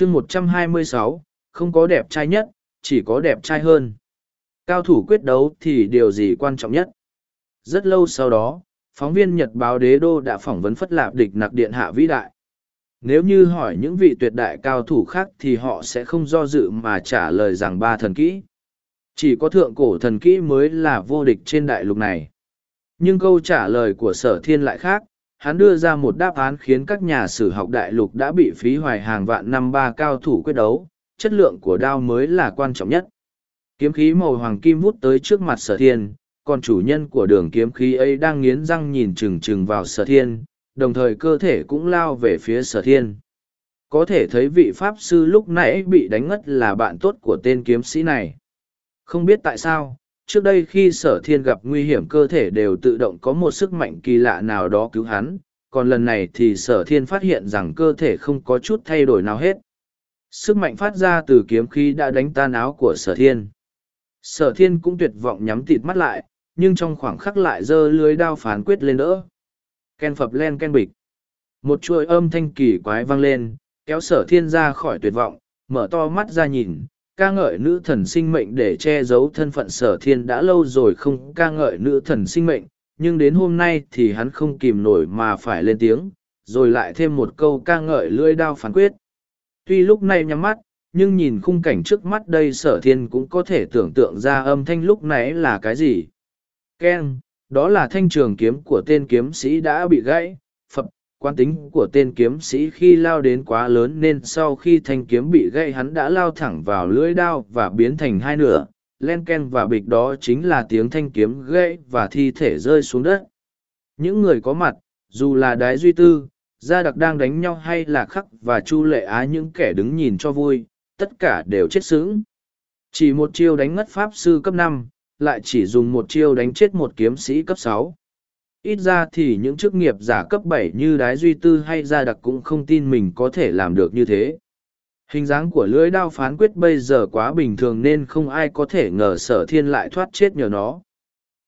chương một trăm hai mươi sáu, không có đẹp trai nhất, chỉ có đẹp trai hơn. Cao thủ quyết đấu thì điều gì quan trọng nhất? Rất lâu sau đó, phóng viên nhật báo đế đô đã phỏng vấn phất lạp địch nặc điện hạ vĩ đại. Nếu như hỏi những vị tuyệt đại cao thủ khác thì họ sẽ không do dự mà trả lời rằng ba thần kỹ. Chỉ có thượng cổ thần kỹ mới là vô địch trên đại lục này. Nhưng câu trả lời của sở thiên lại khác hắn đưa ra một đáp án khiến các nhà sử học đại lục đã bị phí hoài hàng vạn năm ba cao thủ quyết đấu, chất lượng của đao mới là quan trọng nhất. Kiếm khí màu hoàng kim vút tới trước mặt sở thiên, còn chủ nhân của đường kiếm khí ấy đang nghiến răng nhìn trừng trừng vào sở thiên, đồng thời cơ thể cũng lao về phía sở thiên. Có thể thấy vị pháp sư lúc nãy bị đánh ngất là bạn tốt của tên kiếm sĩ này. Không biết tại sao trước đây khi sở thiên gặp nguy hiểm cơ thể đều tự động có một sức mạnh kỳ lạ nào đó cứu hắn, còn lần này thì sở thiên phát hiện rằng cơ thể không có chút thay đổi nào hết. Sức mạnh phát ra từ kiếm khí đã đánh tan áo của sở thiên. Sở thiên cũng tuyệt vọng nhắm tịt mắt lại, nhưng trong khoảng khắc lại giơ lưới đao phán quyết lên đỡ. Ken phập len ken bịch. Một chuỗi âm thanh kỳ quái vang lên, kéo sở thiên ra khỏi tuyệt vọng, mở to mắt ra nhìn ca ngợi nữ thần sinh mệnh để che giấu thân phận sở thiên đã lâu rồi không ca ngợi nữ thần sinh mệnh nhưng đến hôm nay thì hắn không kìm nổi mà phải lên tiếng rồi lại thêm một câu ca ngợi lưỡi đao phán quyết. Tuy lúc này nhắm mắt nhưng nhìn khung cảnh trước mắt đây sở thiên cũng có thể tưởng tượng ra âm thanh lúc nãy là cái gì. Ken, đó là thanh trường kiếm của tên kiếm sĩ đã bị gãy quan tính của tên kiếm sĩ khi lao đến quá lớn nên sau khi thanh kiếm bị gãy hắn đã lao thẳng vào lưỡi đao và biến thành hai nửa. Len ken và bịch đó chính là tiếng thanh kiếm gãy và thi thể rơi xuống đất. Những người có mặt, dù là đái duy tư, gia đặc đang đánh nhau hay là khắc và chu lệ á, những kẻ đứng nhìn cho vui, tất cả đều chết sững. Chỉ một chiêu đánh ngất pháp sư cấp năm, lại chỉ dùng một chiêu đánh chết một kiếm sĩ cấp sáu ít ra thì những chức nghiệp giả cấp bảy như đái duy tư hay gia đặc cũng không tin mình có thể làm được như thế. Hình dáng của lưỡi đao phán quyết bây giờ quá bình thường nên không ai có thể ngờ sở thiên lại thoát chết nhờ nó.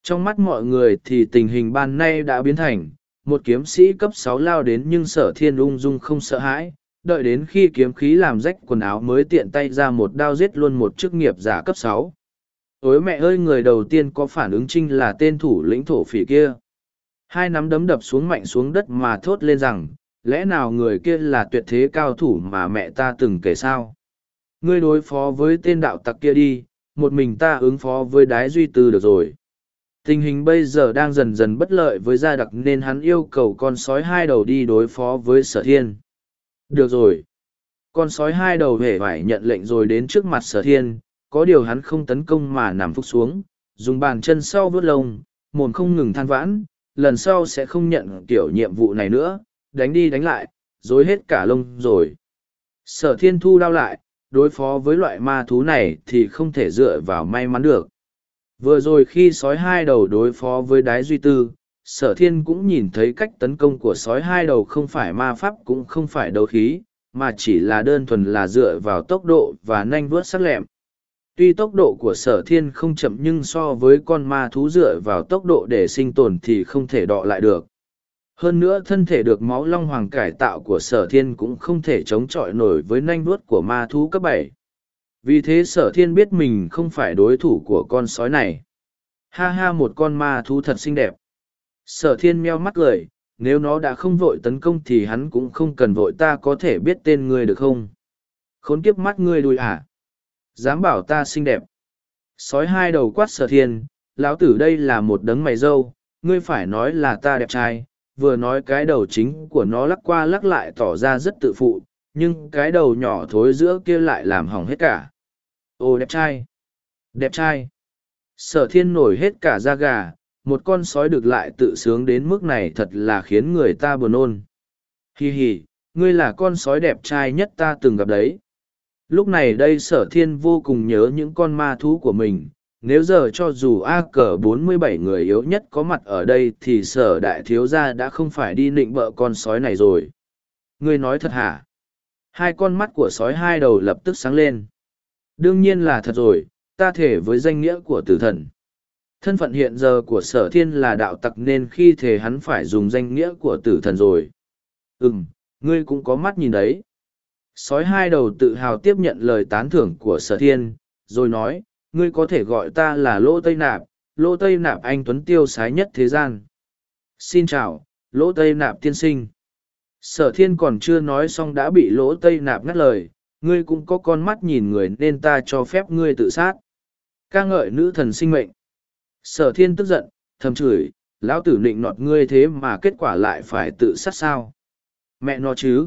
Trong mắt mọi người thì tình hình ban nay đã biến thành, một kiếm sĩ cấp sáu lao đến nhưng sở thiên ung dung không sợ hãi, đợi đến khi kiếm khí làm rách quần áo mới tiện tay ra một đao giết luôn một chức nghiệp giả cấp sáu. Ối mẹ ơi, người đầu tiên có phản ứng trinh là tên thủ lĩnh thổ phỉ kia hai nắm đấm đập xuống mạnh xuống đất mà thốt lên rằng, lẽ nào người kia là tuyệt thế cao thủ mà mẹ ta từng kể sao? Ngươi đối phó với tên đạo tặc kia đi, một mình ta ứng phó với đái duy tư được rồi. Tình hình bây giờ đang dần dần bất lợi với gia đặc nên hắn yêu cầu con sói hai đầu đi đối phó với sở thiên. Được rồi. Con sói hai đầu hề phải nhận lệnh rồi đến trước mặt sở thiên, có điều hắn không tấn công mà nằm phúc xuống, dùng bàn chân sau vớt lông, mồm không ngừng than vãn lần sau sẽ không nhận kiểu nhiệm vụ này nữa, đánh đi đánh lại, dối hết cả lông rồi. Sở thiên thu đao lại, đối phó với loại ma thú này thì không thể dựa vào may mắn được. Vừa rồi khi sói hai đầu đối phó với đái duy tư, sở thiên cũng nhìn thấy cách tấn công của sói hai đầu không phải ma pháp cũng không phải đấu khí, mà chỉ là đơn thuần là dựa vào tốc độ và nanh vuốt sắc lẹm tuy tốc độ của sở thiên không chậm nhưng so với con ma thú dựa vào tốc độ để sinh tồn thì không thể đọ lại được. Hơn nữa thân thể được máu long hoàng cải tạo của sở thiên cũng không thể chống chọi nổi với nanh vuốt của ma thú cấp bảy. Vì thế sở thiên biết mình không phải đối thủ của con sói này. Ha ha, một con ma thú thật xinh đẹp. Sở thiên meo mắt cười, nếu nó đã không vội tấn công thì hắn cũng không cần vội, ta có thể biết tên ngươi được không? Khốn kiếp mắt ngươi đùi à? Dám bảo ta xinh đẹp. Sói hai đầu quát sở thiên, lão tử đây là một đấng mày dâu, ngươi phải nói là ta đẹp trai. Vừa nói cái đầu chính của nó lắc qua lắc lại tỏ ra rất tự phụ, nhưng cái đầu nhỏ thối giữa kia lại làm hỏng hết cả. Ô, đẹp trai! Đẹp trai! Sở thiên nổi hết cả da gà, một con sói được lại tự sướng đến mức này thật là khiến người ta buồn nôn. Hì hì ngươi là con sói đẹp trai nhất ta từng gặp đấy lúc này đây sở thiên vô cùng nhớ những con ma thú của mình. Nếu giờ cho dù a cờ bốn mươi bảy người yếu nhất có mặt ở đây thì sở đại thiếu gia đã không phải đi nịnh bợ con sói này rồi. Ngươi nói thật hả? Hai con mắt của sói hai đầu lập tức sáng lên. Đương nhiên là thật rồi, ta thể với danh nghĩa của tử thần. Thân phận hiện giờ của sở thiên là đạo tặc nên khi thể hắn phải dùng danh nghĩa của tử thần rồi. Ừ m ngươi cũng có mắt nhìn đấy. Sói hai đầu tự hào tiếp nhận lời tán thưởng của sở thiên, rồi nói, ngươi có thể gọi ta là Lỗ Tây Nạp, Lỗ Tây Nạp anh Tuấn tiêu sái nhất thế gian. Xin chào, Lỗ Tây Nạp tiên sinh. Sở thiên còn chưa nói xong đã bị Lỗ Tây Nạp ngắt lời, ngươi cũng có con mắt nhìn người nên ta cho phép ngươi tự sát. ca ngợi nữ thần sinh mệnh. Sở thiên tức giận, thầm chửi, lão tử định nọt ngươi thế mà kết quả lại phải tự sát sao. Mẹ nó chứ.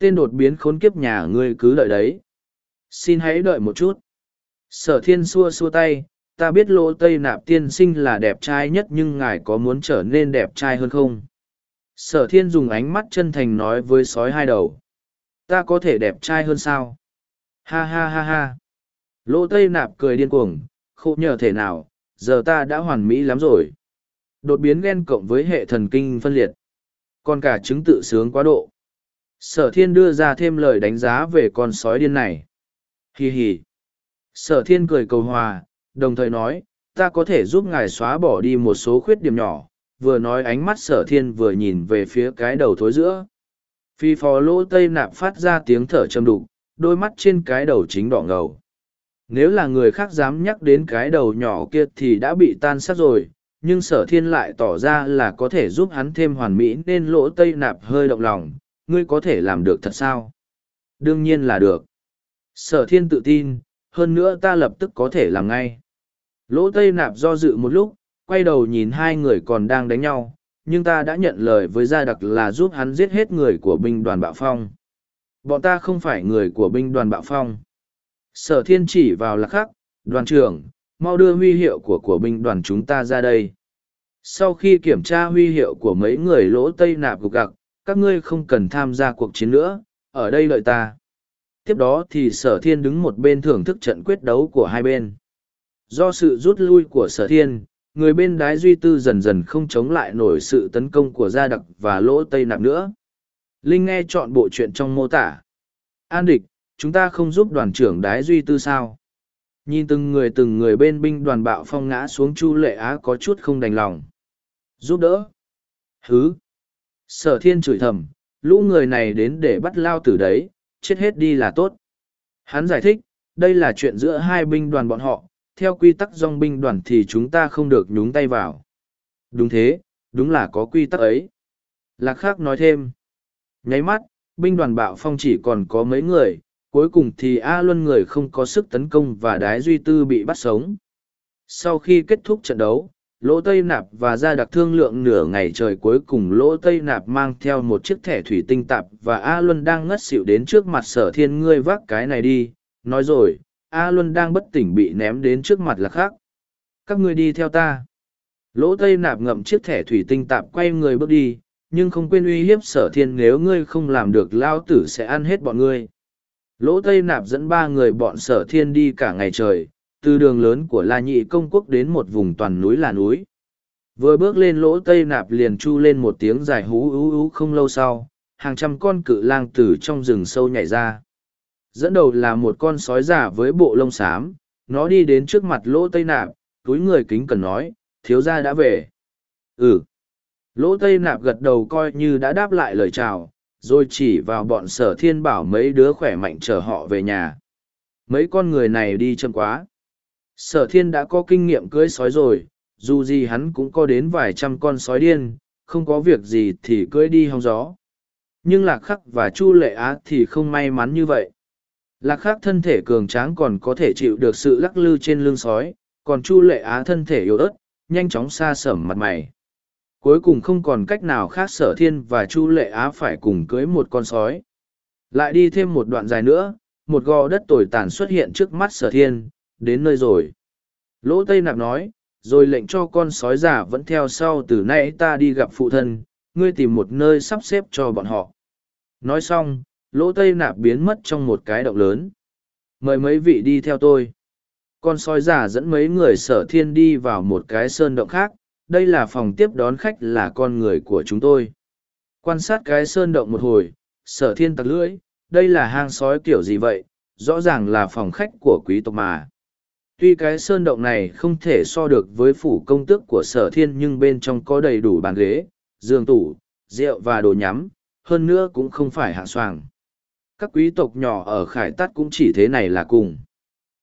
Tên đột biến khốn kiếp nhà ngươi cứ đợi đấy. Xin hãy đợi một chút. Sở thiên xua xua tay, ta biết lỗ tây nạp tiên sinh là đẹp trai nhất nhưng ngài có muốn trở nên đẹp trai hơn không? Sở thiên dùng ánh mắt chân thành nói với sói hai đầu. Ta có thể đẹp trai hơn sao? Ha ha ha ha. Lỗ tây nạp cười điên cuồng, khổ nhờ thể nào, giờ ta đã hoàn mỹ lắm rồi. Đột biến ghen cộng với hệ thần kinh phân liệt. Còn cả chứng tự sướng quá độ. Sở thiên đưa ra thêm lời đánh giá về con sói điên này. Hì hì. Sở thiên cười cầu hòa, đồng thời nói, ta có thể giúp ngài xóa bỏ đi một số khuyết điểm nhỏ, vừa nói ánh mắt sở thiên vừa nhìn về phía cái đầu thối giữa. Phi phò lỗ tây nạp phát ra tiếng thở châm đục, đôi mắt trên cái đầu chính đỏ ngầu. Nếu là người khác dám nhắc đến cái đầu nhỏ kia thì đã bị tan sát rồi, nhưng sở thiên lại tỏ ra là có thể giúp hắn thêm hoàn mỹ nên lỗ tây nạp hơi động lòng, ngươi có thể làm được thật sao? Đương nhiên là được. Sở thiên tự tin, hơn nữa ta lập tức có thể làm ngay. Lỗ Tây Nạp do dự một lúc, quay đầu nhìn hai người còn đang đánh nhau, nhưng ta đã nhận lời với Gia Đặc là giúp hắn giết hết người của binh đoàn Bạo Phong. Bọn ta không phải người của binh đoàn Bạo Phong. Sở thiên chỉ vào lạc khắc, đoàn trưởng, mau đưa huy hiệu của của binh đoàn chúng ta ra đây. Sau khi kiểm tra huy hiệu của mấy người lỗ Tây Nạp gục gặc, các ngươi không cần tham gia cuộc chiến nữa, ở đây đợi ta. Tiếp đó thì sở thiên đứng một bên thưởng thức trận quyết đấu của hai bên. Do sự rút lui của sở thiên người bên đái duy tư dần dần không chống lại nổi sự tấn công của gia đặc và lỗ tây nạp nữa. Linh nghe chọn bộ chuyện trong mô tả. An địch chúng ta không giúp đoàn trưởng đái duy tư sao? Nhìn từng người từng người bên binh đoàn bạo phong ngã xuống chu lệ á có chút không đành lòng. Giúp đỡ. Hứ? Sở thiên chửi thầm lũ người này đến để bắt lao tử đấy chết hết đi là tốt. Hắn giải thích, đây là chuyện giữa hai binh đoàn bọn họ, theo quy tắc dòng binh đoàn thì chúng ta không được nhúng tay vào. Đúng thế, đúng là có quy tắc ấy. Lạc Khắc nói thêm. Nháy mắt, binh đoàn bạo phong chỉ còn có mấy người, cuối cùng thì A Luân người không có sức tấn công và đái duy tư bị bắt sống. Sau khi kết thúc trận đấu, lỗ tây nạp và ra đặc thương lượng nửa ngày trời cuối cùng lỗ tây nạp mang theo một chiếc thẻ thủy tinh tạp và a luân đang ngất xỉu đến trước mặt sở thiên ngươi vác cái này đi. Nói rồi, a luân đang bất tỉnh bị ném đến trước mặt là khác. Các ngươi đi theo ta. Lỗ tây nạp ngậm chiếc thẻ thủy tinh tạp quay người bước đi, nhưng không quên uy hiếp sở thiên nếu ngươi không làm được lao tử sẽ ăn hết bọn ngươi. Lỗ tây nạp dẫn ba người bọn sở thiên đi cả ngày trời từ đường lớn của La Nhị công quốc đến một vùng toàn núi là núi. Vừa bước lên lỗ tây nạp liền chu lên một tiếng dài hú ú ú không lâu sau, hàng trăm con cự lang từ trong rừng sâu nhảy ra. Dẫn đầu là một con sói già với bộ lông xám, nó đi đến trước mặt lỗ tây nạp, túi người kính cần nói, thiếu gia đã về. Ừ. Lỗ tây nạp gật đầu coi như đã đáp lại lời chào, rồi chỉ vào bọn sở thiên bảo mấy đứa khỏe mạnh chở họ về nhà. Mấy con người này đi chân quá sở thiên đã có kinh nghiệm cưới sói rồi, dù gì hắn cũng có đến vài trăm con sói điên, không có việc gì thì cưới đi hong gió. Nhưng lạc khắc và chu lệ á thì không may mắn như vậy. Lạc khắc thân thể cường tráng còn có thể chịu được sự lắc lư trên lưng sói, còn chu lệ á thân thể yếu ớt, nhanh chóng xa sẩm mặt mày. Cuối cùng không còn cách nào khác sở thiên và chu lệ á phải cùng cưới một con sói. Lại đi thêm một đoạn dài nữa, một gò đất tồi tàn xuất hiện trước mắt sở thiên đến nơi rồi. Lỗ Tây Nạp nói, rồi lệnh cho con sói giả vẫn theo sau từ nay ta đi gặp phụ thân, ngươi tìm một nơi sắp xếp cho bọn họ. Nói xong, lỗ Tây Nạp biến mất trong một cái động lớn. Mời mấy vị đi theo tôi. Con sói giả dẫn mấy người sở thiên đi vào một cái sơn động khác, đây là phòng tiếp đón khách là con người của chúng tôi. Quan sát cái sơn động một hồi, sở thiên tặc lưỡi, đây là hang sói kiểu gì vậy, rõ ràng là phòng khách của quý tộc mà tuy cái sơn động này không thể so được với phủ công tước của sở thiên nhưng bên trong có đầy đủ bàn ghế, giường tủ, rượu và đồ nhắm, hơn nữa cũng không phải hạng soàng. Các quý tộc nhỏ ở khải tắt cũng chỉ thế này là cùng.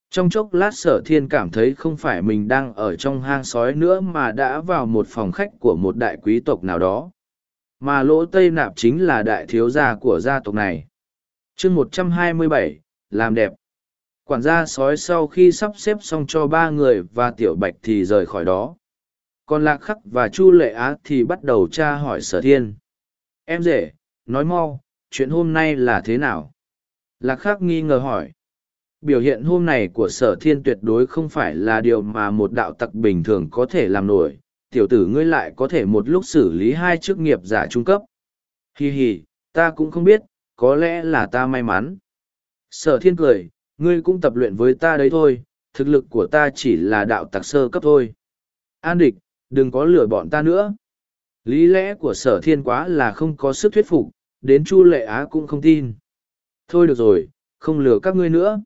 Trong chốc lát sở thiên cảm thấy không phải mình đang ở trong hang sói nữa mà đã vào một phòng khách của một đại quý tộc nào đó. Mà lỗ tây nạp chính là đại thiếu gia của gia tộc này. Chương một trăm hai mươi bảy, làm đẹp quản gia sói sau khi sắp xếp xong cho ba người và tiểu bạch thì rời khỏi đó. Còn lạc khắc và chu lệ á thì bắt đầu tra hỏi sở thiên. Em rể, nói mau, chuyện hôm nay là thế nào? Lạc khắc nghi ngờ hỏi. Biểu hiện hôm này của sở thiên tuyệt đối không phải là điều mà một đạo tặc bình thường có thể làm nổi. Tiểu tử ngươi lại có thể một lúc xử lý hai chức nghiệp giả trung cấp. Hì hì ta cũng không biết, có lẽ là ta may mắn. Sở thiên cười ngươi cũng tập luyện với ta đấy thôi, thực lực của ta chỉ là đạo tặc sơ cấp thôi. An địch, đừng có lừa bọn ta nữa. Lý lẽ của sở thiên quá là không có sức thuyết phục, đến chu lệ á cũng không tin. Thôi được rồi, không lừa các ngươi nữa.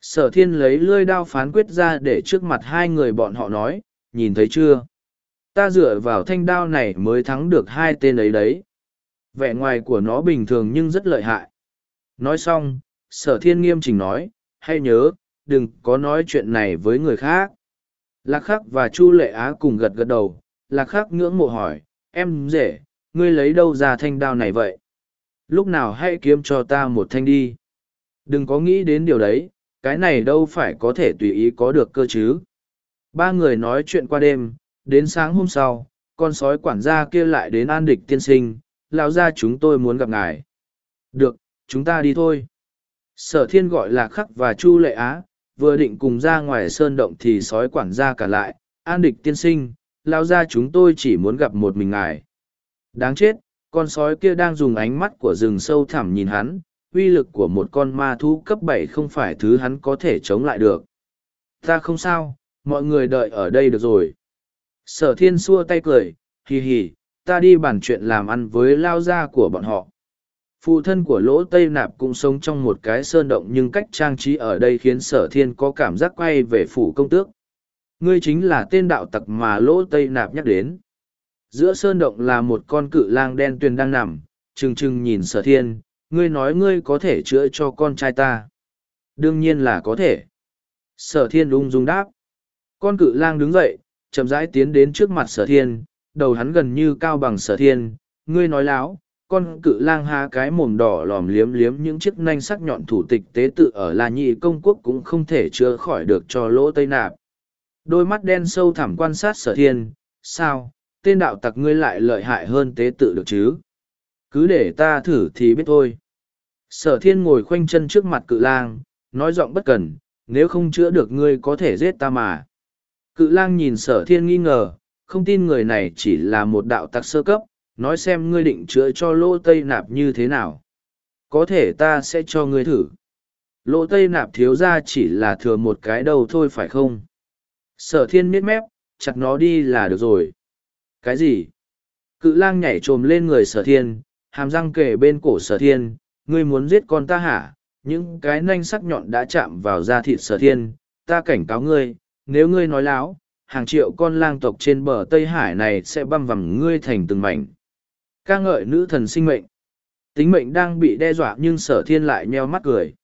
Sở thiên lấy lươi đao phán quyết ra để trước mặt hai người bọn họ nói, nhìn thấy chưa? Ta dựa vào thanh đao này mới thắng được hai tên ấy đấy. Vẻ ngoài của nó bình thường nhưng rất lợi hại. Nói xong, sở thiên nghiêm chỉnh nói hay nhớ, đừng có nói chuyện này với người khác. Lạc khắc và chu lệ á cùng gật gật đầu. Lạc khắc ngưỡng mộ hỏi, em rể, ngươi lấy đâu ra thanh đao này vậy? Lúc nào hãy kiếm cho ta một thanh đi. Đừng có nghĩ đến điều đấy, cái này đâu phải có thể tùy ý có được cơ chứ. Ba người nói chuyện qua đêm, đến sáng hôm sau, con sói quản gia kia lại đến an địch tiên sinh, lão gia chúng tôi muốn gặp ngài. Được, chúng ta đi thôi sở thiên gọi là khắc và chu lệ á, vừa định cùng ra ngoài sơn động thì sói quản gia cả lại, an địch tiên sinh lão gia chúng tôi chỉ muốn gặp một mình ngài. Đáng chết, con sói kia đang dùng ánh mắt của rừng sâu thẳm nhìn hắn, uy lực của một con ma thú cấp bảy không phải thứ hắn có thể chống lại được. Ta không sao, mọi người đợi ở đây được rồi. Sở thiên xua tay cười, hì hì, ta đi bàn chuyện làm ăn với lao gia của bọn họ phụ thân của lỗ tây nạp cũng sống trong một cái sơn động nhưng cách trang trí ở đây khiến sở thiên có cảm giác quay về phủ công tước. Ngươi chính là tên đạo tặc mà lỗ tây nạp nhắc đến. Giữa sơn động là một con cự lang đen tuyền đang nằm, trừng trừng nhìn sở thiên, ngươi nói ngươi có thể chữa cho con trai ta. Đương nhiên là có thể. Sở thiên ung dung đáp. Con cự lang đứng dậy, chậm rãi tiến đến trước mặt sở thiên, đầu hắn gần như cao bằng sở thiên, ngươi nói láo con cự lang há cái mồm đỏ lòm liếm liếm những chiếc nanh sắc nhọn thủ tịch tế tự ở là nhị công quốc cũng không thể chữa khỏi được cho lỗ tây nạp. Đôi mắt đen sâu thẳm quan sát sở thiên, sao? Tên đạo tặc ngươi lại lợi hại hơn tế tự được chứ? Cứ để ta thử thì biết thôi. Sở thiên ngồi khoanh chân trước mặt cự lang, nói giọng bất cần, nếu không chữa được ngươi có thể giết ta mà. Cự lang nhìn sở thiên nghi ngờ, không tin người này chỉ là một đạo tặc sơ cấp nói xem ngươi định chữa cho lỗ tây nạp như thế nào. Có thể ta sẽ cho ngươi thử. Lỗ tây nạp thiếu ra chỉ là thừa một cái đầu thôi phải không? Sở thiên miết mép, chặt nó đi là được rồi. Cái gì? Cự lang nhảy t r ồ m lên người sở thiên, hàm răng kề bên cổ sở thiên, ngươi muốn giết con ta hả? Những cái nanh sắc nhọn đã chạm vào da thịt sở thiên, ta cảnh cáo ngươi, nếu ngươi nói láo, hàng triệu con lang tộc trên bờ tây hải này sẽ băm vằm ngươi thành từng mảnh ca ngợi nữ thần sinh mệnh. Tính mệnh đang bị đe dọa nhưng sở thiên lại nheo mắt cười.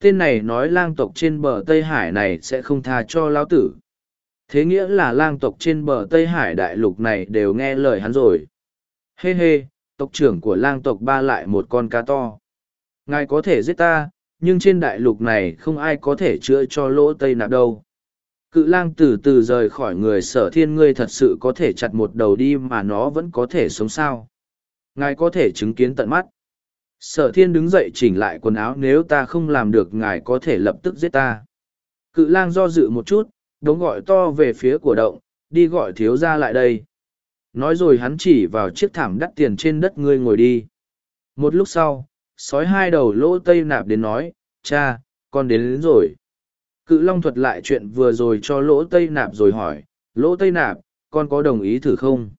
Tên này nói lang tộc trên bờ tây hải này sẽ không tha cho lão tử. Thế nghĩa là lang tộc trên bờ tây hải đại lục này đều nghe lời hắn rồi. Hê hê, tộc trưởng của lang tộc ba lại một con cá to. Ngài có thể giết ta, nhưng trên đại lục này không ai có thể chữa cho lỗ tây nạp đâu. Cự lang từ từ rời khỏi người sở thiên ngươi thật sự có thể chặt một đầu đi mà nó vẫn có thể sống sao? Ngài có thể chứng kiến tận mắt sở thiên đứng dậy chỉnh lại quần áo nếu ta không làm được ngài có thể lập tức giết ta cự lang do dự một chút đống gọi to về phía của động, đi gọi thiếu ra lại đây. Nói rồi hắn chỉ vào chiếc thảm đắt tiền trên đất ngươi ngồi đi. Một lúc sau, sói hai đầu lỗ tây nạp đến nói, cha, con đến, đến rồi. Cự long thuật lại chuyện vừa rồi cho lỗ tây nạp rồi hỏi, lỗ tây nạp, con có đồng ý thử không?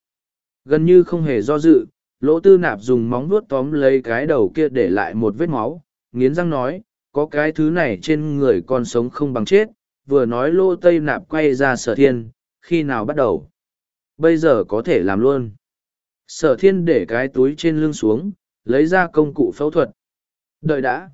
Gần như không hề do dự, lỗ tư nạp dùng móng vuốt tóm lấy cái đầu kia để lại một vết máu, nghiến răng nói, có cái thứ này trên người con sống không bằng chết, vừa nói Lỗ tây nạp quay ra sở thiên, khi nào bắt đầu? Bây giờ có thể làm luôn. Sở thiên để cái túi trên lưng xuống, lấy ra công cụ phẫu thuật. Đợi đã.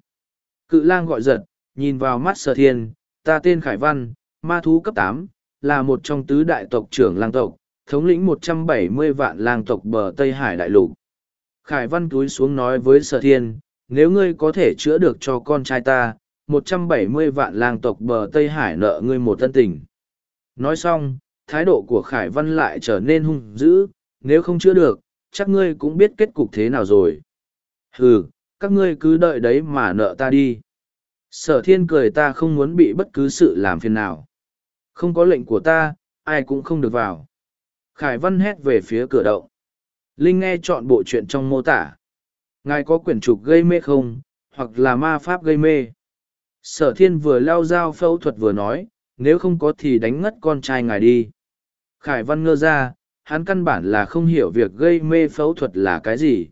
Cự lang gọi giật, nhìn vào mắt sở thiên, ta tên Khải Văn, ma thú cấp tám, là một trong tứ đại tộc trưởng lang tộc, thống lĩnh một trăm bảy mươi vạn lang tộc bờ Tây Hải đại lục. Khải Văn túi xuống nói với sở thiên, nếu ngươi có thể chữa được cho con trai ta, một trăm bảy mươi vạn lang tộc bờ Tây Hải nợ ngươi một tân tình. Nói xong, thái độ của Khải Văn lại trở nên hung dữ, nếu không chữa được, chắc ngươi cũng biết kết cục thế nào rồi. Hừ, các ngươi cứ đợi đấy mà nợ ta đi. Sở thiên cười ta không muốn bị bất cứ sự làm phiền nào. Không có lệnh của ta, ai cũng không được vào. Khải Văn hét về phía cửa động. Linh nghe chọn bộ chuyện trong mô tả. Ngài có quyển trục gây mê không, hoặc là ma pháp gây mê. Sở thiên vừa lao dao phẫu thuật vừa nói, nếu không có thì đánh ngất con trai ngài đi. Khải Văn ngơ ra, hắn căn bản là không hiểu việc gây mê phẫu thuật là cái gì.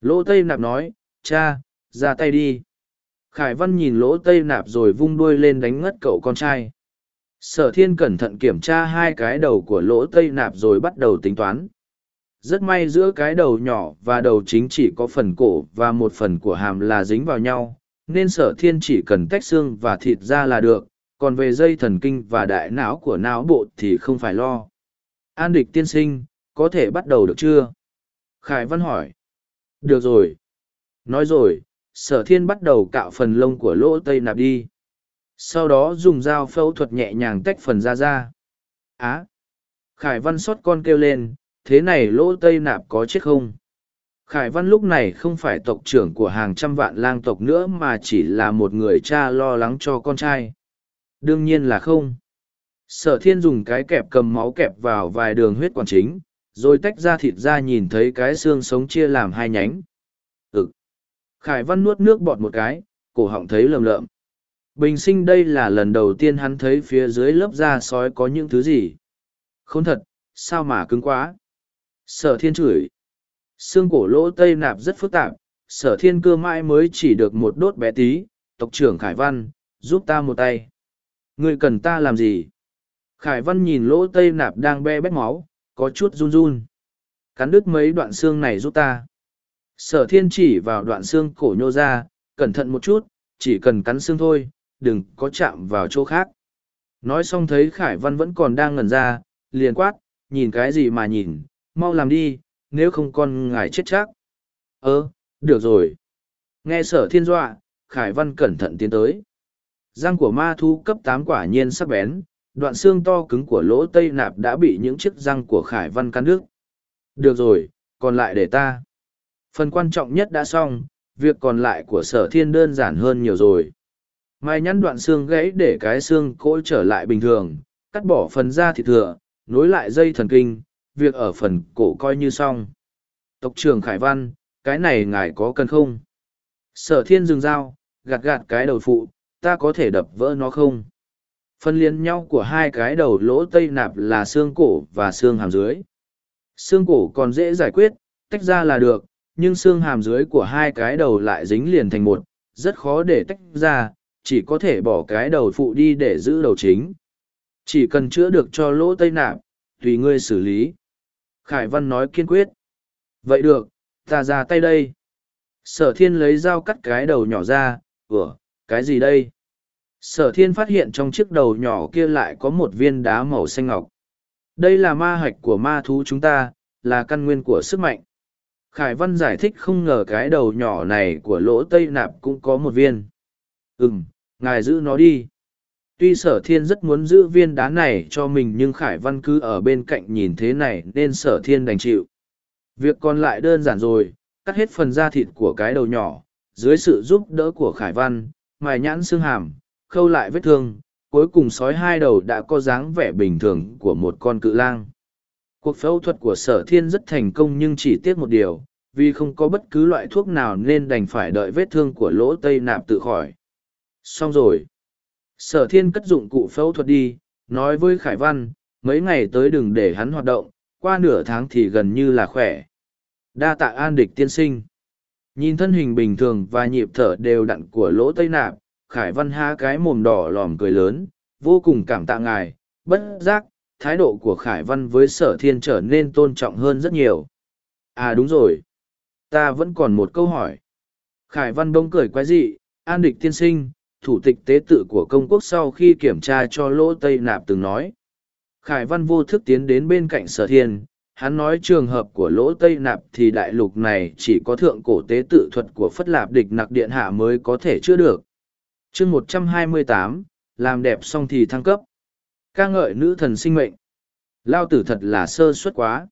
Lỗ Tây Nạp nói, cha, ra tay đi. Khải Văn nhìn lỗ Tây Nạp rồi vung đuôi lên đánh ngất cậu con trai. Sở thiên cẩn thận kiểm tra hai cái đầu của lỗ Tây Nạp rồi bắt đầu tính toán. Rất may giữa cái đầu nhỏ và đầu chính chỉ có phần cổ và một phần của hàm là dính vào nhau, nên sở thiên chỉ cần tách xương và thịt ra là được, còn về dây thần kinh và đại não của não bộ thì không phải lo. An địch tiên sinh, có thể bắt đầu được chưa? Khải Văn hỏi. Được rồi. Nói rồi, sở thiên bắt đầu cạo phần lông của lỗ tây nạp đi. Sau đó dùng dao phẫu thuật nhẹ nhàng tách phần da ra. Á! Khải Văn xót con kêu lên, thế này lỗ tây nạp có chết không? Khải Văn lúc này không phải tộc trưởng của hàng trăm vạn lang tộc nữa mà chỉ là một người cha lo lắng cho con trai. Đương nhiên là không. Sở thiên dùng cái kẹp cầm máu kẹp vào vài đường huyết quản chính, rồi tách ra thịt ra nhìn thấy cái xương sống chia làm hai nhánh. Ừ. Khải Văn nuốt nước bọt một cái, cổ họng thấy lầm lợm. Bình sinh đây là lần đầu tiên hắn thấy phía dưới lớp da sói có những thứ gì. Không thật, sao mà cứng quá. Sở thiên chửi. Xương cổ lỗ tây nạp rất phức tạp, sở thiên cơ mãi mới chỉ được một đốt bé tí, tộc trưởng Khải Văn, giúp ta một tay. Ngươi cần ta làm gì? Khải Văn nhìn lỗ tây nạp đang be bét máu, có chút run run. Cắn đứt mấy đoạn xương này giúp ta. Sở thiên chỉ vào đoạn xương cổ nhô ra, cẩn thận một chút, chỉ cần cắn xương thôi, đừng có chạm vào chỗ khác. Nói xong thấy Khải Văn vẫn còn đang ngẩn ra, liền quát, nhìn cái gì mà nhìn, mau làm đi, nếu không con ngài chết chắc. Ơ, được rồi. Nghe sở thiên dọa, Khải Văn cẩn thận tiến tới. Răng của ma thu cấp tám quả nhiên sắc bén, đoạn xương to cứng của lỗ tây nạp đã bị những chiếc răng của Khải Văn cắn đứt. Được rồi, còn lại để ta. Phần quan trọng nhất đã xong, việc còn lại của sở thiên đơn giản hơn nhiều rồi. Mai nhăn đoạn xương gãy để cái xương cỗi trở lại bình thường, cắt bỏ phần da thịt thừa, nối lại dây thần kinh, việc ở phần cổ coi như xong. Tộc trưởng Khải Văn, cái này ngài có cần không? Sở thiên dừng dao, gạt gạt cái đầu phụ, ta có thể đập vỡ nó không? Phân liên nhau của hai cái đầu lỗ tây nạp là xương cổ và xương hàm dưới. Xương cổ còn dễ giải quyết, tách ra là được, nhưng xương hàm dưới của hai cái đầu lại dính liền thành một, rất khó để tách ra, chỉ có thể bỏ cái đầu phụ đi để giữ đầu chính. Chỉ cần chữa được cho lỗ tây nạp, tùy ngươi xử lý. Khải Văn nói kiên quyết. Vậy được, ta ra tay đây. Sở thiên lấy dao cắt cái đầu nhỏ ra, ủa, cái gì đây? Sở thiên phát hiện trong chiếc đầu nhỏ kia lại có một viên đá màu xanh ngọc. Đây là ma hạch của ma thú chúng ta, là căn nguyên của sức mạnh. Khải Văn giải thích không ngờ cái đầu nhỏ này của lỗ tây nạp cũng có một viên. Ừm, ngài giữ nó đi. Tuy sở thiên rất muốn giữ viên đá này cho mình nhưng Khải Văn cứ ở bên cạnh nhìn thế này nên sở thiên đành chịu. Việc còn lại đơn giản rồi, cắt hết phần da thịt của cái đầu nhỏ, dưới sự giúp đỡ của Khải Văn, mài nhãn xương hàm, khâu lại vết thương, cuối cùng sói hai đầu đã có dáng vẻ bình thường của một con cự lang. Cuộc phẫu thuật của sở thiên rất thành công nhưng chỉ tiếc một điều, vì không có bất cứ loại thuốc nào nên đành phải đợi vết thương của lỗ tây nạp tự khỏi. Xong rồi. Sở thiên cất dụng cụ phẫu thuật đi, nói với Khải Văn, mấy ngày tới đừng để hắn hoạt động, qua nửa tháng thì gần như là khỏe. Đa tạ an địch tiên sinh. Nhìn thân hình bình thường và nhịp thở đều đặn của lỗ tây nạp, Khải Văn há cái mồm đỏ lòm cười lớn, vô cùng cảm tạ ngài, bất giác, thái độ của Khải Văn với sở thiên trở nên tôn trọng hơn rất nhiều. À đúng rồi. Ta vẫn còn một câu hỏi. Khải Văn bông cười quái dị, an địch tiên sinh, thủ tịch tế tự của công quốc sau khi kiểm tra cho lỗ Tây Nạp từng nói. Khải Văn vô thức tiến đến bên cạnh sở thiên, hắn nói trường hợp của lỗ Tây Nạp thì đại lục này chỉ có thượng cổ tế tự thuật của Phất Lạp địch nặc điện hạ mới có thể chữa được. chương một trăm hai mươi tám làm đẹp xong thì thăng cấp. ca ngợi nữ thần sinh mệnh. Lao tử thật là sơ suất quá.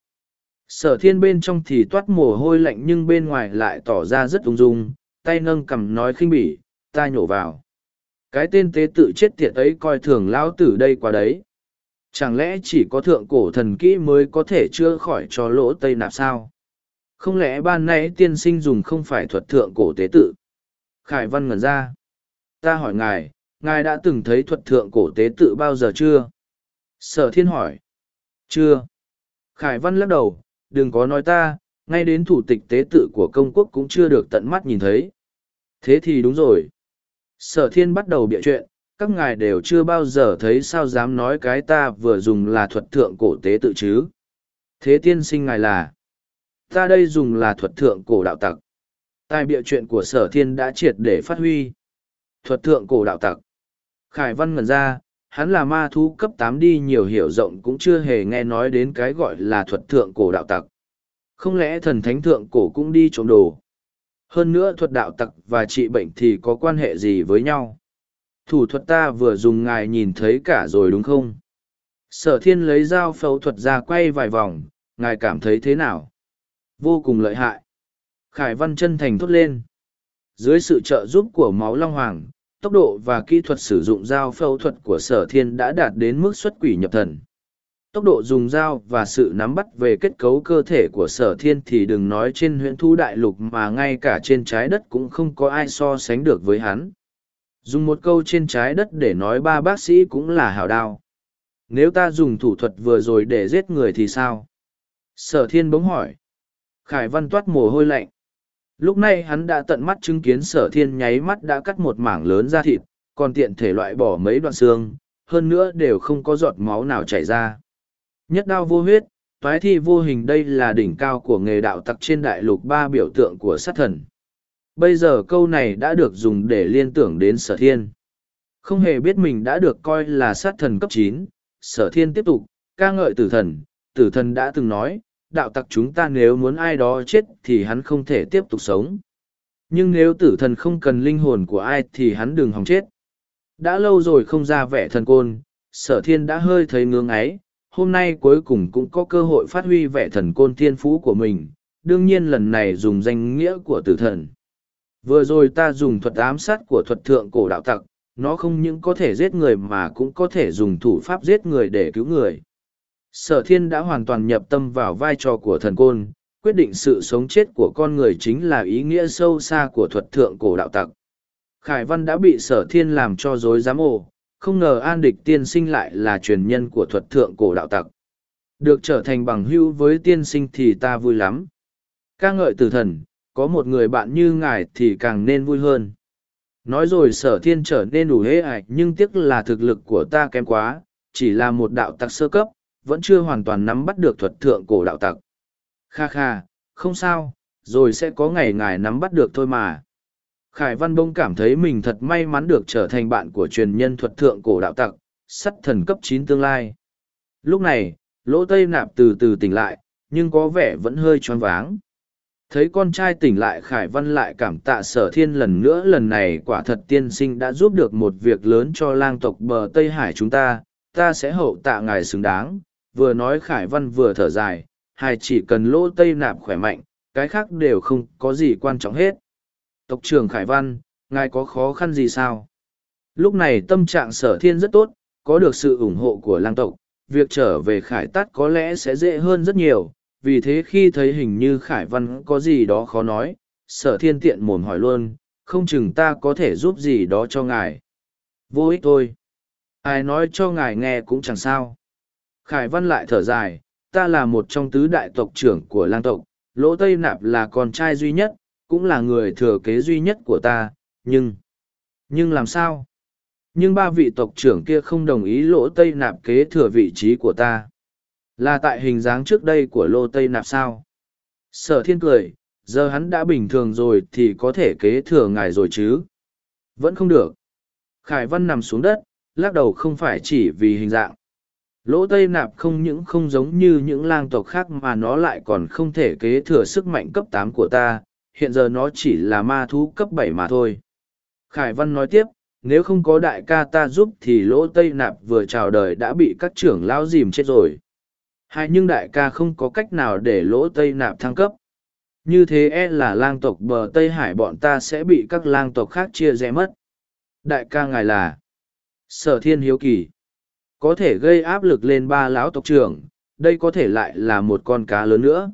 Sở thiên bên trong thì toát mồ hôi lạnh nhưng bên ngoài lại tỏ ra rất ung dung, tay nâng cằm nói khinh bỉ, ta nhổ vào. Cái tên tế tự chết tiệt ấy coi thường lao tử đây qua đấy. Chẳng lẽ chỉ có thượng cổ thần kỹ mới có thể chữa khỏi cho lỗ tây nạp sao? Không lẽ ban nãy tiên sinh dùng không phải thuật thượng cổ tế tự? Khải Văn ngẩn ra. Ta hỏi ngài, ngài đã từng thấy thuật thượng cổ tế tự bao giờ chưa? Sở thiên hỏi. Chưa. Khải Văn lắc đầu, đừng có nói ta, ngay đến thủ tịch tế tự của công quốc cũng chưa được tận mắt nhìn thấy. Thế thì đúng rồi. Sở thiên bắt đầu bịa chuyện, các ngài đều chưa bao giờ thấy sao dám nói cái ta vừa dùng là thuật thượng cổ tế tự chứ. Thế tiên sinh ngài là, ta đây dùng là thuật thượng cổ đạo tặc. Tài bịa chuyện của sở thiên đã triệt để phát huy. Thuật thượng cổ đạo tặc. Khải văn ngần ra, hắn là ma thú cấp tám đi nhiều hiểu rộng cũng chưa hề nghe nói đến cái gọi là thuật thượng cổ đạo tặc. Không lẽ thần thánh thượng cổ cũng đi trộm đồ? Hơn nữa thuật đạo tặc và trị bệnh thì có quan hệ gì với nhau? Thủ thuật ta vừa dùng ngài nhìn thấy cả rồi đúng không? Sở thiên lấy dao phẫu thuật ra quay vài vòng, ngài cảm thấy thế nào? Vô cùng lợi hại. Khải văn chân thành thốt lên. Dưới sự trợ giúp của máu long hoàng, tốc độ và kỹ thuật sử dụng dao phẫu thuật của sở thiên đã đạt đến mức xuất quỷ nhập thần tốc độ dùng dao và sự nắm bắt về kết cấu cơ thể của sở thiên thì đừng nói trên huyện thu đại lục mà ngay cả trên trái đất cũng không có ai so sánh được với hắn. Dùng một câu trên trái đất để nói ba bác sĩ cũng là hào đao. Nếu ta dùng thủ thuật vừa rồi để giết người thì sao? Sở thiên bỗng hỏi. Khải văn toát mồ hôi lạnh. Lúc này hắn đã tận mắt chứng kiến sở thiên nháy mắt đã cắt một mảng lớn ra thịt, còn tiện thể loại bỏ mấy đoạn xương, hơn nữa đều không có giọt máu nào chảy ra. Nhất đao vô huyết, toái thi vô hình đây là đỉnh cao của nghề đạo tặc trên đại lục ba biểu tượng của sát thần. Bây giờ câu này đã được dùng để liên tưởng đến sở thiên. Không hề biết mình đã được coi là sát thần cấp chín. sở thiên tiếp tục, ca ngợi tử thần, tử thần đã từng nói, đạo tặc chúng ta nếu muốn ai đó chết thì hắn không thể tiếp tục sống. Nhưng nếu tử thần không cần linh hồn của ai thì hắn đừng hòng chết. Đã lâu rồi không ra vẻ thần côn, sở thiên đã hơi thấy ngưỡng ấy, hôm nay cuối cùng cũng có cơ hội phát huy vẻ thần côn thiên phú của mình, đương nhiên lần này dùng danh nghĩa của tử thần. Vừa rồi ta dùng thuật ám sát của thuật thượng cổ đạo tặc, nó không những có thể giết người mà cũng có thể dùng thủ pháp giết người để cứu người. Sở thiên đã hoàn toàn nhập tâm vào vai trò của thần côn, quyết định sự sống chết của con người chính là ý nghĩa sâu xa của thuật thượng cổ đạo tặc. Khải Văn đã bị sở thiên làm cho dối giám ồ, không ngờ an địch tiên sinh lại là truyền nhân của thuật thượng cổ đạo tặc. Được trở thành bằng hữu với tiên sinh thì ta vui lắm. ca ngợi tử thần, có một người bạn như ngài thì càng nên vui hơn. Nói rồi sở thiên trở nên đủ hễ ải nhưng tiếc là thực lực của ta kém quá, chỉ là một đạo tặc sơ cấp, vẫn chưa hoàn toàn nắm bắt được thuật thượng cổ đạo tặc. Kha kha, không sao, rồi sẽ có ngày ngài nắm bắt được thôi mà. Khải Văn Bông cảm thấy mình thật may mắn được trở thành bạn của truyền nhân thuật thượng cổ đạo tặc, sắt thần cấp chín tương lai. Lúc này, lỗ tây nạp từ từ tỉnh lại, nhưng có vẻ vẫn hơi choáng váng. Thấy con trai tỉnh lại Khải Văn lại cảm tạ sở thiên lần nữa lần này quả thật tiên sinh đã giúp được một việc lớn cho lang tộc bờ Tây Hải chúng ta, ta sẽ hậu tạ ngài xứng đáng. Vừa nói Khải Văn vừa thở dài, hài chỉ cần lỗ tây nạp khỏe mạnh, cái khác đều không có gì quan trọng hết tộc trưởng Khải Văn, ngài có khó khăn gì sao? Lúc này tâm trạng sở thiên rất tốt, có được sự ủng hộ của lang tộc, việc trở về Khải Tát có lẽ sẽ dễ hơn rất nhiều, vì thế khi thấy hình như Khải Văn có gì đó khó nói, sở thiên tiện mồm hỏi luôn, không chừng ta có thể giúp gì đó cho ngài. Vô ích thôi. Ai nói cho ngài nghe cũng chẳng sao. Khải Văn lại thở dài, ta là một trong tứ đại tộc trưởng của lang tộc, Lỗ Tây Nạp là con trai duy nhất, cũng là người thừa kế duy nhất của ta, nhưng... Nhưng làm sao? Nhưng ba vị tộc trưởng kia không đồng ý lỗ Tây Nạp kế thừa vị trí của ta. Là tại hình dáng trước đây của lô Tây Nạp sao? Sở thiên cười, giờ hắn đã bình thường rồi thì có thể kế thừa ngài rồi chứ vẫn không được khải văn nằm xuống đất lắc đầu không phải chỉ vì hình dạng lỗ tây nạp không những không giống như những lang tộc khác mà nó lại còn không thể kế thừa sức mạnh cấp tám của ta hiện giờ nó chỉ là ma thú cấp bảy mà thôi. Khải văn nói tiếp, nếu không có đại ca ta giúp thì lỗ tây nạp vừa chào đời đã bị các trưởng lão dìm chết rồi. Hay nhưng đại ca không có cách nào để lỗ tây nạp thăng cấp. Như thế e là lang tộc bờ tây hải bọn ta sẽ bị các lang tộc khác chia rẽ mất. Đại ca ngài là sở thiên hiếu kỳ. Có thể gây áp lực lên ba lão tộc trưởng, đây có thể lại là một con cá lớn nữa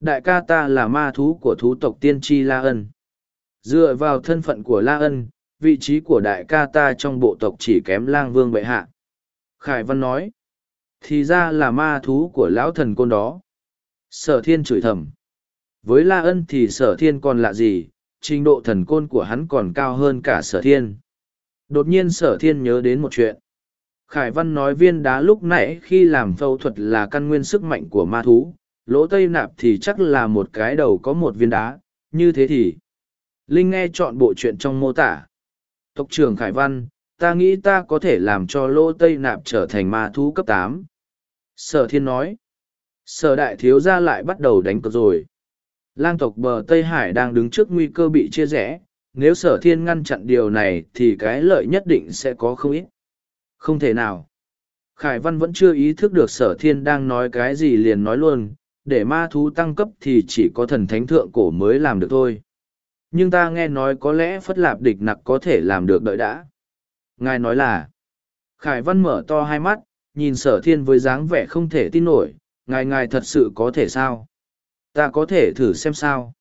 đại ca ta là ma thú của thú tộc tiên tri la ân. Dựa vào thân phận của la ân, vị trí của đại ca ta trong bộ tộc chỉ kém lang vương bệ hạ. Khải văn nói, thì ra là ma thú của lão thần côn đó. Sở thiên chửi thầm, với la ân thì sở thiên còn lạ gì, trình độ thần côn của hắn còn cao hơn cả sở thiên. Đột nhiên sở thiên nhớ đến một chuyện. Khải văn nói viên đá lúc nãy khi làm phẫu thuật là căn nguyên sức mạnh của ma thú lỗ tây nạp thì chắc là một cái đầu có một viên đá, như thế thì. Linh nghe chọn bộ chuyện trong mô tả. Tộc trưởng khải văn, ta nghĩ ta có thể làm cho lỗ tây nạp trở thành ma thú cấp tám. Sở thiên nói. Sở đại thiếu gia lại bắt đầu đánh cược rồi. Lang tộc bờ tây hải đang đứng trước nguy cơ bị chia rẽ. Nếu sở thiên ngăn chặn điều này thì cái lợi nhất định sẽ có không ít. Không thể nào. Khải văn vẫn chưa ý thức được sở thiên đang nói cái gì liền nói luôn để ma thú tăng cấp thì chỉ có thần thánh thượng cổ mới làm được thôi. Nhưng ta nghe nói có lẽ phất lạp địch nặc có thể làm được đợi đã. Ngài nói là, khải văn mở to hai mắt, nhìn sở thiên với dáng vẻ không thể tin nổi, ngài ngài thật sự có thể sao? Ta có thể thử xem sao.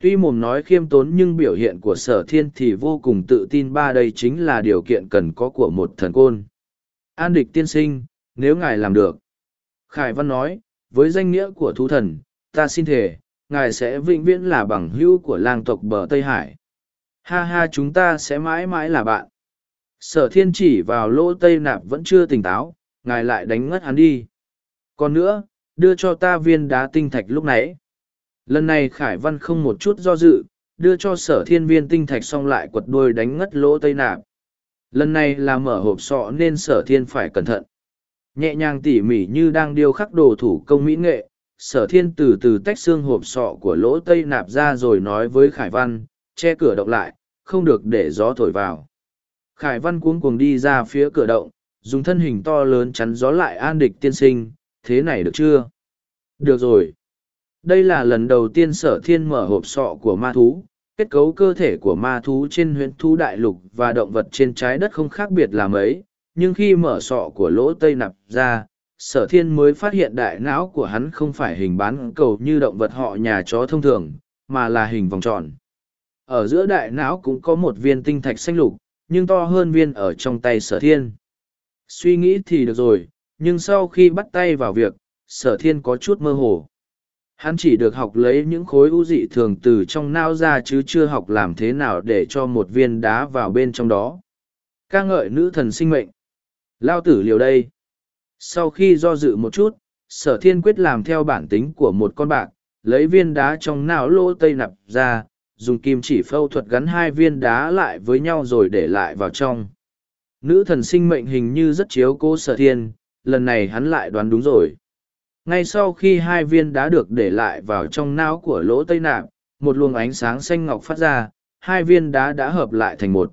Tuy mồm nói khiêm tốn nhưng biểu hiện của sở thiên thì vô cùng tự tin, ba đây chính là điều kiện cần có của một thần côn. An địch tiên sinh, nếu ngài làm được, khải văn nói với danh nghĩa của thú thần, ta xin thề, ngài sẽ vĩnh viễn là bằng hữu của lang tộc bờ tây hải. Ha ha, chúng ta sẽ mãi mãi là bạn. Sở thiên chỉ vào lỗ tây nạp vẫn chưa tỉnh táo, ngài lại đánh ngất hắn đi. Còn nữa, đưa cho ta viên đá tinh thạch lúc nãy. Lần này khải văn không một chút do dự, đưa cho sở thiên viên tinh thạch xong lại quật đuôi đánh ngất lỗ tây nạp. Lần này là mở hộp sọ nên sở thiên phải cẩn thận nhẹ nhàng tỉ mỉ như đang điêu khắc đồ thủ công mỹ nghệ, sở thiên từ từ tách xương hộp sọ của lỗ tây nạp ra rồi nói với khải văn, che cửa động lại, không được để gió thổi vào. Khải văn cuống cuồng đi ra phía cửa động, dùng thân hình to lớn chắn gió lại an địch tiên sinh, thế này được chưa? Được rồi. Đây là lần đầu tiên sở thiên mở hộp sọ của ma thú, kết cấu cơ thể của ma thú trên huyện thú đại lục và động vật trên trái đất không khác biệt là mấy nhưng khi mở sọ của lỗ tây nạp ra, sở thiên mới phát hiện đại não của hắn không phải hình bán cầu như động vật họ nhà chó thông thường, mà là hình vòng tròn. Ở giữa đại não cũng có một viên tinh thạch xanh lục, nhưng to hơn viên ở trong tay sở thiên. Suy nghĩ thì được rồi, nhưng sau khi bắt tay vào việc, sở thiên có chút mơ hồ. Hắn chỉ được học lấy những khối u dị thường từ trong nao ra chứ chưa học làm thế nào để cho một viên đá vào bên trong đó. Ca ngợi nữ thần sinh mệnh lao tử liều đây. Sau khi do dự một chút, sở thiên quyết làm theo bản tính của một con bạc, lấy viên đá trong não lỗ tây nạp ra, dùng kim chỉ phẫu thuật gắn hai viên đá lại với nhau rồi để lại vào trong. Nữ thần sinh mệnh hình như rất chiếu cố sở thiên, lần này hắn lại đoán đúng rồi. Ngay sau khi hai viên đá được để lại vào trong não của lỗ tây nạp, một luồng ánh sáng xanh ngọc phát ra, hai viên đá đã hợp lại thành một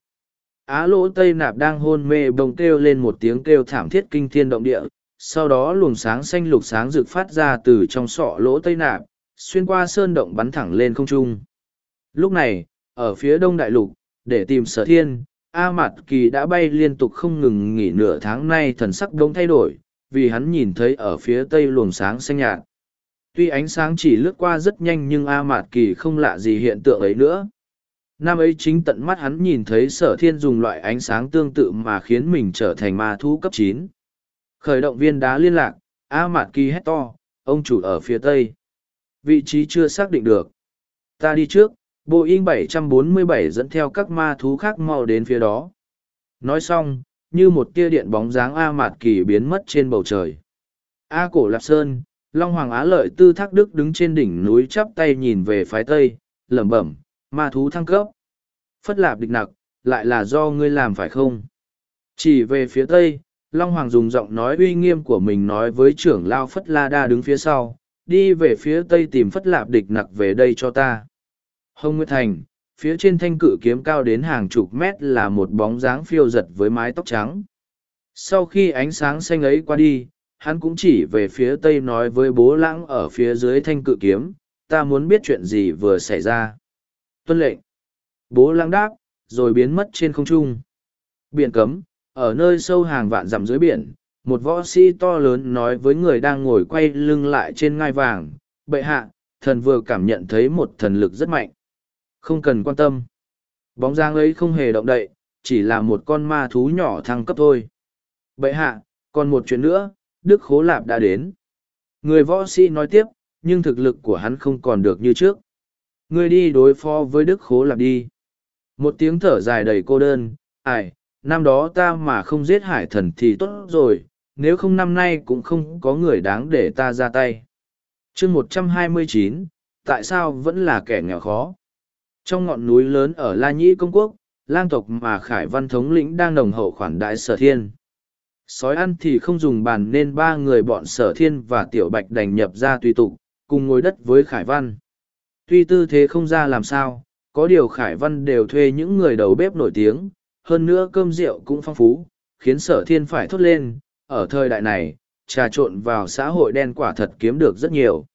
á lỗ tây nạp đang hôn mê bông kêu lên một tiếng kêu thảm thiết kinh thiên động địa, sau đó luồng sáng xanh lục sáng rực phát ra từ trong sọ lỗ tây nạp, xuyên qua sơn động bắn thẳng lên không trung. Lúc này, ở phía đông đại lục, để tìm sở thiên, a mạt kỳ đã bay liên tục không ngừng nghỉ nửa tháng nay thần sắc đông thay đổi, vì hắn nhìn thấy ở phía tây luồng sáng xanh nhạt. Tuy ánh sáng chỉ lướt qua rất nhanh nhưng a mạt kỳ không lạ gì hiện tượng ấy nữa năm ấy chính tận mắt hắn nhìn thấy sở thiên dùng loại ánh sáng tương tự mà khiến mình trở thành ma thú cấp chín. Khởi động viên đá liên lạc a mạt kỳ hét to ông chủ ở phía tây. Vị trí chưa xác định được. Ta đi trước. Boeing 747 dẫn theo các ma thú khác mau đến phía đó. Nói xong như một tia điện bóng dáng A Mạt Kỳ biến mất trên bầu trời. A Cổ Lạp Sơn, Long Hoàng Á Lợi Tư Thác Đức đứng trên đỉnh núi chắp tay nhìn về phái Tây, lẩm bẩm, ma thú thăng cấp. Phất lạp địch nặc, lại là do ngươi làm phải không? Chỉ về phía Tây, Long Hoàng dùng giọng nói uy nghiêm của mình nói với trưởng lao Phất La Đa đứng phía sau, đi về phía Tây tìm Phất lạp địch nặc về đây cho ta. hông Nguyệt Thành, phía trên thanh cự kiếm cao đến hàng chục mét là một bóng dáng phiêu giật với mái tóc trắng. Sau khi ánh sáng xanh ấy qua đi, hắn cũng chỉ về phía tây nói với bố lãng ở phía dưới thanh cự kiếm, ta muốn biết chuyện gì vừa xảy ra. Tuân lệnh. Bố lãng đáp, rồi biến mất trên không trung. Biển cấm, ở nơi sâu hàng vạn dặm dưới biển, một võ sĩ to lớn nói với người đang ngồi quay lưng lại trên ngai vàng, bệ hạ, thần vừa cảm nhận thấy một thần lực rất mạnh. Không cần quan tâm. Bóng dáng ấy không hề động đậy, chỉ là một con ma thú nhỏ thăng cấp thôi. Bệ hạ, còn một chuyện nữa, Đức Khố Lạp đã đến. Người võ sĩ nói tiếp, nhưng thực lực của hắn không còn được như trước. Ngươi đi đối phó với Đức Khố Lạp đi. Một tiếng thở dài đầy cô đơn, ai, năm đó ta mà không giết hải thần thì tốt rồi, nếu không năm nay cũng không có người đáng để ta ra tay. chương một trăm hai mươi chín, tại sao vẫn là kẻ nghèo khó? Trong ngọn núi lớn ở La Nhĩ Công Quốc, lang tộc mà Khải Văn thống lĩnh đang nồng hậu khoản đại sở thiên sói ăn thì không dùng bàn nên ba người bọn sở thiên và tiểu bạch đành nhập ra tùy tục cùng ngồi đất với khải văn tuy tư thế không ra làm sao, có điều khải văn đều thuê những người đầu bếp nổi tiếng, hơn nữa cơm rượu cũng phong phú, khiến sở thiên phải thốt lên, ở thời đại này, trà trộn vào xã hội đen quả thật kiếm được rất nhiều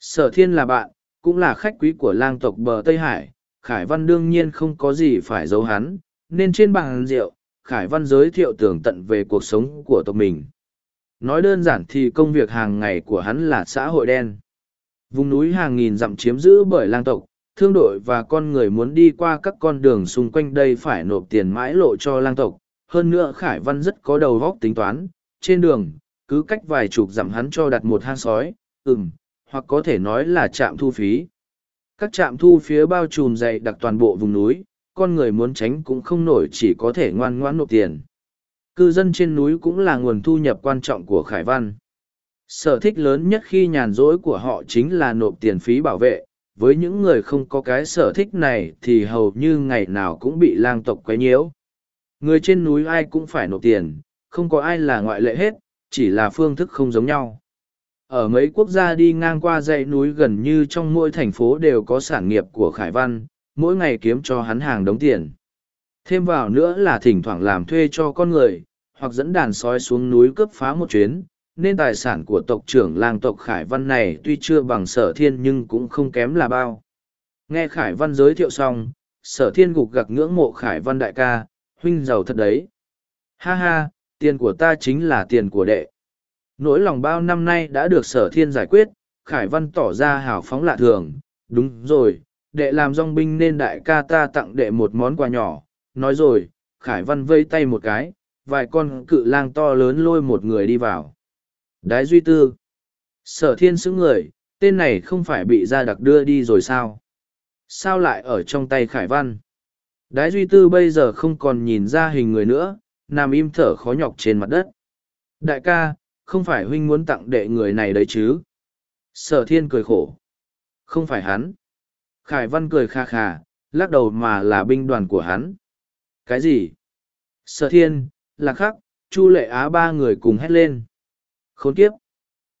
sở thiên là bạn, cũng là khách quý của lang tộc bờ tây hải, khải văn đương nhiên không có gì phải giấu hắn, nên trên bàn rượu, Khải Văn giới thiệu tường tận về cuộc sống của tộc mình. Nói đơn giản thì công việc hàng ngày của hắn là xã hội đen. Vùng núi hàng nghìn dặm chiếm giữ bởi lang tộc, thương đội và con người muốn đi qua các con đường xung quanh đây phải nộp tiền mãi lộ cho lang tộc. Hơn nữa Khải Văn rất có đầu góc tính toán, trên đường, cứ cách vài chục dặm hắn cho đặt một hang sói, ừm, hoặc có thể nói là trạm thu phí. Các trạm thu phía bao trùm dày đặc toàn bộ vùng núi, con người muốn tránh cũng không nổi chỉ có thể ngoan ngoãn nộp tiền. Cư dân trên núi cũng là nguồn thu nhập quan trọng của Khải Văn. Sở thích lớn nhất khi nhàn rỗi của họ chính là nộp tiền phí bảo vệ. Với những người không có cái sở thích này thì hầu như ngày nào cũng bị lang tộc quấy nhiễu. Người trên núi ai cũng phải nộp tiền, không có ai là ngoại lệ hết, chỉ là phương thức không giống nhau. Ở mấy quốc gia đi ngang qua dãy núi gần như trong mỗi thành phố đều có sản nghiệp của Khải Văn, mỗi ngày kiếm cho hắn hàng đống tiền. Thêm vào nữa là thỉnh thoảng làm thuê cho con người, hoặc dẫn đàn sói xuống núi cướp phá một chuyến, nên tài sản của tộc trưởng làng tộc Khải Văn này tuy chưa bằng sở thiên nhưng cũng không kém là bao. Nghe Khải Văn giới thiệu xong, sở thiên gục gặc ngưỡng mộ Khải Văn đại ca, huynh giàu thật đấy. Ha ha, tiền của ta chính là tiền của đệ. Nỗi lòng bao năm nay đã được sở thiên giải quyết, Khải Văn tỏ ra hào phóng lạ thường, đúng rồi, đệ làm dòng binh nên đại ca ta tặng đệ một món quà nhỏ nói rồi khải văn vây tay một cái vài con cự lang to lớn lôi một người đi vào đái duy tư. Sở thiên xứng người tên này không phải bị gia đặc đưa đi rồi sao? Sao lại ở trong tay khải văn? Đái duy tư bây giờ không còn nhìn ra hình người nữa nằm im thở khó nhọc trên mặt đất. Đại ca không phải huynh muốn tặng đệ người này đấy chứ? Sở thiên cười khổ. Không phải hắn. Khải Văn cười kha khà, lắc đầu mà là binh đoàn của hắn. Cái gì? Sở thiên, lạc khắc, chu lệ á ba người cùng hét lên. Khốn kiếp!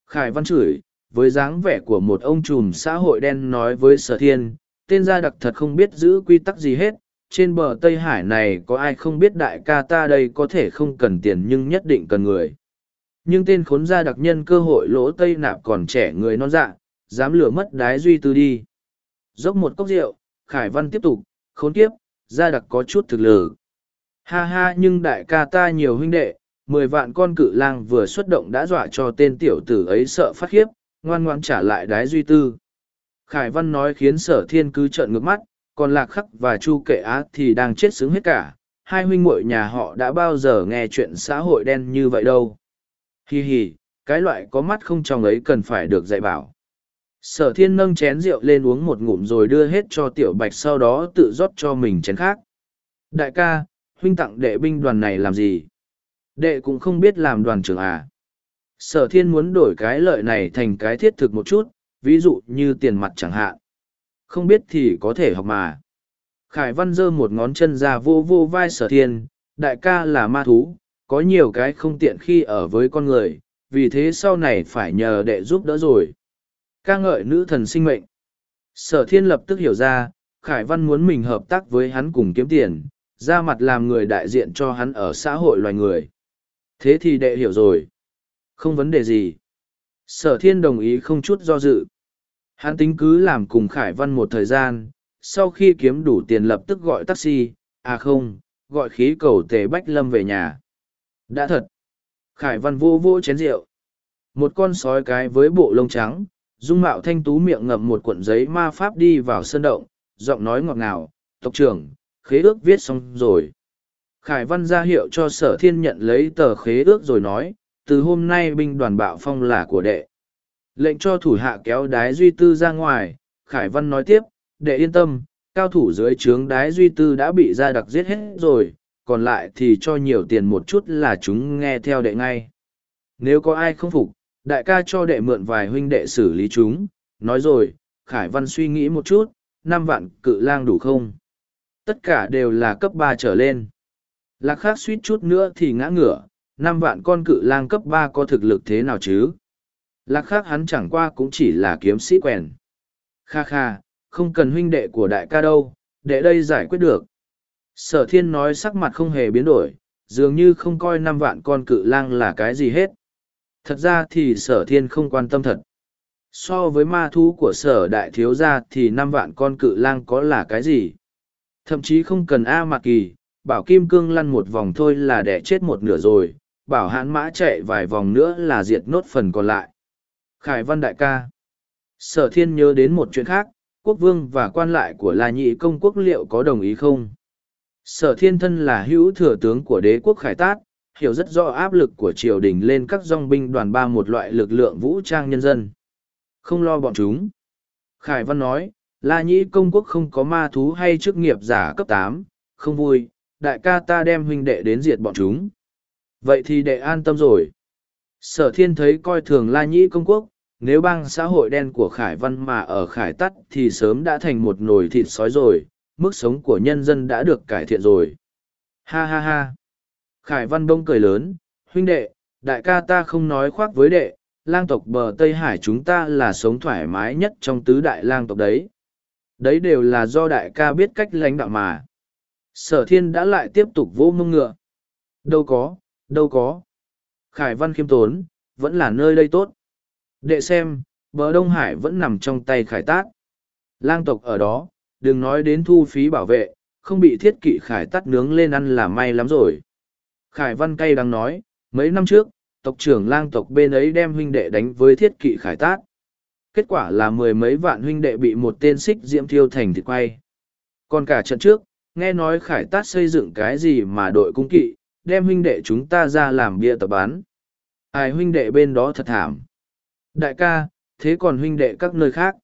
Khải Văn chửi, với dáng vẻ của một ông trùm xã hội đen nói với sở thiên, tên gia đặc thật không biết giữ quy tắc gì hết. Trên bờ Tây Hải này có ai không biết đại ca ta đây có thể không cần tiền nhưng nhất định cần người. Nhưng tên khốn gia đặc nhân cơ hội lỗ Tây nạp còn trẻ người non dạ, dám lửa mất đái duy tư đi. Dốc một cốc rượu, Khải Văn tiếp tục, khốn kiếp, gia đặc có chút thực lử. Ha ha nhưng đại ca ta nhiều huynh đệ, mười vạn con cự lang vừa xuất động đã dọa cho tên tiểu tử ấy sợ phát khiếp, ngoan ngoan trả lại đái duy tư. Khải Văn nói khiến sở thiên cứ trợn ngược mắt, còn lạc khắc và chu kệ á thì đang chết sướng hết cả. Hai huynh muội nhà họ đã bao giờ nghe chuyện xã hội đen như vậy đâu. Hì hì, cái loại có mắt không trong ấy cần phải được dạy bảo sở thiên nâng chén rượu lên uống một ngụm rồi đưa hết cho tiểu bạch sau đó tự rót cho mình chén khác đại ca huynh tặng đệ binh đoàn này làm gì đệ cũng không biết làm đoàn trưởng à Sở thiên muốn đổi cái lợi này thành cái thiết thực một chút, ví dụ như tiền mặt chẳng hạn. Không biết thì có thể học mà. Khải Văn giơ một ngón chân ra vô vô vai sở thiên, đại ca là ma thú, có nhiều cái không tiện khi ở với con người, vì thế sau này phải nhờ đệ giúp đỡ rồi. ca ngợi nữ thần sinh mệnh. Sở thiên lập tức hiểu ra, Khải Văn muốn mình hợp tác với hắn cùng kiếm tiền, ra mặt làm người đại diện cho hắn ở xã hội loài người. Thế thì đệ hiểu rồi. Không vấn đề gì. Sở thiên đồng ý không chút do dự. Hắn tính cứ làm cùng Khải Văn một thời gian, sau khi kiếm đủ tiền lập tức gọi taxi, à không, gọi khí cầu tề bách lâm về nhà. Đã thật. Khải Văn vô vô chén rượu. Một con sói cái với bộ lông trắng, dung mạo thanh tú miệng ngậm một cuộn giấy ma pháp đi vào sân động, giọng nói ngọt ngào, tộc trưởng, khế ước viết xong rồi. Khải Văn ra hiệu cho sở thiên nhận lấy tờ khế ước rồi nói, từ hôm nay binh đoàn bạo phong là của đệ. Lệnh cho thủ hạ kéo đái duy tư ra ngoài, Khải Văn nói tiếp, đệ yên tâm, cao thủ dưới trướng đái duy tư đã bị gia đặc giết hết rồi, còn lại thì cho nhiều tiền một chút là chúng nghe theo đệ ngay. Nếu có ai không phục, đại ca cho đệ mượn vài huynh đệ xử lý chúng, nói rồi, Khải Văn suy nghĩ một chút, năm vạn cự lang đủ không? Tất cả đều là cấp ba trở lên. Lạc khác suýt chút nữa thì ngã ngửa, năm vạn con cự lang cấp ba có thực lực thế nào chứ? Lạc khác hắn chẳng qua cũng chỉ là kiếm sĩ quèn. Kha kha, không cần huynh đệ của đại ca đâu, đệ đây giải quyết được. Sở thiên nói sắc mặt không hề biến đổi, dường như không coi năm vạn con cự lang là cái gì hết. Thật ra thì sở thiên không quan tâm thật. So với ma thú của sở đại thiếu gia thì năm vạn con cự lang có là cái gì? Thậm chí không cần A Mạc Kỳ, bảo Kim Cương lăn một vòng thôi là đẻ chết một nửa rồi, bảo hãn mã chạy vài vòng nữa là diệt nốt phần còn lại. Khải Văn Đại ca Sở thiên nhớ đến một chuyện khác, quốc vương và quan lại của La Nhị công quốc liệu có đồng ý không? Sở thiên thân là hữu thừa tướng của đế quốc Khải Tát, hiểu rất rõ áp lực của triều đình lên các dòng binh đoàn ba một loại lực lượng vũ trang nhân dân. Không lo bọn chúng. Khải Văn nói, La Nhĩ công quốc không có ma thú hay chức nghiệp giả cấp tám, không vui, đại ca ta đem huynh đệ đến diệt bọn chúng. Vậy thì đệ an tâm rồi. Sở thiên thấy coi thường La Nhĩ công quốc, nếu bang xã hội đen của Khải Văn mà ở Khải Tắt thì sớm đã thành một nồi thịt sói rồi, mức sống của nhân dân đã được cải thiện rồi. Ha ha ha. Khải Văn bông cười lớn, huynh đệ, đại ca ta không nói khoác với đệ, lang tộc bờ Tây Hải chúng ta là sống thoải mái nhất trong tứ đại lang tộc đấy. Đấy đều là do đại ca biết cách lãnh đạo mà. Sở thiên đã lại tiếp tục vô mông ngựa. Đâu có, đâu có. Khải Văn khiêm tốn, vẫn là nơi đây tốt. Đệ xem, bờ Đông Hải vẫn nằm trong tay khải tát. Lang tộc ở đó, đừng nói đến thu phí bảo vệ, không bị thiết kỵ khải tát nướng lên ăn là may lắm rồi. Khải Văn cay đang nói, mấy năm trước, tộc trưởng lang tộc bên ấy đem huynh đệ đánh với thiết kỵ khải tát. Kết quả là mười mấy vạn huynh đệ bị một tên xích diễm thiêu thành thịt quay. Còn cả trận trước, nghe nói khải tát xây dựng cái gì mà đội cung kỵ, đem huynh đệ chúng ta ra làm bia tập bán. Ai huynh đệ bên đó thật thảm. Đại ca, thế còn huynh đệ các nơi khác?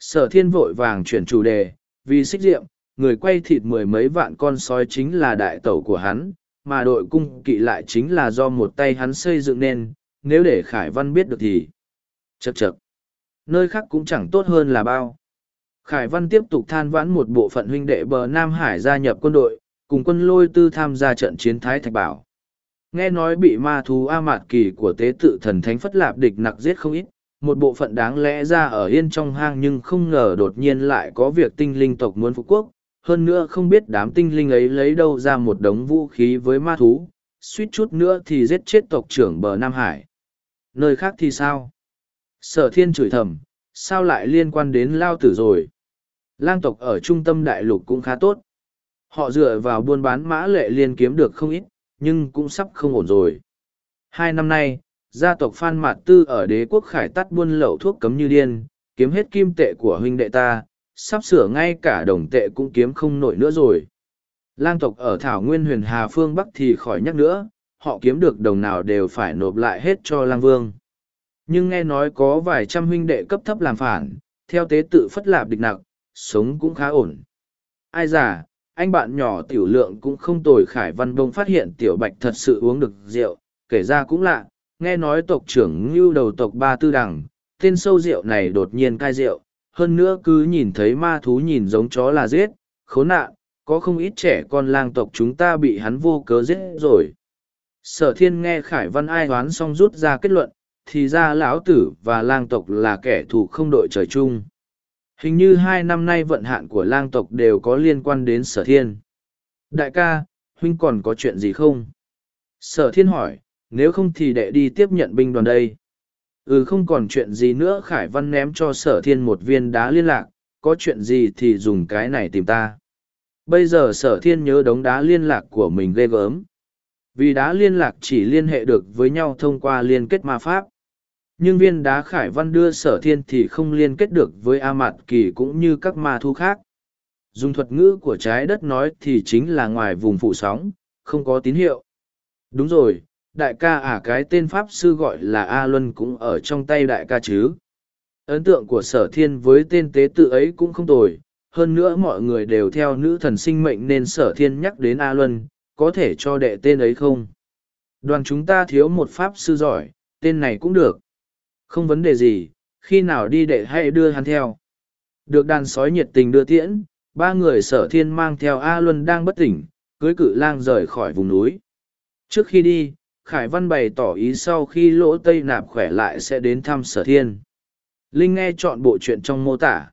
Sở thiên vội vàng chuyển chủ đề, vì xích diệm, người quay thịt mười mấy vạn con sói chính là đại tẩu của hắn, mà đội cung kỵ lại chính là do một tay hắn xây dựng nên, nếu để Khải Văn biết được thì... Chậc chậc. Nơi khác cũng chẳng tốt hơn là bao. Khải Văn tiếp tục than vãn một bộ phận huynh đệ bờ Nam Hải gia nhập quân đội, cùng quân lôi tư tham gia trận chiến Thái Thạch Bảo. Nghe nói bị ma thú A Mạt Kỳ của tế tự thần thánh phất lạp địch nặc giết không ít, một bộ phận đáng lẽ ra ở yên trong hang nhưng không ngờ đột nhiên lại có việc tinh linh tộc muốn phục quốc, hơn nữa không biết đám tinh linh ấy lấy đâu ra một đống vũ khí với ma thú, suýt chút nữa thì giết chết tộc trưởng bờ Nam Hải. Nơi khác thì sao? Sở thiên chửi thầm, sao lại liên quan đến lao tử rồi? Lang tộc ở trung tâm đại lục cũng khá tốt. Họ dựa vào buôn bán mã lệ liên kiếm được không ít, nhưng cũng sắp không ổn rồi. Hai năm nay, gia tộc Phan Mạt Tư ở đế quốc khải tắt buôn lậu thuốc cấm như điên, kiếm hết kim tệ của huynh đệ ta, sắp sửa ngay cả đồng tệ cũng kiếm không nổi nữa rồi. Lang tộc ở Thảo Nguyên huyền Hà phương Bắc thì khỏi nhắc nữa, họ kiếm được đồng nào đều phải nộp lại hết cho Lang Vương. Nhưng nghe nói có vài trăm huynh đệ cấp thấp làm phản, theo tế tự phất lạp địch nặng, sống cũng khá ổn. Ai già, anh bạn nhỏ tiểu lượng cũng không tồi Khải Văn Bông phát hiện tiểu bạch thật sự uống được rượu, kể ra cũng lạ, nghe nói tộc trưởng ngưu đầu tộc ba tư đằng, tên sâu rượu này đột nhiên cai rượu, hơn nữa cứ nhìn thấy ma thú nhìn giống chó là giết, khốn nạn, có không ít trẻ con lang tộc chúng ta bị hắn vô cớ giết rồi. Sở thiên nghe Khải Văn ai đoán xong rút ra kết luận, thì ra lão tử và lang tộc là kẻ thù không đội trời chung. Hình như hai năm nay vận hạn của lang tộc đều có liên quan đến sở thiên. Đại ca, huynh còn có chuyện gì không? Sở thiên hỏi, nếu không thì đệ đi tiếp nhận binh đoàn đây. Ừ không còn chuyện gì nữa Khải Văn ném cho sở thiên một viên đá liên lạc, có chuyện gì thì dùng cái này tìm ta. Bây giờ sở thiên nhớ đống đá liên lạc của mình ghê gớm. Vì đá liên lạc chỉ liên hệ được với nhau thông qua liên kết ma pháp. Nhưng viên đá Khải Văn đưa sở thiên thì không liên kết được với A Mạt Kỳ cũng như các ma thu khác. Dùng thuật ngữ của trái đất nói thì chính là ngoài vùng phụ sóng, không có tín hiệu. Đúng rồi, đại ca à cái tên pháp sư gọi là a luân cũng ở trong tay đại ca chứ ấn tượng của sở thiên với tên tế tự ấy cũng không tồi hơn nữa mọi người đều theo nữ thần sinh mệnh nên sở thiên nhắc đến a luân có thể cho đệ tên ấy không đoàn chúng ta thiếu một pháp sư giỏi tên này cũng được không vấn đề gì khi nào đi đệ hãy đưa hắn theo được đàn sói nhiệt tình đưa tiễn ba người sở thiên mang theo a luân đang bất tỉnh cưới cự lang rời khỏi vùng núi trước khi đi Khải Văn bày tỏ ý sau khi lỗ tây nạp khỏe lại sẽ đến thăm sở thiên. Linh nghe chọn bộ chuyện trong mô tả.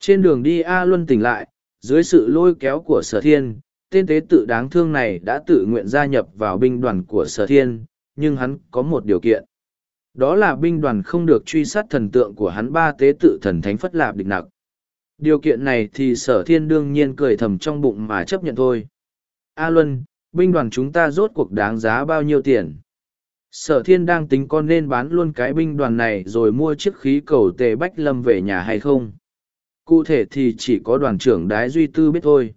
Trên đường đi A Luân tỉnh lại, dưới sự lôi kéo của sở thiên, tên tế tự đáng thương này đã tự nguyện gia nhập vào binh đoàn của sở thiên, nhưng hắn có một điều kiện. Đó là binh đoàn không được truy sát thần tượng của hắn ba tế tự thần thánh phất lạp địch nặc. Điều kiện này thì sở thiên đương nhiên cười thầm trong bụng mà chấp nhận thôi. A Luân, binh đoàn chúng ta rốt cuộc đáng giá bao nhiêu tiền. Sở thiên đang tính con nên bán luôn cái binh đoàn này rồi mua chiếc khí cầu tề bách lâm về nhà hay không. Cụ thể thì chỉ có đoàn trưởng đái duy tư biết thôi.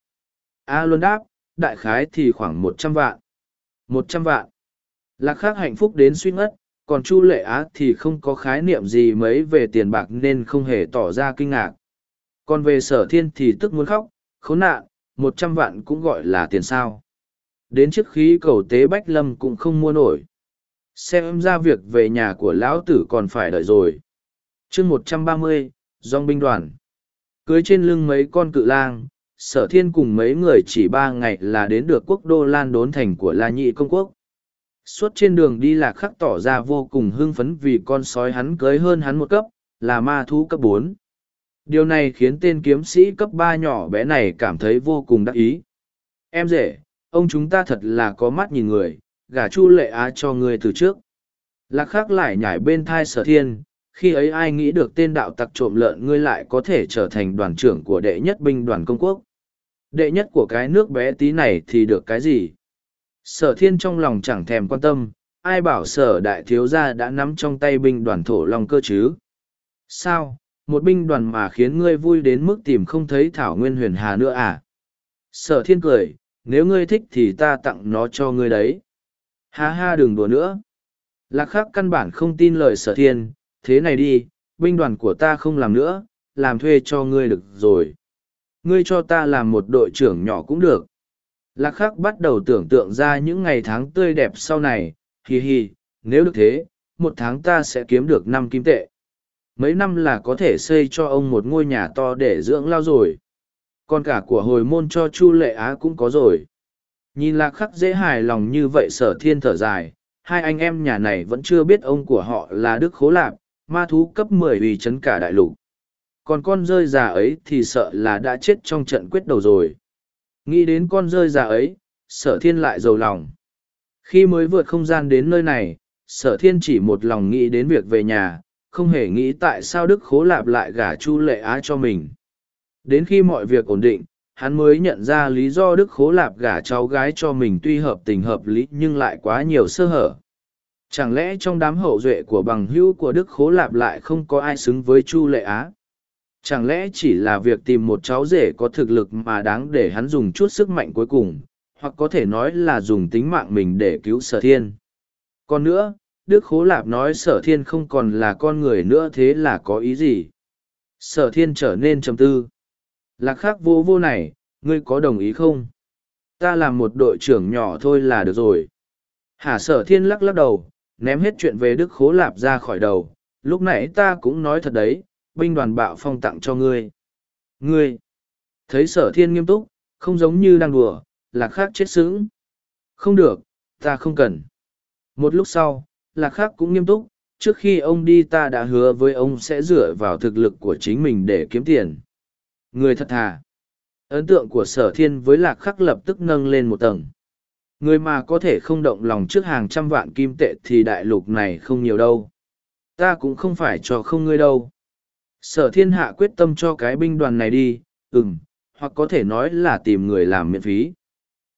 A luân đáp, đại khái thì khoảng một trăm vạn. một trăm vạn. Lạc khác hạnh phúc đến suy ngất, còn Chu Lệ Á thì không có khái niệm gì mấy về tiền bạc nên không hề tỏ ra kinh ngạc. Còn về sở thiên thì tức muốn khóc, khốn nạn, một trăm vạn cũng gọi là tiền sao. Đến chiếc khí cầu tế bách lâm cũng không mua nổi. Xem ra việc về nhà của lão tử còn phải đợi rồi. Chương một trăm ba mươi dong binh đoàn. Cưới trên lưng mấy con cự lang sở thiên cùng mấy người chỉ ba ngày là đến được quốc đô lan đốn thành của la nhị công quốc suốt trên đường đi lạc khắc tỏ ra vô cùng hưng phấn vì con sói hắn cưới hơn hắn một cấp, là ma thú cấp bốn. Điều này khiến tên kiếm sĩ cấp ba nhỏ bé này cảm thấy vô cùng đắc ý. Em rể, ông chúng ta thật là có mắt nhìn người, gả chu lệ á cho người từ trước. Lạc khắc lại nhảy bên thai sở thiên, khi ấy ai nghĩ được tên đạo tặc trộm lợn ngươi lại có thể trở thành đoàn trưởng của đệ nhất binh đoàn công quốc. Đệ nhất của cái nước bé tí này thì được cái gì? Sở thiên trong lòng chẳng thèm quan tâm, ai bảo sở đại thiếu gia đã nắm trong tay binh đoàn thổ long cơ chứ? Sao, một binh đoàn mà khiến ngươi vui đến mức tìm không thấy thảo nguyên huyền hà nữa à? Sở thiên cười, nếu ngươi thích thì ta tặng nó cho ngươi đấy. Ha ha đừng đùa nữa. Lạc khắc căn bản không tin lời sở thiên, thế này đi, binh đoàn của ta không làm nữa, làm thuê cho ngươi được rồi. Ngươi cho ta làm một đội trưởng nhỏ cũng được lạc khắc bắt đầu tưởng tượng ra những ngày tháng tươi đẹp sau này hì hì nếu được thế một tháng ta sẽ kiếm được năm kim tệ mấy năm là có thể xây cho ông một ngôi nhà to để dưỡng lao rồi còn cả của hồi môn cho Chu Lệ Á cũng có rồi. Nhìn lạc khắc dễ hài lòng như vậy sở thiên thở dài, hai anh em nhà này vẫn chưa biết ông của họ là Đức Khố Lạp, ma thú cấp mười vì chấn cả đại lục. Còn con rơi già ấy thì sợ là đã chết trong trận quyết đầu rồi. Nghĩ đến con rơi già ấy, sở thiên lại giàu lòng. Khi mới vượt không gian đến nơi này, sở thiên chỉ một lòng nghĩ đến việc về nhà, không hề nghĩ tại sao Đức Khố Lạp lại gả Chu Lệ Á cho mình. Đến khi mọi việc ổn định, hắn mới nhận ra lý do Đức Khố Lạp gả cháu gái cho mình tuy hợp tình hợp lý nhưng lại quá nhiều sơ hở. Chẳng lẽ trong đám hậu duệ của bằng hữu của Đức Khố Lạp lại không có ai xứng với Chu Lệ Á? Chẳng lẽ chỉ là việc tìm một cháu rể có thực lực mà đáng để hắn dùng chút sức mạnh cuối cùng, hoặc có thể nói là dùng tính mạng mình để cứu sở thiên? Còn nữa, Đức Khố Lạp nói sở thiên không còn là con người nữa thế là có ý gì? Sở thiên trở nên trầm tư Lạc khắc vô vô này, ngươi có đồng ý không? Ta làm một đội trưởng nhỏ thôi là được rồi. Hà sở thiên lắc lắc đầu, ném hết chuyện về Đức Khố Lạp ra khỏi đầu. Lúc nãy ta cũng nói thật đấy, binh đoàn bạo phong tặng cho ngươi. Ngươi! Thấy sở thiên nghiêm túc, không giống như đang đùa, lạc khác chết sững. Không được, ta không cần. Một lúc sau, lạc khác cũng nghiêm túc, trước khi ông đi ta đã hứa với ông sẽ dựa vào thực lực của chính mình để kiếm tiền. Người thật thà. Ấn tượng của sở thiên với lạc khắc lập tức nâng lên một tầng. Người mà có thể không động lòng trước hàng trăm vạn kim tệ thì đại lục này không nhiều đâu. Ta cũng không phải cho không ngươi đâu. Sở thiên hạ quyết tâm cho cái binh đoàn này đi, ừm, hoặc có thể nói là tìm người làm miễn phí.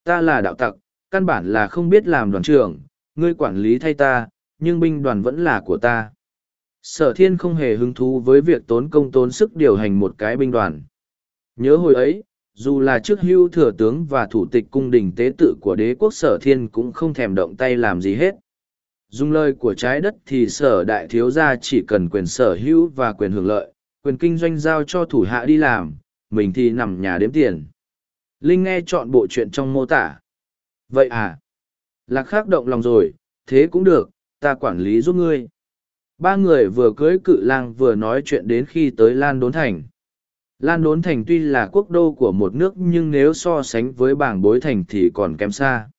Ta là đạo tặc, căn bản là không biết làm đoàn trưởng, ngươi quản lý thay ta, nhưng binh đoàn vẫn là của ta. Sở thiên không hề hứng thú với việc tốn công tốn sức điều hành một cái binh đoàn. Nhớ hồi ấy, dù là trước hưu thừa tướng và thủ tịch cung đình tế tự của đế quốc sở thiên cũng không thèm động tay làm gì hết. Dùng lời của trái đất thì sở đại thiếu gia chỉ cần quyền sở hữu và quyền hưởng lợi, quyền kinh doanh giao cho thủ hạ đi làm, mình thì nằm nhà đếm tiền. Linh nghe chọn bộ chuyện trong mô tả. Vậy à? Lạc khắc động lòng rồi, thế cũng được, ta quản lý giúp ngươi. Ba người vừa cưới cự lang vừa nói chuyện đến khi tới Lan Đốn Thành. Lan Đốn Thành tuy là quốc đô của một nước nhưng nếu so sánh với bảng bối thành thì còn kém xa.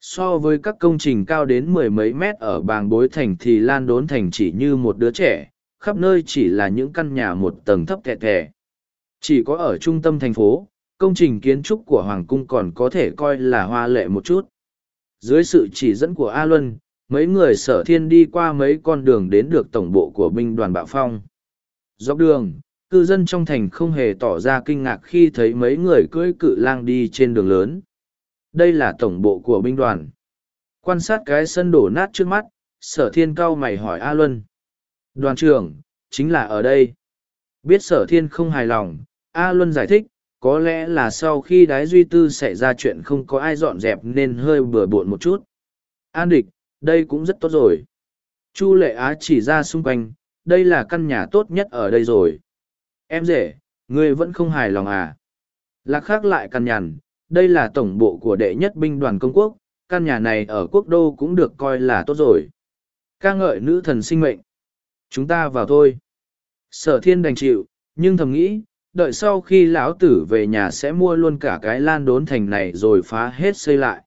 So với các công trình cao đến mười mấy mét ở bảng bối thành thì Lan Đốn Thành chỉ như một đứa trẻ, khắp nơi chỉ là những căn nhà một tầng thấp kẹt kẹt. Chỉ có ở trung tâm thành phố, công trình kiến trúc của Hoàng Cung còn có thể coi là hoa lệ một chút. Dưới sự chỉ dẫn của A Luân, mấy người sở thiên đi qua mấy con đường đến được tổng bộ của binh đoàn bạo phong. Dọc đường, cư dân trong thành không hề tỏ ra kinh ngạc khi thấy mấy người cưỡi cự lang đi trên đường lớn. Đây là tổng bộ của binh đoàn. Quan sát cái sân đổ nát trước mắt, sở thiên cao mày hỏi A Luân. Đoàn trưởng, chính là ở đây. Biết sở thiên không hài lòng, A Luân giải thích, có lẽ là sau khi đái duy tư xảy ra chuyện không có ai dọn dẹp nên hơi bừa bộn một chút. An địch, đây cũng rất tốt rồi. Chu lệ á chỉ ra xung quanh, đây là căn nhà tốt nhất ở đây rồi. Em rể, ngươi vẫn không hài lòng à? Lạc khác lại căn nhằn, đây là tổng bộ của đệ nhất binh đoàn công quốc, căn nhà này ở quốc đô cũng được coi là tốt rồi. ca ngợi nữ thần sinh mệnh. Chúng ta vào thôi. Sở thiên đành chịu, nhưng thầm nghĩ, đợi sau khi lão tử về nhà sẽ mua luôn cả cái lan đốn thành này rồi phá hết xây lại.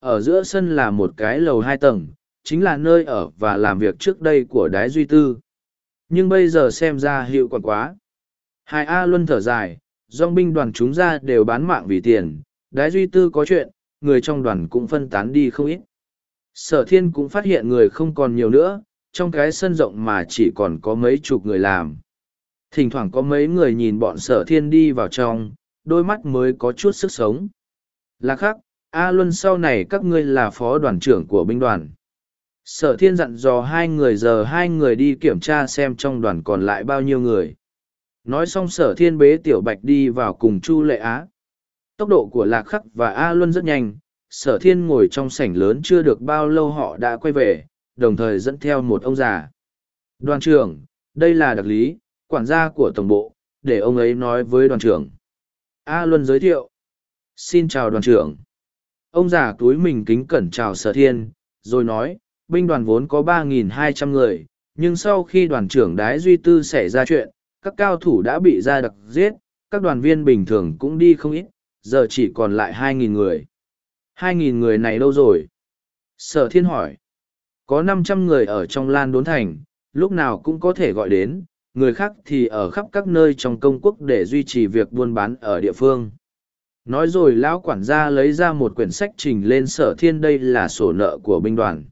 Ở giữa sân là một cái lầu hai tầng chính là nơi ở và làm việc trước đây của đái duy tư. Nhưng bây giờ xem ra hiệu quả quá. Hai a luân thở dài dong binh đoàn chúng ra đều bán mạng vì tiền đái duy tư có chuyện người trong đoàn cũng phân tán đi không ít. Sở thiên cũng phát hiện người không còn nhiều nữa trong cái sân rộng mà chỉ còn có mấy chục người làm. Thỉnh thoảng có mấy người nhìn bọn sở thiên đi vào trong, đôi mắt mới có chút sức sống. Là khác, a luân sau này các ngươi là phó đoàn trưởng của binh đoàn. Sở thiên dặn dò hai người giờ hai người đi kiểm tra xem trong đoàn còn lại bao nhiêu người. Nói xong sở thiên bế tiểu bạch đi vào cùng chu lệ á. Tốc độ của lạc khắc và a luân rất nhanh, sở thiên ngồi trong sảnh lớn chưa được bao lâu họ đã quay về đồng thời dẫn theo một ông già đoàn trưởng đây là đặc lý quản gia của tổng bộ, để ông ấy nói với đoàn trưởng. A Luân giới thiệu. Xin chào đoàn trưởng. Ông già túi mình kính cẩn chào sở thiên, rồi nói, binh đoàn vốn có 3.200 người, nhưng sau khi đoàn trưởng đái duy tư xảy ra chuyện, các cao thủ đã bị ra đặc giết, các đoàn viên bình thường cũng đi không ít, giờ chỉ còn lại 2.000 người. 2.000 người này đâu rồi? Sở thiên hỏi. Có 500 người ở trong Lan Đốn Thành, lúc nào cũng có thể gọi đến, người khác thì ở khắp các nơi trong công quốc để duy trì việc buôn bán ở địa phương. Nói rồi lão quản gia lấy ra một quyển sách trình lên sở thiên đây là sổ nợ của binh đoàn.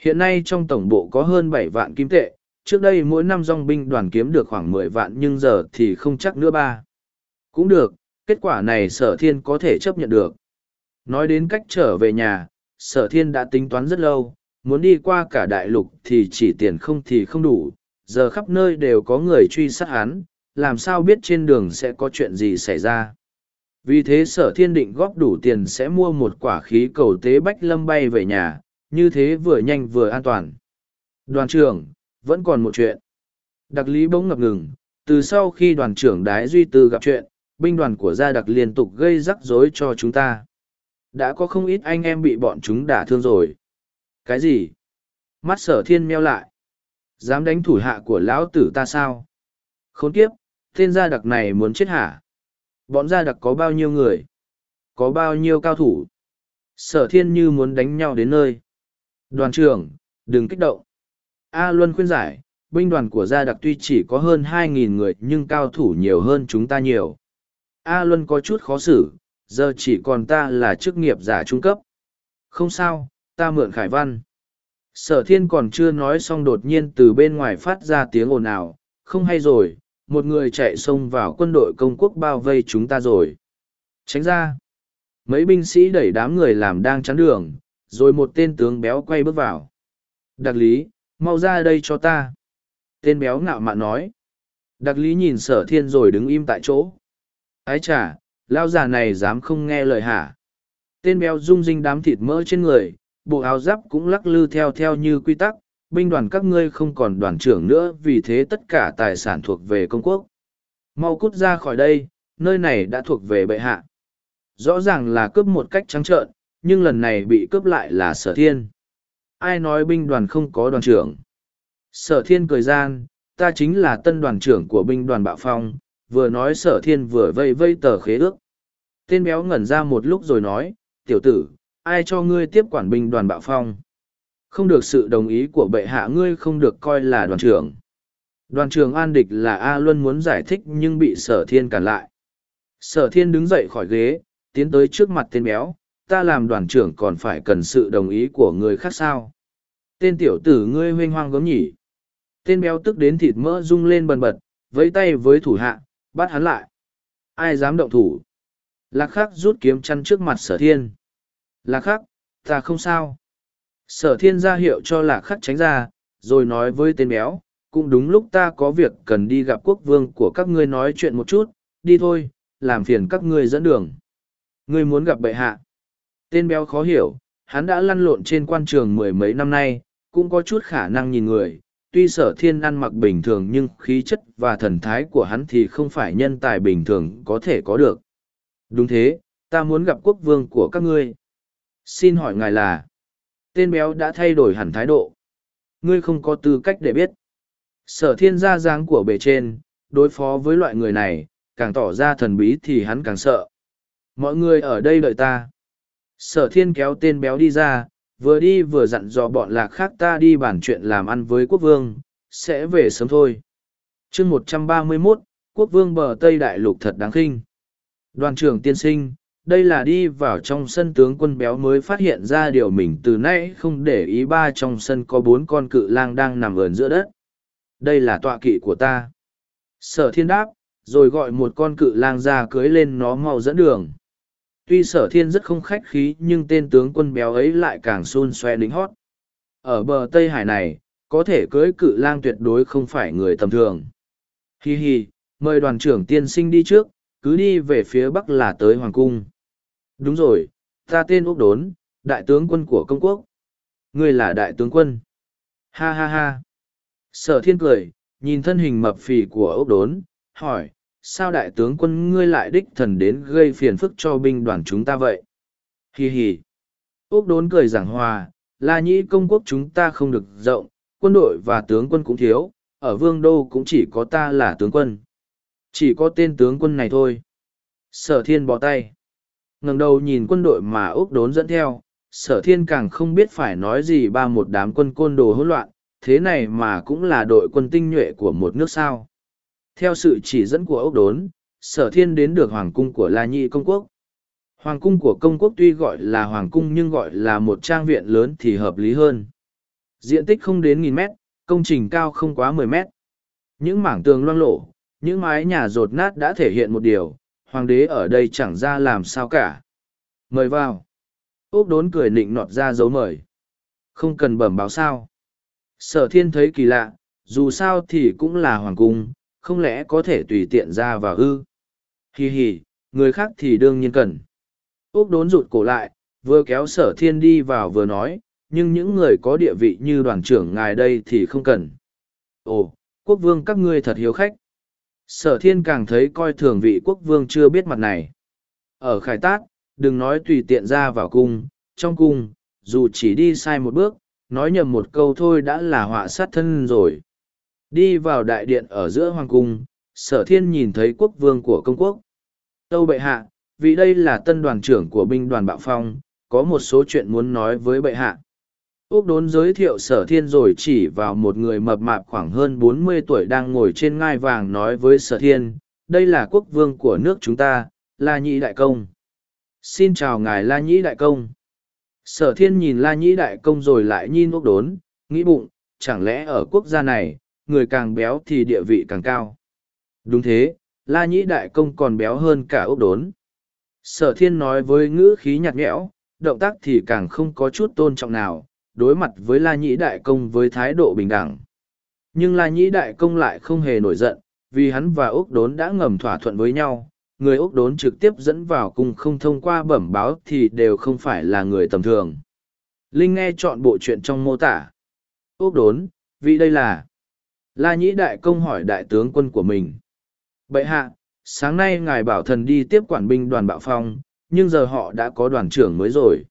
Hiện nay trong tổng bộ có hơn bảy vạn kim tệ trước đây mỗi năm dòng binh đoàn kiếm được khoảng mười vạn nhưng giờ thì không chắc nữa ba. Cũng được kết quả này sở thiên có thể chấp nhận được. Nói đến cách trở về nhà sở thiên đã tính toán rất lâu muốn đi qua cả đại lục thì chỉ tiền không thì không đủ giờ khắp nơi đều có người truy sát hắn, làm sao biết trên đường sẽ có chuyện gì xảy ra. Vì thế sở thiên định góp đủ tiền sẽ mua một quả khí cầu tế bách lâm bay về nhà, như thế vừa nhanh vừa an toàn. Đoàn trưởng, vẫn còn một chuyện. Đặc lý bỗng ngập ngừng, từ sau khi đoàn trưởng đái duy tư gặp chuyện, binh đoàn của gia đặc liên tục gây rắc rối cho chúng ta. Đã có không ít anh em bị bọn chúng đả thương rồi. Cái gì? Mắt sở thiên meo lại. Dám đánh thủ hạ của lão tử ta sao? Khốn kiếp, tên gia đặc này muốn chết hả? Bọn gia đặc có bao nhiêu người? Có bao nhiêu cao thủ? Sở thiên như muốn đánh nhau đến nơi. Đoàn trưởng, đừng kích động. A Luân khuyên giải, binh đoàn của gia đặc tuy chỉ có hơn 2.000 người nhưng cao thủ nhiều hơn chúng ta nhiều. A Luân có chút khó xử, giờ chỉ còn ta là chức nghiệp giả trung cấp. Không sao, ta mượn khải văn. Sở thiên còn chưa nói xong đột nhiên từ bên ngoài phát ra tiếng ồn ào, không hay rồi, một người chạy xông vào quân đội công quốc bao vây chúng ta rồi. Tránh ra. Mấy binh sĩ đẩy đám người làm đang chắn đường, rồi một tên tướng béo quay bước vào. Đặc lý, mau ra đây cho ta. Tên béo ngạo mạn nói. Đặc lý nhìn sở thiên rồi đứng im tại chỗ. Ái chà, lao già này dám không nghe lời hả? Tên béo rung rinh đám thịt mỡ trên người, bộ áo giáp cũng lắc lư theo theo như quy tắc, binh đoàn các ngươi không còn đoàn trưởng nữa vì thế tất cả tài sản thuộc về công quốc. Mau cút ra khỏi đây, nơi này đã thuộc về bệ hạ. Rõ ràng là cướp một cách trắng trợn, nhưng lần này bị cướp lại là sở thiên. Ai nói binh đoàn không có đoàn trưởng? Sở thiên cười gian, ta chính là tân đoàn trưởng của binh đoàn bạo phong, vừa nói sở thiên vừa vây vây tờ khế ước. Tên béo ngẩn ra một lúc rồi nói, tiểu tử, ai cho ngươi tiếp quản binh đoàn bạo phong? Không được sự đồng ý của bệ hạ ngươi không được coi là đoàn trưởng. Đoàn trưởng an địch là A Luân muốn giải thích nhưng bị sở thiên cản lại. Sở thiên đứng dậy khỏi ghế, tiến tới trước mặt tên béo, ta làm đoàn trưởng còn phải cần sự đồng ý của người khác sao. Tên tiểu tử ngươi huynh hoang gớm nhỉ. Tên béo tức đến thịt mỡ rung lên bần bật, vẫy tay với thủ hạ, bắt hắn lại. Ai dám động thủ? Lạc khắc rút kiếm chăn trước mặt sở thiên. Lạc khắc, ta không sao. Sở thiên ra hiệu cho lạc khắc tránh ra, rồi nói với tên béo, cũng đúng lúc ta có việc cần đi gặp quốc vương của các ngươi nói chuyện một chút, đi thôi, làm phiền các ngươi dẫn đường. Ngươi muốn gặp bệ hạ. Tên béo khó hiểu, hắn đã lăn lộn trên quan trường mười mấy năm nay, cũng có chút khả năng nhìn người. Tuy sở thiên ăn mặc bình thường nhưng khí chất và thần thái của hắn thì không phải nhân tài bình thường có thể có được. Đúng thế, ta muốn gặp quốc vương của các ngươi. Xin hỏi ngài là, tên béo đã thay đổi hẳn thái độ. Ngươi không có tư cách để biết. Sở thiên gia dáng của bề trên, đối phó với loại người này, càng tỏ ra thần bí thì hắn càng sợ. Mọi người ở đây đợi ta. Sở thiên kéo tên béo đi ra, vừa đi vừa dặn dò bọn lạc khác ta đi bàn chuyện làm ăn với quốc vương, sẽ về sớm thôi. chương một trăm ba mươi 131, quốc vương bờ Tây Đại Lục thật đáng khinh. Đoàn trưởng tiên sinh, đây là đi vào trong sân tướng quân béo mới phát hiện ra điều mình từ nãy không để ý ba trong sân có bốn con cự lang đang nằm ườn giữa đất. Đây là tọa kỵ của ta. Sở thiên đáp, rồi gọi một con cự lang ra cưới lên nó mau dẫn đường. Tuy sở thiên rất không khách khí nhưng tên tướng quân béo ấy lại càng xun xoe đính hót. Ở bờ Tây Hải này, có thể cưới cự lang tuyệt đối không phải người tầm thường. Hi hi, mời đoàn trưởng tiên sinh đi trước, cứ đi về phía bắc là tới Hoàng Cung. Đúng rồi, ta tên Úc Đốn, đại tướng quân của công quốc. Ngươi là đại tướng quân. Ha ha ha. Sở thiên cười, nhìn thân hình mập phì của Úc Đốn, hỏi, sao đại tướng quân ngươi lại đích thần đến gây phiền phức cho binh đoàn chúng ta vậy? Hì hì. Úc đốn cười giảng hòa, là nhĩ công quốc chúng ta không được rộng, quân đội và tướng quân cũng thiếu, ở vương đô cũng chỉ có ta là tướng quân. Chỉ có tên tướng quân này thôi. Sở thiên bỏ tay ngẩng đầu nhìn quân đội mà Úc đốn dẫn theo, sở thiên càng không biết phải nói gì ba một đám quân côn đồ hỗn loạn, thế này mà cũng là đội quân tinh nhuệ của một nước sao. Theo sự chỉ dẫn của ốc đốn, sở thiên đến được hoàng cung của La Nhị công quốc. Hoàng cung của công quốc tuy gọi là hoàng cung nhưng gọi là một trang viện lớn thì hợp lý hơn. Diện tích không đến nghìn mét, công trình cao không quá mười mét. Những mảng tường loang lổ, những mái nhà rột nát đã thể hiện một điều, hoàng đế ở đây chẳng ra làm sao cả. Mời vào. Úc đốn cười nịnh nọt ra dấu mời. Không cần bẩm báo sao. Sở thiên thấy kỳ lạ, dù sao thì cũng là hoàng cung, không lẽ có thể tùy tiện ra vào ư? Hì hì, người khác thì đương nhiên cần. Úc đốn rụt cổ lại, vừa kéo sở thiên đi vào vừa nói, nhưng những người có địa vị như đoàn trưởng ngài đây thì không cần. Ồ, quốc vương các ngươi thật hiếu khách. Sở thiên càng thấy coi thường vị quốc vương chưa biết mặt này. Ở khải tát, đừng nói tùy tiện ra vào cung, trong cung, dù chỉ đi sai một bước, nói nhầm một câu thôi đã là họa sát thân rồi. Đi vào đại điện ở giữa hoàng cung, sở thiên nhìn thấy quốc vương của công quốc. Tâu bệ hạ, vì đây là tân đoàn trưởng của binh đoàn bạo phong, có một số chuyện muốn nói với bệ hạ. Úc đốn giới thiệu sở thiên rồi chỉ vào một người mập mạp khoảng hơn bốn mươi tuổi đang ngồi trên ngai vàng nói với sở thiên, đây là quốc vương của nước chúng ta, La Nhĩ Đại Công. Xin chào ngài La Nhĩ Đại Công. Sở thiên nhìn La Nhĩ Đại Công rồi lại nhìn Úc đốn, nghĩ bụng, chẳng lẽ ở quốc gia này, người càng béo thì địa vị càng cao. Đúng thế, La Nhĩ Đại Công còn béo hơn cả Úc đốn. Sở thiên nói với ngữ khí nhạt nhẽo, động tác thì càng không có chút tôn trọng nào, đối mặt với La Nhĩ Đại Công với thái độ bình đẳng. Nhưng La Nhĩ Đại Công lại không hề nổi giận, vì hắn và Úc Đốn đã ngầm thỏa thuận với nhau. Người Úc Đốn trực tiếp dẫn vào cung không thông qua bẩm báo thì đều không phải là người tầm thường. Linh nghe chọn bộ chuyện trong mô tả. Úc Đốn, vị đây là... La Nhĩ Đại Công hỏi đại tướng quân của mình. Bệ hạ, sáng nay ngài bảo thần đi tiếp quản binh đoàn bạo phong, nhưng giờ họ đã có đoàn trưởng mới rồi.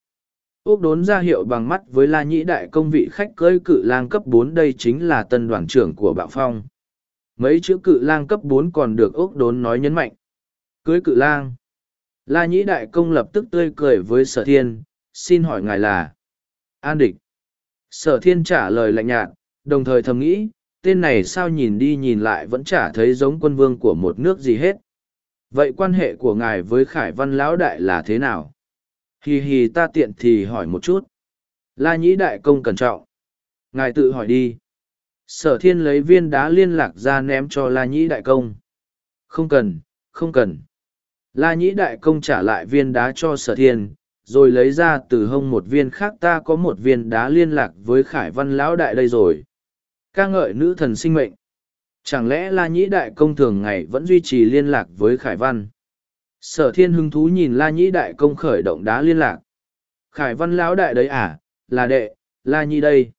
Úc đốn ra hiệu bằng mắt với La Nhĩ Đại công vị khách cưới cự lang cấp bốn đây chính là tân đoàn trưởng của Bạo Phong. Mấy chữ cự lang cấp bốn còn được Úc đốn nói nhấn mạnh. Cưới cự lang. La Nhĩ Đại công lập tức tươi cười với sở thiên, xin hỏi ngài là An Địch. Sở thiên trả lời lạnh nhạt, đồng thời thầm nghĩ, tên này sao nhìn đi nhìn lại vẫn chả thấy giống quân vương của một nước gì hết. Vậy quan hệ của ngài với Khải Văn Lão Đại là thế nào? Hì hì ta tiện thì hỏi một chút. La nhĩ đại công cẩn trọng. Ngài tự hỏi đi. Sở thiên lấy viên đá liên lạc ra ném cho La nhĩ đại công. Không cần, không cần. La nhĩ đại công trả lại viên đá cho sở thiên, rồi lấy ra từ hông một viên khác ta có một viên đá liên lạc với khải văn lão đại đây rồi. ca ngợi nữ thần sinh mệnh. Chẳng lẽ La nhĩ đại công thường ngày vẫn duy trì liên lạc với khải văn? Sở thiên hứng thú nhìn la nhĩ đại công khởi động đá liên lạc. Khải văn lão đại đấy à? Là đệ, la nhĩ đây.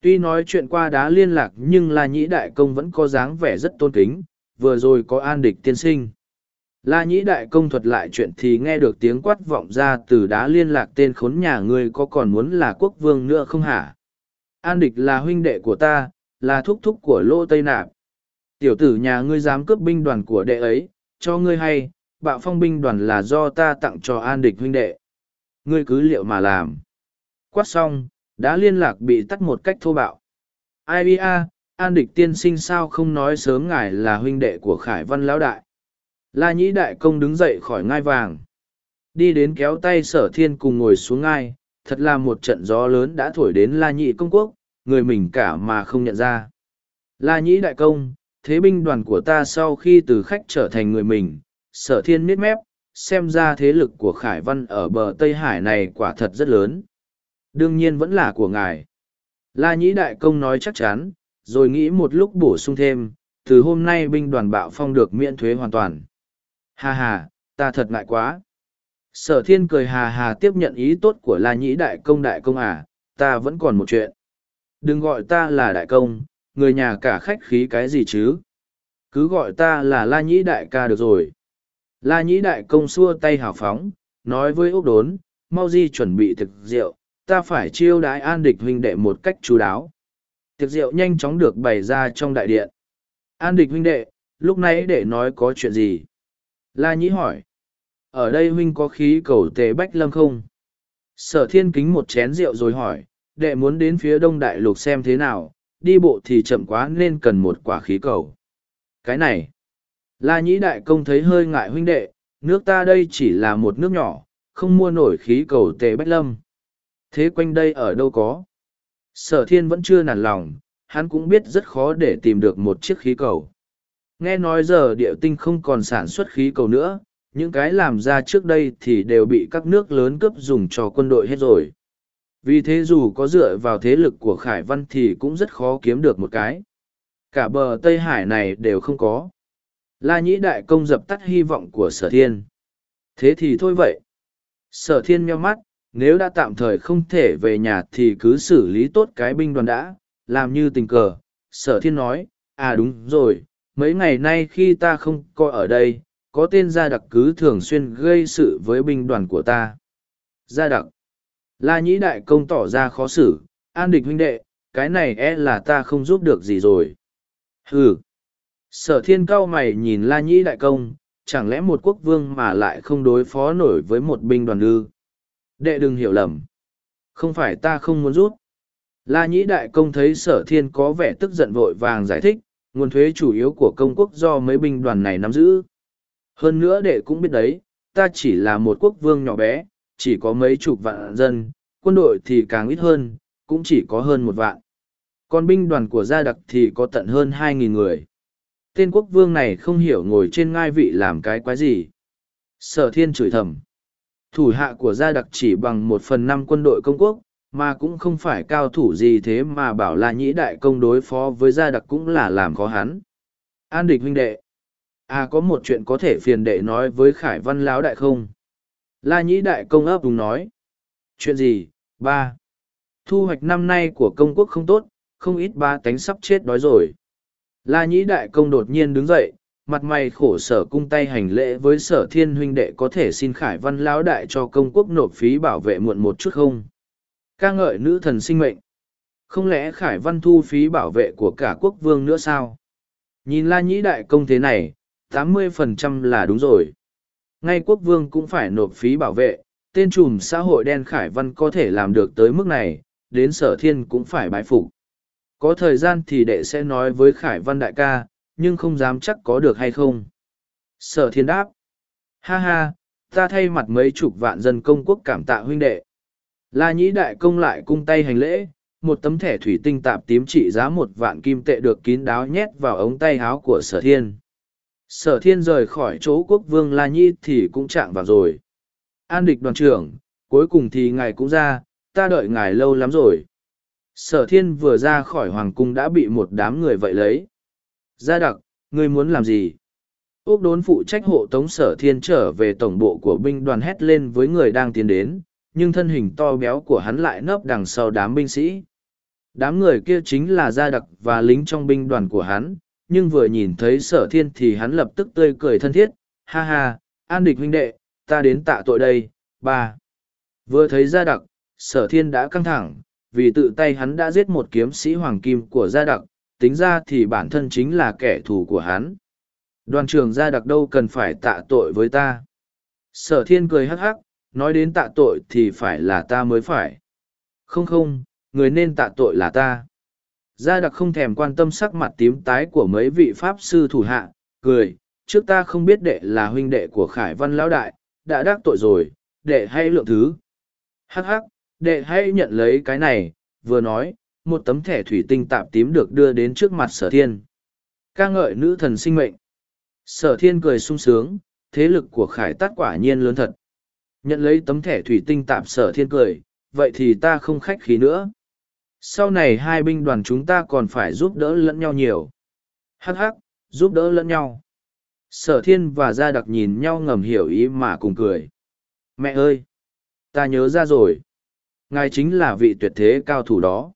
Tuy nói chuyện qua đá liên lạc nhưng la nhĩ đại công vẫn có dáng vẻ rất tôn kính, vừa rồi có an địch tiên sinh. La nhĩ đại công thuật lại chuyện thì nghe được tiếng quát vọng ra từ đá liên lạc tên khốn nhà ngươi có còn muốn là quốc vương nữa không hả? An địch là huynh đệ của ta, là thúc thúc của lô tây nạp. Tiểu tử nhà ngươi dám cướp binh đoàn của đệ ấy, cho ngươi hay bạo phong binh đoàn là do ta tặng cho an địch huynh đệ. Ngươi cứ liệu mà làm. Quát xong, đã liên lạc bị tắt một cách thô bạo. Ai bia, an địch tiên sinh sao không nói sớm ngài là huynh đệ của Khải Văn Lão Đại. La Nhĩ Đại Công đứng dậy khỏi ngai vàng. Đi đến kéo tay sở thiên cùng ngồi xuống ngai, thật là một trận gió lớn đã thổi đến La Nhĩ Công Quốc, người mình cả mà không nhận ra. La Nhĩ Đại Công, thế binh đoàn của ta sau khi từ khách trở thành người mình, sở thiên miết mép, xem ra thế lực của Khải Văn ở bờ Tây Hải này quả thật rất lớn. Đương nhiên vẫn là của ngài. La Nhĩ Đại Công nói chắc chắn, rồi nghĩ một lúc bổ sung thêm, từ hôm nay binh đoàn bạo phong được miễn thuế hoàn toàn. Hà hà, ta thật ngại quá. Sở thiên cười hà hà tiếp nhận ý tốt của La Nhĩ Đại Công Đại Công à, ta vẫn còn một chuyện. Đừng gọi ta là Đại Công, người nhà cả khách khí cái gì chứ. Cứ gọi ta là La Nhĩ Đại ca được rồi. La nhĩ đại công xua tay hào phóng, nói với úc đốn, mau di chuẩn bị thực rượu, ta phải chiêu đái an địch huynh đệ một cách chú đáo. Tiệc rượu nhanh chóng được bày ra trong đại điện. An địch huynh đệ, lúc nãy để nói có chuyện gì? La nhĩ hỏi. Ở đây huynh có khí cầu tề bách lâm không? Sở thiên kính một chén rượu rồi hỏi, đệ muốn đến phía đông đại lục xem thế nào, đi bộ thì chậm quá nên cần một quả khí cầu. Cái này, La nhĩ đại công thấy hơi ngại huynh đệ, nước ta đây chỉ là một nước nhỏ, không mua nổi khí cầu tề bách lâm. Thế quanh đây ở đâu có? Sở thiên vẫn chưa nản lòng, hắn cũng biết rất khó để tìm được một chiếc khí cầu. Nghe nói giờ địa tinh không còn sản xuất khí cầu nữa, những cái làm ra trước đây thì đều bị các nước lớn cướp dùng cho quân đội hết rồi. Vì thế dù có dựa vào thế lực của Khải Văn thì cũng rất khó kiếm được một cái. Cả bờ Tây Hải này đều không có. La nhĩ đại công dập tắt hy vọng của sở thiên. Thế thì thôi vậy. Sở thiên meo mắt, nếu đã tạm thời không thể về nhà thì cứ xử lý tốt cái binh đoàn đã, làm như tình cờ. Sở thiên nói, à đúng rồi, mấy ngày nay khi ta không có ở đây, có tên gia đặc cứ thường xuyên gây sự với binh đoàn của ta. Gia đặc. La nhĩ đại công tỏ ra khó xử, An địch huynh đệ, cái này e là ta không giúp được gì rồi. Hừ. Sở thiên cao mày nhìn La Nhĩ đại công, chẳng lẽ một quốc vương mà lại không đối phó nổi với một binh đoàn ư? Đệ đừng hiểu lầm. Không phải ta không muốn rút. La Nhĩ đại công thấy sở thiên có vẻ tức giận vội vàng giải thích, nguồn thuế chủ yếu của công quốc do mấy binh đoàn này nắm giữ. Hơn nữa đệ cũng biết đấy, ta chỉ là một quốc vương nhỏ bé, chỉ có mấy chục vạn dân, quân đội thì càng ít hơn, cũng chỉ có hơn một vạn. Còn binh đoàn của gia đặc thì có tận hơn hai nghìn người. Tên quốc vương này không hiểu ngồi trên ngai vị làm cái quái gì. Sở thiên chửi thầm. Thủ hạ của gia đặc chỉ bằng một phần năm quân đội công quốc, mà cũng không phải cao thủ gì thế mà bảo là nhĩ đại công đối phó với gia đặc cũng là làm khó hắn. An địch huynh đệ. À có một chuyện có thể phiền đệ nói với Khải Văn Lão Đại không? La Nhĩ Đại Công ấp đúng nói. Chuyện gì? Ba. Thu hoạch năm nay của công quốc không tốt, không ít ba tánh sắp chết đói rồi. La Nhĩ Đại Công đột nhiên đứng dậy, mặt mày khổ sở cung tay hành lễ với sở thiên huynh đệ có thể xin Khải Văn Lão Đại cho công quốc nộp phí bảo vệ muộn một chút không? ca ngợi nữ thần sinh mệnh. Không lẽ Khải Văn thu phí bảo vệ của cả quốc vương nữa sao? Nhìn La Nhĩ Đại Công thế này, tám mươi phần trăm là đúng rồi. Ngay quốc vương cũng phải nộp phí bảo vệ, tên trùm xã hội đen Khải Văn có thể làm được tới mức này, đến sở thiên cũng phải bái phục. Có thời gian thì đệ sẽ nói với Khải Văn đại ca, nhưng không dám chắc có được hay không. Sở thiên đáp. Ha ha, ta thay mặt mấy chục vạn dân công quốc cảm tạ huynh đệ. La nhĩ đại công lại cung tay hành lễ, một tấm thẻ thủy tinh tạp tím trị giá một vạn kim tệ được kín đáo nhét vào ống tay áo của sở thiên sở thiên rời khỏi chỗ quốc vương la nhi thì cũng chạm vào rồi an địch đoàn trưởng cuối cùng thì ngài cũng ra ta đợi ngài lâu lắm rồi sở thiên vừa ra khỏi hoàng cung đã bị một đám người vậy lấy. Gia đặc ngươi muốn làm gì? Ước đốn phụ trách hộ tống sở thiên trở về tổng bộ của binh đoàn hét lên với người đang tiến đến nhưng thân hình to béo của hắn lại nấp đằng sau đám binh sĩ. Đám người kia chính là gia đặc và lính trong binh đoàn của hắn nhưng vừa nhìn thấy sở thiên thì hắn lập tức tươi cười thân thiết, ha ha, an địch huynh đệ, ta đến tạ tội đây, ba. Vừa thấy gia đặc, sở thiên đã căng thẳng, vì tự tay hắn đã giết một kiếm sĩ hoàng kim của gia đặc, tính ra thì bản thân chính là kẻ thù của hắn. Đoàn trưởng gia đặc đâu cần phải tạ tội với ta. Sở thiên cười hắc hắc, nói đến tạ tội thì phải là ta mới phải. Không không, người nên tạ tội là ta. Gia đặc không thèm quan tâm sắc mặt tím tái của mấy vị pháp sư thủ hạ, cười, trước ta không biết đệ là huynh đệ của Khải Văn Lão Đại, đã đắc tội rồi, đệ hay lượng thứ. Hắc hắc, đệ hãy nhận lấy cái này, vừa nói, một tấm thẻ thủy tinh tạp tím được đưa đến trước mặt sở thiên. ca ngợi nữ thần sinh mệnh. Sở thiên cười sung sướng, thế lực của khải tát quả nhiên lớn thật. Nhận lấy tấm thẻ thủy tinh tạp sở thiên cười, vậy thì ta không khách khí nữa sau này hai binh đoàn chúng ta còn phải giúp đỡ lẫn nhau nhiều hh giúp đỡ lẫn nhau sở thiên và gia đặc nhìn nhau ngầm hiểu ý mà cùng cười mẹ ơi ta nhớ ra rồi ngài chính là vị tuyệt thế cao thủ đó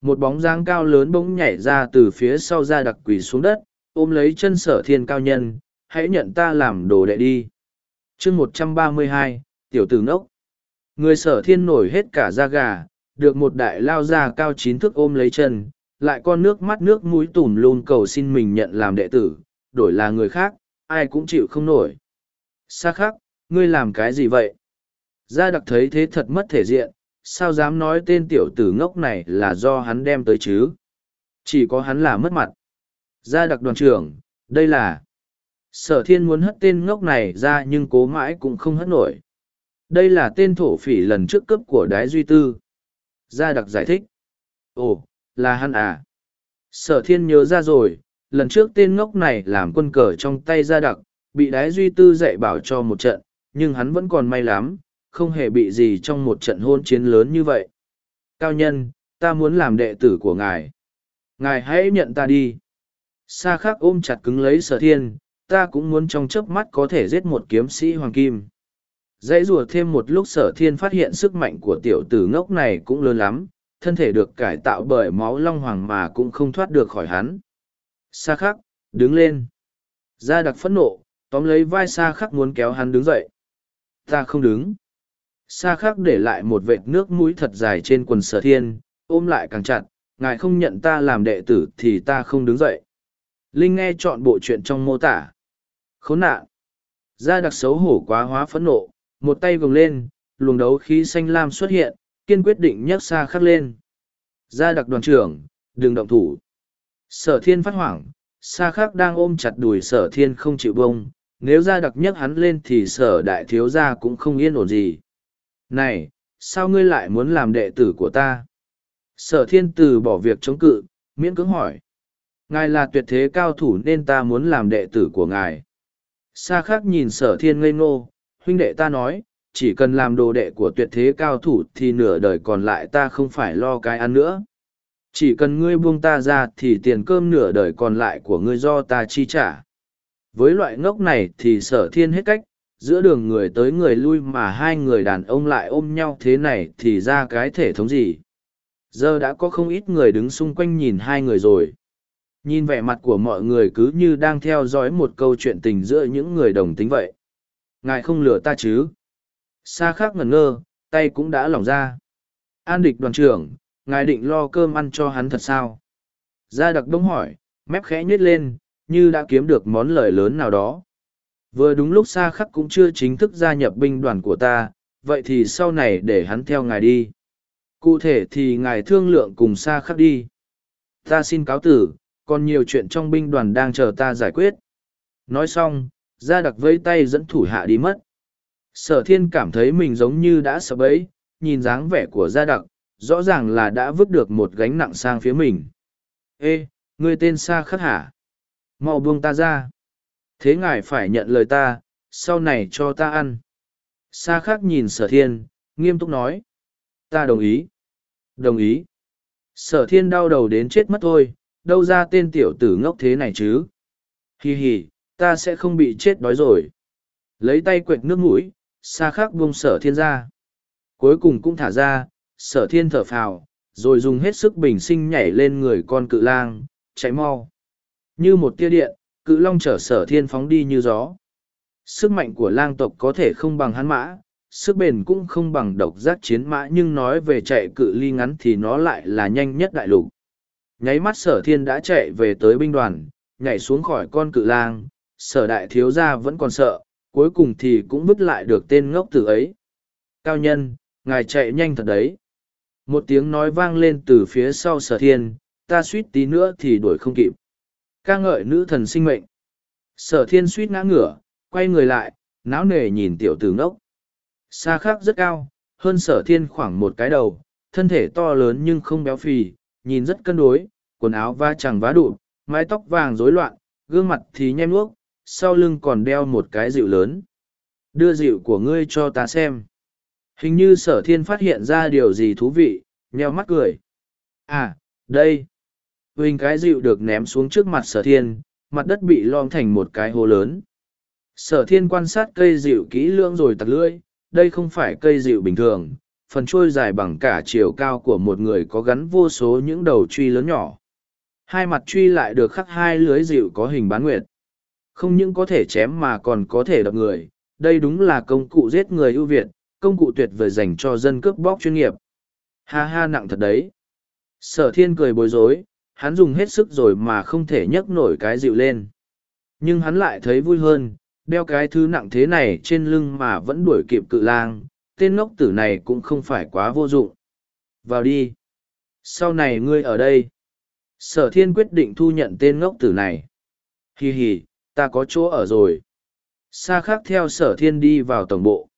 một bóng dáng cao lớn bỗng nhảy ra từ phía sau gia đặc quỳ xuống đất ôm lấy chân sở thiên cao nhân hãy nhận ta làm đồ đệ đi chương một trăm ba mươi hai tiểu tử ngốc người sở thiên nổi hết cả da gà được một đại lao ra cao chín thước ôm lấy chân, lại con nước mắt nước mũi tùm luôn cầu xin mình nhận làm đệ tử, đổi là người khác, ai cũng chịu không nổi. Sa khắc, ngươi làm cái gì vậy? Gia đặc thấy thế thật mất thể diện, sao dám nói tên tiểu tử ngốc này là do hắn đem tới chứ? Chỉ có hắn là mất mặt. Gia đặc đoàn trưởng, đây là... Sở thiên muốn hất tên ngốc này ra nhưng cố mãi cũng không hất nổi. Đây là tên thổ phỉ lần trước cấp của đái duy tư. Gia đặc giải thích. Ồ, là hắn à. Sở thiên nhớ ra rồi, lần trước tên ngốc này làm quân cờ trong tay gia đặc, bị đái duy tư dạy bảo cho một trận, nhưng hắn vẫn còn may lắm, không hề bị gì trong một trận hôn chiến lớn như vậy. Cao nhân, ta muốn làm đệ tử của ngài. Ngài hãy nhận ta đi. Sa khắc ôm chặt cứng lấy sở thiên, ta cũng muốn trong chớp mắt có thể giết một kiếm sĩ hoàng kim. Dãy rùa thêm một lúc sở thiên phát hiện sức mạnh của tiểu tử ngốc này cũng lớn lắm, thân thể được cải tạo bởi máu long hoàng mà cũng không thoát được khỏi hắn. Sa khắc, đứng lên. Gia đặc phẫn nộ, tóm lấy vai sa khắc muốn kéo hắn đứng dậy. Ta không đứng. Sa Khác để lại một vệt nước mũi thật dài trên quần sở thiên, ôm lại càng chặt, ngài không nhận ta làm đệ tử thì ta không đứng dậy. Linh nghe chọn bộ chuyện trong mô tả. Khốn nạn. Gia đặc xấu hổ quá hóa phẫn nộ, một tay gồng lên, luồng đấu khí xanh lam xuất hiện, kiên quyết định nhấc xa khắc lên. Gia đặc đoàn trưởng, đừng động thủ. Sở thiên phát hoảng, xa khắc đang ôm chặt đùi sở thiên không chịu bông, nếu gia đặc nhấc hắn lên thì sở đại thiếu gia cũng không yên ổn gì. Này, sao ngươi lại muốn làm đệ tử của ta? Sở thiên từ bỏ việc chống cự, miễn cưỡng hỏi. Ngài là tuyệt thế cao thủ nên ta muốn làm đệ tử của ngài. Sa khắc nhìn sở thiên ngây ngô, huynh đệ ta nói, chỉ cần làm đồ đệ của tuyệt thế cao thủ thì nửa đời còn lại ta không phải lo cái ăn nữa. Chỉ cần ngươi buông ta ra thì tiền cơm nửa đời còn lại của ngươi do ta chi trả. Với loại ngốc này thì sở thiên hết cách, giữa đường người tới người lui mà hai người đàn ông lại ôm nhau thế này thì ra cái thể thống gì. Giờ đã có không ít người đứng xung quanh nhìn hai người rồi. Nhìn vẻ mặt của mọi người cứ như đang theo dõi một câu chuyện tình giữa những người đồng tính vậy. Ngài không lừa ta chứ? Sa khác ngẩn ngơ, tay cũng đã lỏng ra. An địch đoàn trưởng, ngài định lo cơm ăn cho hắn thật sao? Gia đặc đông hỏi, mép khẽ nhếch lên, như đã kiếm được món lời lớn nào đó. Vừa đúng lúc Sa khắc cũng chưa chính thức gia nhập binh đoàn của ta, vậy thì sau này để hắn theo ngài đi. Cụ thể thì ngài thương lượng cùng Sa khắc đi. Ta xin cáo tử, còn nhiều chuyện trong binh đoàn đang chờ ta giải quyết. Nói xong, gia đặc vây tay dẫn thủ hạ đi mất. Sở thiên cảm thấy mình giống như đã sợ bẫy, nhìn dáng vẻ của gia đặc, rõ ràng là đã vứt được một gánh nặng sang phía mình. Ê, người tên Sa khắc hả? mau buông ta ra. Thế ngài phải nhận lời ta, sau này cho ta ăn. Sa khắc nhìn sở thiên, nghiêm túc nói. Ta đồng ý. Đồng ý. Sở thiên đau đầu đến chết mất thôi, đâu ra tên tiểu tử ngốc thế này chứ. hì hì ta sẽ không bị chết đói rồi. Lấy tay quệt nước mũi, xa khắc buông sở thiên ra. Cuối cùng cũng thả ra, sở thiên thở phào, rồi dùng hết sức bình sinh nhảy lên người con cự lang, chạy mau. Như một tia điện, cự long chở sở thiên phóng đi như gió. Sức mạnh của lang tộc có thể không bằng hắn mã, sức bền cũng không bằng độc giác chiến mã nhưng nói về chạy cự ly ngắn thì nó lại là nhanh nhất đại lục. Nháy mắt sở thiên đã chạy về tới binh đoàn nhảy xuống khỏi con cự lang sở đại thiếu gia vẫn còn sợ cuối cùng thì cũng vứt lại được tên ngốc tử ấy. Cao nhân ngài chạy nhanh thật đấy. Một tiếng nói vang lên từ phía sau sở thiên ta suýt tí nữa thì đuổi không kịp ca ngợi nữ thần sinh mệnh sở thiên suýt ngã ngửa quay người lại náo nề nhìn tiểu tử ngốc xa khác rất cao hơn sở thiên khoảng một cái đầu thân thể to lớn nhưng không béo phì nhìn rất cân đối quần áo va chẳng vá đụn, mái tóc vàng rối loạn, gương mặt thì nhem nuốc, sau lưng còn đeo một cái dịu lớn. Đưa dịu của ngươi cho ta xem. Hình như sở thiên phát hiện ra điều gì thú vị, nheo mắt cười. À, đây. Huỳnh cái dịu được ném xuống trước mặt sở thiên, mặt đất bị lom thành một cái hố lớn. Sở thiên quan sát cây dịu kỹ lưỡng rồi tặc lưỡi, đây không phải cây dịu bình thường, phần trôi dài bằng cả chiều cao của một người có gắn vô số những đầu truy lớn nhỏ. Hai mặt truy lại được khắc hai lưới dịu có hình bán nguyệt. Không những có thể chém mà còn có thể đập người, đây đúng là công cụ giết người ưu việt, công cụ tuyệt vời dành cho dân cướp bóc chuyên nghiệp. Ha ha nặng thật đấy. Sở thiên cười bối rối, hắn dùng hết sức rồi mà không thể nhấc nổi cái dịu lên. Nhưng hắn lại thấy vui hơn, đeo cái thứ nặng thế này trên lưng mà vẫn đuổi kịp cự lang, tên ngốc tử này cũng không phải quá vô dụng. Vào đi. Sau này ngươi ở đây sở thiên quyết định thu nhận tên ngốc tử này hì hì ta có chỗ ở rồi xa khác theo sở thiên đi vào tổng bộ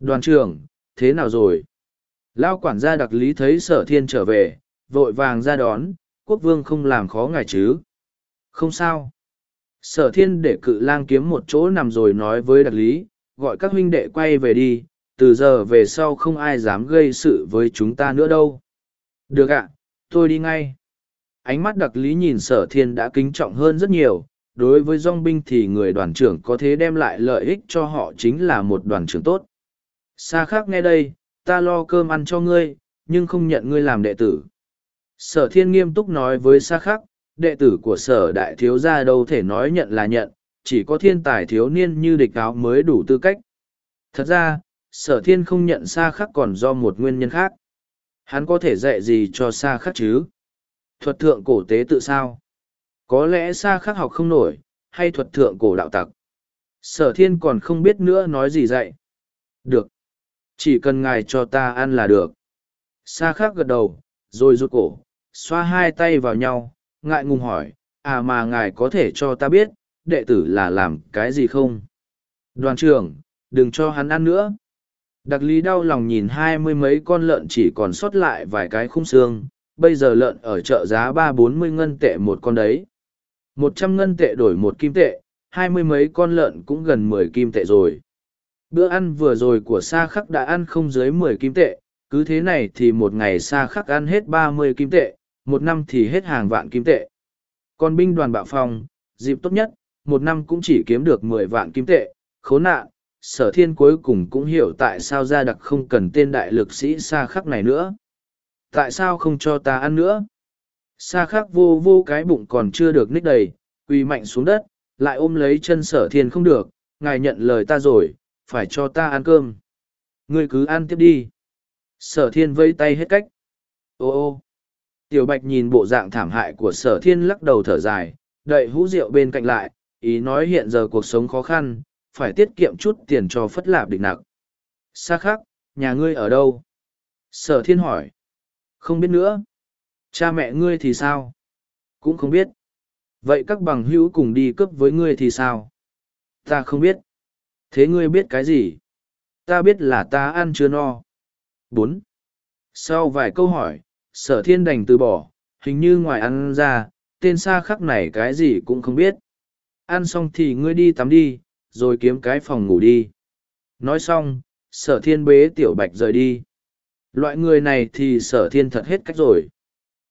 đoàn trưởng thế nào rồi lao quản gia đặc lý thấy sở thiên trở về vội vàng ra đón quốc vương không làm khó ngài chứ? Không sao. Sở thiên để cự lang kiếm một chỗ nằm rồi nói với đặc lý, gọi các huynh đệ quay về đi, từ giờ về sau không ai dám gây sự với chúng ta nữa đâu. Được ạ, tôi đi ngay. Ánh mắt đặc lý nhìn sở thiên đã kính trọng hơn rất nhiều, đối với dong binh thì người đoàn trưởng có thể đem lại lợi ích cho họ chính là một đoàn trưởng tốt. Xa khác nghe đây, ta lo cơm ăn cho ngươi, nhưng không nhận ngươi làm đệ tử sở thiên nghiêm túc nói với xa khắc đệ tử của sở đại thiếu gia đâu thể nói nhận là nhận chỉ có thiên tài thiếu niên như địch áo mới đủ tư cách thật ra sở thiên không nhận xa khắc còn do một nguyên nhân khác Hắn có thể dạy gì cho xa khắc chứ? Thuật thượng cổ tế tự sao? Có lẽ xa khắc học không nổi, hay thuật thượng cổ đạo tặc? Sở thiên còn không biết nữa nói gì dạy. Được. Chỉ cần ngài cho ta ăn là được. Sa khắc gật đầu, rồi rút cổ, xoa hai tay vào nhau, ngại ngùng hỏi, à mà ngài có thể cho ta biết, đệ tử là làm cái gì không? Đoàn trưởng, đừng cho hắn ăn nữa. Đặc lý đau lòng nhìn hai mươi mấy con lợn chỉ còn sót lại vài cái khung xương, bây giờ lợn ở chợ giá ba bốn mươi ngân tệ một con đấy. Một trăm ngân tệ đổi một kim tệ, hai mươi mấy con lợn cũng gần mười kim tệ rồi. Bữa ăn vừa rồi của Sa Khắc đã ăn không dưới mười kim tệ, cứ thế này thì một ngày Sa Khắc ăn hết ba mươi kim tệ, một năm thì hết hàng vạn kim tệ. Còn binh đoàn bạo phong, dịp tốt nhất, một năm cũng chỉ kiếm được mười vạn kim tệ, khốn nạn, sở thiên cuối cùng cũng hiểu tại sao gia đặc không cần tên đại lực sĩ xa Khắc này nữa. Tại sao không cho ta ăn nữa? Xa Khắc vô vô cái bụng còn chưa được ních đầy, quỳ mạnh xuống đất, lại ôm lấy chân sở thiên không được, ngài nhận lời ta rồi, phải cho ta ăn cơm. Ngươi cứ ăn tiếp đi. Sở thiên vây tay hết cách. Ô ô. Tiểu bạch nhìn bộ dạng thảm hại của sở thiên lắc đầu thở dài, đậy hũ rượu bên cạnh lại, ý nói hiện giờ cuộc sống khó khăn, phải tiết kiệm chút tiền cho phất lạp địch nặc. Xa khác, nhà ngươi ở đâu? Sở thiên hỏi. Không biết nữa. Cha mẹ ngươi thì sao? Cũng không biết. Vậy các bằng hữu cùng đi cướp với ngươi thì sao? Ta không biết. Thế ngươi biết cái gì? Ta biết là ta ăn chưa no. bốn Sau vài câu hỏi, sở thiên đành từ bỏ, hình như ngoài ăn ra, tên xa khắc này cái gì cũng không biết. Ăn xong thì ngươi đi tắm đi, rồi kiếm cái phòng ngủ đi. Nói xong, sở thiên bế tiểu bạch rời đi. Loại người này thì sở thiên thật hết cách rồi.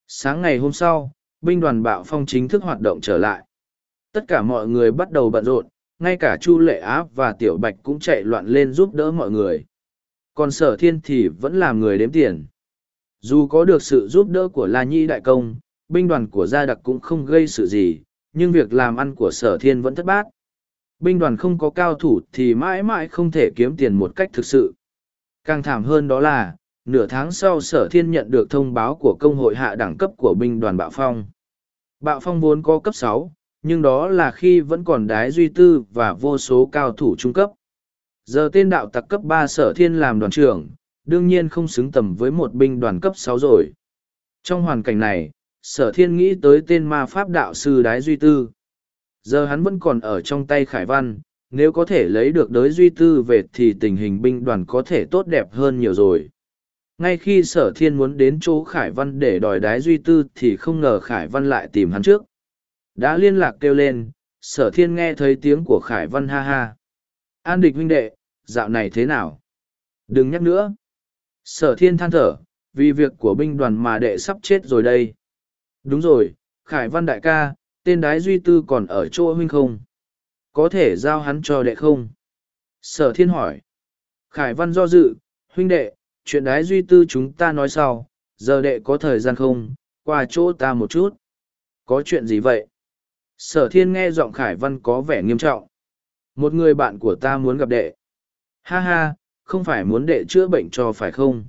Sáng ngày hôm sau, binh đoàn bạo phong chính thức hoạt động trở lại. Tất cả mọi người bắt đầu bận rộn, ngay cả chu lệ á và tiểu bạch cũng chạy loạn lên giúp đỡ mọi người còn sở thiên thì vẫn làm người đếm tiền dù có được sự giúp đỡ của la nhi đại công binh đoàn của gia đặc cũng không gây sự gì nhưng việc làm ăn của sở thiên vẫn thất bát. Binh đoàn không có cao thủ thì mãi mãi không thể kiếm tiền một cách thực sự. Càng thảm hơn đó là nửa tháng sau sở thiên nhận được thông báo của công hội hạ đẳng cấp của binh đoàn bạo phong. Bạo phong vốn có cấp sáu nhưng đó là khi vẫn còn đái duy tư và vô số cao thủ trung cấp. Giờ tên đạo tặc cấp ba sở thiên làm đoàn trưởng, đương nhiên không xứng tầm với một binh đoàn cấp sáu rồi. Trong hoàn cảnh này, sở thiên nghĩ tới tên ma pháp đạo sư đái duy tư. Giờ hắn vẫn còn ở trong tay khải văn, nếu có thể lấy được đới duy tư về thì tình hình binh đoàn có thể tốt đẹp hơn nhiều rồi. Ngay khi sở thiên muốn đến chỗ khải văn để đòi đái duy tư thì không ngờ khải văn lại tìm hắn trước đã liên lạc kêu lên sở thiên nghe thấy tiếng của khải văn ha ha an địch huynh đệ dạo này thế nào đừng nhắc nữa sở thiên than thở vì việc của binh đoàn mà đệ sắp chết rồi đây. Đúng rồi khải văn đại ca tên đái duy tư còn ở chỗ huynh không? Có thể giao hắn cho đệ không? Sở thiên hỏi. Khải văn do dự huynh đệ chuyện đái duy tư chúng ta nói sau giờ đệ có thời gian không? Qua chỗ ta một chút. Có chuyện gì vậy? Sở thiên nghe giọng Khải Văn có vẻ nghiêm trọng. Một người bạn của ta muốn gặp đệ. Ha ha, không phải muốn đệ chữa bệnh cho phải không?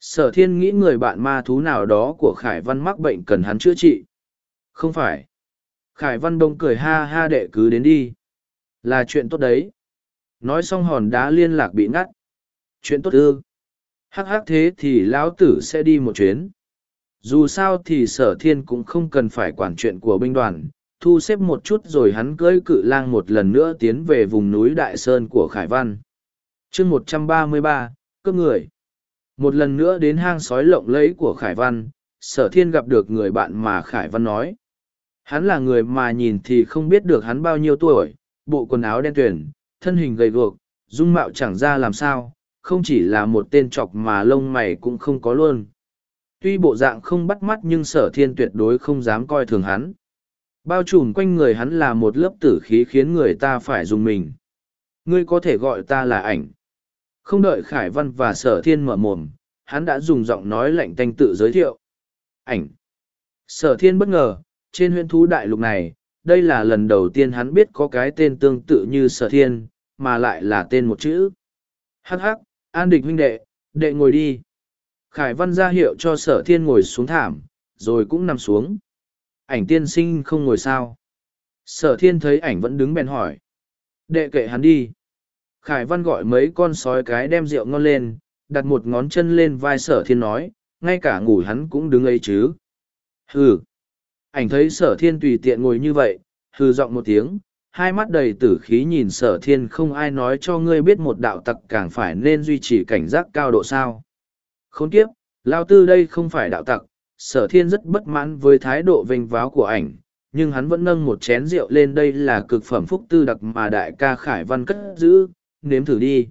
Sở thiên nghĩ người bạn ma thú nào đó của Khải Văn mắc bệnh cần hắn chữa trị. Không phải. Khải Văn đông cười ha ha đệ cứ đến đi. Là chuyện tốt đấy. Nói xong hòn đá liên lạc bị ngắt. Chuyện tốt ư. Hắc hắc thế thì lão tử sẽ đi một chuyến. Dù sao thì sở thiên cũng không cần phải quản chuyện của binh đoàn, thu xếp một chút rồi hắn cưỡi cự lang một lần nữa tiến về vùng núi Đại Sơn của Khải Văn chương một trăm ba mươi ba cướp người. Một lần nữa đến hang sói lộng lẫy của Khải Văn, sở thiên gặp được người bạn mà Khải Văn nói. Hắn là người mà nhìn thì không biết được hắn bao nhiêu tuổi, bộ quần áo đen tuyển, thân hình gầy guộc, dung mạo chẳng ra làm sao, không chỉ là một tên chọc mà lông mày cũng không có luôn. Tuy bộ dạng không bắt mắt nhưng sở thiên tuyệt đối không dám coi thường hắn. Bao trùm quanh người hắn là một lớp tử khí khiến người ta phải dùng mình. Ngươi có thể gọi ta là ảnh. Không đợi Khải Văn và Sở Thiên mở mồm, hắn đã dùng giọng nói lạnh tanh tự giới thiệu. Ảnh. Sở Thiên bất ngờ, trên huyện thú đại lục này, đây là lần đầu tiên hắn biết có cái tên tương tự như Sở Thiên, mà lại là tên một chữ. Hắc hắc, an địch huynh đệ, đệ ngồi đi. Khải Văn ra hiệu cho sở thiên ngồi xuống thảm, rồi cũng nằm xuống. Ảnh tiên sinh không ngồi sao. Sở thiên thấy ảnh vẫn đứng bèn hỏi. Đệ kệ hắn đi. Khải Văn gọi mấy con sói cái đem rượu ngon lên, đặt một ngón chân lên vai sở thiên nói, ngay cả ngủ hắn cũng đứng ấy chứ. Hừ. Ảnh thấy sở thiên tùy tiện ngồi như vậy, hừ giọng một tiếng, hai mắt đầy tử khí nhìn sở thiên không ai nói cho ngươi biết một đạo tặc càng phải nên duy trì cảnh giác cao độ sao. Khốn kiếp, lao tư đây không phải đạo tặc, sở thiên rất bất mãn với thái độ vênh váo của ảnh, nhưng hắn vẫn nâng một chén rượu lên đây là cực phẩm phúc tư đặc mà đại ca Khải Văn cất giữ, nếm thử đi.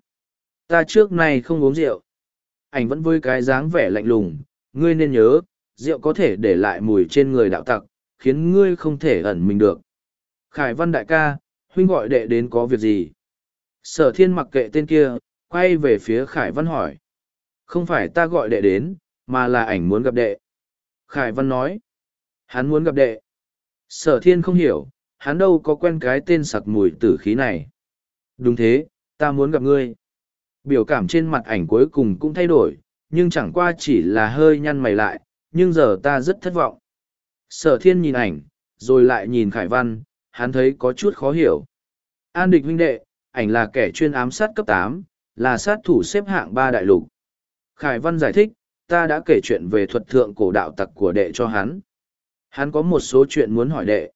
Ta trước này không uống rượu. Ảnh vẫn với cái dáng vẻ lạnh lùng, ngươi nên nhớ, rượu có thể để lại mùi trên người đạo tặc, khiến ngươi không thể ẩn mình được. Khải Văn đại ca, huynh gọi đệ đến có việc gì? Sở thiên mặc kệ tên kia, quay về phía Khải Văn hỏi. Không phải ta gọi đệ đến, mà là ảnh muốn gặp đệ. Khải Văn nói. Hắn muốn gặp đệ. Sở thiên không hiểu, hắn đâu có quen cái tên sặc mùi tử khí này. Đúng thế, ta muốn gặp ngươi. Biểu cảm trên mặt ảnh cuối cùng cũng thay đổi, nhưng chẳng qua chỉ là hơi nhăn mày lại, nhưng giờ ta rất thất vọng. Sở thiên nhìn ảnh, rồi lại nhìn Khải Văn, hắn thấy có chút khó hiểu. An địch huynh đệ, ảnh là kẻ chuyên ám sát cấp tám, là sát thủ xếp hạng ba đại lục. Khải Văn giải thích, ta đã kể chuyện về thuật thượng cổ đạo tặc của đệ cho hắn. Hắn có một số chuyện muốn hỏi đệ.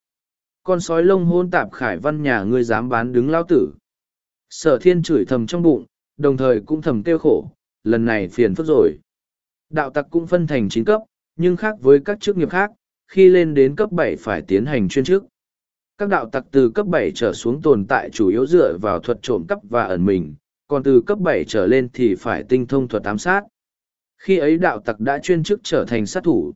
Con sói lông hôn tạp Khải Văn nhà ngươi dám bán đứng lao tử. Sở thiên chửi thầm trong bụng, đồng thời cũng thầm kêu khổ, lần này phiền phức rồi. Đạo tặc cũng phân thành chín cấp, nhưng khác với các chức nghiệp khác, khi lên đến cấp bảy phải tiến hành chuyên chức. Các đạo tặc từ cấp bảy trở xuống tồn tại chủ yếu dựa vào thuật trộm cắp và ẩn mình, còn từ cấp bảy trở lên thì phải tinh thông thuật ám sát. Khi ấy đạo tặc đã chuyên chức trở thành sát thủ.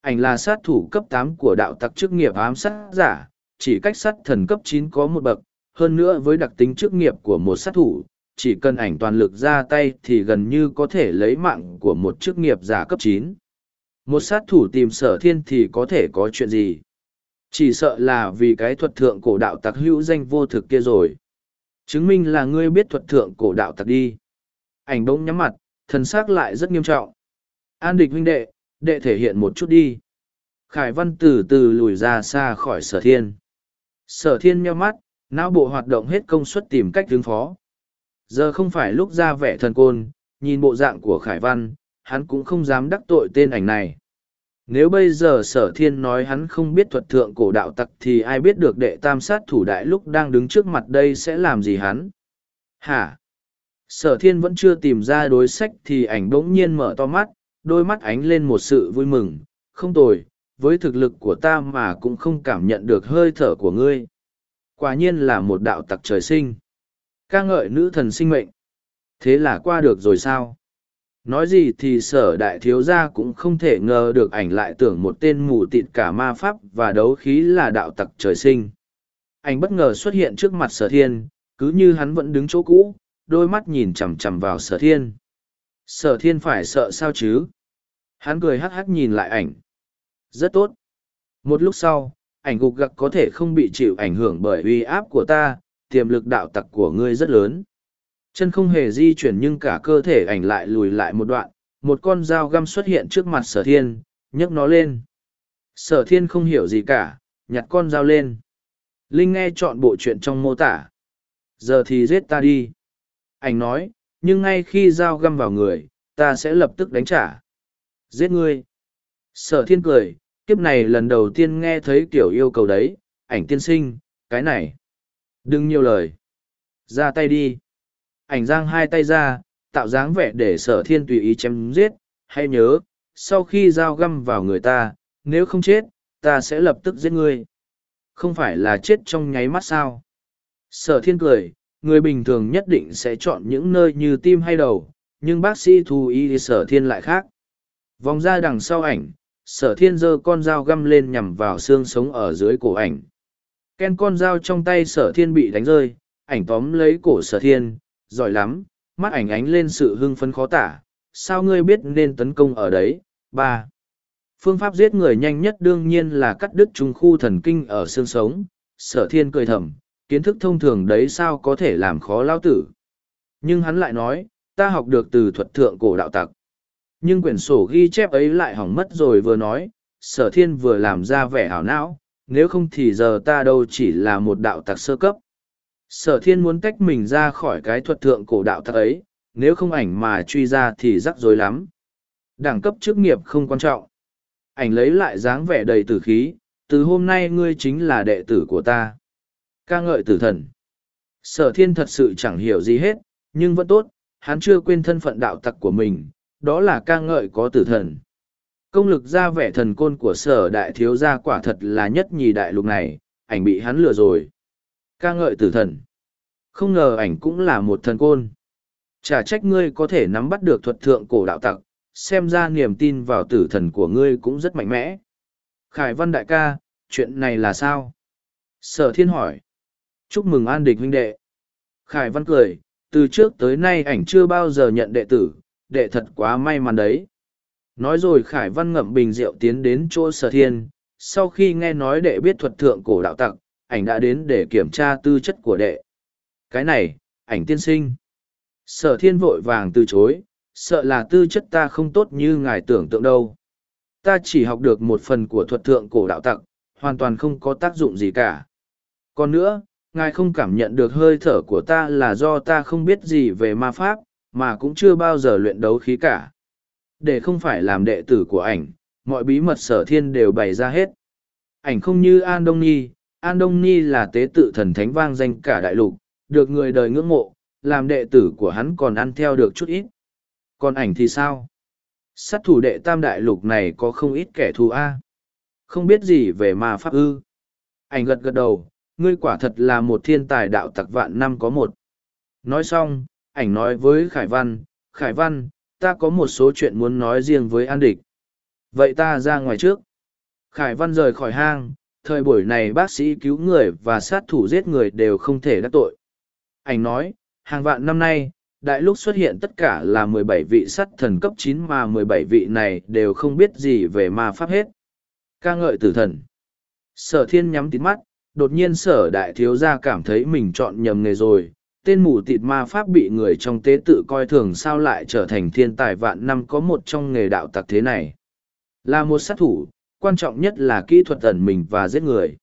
Ảnh là sát thủ cấp tám của đạo tặc chức nghiệp ám sát giả, chỉ cách sát thần cấp chín có một bậc, hơn nữa với đặc tính chức nghiệp của một sát thủ, chỉ cần ảnh toàn lực ra tay thì gần như có thể lấy mạng của một chức nghiệp giả cấp chín. Một sát thủ tìm sở thiên thì có thể có chuyện gì? Chỉ sợ là vì cái thuật thượng cổ đạo tặc hữu danh vô thực kia rồi. Chứng minh là ngươi biết thuật thượng cổ đạo tặc đi. Ảnh bỗng nhắm mặt, thần sắc lại rất nghiêm trọng. An địch huynh đệ, đệ thể hiện một chút đi. Khải văn từ từ lùi ra xa khỏi sở thiên. Sở thiên nheo mắt, não bộ hoạt động hết công suất tìm cách ứng phó. Giờ không phải lúc ra vẻ thần côn, nhìn bộ dạng của Khải Văn, hắn cũng không dám đắc tội tên ảnh này. Nếu bây giờ sở thiên nói hắn không biết thuật thượng cổ đạo tặc thì ai biết được đệ tam sát thủ đại lúc đang đứng trước mặt đây sẽ làm gì hắn? Hả? Sở thiên vẫn chưa tìm ra đối sách thì ảnh bỗng nhiên mở to mắt, đôi mắt ánh lên một sự vui mừng, không tồi, với thực lực của ta mà cũng không cảm nhận được hơi thở của ngươi. Quả nhiên là một đạo tặc trời sinh. ca ngợi nữ thần sinh mệnh. Thế là qua được rồi sao? Nói gì thì sở đại thiếu gia cũng không thể ngờ được ảnh lại tưởng một tên mù tịt cả ma pháp và đấu khí là đạo tặc trời sinh. Anh bất ngờ xuất hiện trước mặt sở thiên, cứ như hắn vẫn đứng chỗ cũ, đôi mắt nhìn chằm chằm vào sở thiên. Sở thiên phải sợ sao chứ? Hắn cười hắc hắc nhìn lại ảnh. Rất tốt. Một lúc sau, ảnh gục gặc có thể không bị chịu ảnh hưởng bởi uy áp của ta, tiềm lực đạo tặc của ngươi rất lớn. Chân không hề di chuyển nhưng cả cơ thể ảnh lại lùi lại một đoạn, một con dao găm xuất hiện trước mặt sở thiên, nhấc nó lên. Sở thiên không hiểu gì cả, nhặt con dao lên. Linh nghe chọn bộ chuyện trong mô tả. Giờ thì giết ta đi. Ảnh nói, nhưng ngay khi dao găm vào người, ta sẽ lập tức đánh trả. Giết ngươi. Sở thiên cười, kiếp này lần đầu tiên nghe thấy kiểu yêu cầu đấy, ảnh tiên sinh, cái này. Đừng nhiều lời. Ra tay đi ảnh giang hai tay ra, tạo dáng vẻ để sở thiên tùy ý chém giết, hay nhớ, sau khi dao găm vào người ta, nếu không chết, ta sẽ lập tức giết ngươi. Không phải là chết trong nháy mắt sao. Sở thiên cười, người bình thường nhất định sẽ chọn những nơi như tim hay đầu, nhưng bác sĩ thú ý thì sở thiên lại khác. Vòng ra đằng sau ảnh, sở thiên giơ con dao găm lên nhằm vào xương sống ở dưới cổ ảnh. Ken con dao trong tay sở thiên bị đánh rơi, ảnh tóm lấy cổ sở thiên, giỏi lắm, mắt ảnh ánh lên sự hưng phấn khó tả, sao ngươi biết nên tấn công ở đấy? ba Phương pháp giết người nhanh nhất đương nhiên là cắt đứt trung khu thần kinh ở xương sống, sở thiên cười thầm, kiến thức thông thường đấy sao có thể làm khó lao tử. Nhưng hắn lại nói, ta học được từ thuật thượng cổ đạo tặc. Nhưng quyển sổ ghi chép ấy lại hỏng mất rồi vừa nói, sở thiên vừa làm ra vẻ hảo não, nếu không thì giờ ta đâu chỉ là một đạo tặc sơ cấp. Sở thiên muốn tách mình ra khỏi cái thuật thượng cổ đạo tặc ấy, nếu không ảnh mà truy ra thì rắc rối lắm. Đẳng cấp chức nghiệp không quan trọng. Ảnh lấy lại dáng vẻ đầy tử khí, từ hôm nay ngươi chính là đệ tử của ta. ca ngợi tử thần. Sở thiên thật sự chẳng hiểu gì hết, nhưng vẫn tốt, hắn chưa quên thân phận đạo tặc của mình, đó là ca ngợi có tử thần. Công lực ra vẻ thần côn của sở đại thiếu gia quả thật là nhất nhì đại lục này, ảnh bị hắn lừa rồi. ca ngợi tử thần. Không ngờ ảnh cũng là một thần côn. Chả trách ngươi có thể nắm bắt được thuật thượng cổ đạo tặc, xem ra niềm tin vào tử thần của ngươi cũng rất mạnh mẽ. Khải văn đại ca, chuyện này là sao? Sở thiên hỏi. Chúc mừng an địch huynh đệ. Khải văn cười, từ trước tới nay ảnh chưa bao giờ nhận đệ tử, đệ thật quá may mắn đấy. Nói rồi Khải văn ngậm bình rượu tiến đến chỗ sở thiên, sau khi nghe nói đệ biết thuật thượng cổ đạo tặc, ảnh đã đến để kiểm tra tư chất của đệ. Cái này, ảnh tiên sinh. Sở thiên vội vàng từ chối, sợ là tư chất ta không tốt như ngài tưởng tượng đâu. Ta chỉ học được một phần của thuật thượng cổ đạo tặc, hoàn toàn không có tác dụng gì cả. Còn nữa, ngài không cảm nhận được hơi thở của ta là do ta không biết gì về ma pháp, mà cũng chưa bao giờ luyện đấu khí cả. Để không phải làm đệ tử của ảnh, mọi bí mật sở thiên đều bày ra hết. Ảnh không như An Đông Nhi, An Đông Nhi là tế tự thần thánh vang danh cả đại lục, được người đời ngưỡng mộ, làm đệ tử của hắn còn ăn theo được chút ít. Còn ảnh thì sao? Sát thủ đệ tam đại lục này có không ít kẻ thù A. Không biết gì về ma pháp ư. Ảnh gật gật đầu, ngươi quả thật là một thiên tài đạo tặc vạn năm có một. Nói xong, ảnh nói với Khải Văn, Khải Văn, ta có một số chuyện muốn nói riêng với An Địch. Vậy ta ra ngoài trước. Khải Văn rời khỏi hang, thời buổi này bác sĩ cứu người và sát thủ giết người đều không thể đắc tội. Ảnh nói, hàng vạn năm nay, đại lúc xuất hiện tất cả là mười bảy vị sắt thần cấp chín mà mười bảy vị này đều không biết gì về ma pháp hết. ca ngợi tử thần. Sở thiên nhắm tít mắt, đột nhiên sở đại thiếu gia cảm thấy mình chọn nhầm nghề rồi. Tên mù tịt ma pháp bị người trong tế tự coi thường sao lại trở thành thiên tài vạn năm có một trong nghề đạo tặc thế này. Là một sát thủ, quan trọng nhất là kỹ thuật ẩn mình và giết người.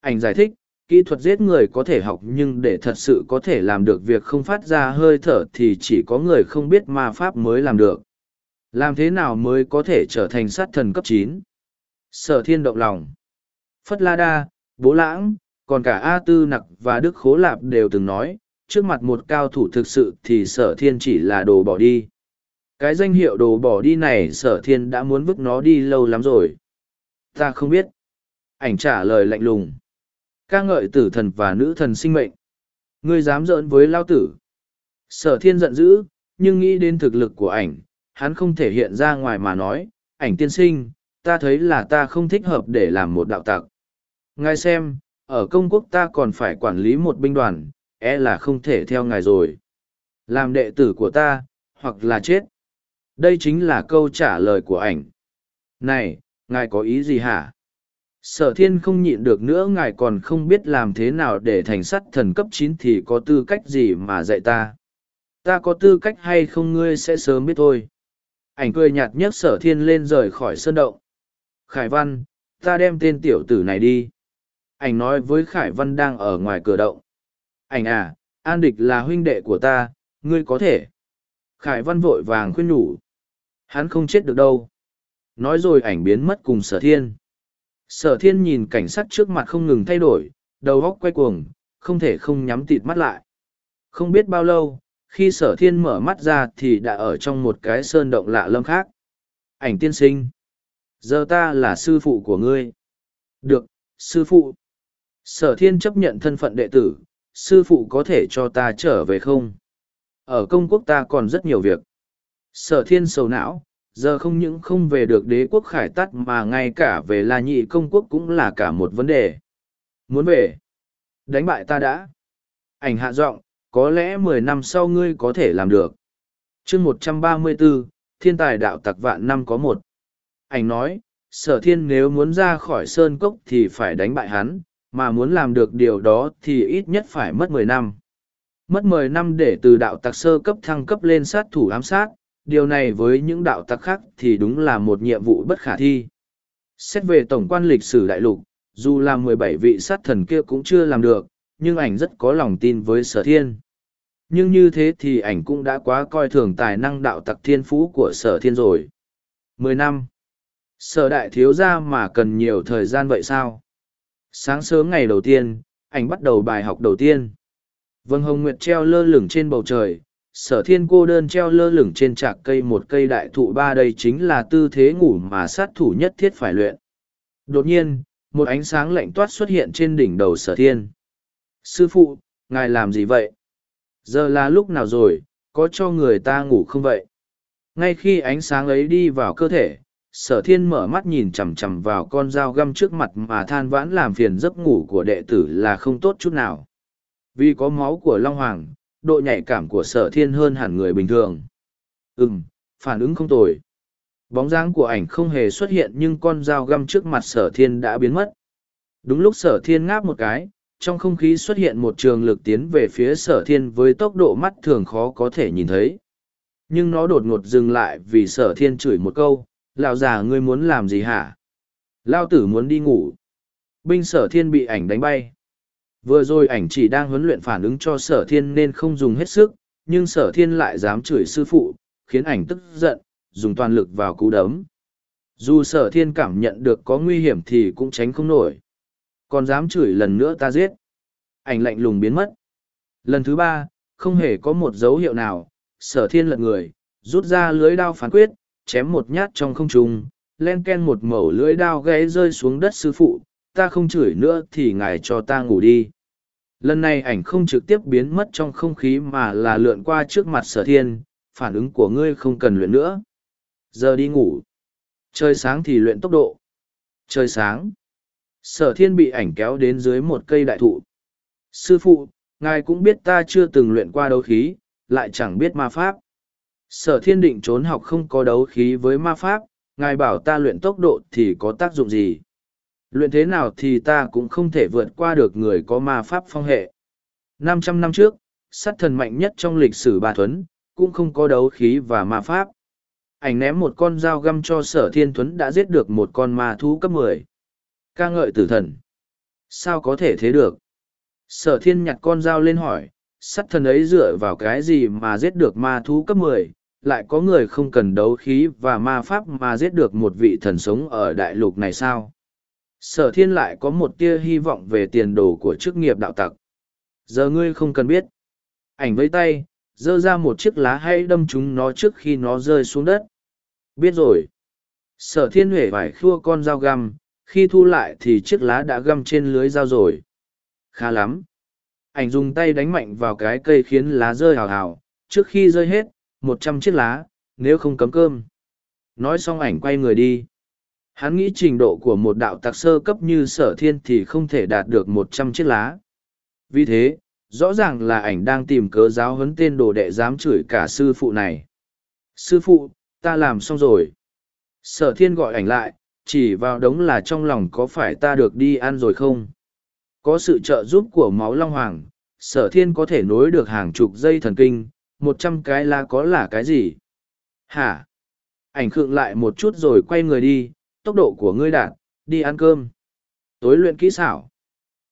Anh giải thích, kỹ thuật giết người có thể học nhưng để thật sự có thể làm được việc không phát ra hơi thở thì chỉ có người không biết ma pháp mới làm được. Làm thế nào mới có thể trở thành sát thần cấp chín? Sở thiên động lòng. Phất La Đa, Bố Lãng, còn cả A Tư Nặc và Đức Khố Lạp đều từng nói, trước mặt một cao thủ thực sự thì sở thiên chỉ là đồ bỏ đi. Cái danh hiệu đồ bỏ đi này sở thiên đã muốn vứt nó đi lâu lắm rồi. Ta không biết. Ảnh trả lời lạnh lùng ca ngợi tử thần và nữ thần sinh mệnh. Ngươi dám giỡn với lao tử. Sở thiên giận dữ, nhưng nghĩ đến thực lực của ảnh, hắn không thể hiện ra ngoài mà nói, ảnh tiên sinh, ta thấy là ta không thích hợp để làm một đạo tặc. Ngài xem, ở công quốc ta còn phải quản lý một binh đoàn, e là không thể theo ngài rồi. Làm đệ tử của ta, hoặc là chết. Đây chính là câu trả lời của ảnh. Này, ngài có ý gì hả? sở thiên không nhịn được nữa ngài còn không biết làm thế nào để thành sắt thần cấp chín thì có tư cách gì mà dạy ta ta có tư cách hay không ngươi sẽ sớm biết thôi ảnh cười nhạt nhấc sở thiên lên rời khỏi sơn động khải văn ta đem tên tiểu tử này đi ảnh nói với khải văn đang ở ngoài cửa động ảnh à an địch là huynh đệ của ta ngươi có thể khải văn vội vàng khuyên nhủ hắn không chết được đâu nói rồi ảnh biến mất cùng sở thiên Sở thiên nhìn cảnh sát trước mặt không ngừng thay đổi, đầu góc quay cuồng, không thể không nhắm tịt mắt lại. Không biết bao lâu, khi sở thiên mở mắt ra thì đã ở trong một cái sơn động lạ lâm khác. Ảnh tiên sinh. Giờ ta là sư phụ của ngươi. Được, sư phụ. Sở thiên chấp nhận thân phận đệ tử, sư phụ có thể cho ta trở về không? Ở công quốc ta còn rất nhiều việc. Sở thiên sầu não, giờ không những không về được đế quốc khải tắt mà ngay cả về la nhị công quốc cũng là cả một vấn đề. Muốn về? Đánh bại ta đã. Ảnh hạ giọng có lẽ mười năm sau ngươi có thể làm được. Chương một trăm ba mươi bốn thiên tài đạo tặc vạn năm có một. Ảnh nói sở thiên nếu muốn ra khỏi sơn cốc thì phải đánh bại hắn mà muốn làm được điều đó thì ít nhất phải mất mười năm mất mười năm để từ đạo tặc sơ cấp thăng cấp lên sát thủ ám sát điều này với những đạo tặc khác thì đúng là một nhiệm vụ bất khả thi. Xét về tổng quan lịch sử đại lục, dù là mười bảy vị sát thần kia cũng chưa làm được, nhưng ảnh rất có lòng tin với sở thiên. Nhưng như thế thì ảnh cũng đã quá coi thường tài năng đạo tặc thiên phú của sở thiên rồi. Mười năm. Sở đại thiếu ra mà cần nhiều thời gian vậy sao? Sáng sớm ngày đầu tiên, ảnh bắt đầu bài học đầu tiên. Vâng hồng nguyệt treo lơ lửng trên bầu trời, sở thiên cô đơn treo lơ lửng trên trạc cây một cây đại thụ ba đây chính là tư thế ngủ mà sát thủ nhất thiết phải luyện. Đột nhiên, một ánh sáng lạnh toát xuất hiện trên đỉnh đầu sở thiên. Sư phụ, ngài làm gì vậy? Giờ là lúc nào rồi, có cho người ta ngủ không vậy? Ngay khi ánh sáng ấy đi vào cơ thể, sở thiên mở mắt nhìn chằm chằm vào con dao găm trước mặt mà than vãn làm phiền giấc ngủ của đệ tử là không tốt chút nào. Vì có máu của Long Hoàng, độ nhạy cảm của sở thiên hơn hẳn người bình thường. Ừm, phản ứng không tồi. Bóng dáng của ảnh không hề xuất hiện nhưng con dao găm trước mặt sở thiên đã biến mất. Đúng lúc sở thiên ngáp một cái, trong không khí xuất hiện một trường lực tiến về phía sở thiên với tốc độ mắt thường khó có thể nhìn thấy. Nhưng nó đột ngột dừng lại vì sở thiên chửi một câu, lão già ngươi muốn làm gì hả? Lao tử muốn đi ngủ. Binh sở thiên bị ảnh đánh bay. Vừa rồi ảnh chỉ đang huấn luyện phản ứng cho sở thiên nên không dùng hết sức, nhưng sở thiên lại dám chửi sư phụ, khiến ảnh tức giận, dùng toàn lực vào cú đấm. Dù sở thiên cảm nhận được có nguy hiểm thì cũng tránh không nổi. Còn dám chửi lần nữa ta giết. Ảnh lạnh lùng biến mất. Lần thứ ba, không hề có một dấu hiệu nào, sở thiên lật người, rút ra lưới đao phán quyết, chém một nhát trong không trung, len ken một mẩu lưới đao gãy rơi xuống đất sư phụ, ta không chửi nữa thì ngài cho ta ngủ đi. Lần này ảnh không trực tiếp biến mất trong không khí mà là lượn qua trước mặt sở thiên, phản ứng của ngươi không cần luyện nữa. Giờ đi ngủ. Trời sáng thì luyện tốc độ. Trời sáng. Sở thiên bị ảnh kéo đến dưới một cây đại thụ. Sư phụ, ngài cũng biết ta chưa từng luyện qua đấu khí, lại chẳng biết ma pháp. Sở thiên định trốn học không có đấu khí với ma pháp, ngài bảo ta luyện tốc độ thì có tác dụng gì? Luyện thế nào thì ta cũng không thể vượt qua được người có ma pháp phong hệ. 500 năm trước, sát thần mạnh nhất trong lịch sử bà Thuấn, cũng không có đấu khí và ma pháp. Ảnh ném một con dao găm cho sở thiên thuấn đã giết được một con ma thú cấp 10. ca ngợi tử thần. Sao có thể thế được? Sở thiên nhặt con dao lên hỏi, sắt thần ấy dựa vào cái gì mà giết được ma thú cấp 10, lại có người không cần đấu khí và ma pháp mà giết được một vị thần sống ở đại lục này sao? Sở thiên lại có một tia hy vọng về tiền đồ của chức nghiệp đạo tặc. Giờ ngươi không cần biết. Ảnh với tay, giơ ra một chiếc lá hay đâm chúng nó trước khi nó rơi xuống đất. Biết rồi. Sở thiên huệ phải khua con dao găm, khi thu lại thì chiếc lá đã găm trên lưới dao rồi. Khá lắm. Ảnh dùng tay đánh mạnh vào cái cây khiến lá rơi hào hào, trước khi rơi hết, một trăm chiếc lá, nếu không cấm cơm. Nói xong ảnh quay người đi. Hắn nghĩ trình độ của một đạo tặc sơ cấp như sở thiên thì không thể đạt được một trăm chiếc lá. Vì thế, rõ ràng là ảnh đang tìm cớ giáo huấn tên đồ đệ dám chửi cả sư phụ này. Sư phụ, ta làm xong rồi. Sở thiên gọi ảnh lại, chỉ vào đống là trong lòng có phải ta được đi ăn rồi không? Có sự trợ giúp của máu long hoàng, sở thiên có thể nối được hàng chục dây thần kinh, một trăm cái là có là cái gì? Hả? Ảnh khượng lại một chút rồi quay người đi, tốc độ của ngươi đạt, đi ăn cơm. Tối luyện kỹ xảo.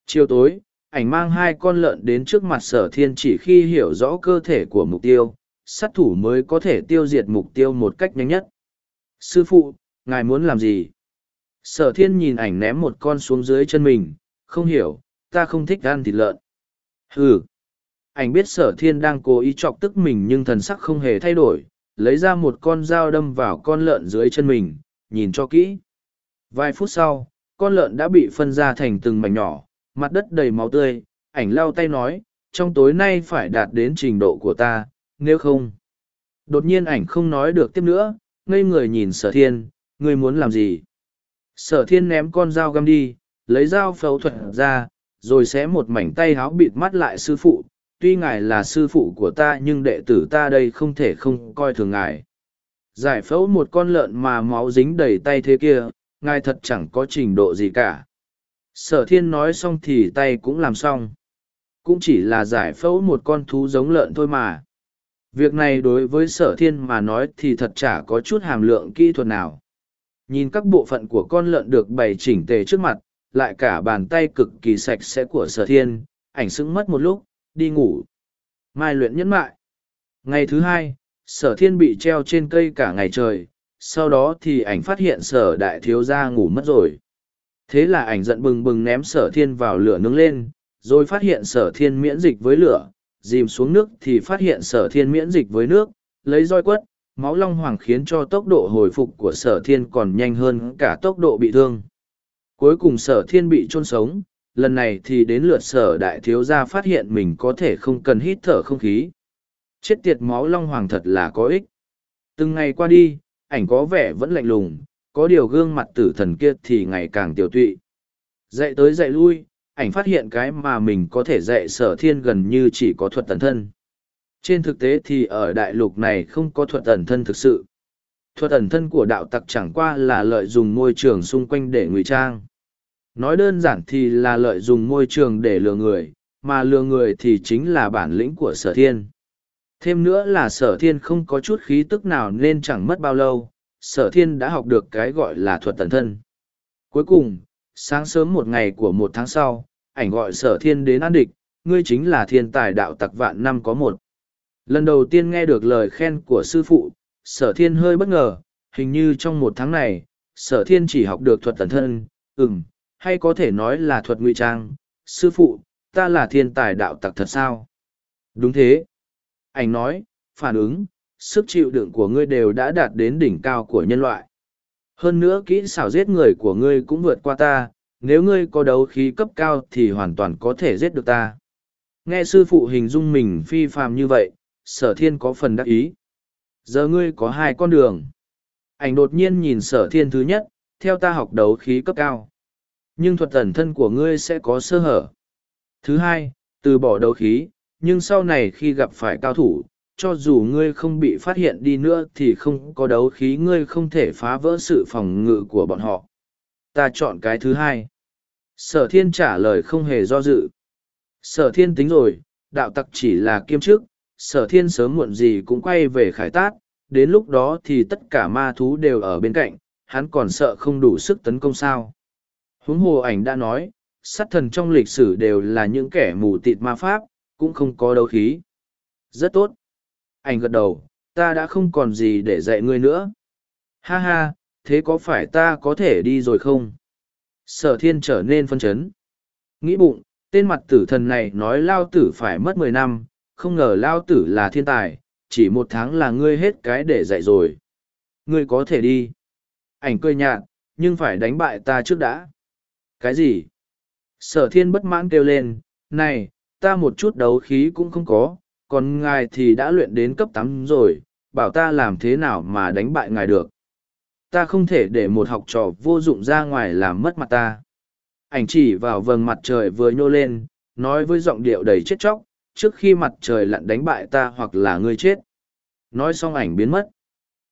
Chiều tối, ảnh mang hai con lợn đến trước mặt sở thiên chỉ khi hiểu rõ cơ thể của mục tiêu, sát thủ mới có thể tiêu diệt mục tiêu một cách nhanh nhất. Sư phụ, ngài muốn làm gì? Sở thiên nhìn ảnh ném một con xuống dưới chân mình, không hiểu, ta không thích ăn thịt lợn. Hừ. Ảnh biết sở thiên đang cố ý chọc tức mình nhưng thần sắc không hề thay đổi, lấy ra một con dao đâm vào con lợn dưới chân mình, nhìn cho kỹ. Vài phút sau, con lợn đã bị phân ra thành từng mảnh nhỏ, mặt đất đầy máu tươi, ảnh lau tay nói, trong tối nay phải đạt đến trình độ của ta, nếu không. Đột nhiên ảnh không nói được tiếp nữa, ngây người nhìn sở thiên, ngươi muốn làm gì? Sở thiên ném con dao găm đi, lấy dao phẫu thuật ra, rồi xé một mảnh tay háo bịt mắt lại sư phụ. Tuy ngài là sư phụ của ta nhưng đệ tử ta đây không thể không coi thường ngài. Giải phẫu một con lợn mà máu dính đầy tay thế kia, ngài thật chẳng có trình độ gì cả. Sở thiên nói xong thì tay cũng làm xong. Cũng chỉ là giải phẫu một con thú giống lợn thôi mà. Việc này đối với sở thiên mà nói thì thật chả có chút hàm lượng kỹ thuật nào. Nhìn các bộ phận của con lợn được bày chỉnh tề trước mặt, lại cả bàn tay cực kỳ sạch sẽ của sở thiên, ảnh sững mất một lúc, đi ngủ. Mai luyện nhẫn mại. Ngày thứ hai, sở thiên bị treo trên cây cả ngày trời, sau đó thì ảnh phát hiện sở đại thiếu gia ngủ mất rồi. Thế là ảnh giận bừng bừng ném sở thiên vào lửa nướng lên, rồi phát hiện sở thiên miễn dịch với lửa, dìm xuống nước thì phát hiện sở thiên miễn dịch với nước, lấy roi quất, máu long hoàng khiến cho tốc độ hồi phục của sở thiên còn nhanh hơn cả tốc độ bị thương. Cuối cùng sở thiên bị chôn sống, lần này thì đến lượt sở đại thiếu gia phát hiện mình có thể không cần hít thở không khí. Chết tiệt máu long hoàng thật là có ích. Từng ngày qua đi, ảnh có vẻ vẫn lạnh lùng, có điều gương mặt tử thần kia thì ngày càng tiểu tụy. Dậy tới dậy lui, ảnh phát hiện cái mà mình có thể dạy sở thiên gần như chỉ có thuật tần thân. Trên thực tế thì ở đại lục này không có thuật tần thân thực sự. Thuật ẩn thân của đạo tặc chẳng qua là lợi dụng môi trường xung quanh để ngụy trang. Nói đơn giản thì là lợi dụng môi trường để lừa người, mà lừa người thì chính là bản lĩnh của sở thiên. Thêm nữa là sở thiên không có chút khí tức nào nên chẳng mất bao lâu, sở thiên đã học được cái gọi là thuật tần thân. Cuối cùng, sáng sớm một ngày của một tháng sau, ảnh gọi sở thiên đến an địch, ngươi chính là thiên tài đạo tặc vạn năm có một. Lần đầu tiên nghe được lời khen của sư phụ, sở thiên hơi bất ngờ, hình như trong một tháng này, sở thiên chỉ học được thuật tần thân, ừm, hay có thể nói là thuật ngụy trang. Sư phụ, ta là thiên tài đạo tặc thật sao? Đúng thế. Anh nói, phản ứng, sức chịu đựng của ngươi đều đã đạt đến đỉnh cao của nhân loại. Hơn nữa kỹ xảo giết người của ngươi cũng vượt qua ta, nếu ngươi có đấu khí cấp cao thì hoàn toàn có thể giết được ta. Nghe sư phụ hình dung mình phi phàm như vậy, sở thiên có phần đắc ý. Giờ ngươi có hai con đường. Ảnh đột nhiên nhìn sở thiên thứ nhất, theo ta học đấu khí cấp cao. Nhưng thuật tẩn thân của ngươi sẽ có sơ hở. Thứ hai, từ bỏ đấu khí, nhưng sau này khi gặp phải cao thủ, cho dù ngươi không bị phát hiện đi nữa thì không có đấu khí ngươi không thể phá vỡ sự phòng ngự của bọn họ. Ta chọn cái thứ hai. Sở thiên trả lời không hề do dự. Sở thiên tính rồi, đạo tặc chỉ là kiêm chức, sở thiên sớm muộn gì cũng quay về khải tát, đến lúc đó thì tất cả ma thú đều ở bên cạnh, hắn còn sợ không đủ sức tấn công sao. Huống hồ ảnh đã nói, sát thần trong lịch sử đều là những kẻ mù tịt ma pháp, cũng không có đấu khí. Rất tốt. Ảnh gật đầu, ta đã không còn gì để dạy ngươi nữa. Ha ha, thế có phải ta có thể đi rồi không? Sở thiên trở nên phân chấn. Nghĩ bụng, tên mặt tử thần này nói lao tử phải mất mười năm, không ngờ lao tử là thiên tài, chỉ một tháng là ngươi hết cái để dạy rồi. Ngươi có thể đi. Ảnh cười nhạt, nhưng phải đánh bại ta trước đã. Cái gì? Sở thiên bất mãn kêu lên, này, ta một chút đấu khí cũng không có, còn ngài thì đã luyện đến cấp tám rồi, bảo ta làm thế nào mà đánh bại ngài được. Ta không thể để một học trò vô dụng ra ngoài làm mất mặt ta. Ảnh chỉ vào vầng mặt trời vừa nhô lên, nói với giọng điệu đầy chết chóc, trước khi mặt trời lặn đánh bại ta hoặc là ngươi chết. Nói xong ảnh biến mất.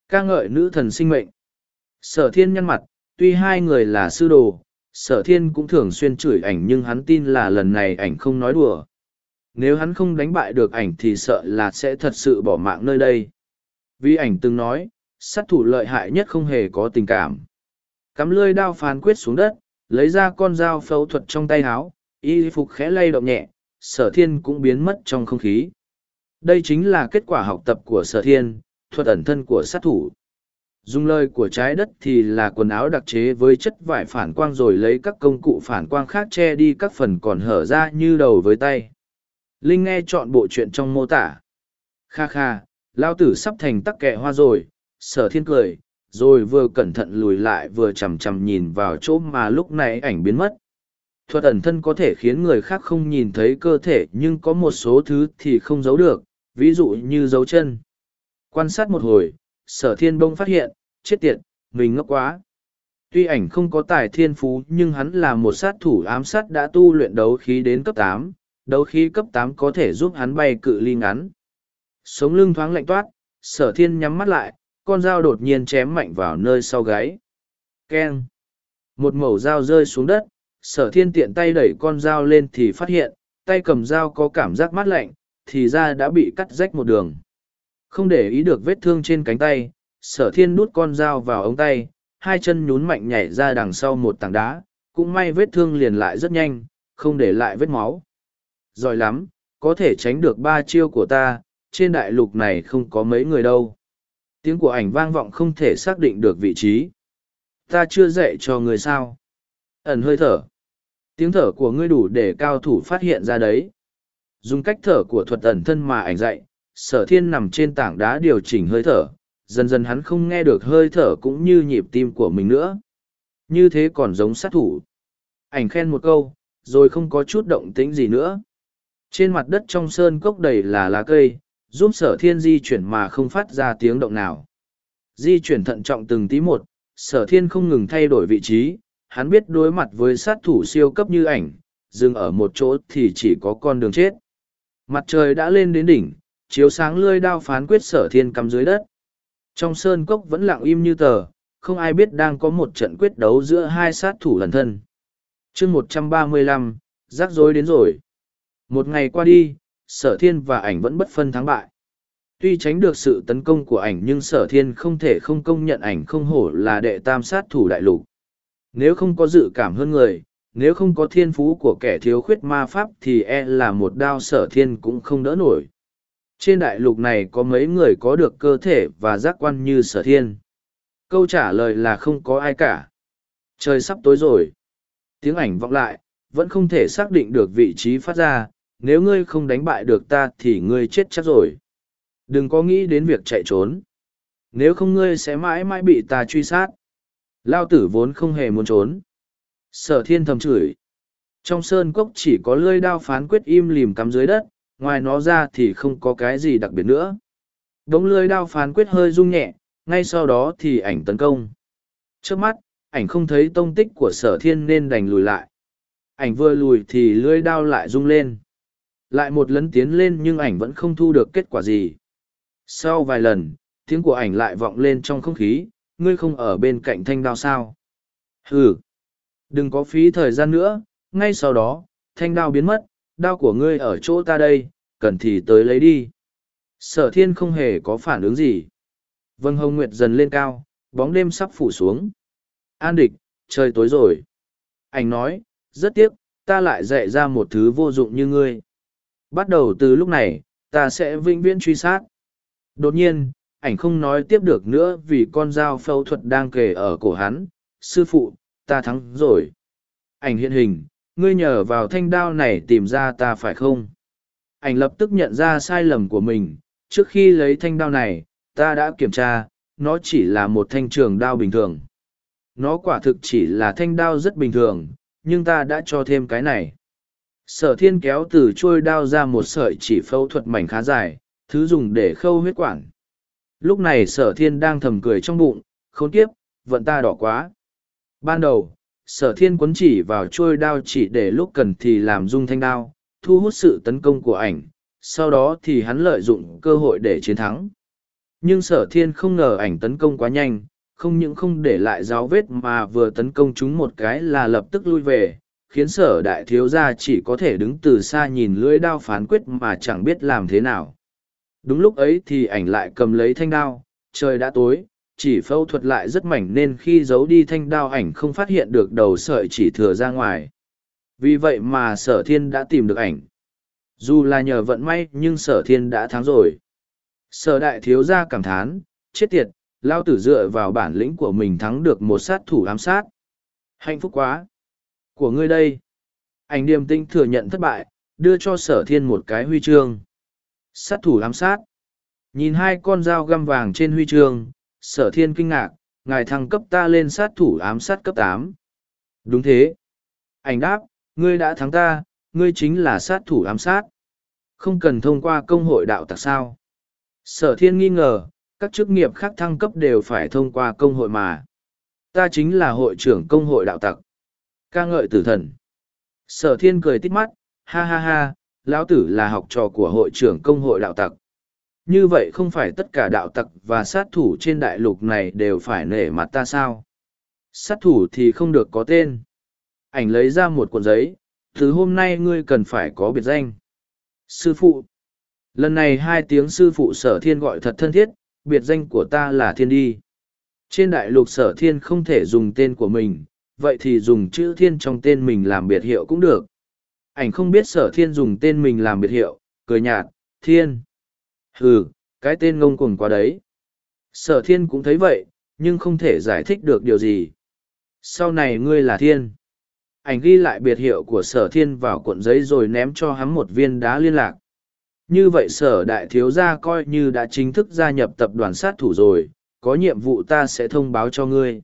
ca ngợi nữ thần sinh mệnh. Sở thiên nhăn mặt, tuy hai người là sư đồ, sở thiên cũng thường xuyên chửi ảnh nhưng hắn tin là lần này ảnh không nói đùa. Nếu hắn không đánh bại được ảnh thì sợ là sẽ thật sự bỏ mạng nơi đây. Vì ảnh từng nói, sát thủ lợi hại nhất không hề có tình cảm. Cắm lươi đao phán quyết xuống đất, lấy ra con dao phẫu thuật trong tay háo, y phục khẽ lay động nhẹ, sở thiên cũng biến mất trong không khí. Đây chính là kết quả học tập của sở thiên, thuật ẩn thân của sát thủ. Dùng lời của trái đất thì là quần áo đặc chế với chất vải phản quang rồi lấy các công cụ phản quang khác che đi các phần còn hở ra như đầu với tay. Linh nghe chọn bộ chuyện trong mô tả. Kha kha, lao tử sắp thành tắc kẹ hoa rồi, sở thiên cười, rồi vừa cẩn thận lùi lại vừa chằm chằm nhìn vào chỗ mà lúc này ảnh biến mất. Thuật ẩn thân có thể khiến người khác không nhìn thấy cơ thể nhưng có một số thứ thì không giấu được, ví dụ như dấu chân. Quan sát một hồi, sở thiên bông phát hiện, chết tiệt, mình ngốc quá. Tuy ảnh không có tài thiên phú nhưng hắn là một sát thủ ám sát đã tu luyện đấu khí đến cấp tám, đấu khí cấp tám có thể giúp hắn bay cự ly ngắn. Sống lưng thoáng lạnh toát, sở thiên nhắm mắt lại, con dao đột nhiên chém mạnh vào nơi sau gáy. Keng! Một mẩu dao rơi xuống đất, sở thiên tiện tay đẩy con dao lên thì phát hiện, tay cầm dao có cảm giác mát lạnh, thì ra đã bị cắt rách một đường. Không để ý được vết thương trên cánh tay, sở thiên đút con dao vào ống tay, hai chân nhún mạnh nhảy ra đằng sau một tảng đá, cũng may vết thương liền lại rất nhanh, không để lại vết máu. Giỏi lắm, có thể tránh được ba chiêu của ta, trên đại lục này không có mấy người đâu. Tiếng của ảnh vang vọng không thể xác định được vị trí. Ta chưa dạy cho người sao. Ẩn hơi thở. Tiếng thở của ngươi đủ để cao thủ phát hiện ra đấy. Dùng cách thở của thuật ẩn thân mà ảnh dạy, sở thiên nằm trên tảng đá điều chỉnh hơi thở, dần dần hắn không nghe được hơi thở cũng như nhịp tim của mình nữa. Như thế còn giống sát thủ. Ảnh khen một câu, rồi không có chút động tĩnh gì nữa. Trên mặt đất trong sơn cốc đầy là lá cây, giúp sở thiên di chuyển mà không phát ra tiếng động nào. Di chuyển thận trọng từng tí một, sở thiên không ngừng thay đổi vị trí, hắn biết đối mặt với sát thủ siêu cấp như ảnh, dừng ở một chỗ thì chỉ có con đường chết. Mặt trời đã lên đến đỉnh, chiếu sáng lươi đao phán quyết sở thiên cắm dưới đất. Trong sơn cốc vẫn lặng im như tờ, không ai biết đang có một trận quyết đấu giữa hai sát thủ lần thân. chương một trăm ba mươi lăm, rắc rối đến rồi. Một ngày qua đi, sở thiên và ảnh vẫn bất phân thắng bại. Tuy tránh được sự tấn công của ảnh nhưng sở thiên không thể không công nhận ảnh không hổ là đệ tam sát thủ đại lục. Nếu không có dự cảm hơn người, nếu không có thiên phú của kẻ thiếu khuyết ma pháp thì e là một đao sở thiên cũng không đỡ nổi. Trên đại lục này có mấy người có được cơ thể và giác quan như sở thiên. Câu trả lời là không có ai cả. Trời sắp tối rồi. Tiếng ảnh vọng lại, vẫn không thể xác định được vị trí phát ra, nếu ngươi không đánh bại được ta thì ngươi chết chắc rồi. Đừng có nghĩ đến việc chạy trốn. Nếu không ngươi sẽ mãi mãi bị ta truy sát. Lao tử vốn không hề muốn trốn. Sở thiên thầm chửi. Trong sơn cốc chỉ có lơi đao phán quyết im lìm cắm dưới đất, ngoài nó ra thì không có cái gì đặc biệt nữa. Đống lưỡi đao phán quyết hơi rung nhẹ, ngay sau đó thì ảnh tấn công. Trước mắt, ảnh không thấy tông tích của sở thiên nên đành lùi lại. Ảnh vừa lùi thì lưỡi đao lại rung lên. Lại một lần tiến lên nhưng ảnh vẫn không thu được kết quả gì. Sau vài lần, tiếng của ảnh lại vọng lên trong không khí, ngươi không ở bên cạnh thanh đao sao. Ừ, đừng có phí thời gian nữa, ngay sau đó, thanh đao biến mất, đao của ngươi ở chỗ ta đây, cần thì tới lấy đi. Sở thiên không hề có phản ứng gì. Vâng hồng nguyệt dần lên cao, bóng đêm sắp phủ xuống. An địch, trời tối rồi. Anh nói, rất tiếc, ta lại dạy ra một thứ vô dụng như ngươi. Bắt đầu từ lúc này, ta sẽ vĩnh viễn truy sát. Đột nhiên, ảnh không nói tiếp được nữa vì con dao phẫu thuật đang kề ở cổ hắn. Sư phụ, ta thắng rồi. Ảnh hiện hình, ngươi nhờ vào thanh đao này tìm ra ta phải không? Ảnh lập tức nhận ra sai lầm của mình. Trước khi lấy thanh đao này, ta đã kiểm tra, nó chỉ là một thanh trường đao bình thường. Nó quả thực chỉ là thanh đao rất bình thường, nhưng ta đã cho thêm cái này. Sở thiên kéo từ trôi đao ra một sợi chỉ phẫu thuật mảnh khá dài, thứ dùng để khâu huyết quản. Lúc này sở thiên đang thầm cười trong bụng, khốn kiếp, vận ta đỏ quá. Ban đầu, sở thiên quấn chỉ vào trôi đao chỉ để lúc cần thì làm rung thanh đao, thu hút sự tấn công của ảnh, sau đó thì hắn lợi dụng cơ hội để chiến thắng. Nhưng sở thiên không ngờ ảnh tấn công quá nhanh, không những không để lại dấu vết mà vừa tấn công chúng một cái là lập tức lui về, khiến sở đại thiếu gia chỉ có thể đứng từ xa nhìn lưỡi đao phán quyết mà chẳng biết làm thế nào. Đúng lúc ấy thì ảnh lại cầm lấy thanh đao, trời đã tối, chỉ phẫu thuật lại rất mảnh nên khi giấu đi thanh đao ảnh không phát hiện được đầu sợi chỉ thừa ra ngoài. Vì vậy mà sở thiên đã tìm được ảnh. Dù là nhờ vận may nhưng sở thiên đã thắng rồi. Sở đại thiếu gia cảm thán, chết tiệt, lao tử dựa vào bản lĩnh của mình thắng được một sát thủ ám sát. Hạnh phúc quá. Của ngươi đây. Ảnh điềm tinh thừa nhận thất bại, đưa cho sở thiên một cái huy chương. Sát thủ ám sát. Nhìn hai con dao găm vàng trên huy chương, sở thiên kinh ngạc, ngài thăng cấp ta lên sát thủ ám sát cấp tám. Đúng thế. Ảnh đáp, ngươi đã thắng ta, ngươi chính là sát thủ ám sát. Không cần thông qua công hội đạo tặc sao. Sở thiên nghi ngờ, các chức nghiệp khác thăng cấp đều phải thông qua công hội mà. Ta chính là hội trưởng công hội đạo tặc. ca ngợi tử thần. Sở thiên cười tít mắt, ha ha ha, lão tử là học trò của hội trưởng công hội đạo tặc. Như vậy không phải tất cả đạo tặc và sát thủ trên đại lục này đều phải nể mặt ta sao? Sát thủ thì không được có tên. Ảnh lấy ra một cuộn giấy, từ hôm nay ngươi cần phải có biệt danh. Sư phụ, lần này hai tiếng sư phụ sở thiên gọi thật thân thiết biệt danh của ta là thiên đi trên đại lục sở thiên không thể dùng tên của mình vậy thì dùng chữ thiên trong tên mình làm biệt hiệu cũng được ảnh không biết sở thiên dùng tên mình làm biệt hiệu cười nhạt thiên ừ cái tên ngông cuồng quá đấy. Sở thiên cũng thấy vậy, nhưng không thể giải thích được điều gì. Sau này ngươi là thiên. Ảnh ghi lại biệt hiệu của sở thiên vào cuộn giấy rồi ném cho hắn một viên đá liên lạc. Như vậy sở đại thiếu gia coi như đã chính thức gia nhập tập đoàn sát thủ rồi, có nhiệm vụ ta sẽ thông báo cho ngươi.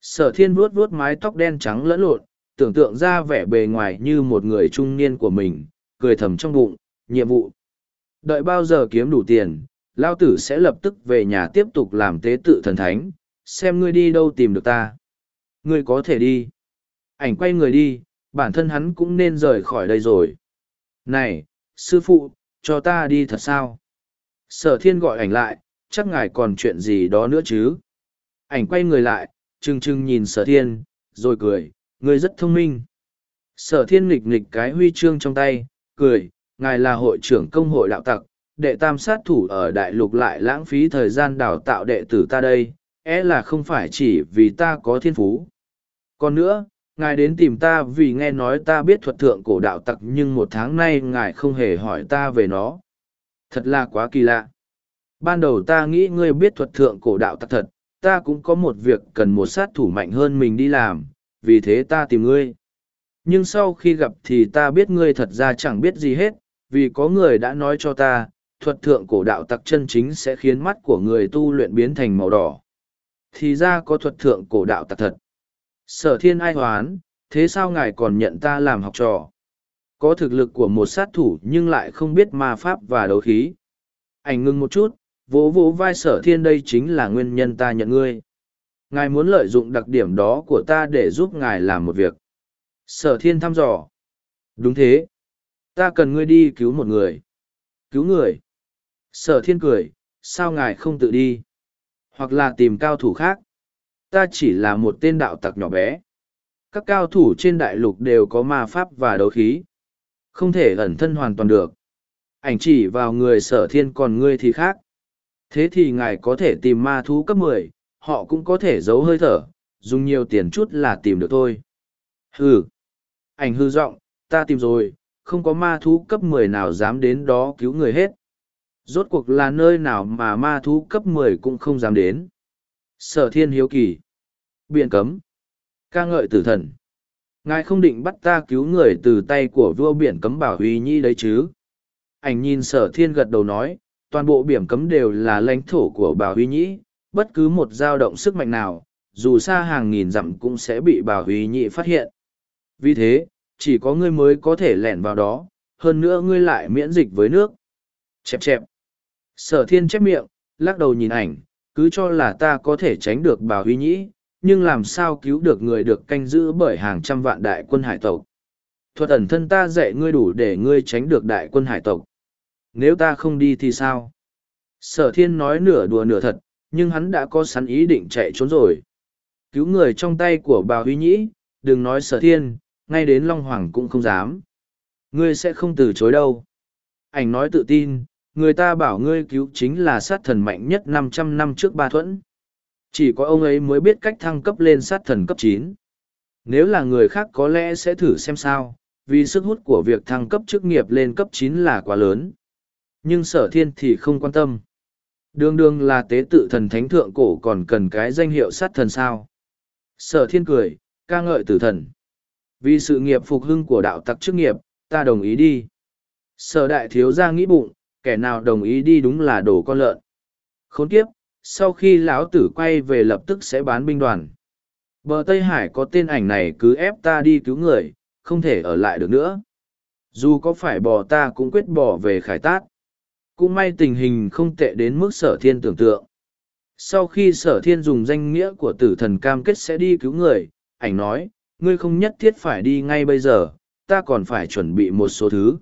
Sở thiên vuốt vuốt mái tóc đen trắng lẫn lộn, tưởng tượng ra vẻ bề ngoài như một người trung niên của mình, cười thầm trong bụng, nhiệm vụ đợi bao giờ kiếm đủ tiền, lao tử sẽ lập tức về nhà tiếp tục làm tế tự thần thánh, xem ngươi đi đâu tìm được ta. Ngươi có thể đi. Ảnh quay người đi, bản thân hắn cũng nên rời khỏi đây rồi. Này, sư phụ, cho ta đi thật sao? Sở thiên gọi ảnh lại, chắc ngài còn chuyện gì đó nữa chứ? Ảnh quay người lại, trừng trừng nhìn sở thiên, rồi cười, ngươi rất thông minh. Sở thiên nghịch nghịch cái huy chương trong tay, cười ngài là hội trưởng công hội đạo tặc, đệ tam sát thủ ở đại lục lại lãng phí thời gian đào tạo đệ tử ta đây, é là không phải chỉ vì ta có thiên phú. Còn nữa, ngài đến tìm ta vì nghe nói ta biết thuật thượng cổ đạo tặc nhưng một tháng nay ngài không hề hỏi ta về nó. Thật là quá kỳ lạ. Ban đầu ta nghĩ ngươi biết thuật thượng cổ đạo tặc thật, ta cũng có một việc cần một sát thủ mạnh hơn mình đi làm, vì thế ta tìm ngươi. Nhưng sau khi gặp thì ta biết ngươi thật ra chẳng biết gì hết vì có người đã nói cho ta, thuật thượng cổ đạo tặc chân chính sẽ khiến mắt của người tu luyện biến thành màu đỏ. Thì ra có thuật thượng cổ đạo tặc thật. Sở thiên ai hoán, thế sao ngài còn nhận ta làm học trò? Có thực lực của một sát thủ nhưng lại không biết ma pháp và đấu khí. Ảnh ngưng một chút, vỗ vỗ vai sở thiên đây chính là nguyên nhân ta nhận ngươi. Ngài muốn lợi dụng đặc điểm đó của ta để giúp ngài làm một việc. Sở thiên thăm dò. Đúng thế ta cần ngươi đi cứu một người. Cứu người? Sở thiên cười, sao ngài không tự đi? Hoặc là tìm cao thủ khác? Ta chỉ là một tên đạo tặc nhỏ bé. Các cao thủ trên đại lục đều có ma pháp và đấu khí. Không thể ẩn thân hoàn toàn được. Ảnh chỉ vào người sở thiên còn ngươi thì khác. Thế thì ngài có thể tìm ma thú cấp mười, họ cũng có thể giấu hơi thở, dùng nhiều tiền chút là tìm được thôi. Hừ. Ảnh hư giọng, ta tìm rồi không có ma thú cấp mười nào dám đến đó cứu người hết. Rốt cuộc là nơi nào mà ma thú cấp mười cũng không dám đến. Sở thiên hiếu kỳ. Biện cấm. Ca ngợi tử thần. Ngài không định bắt ta cứu người từ tay của vua biển cấm bảo huy nhi đấy chứ? Ảnh nhìn sở thiên gật đầu nói, toàn bộ biển cấm đều là lãnh thổ của bảo huy nhĩ bất cứ một dao động sức mạnh nào, dù xa hàng nghìn dặm cũng sẽ bị bảo huy nhị phát hiện. Vì thế chỉ có ngươi mới có thể lẻn vào đó, hơn nữa ngươi lại miễn dịch với nước. Chẹp chẹp. Sở thiên chép miệng, lắc đầu nhìn ảnh, cứ cho là ta có thể tránh được bà huy nhĩ, nhưng làm sao cứu được người được canh giữ bởi hàng trăm vạn đại quân hải tộc? Thuật ẩn thân ta dạy ngươi đủ để ngươi tránh được đại quân hải tộc. Nếu ta không đi thì sao? Sở thiên nói nửa đùa nửa thật, nhưng hắn đã có sẵn ý định chạy trốn rồi. Cứu người trong tay của bà huy nhĩ, đừng nói sở thiên ngay đến long hoàng cũng không dám. Ngươi sẽ không từ chối đâu. Ảnh nói tự tin, người ta bảo ngươi cứu chính là sát thần mạnh nhất năm trăm năm trước ba thuẫn. Chỉ có ông ấy mới biết cách thăng cấp lên sát thần cấp chín. Nếu là người khác có lẽ sẽ thử xem sao, vì sức hút của việc thăng cấp chức nghiệp lên cấp chín là quá lớn. Nhưng sở thiên thì không quan tâm. Đương đương là tế tự thần thánh thượng cổ còn cần cái danh hiệu sát thần sao? Sở thiên cười, ca ngợi tử thần vì sự nghiệp phục hưng của đạo tặc chức nghiệp, ta đồng ý đi. Sở đại thiếu gia nghĩ bụng, kẻ nào đồng ý đi đúng là đồ con lợn. Khốn kiếp, sau khi lão tử quay về lập tức sẽ bán binh đoàn. Bờ tây hải có tên ảnh này cứ ép ta đi cứu người, không thể ở lại được nữa. Dù có phải bỏ ta cũng quyết bỏ về khải tát cũng may tình hình không tệ đến mức sở thiên tưởng tượng. Sau khi sở thiên dùng danh nghĩa của tử thần cam kết sẽ đi cứu người, ảnh nói ngươi không nhất thiết phải đi ngay bây giờ ta còn phải chuẩn bị một số thứ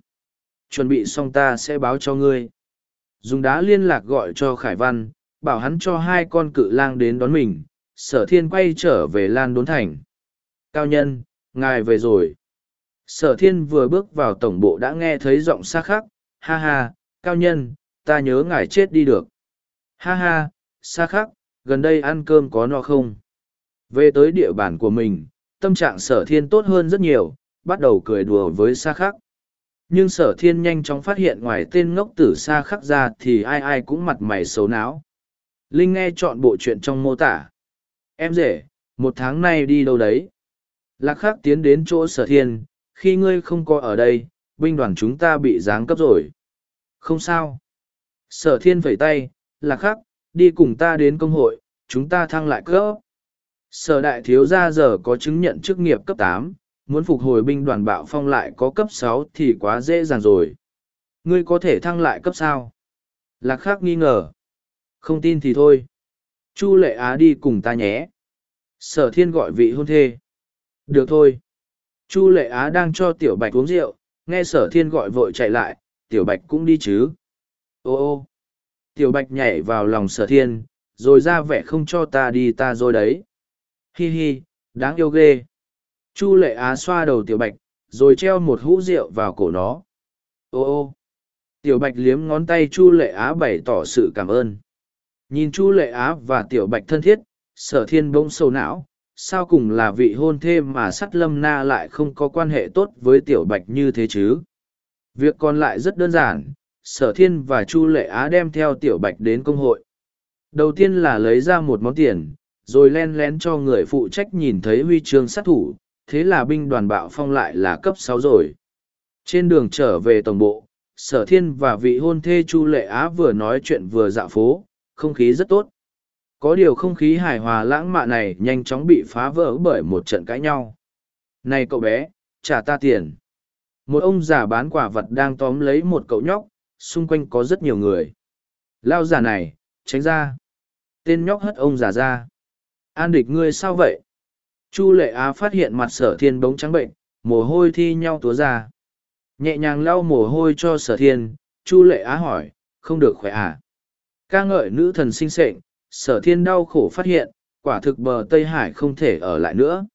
chuẩn bị xong ta sẽ báo cho ngươi dùng đá liên lạc gọi cho khải văn bảo hắn cho hai con cự lang đến đón mình sở thiên quay trở về lan đốn thành cao nhân ngài về rồi sở thiên vừa bước vào tổng bộ đã nghe thấy giọng xa khắc ha ha cao nhân, ta nhớ ngài chết đi được. Ha ha, xa khắc, gần đây ăn cơm có no không? Về tới địa bàn của mình, tâm trạng sở thiên tốt hơn rất nhiều, bắt đầu cười đùa với xa khắc. Nhưng sở thiên nhanh chóng phát hiện ngoài tên ngốc tử xa khắc ra thì ai ai cũng mặt mày xấu náo. Linh nghe chọn bộ chuyện trong mô tả. Em rể, một tháng nay đi đâu đấy? Lạc khắc tiến đến chỗ sở thiên, khi ngươi không có ở đây, binh đoàn chúng ta bị giáng cấp rồi. Không sao. Sở thiên phẩy tay, lạc khắc, đi cùng ta đến công hội, chúng ta thăng lại cấp. Sở đại thiếu gia giờ có chứng nhận chức nghiệp cấp tám, muốn phục hồi binh đoàn bạo phong lại có cấp sáu thì quá dễ dàng rồi. Ngươi có thể thăng lại cấp sao? Lạc khắc nghi ngờ. Không tin thì thôi. Chu lệ á đi cùng ta nhé. Sở thiên gọi vị hôn thê. Được thôi. Chu lệ á đang cho tiểu bạch uống rượu, nghe sở thiên gọi vội chạy lại, tiểu bạch cũng đi chứ. Ô ô. Tiểu bạch nhảy vào lòng sở thiên, rồi ra vẻ không cho ta đi ta rồi đấy. Hi hi, đáng yêu ghê. Chu lệ á xoa đầu tiểu bạch, rồi treo một hũ rượu vào cổ nó. Ô ô. Tiểu bạch liếm ngón tay chu lệ á bày tỏ sự cảm ơn. Nhìn chu lệ á và tiểu bạch thân thiết, sở thiên bỗng sâu não, sao cùng là vị hôn thê mà sắt lâm na lại không có quan hệ tốt với tiểu bạch như thế chứ việc còn lại rất đơn giản sở thiên và chu lệ á đem theo tiểu bạch đến công hội đầu tiên là lấy ra một món tiền rồi len lén cho người phụ trách nhìn thấy huy chương sát thủ thế là binh đoàn bạo phong lại là cấp sáu rồi trên đường trở về tổng bộ sở thiên và vị hôn thê chu lệ á vừa nói chuyện vừa dạo phố không khí rất tốt có điều không khí hài hòa lãng mạn này nhanh chóng bị phá vỡ bởi một trận cãi nhau. Này cậu bé, trả ta tiền. Một ông già bán quả vật đang tóm lấy một cậu nhóc, xung quanh có rất nhiều người. Lao già này, tránh ra. Tên nhóc hất ông già ra. An địch ngươi sao vậy? Chu lệ á phát hiện mặt sở thiên bóng trắng bệnh, mồ hôi thi nhau túa ra. Nhẹ nhàng lau mồ hôi cho sở thiên, chu lệ á hỏi, không được khỏe à? ca ngợi nữ thần sinh sệnh, sở thiên đau khổ phát hiện, quả thực bờ Tây Hải không thể ở lại nữa.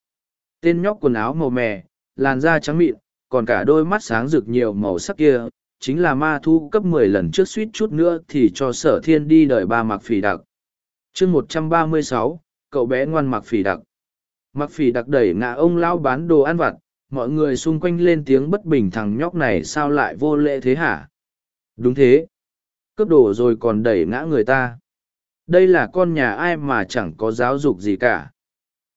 Tên nhóc quần áo màu mè, làn da trắng mịn, còn cả đôi mắt sáng rực nhiều màu sắc kia, chính là ma thu cấp mười lần trước suýt chút nữa thì cho sở thiên đi đợi ba mặc phỉ đặc. chương một trăm ba mươi sáu, cậu bé ngoan mặc phỉ đặc. Mặc phỉ đặc đẩy ngã ông lão bán đồ ăn vặt, mọi người xung quanh lên tiếng bất bình thằng nhóc này sao lại vô lễ thế hả? Đúng thế. Cướp đồ rồi còn đẩy ngã người ta. Đây là con nhà ai mà chẳng có giáo dục gì cả.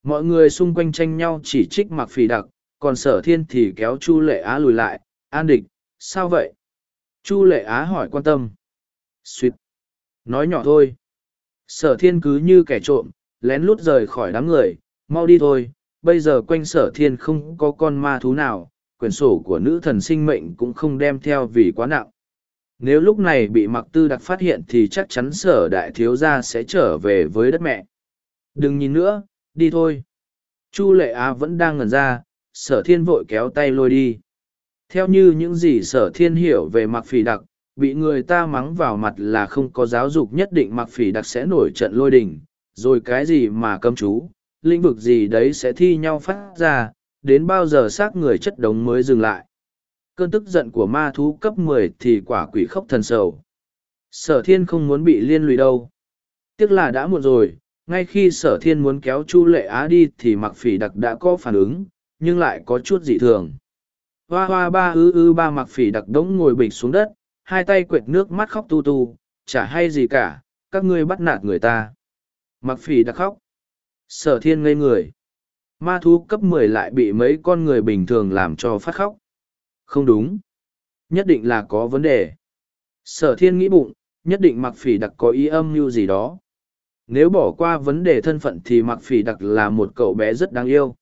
Mọi người xung quanh tranh nhau chỉ trích mặc phỉ đặc còn sở thiên thì kéo chu lệ á lùi lại. An địch sao vậy? Chu lệ á hỏi quan tâm. Suýt nói nhỏ thôi. Sở thiên cứ như kẻ trộm lén lút rời khỏi đám người mau đi thôi bây giờ quanh sở thiên không có con ma thú nào quyển sổ của nữ thần sinh mệnh cũng không đem theo vì quá nặng nếu lúc này bị mặc tư đặc phát hiện thì chắc chắn sở đại thiếu gia sẽ trở về với đất mẹ. Đừng nhìn nữa, đi thôi. Chu lệ á vẫn đang ngẩn ra, sở thiên vội kéo tay lôi đi. Theo như những gì sở thiên hiểu về mặc phỉ đặc, bị người ta mắng vào mặt là không có giáo dục nhất định mặc phỉ đặc sẽ nổi trận lôi đình, rồi cái gì mà cấm chú, lĩnh vực gì đấy sẽ thi nhau phát ra, đến bao giờ xác người chất đống mới dừng lại cơn tức giận của ma thú cấp mười thì quả quỷ khóc thần sầu. Sở thiên không muốn bị liên lụy đâu. Tiếc là đã muộn rồi, ngay khi sở thiên muốn kéo Chu Lệ Á đi thì mặc phỉ đặc đã có phản ứng, nhưng lại có chút dị thường. Hoa hoa ba ư ư ba mặc phỉ đặc đống ngồi bịch xuống đất, hai tay quệt nước mắt khóc tu tu, chả hay gì cả, các ngươi bắt nạt người ta. Mặc phỉ đặc khóc. Sở thiên ngây người. Ma thú cấp mười lại bị mấy con người bình thường làm cho phát khóc. Không đúng. Nhất định là có vấn đề. Sở thiên nghĩ bụng, nhất định mặc phỉ đặc có ý âm mưu gì đó. Nếu bỏ qua vấn đề thân phận thì mặc phỉ đặc là một cậu bé rất đáng yêu.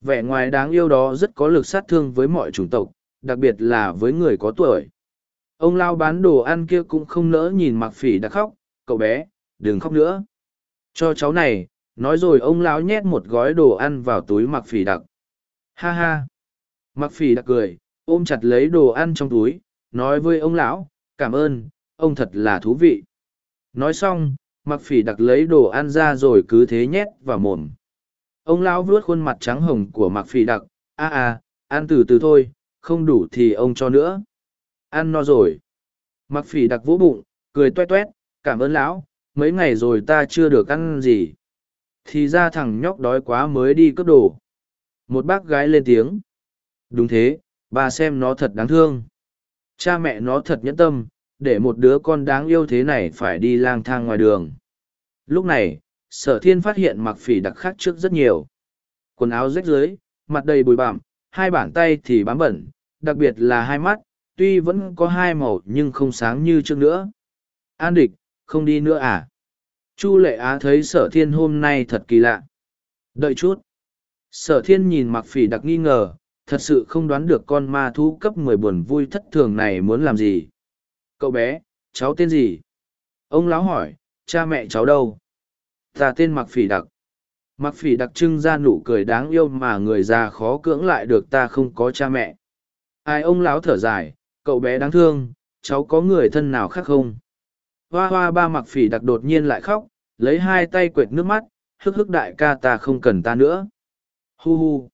Vẻ ngoài đáng yêu đó rất có lực sát thương với mọi chủng tộc, đặc biệt là với người có tuổi. Ông lao bán đồ ăn kia cũng không nỡ nhìn mặc phỉ đặc khóc, cậu bé, đừng khóc nữa. Cho cháu này, nói rồi ông lão nhét một gói đồ ăn vào túi mặc phỉ đặc. Ha ha. Mặc phỉ đặc cười, ôm chặt lấy đồ ăn trong túi nói với ông lão cảm ơn ông thật là thú vị nói xong mặc phỉ đặc lấy đồ ăn ra rồi cứ thế nhét vào mồm ông lão vuốt khuôn mặt trắng hồng của mặc phỉ đặc a a ăn từ từ thôi không đủ thì ông cho nữa ăn no rồi mặc phỉ đặc vỗ bụng cười toét toét cảm ơn lão mấy ngày rồi ta chưa được ăn gì. Thì ra thằng nhóc đói quá mới đi cướp đồ. Một bác gái lên tiếng. Đúng thế, bà xem nó thật đáng thương. Cha mẹ nó thật nhẫn tâm, để một đứa con đáng yêu thế này phải đi lang thang ngoài đường. Lúc này, sở thiên phát hiện mặc phỉ đặc khác trước rất nhiều. Quần áo rách rưới, mặt đầy bụi bặm, hai bàn tay thì bám bẩn, đặc biệt là hai mắt, tuy vẫn có hai màu nhưng không sáng như trước nữa. An địch không đi nữa à? Chu lệ á thấy sở thiên hôm nay thật kỳ lạ. Đợi chút. Sở thiên nhìn mặc phỉ đặc nghi ngờ, thật sự không đoán được con ma thú cấp mười buồn vui thất thường này muốn làm gì. Cậu bé, cháu tên gì? Ông lão hỏi, cha mẹ cháu đâu? Ta tên mặc phỉ đặc. Mặc phỉ đặc trưng ra nụ cười đáng yêu mà người già khó cưỡng lại được ta không có cha mẹ. Ai ông lão thở dài, cậu bé đáng thương, cháu có người thân nào khác không? Hoa hoa ba mặc phỉ đặc đột nhiên lại khóc, lấy hai tay quệt nước mắt, hức hức đại ca ta không cần ta nữa. Hu hu.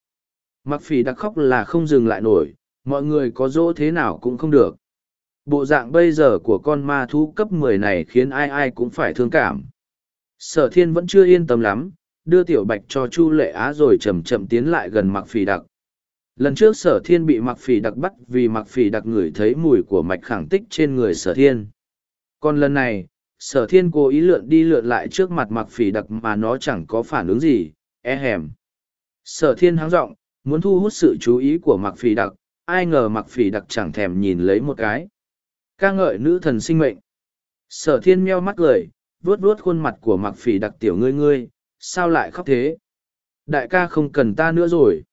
Mặc phỉ đặc khóc là không dừng lại nổi, mọi người có dỗ thế nào cũng không được. Bộ dạng bây giờ của con ma thú cấp mười này khiến ai ai cũng phải thương cảm. Sở thiên vẫn chưa yên tâm lắm, đưa tiểu bạch cho chu lệ á rồi chầm chậm tiến lại gần mặc phỉ đặc. Lần trước sở thiên bị mặc phỉ đặc bắt vì mặc phỉ đặc ngửi thấy mùi của mạch khẳng tích trên người sở thiên còn lần này sở thiên cố ý lượn đi lượn lại trước mặt mặc phỉ đặc mà nó chẳng có phản ứng gì e hèm. Sở thiên háng rộng, muốn thu hút sự chú ý của mặc phỉ đặc ai ngờ mặc phỉ đặc chẳng thèm nhìn lấy một cái. Ca ngợi nữ thần sinh mệnh. Sở thiên meo mắt cười vuốt vuốt khuôn mặt của mặc phỉ đặc tiểu ngươi ngươi sao lại khóc thế? Đại ca không cần ta nữa rồi.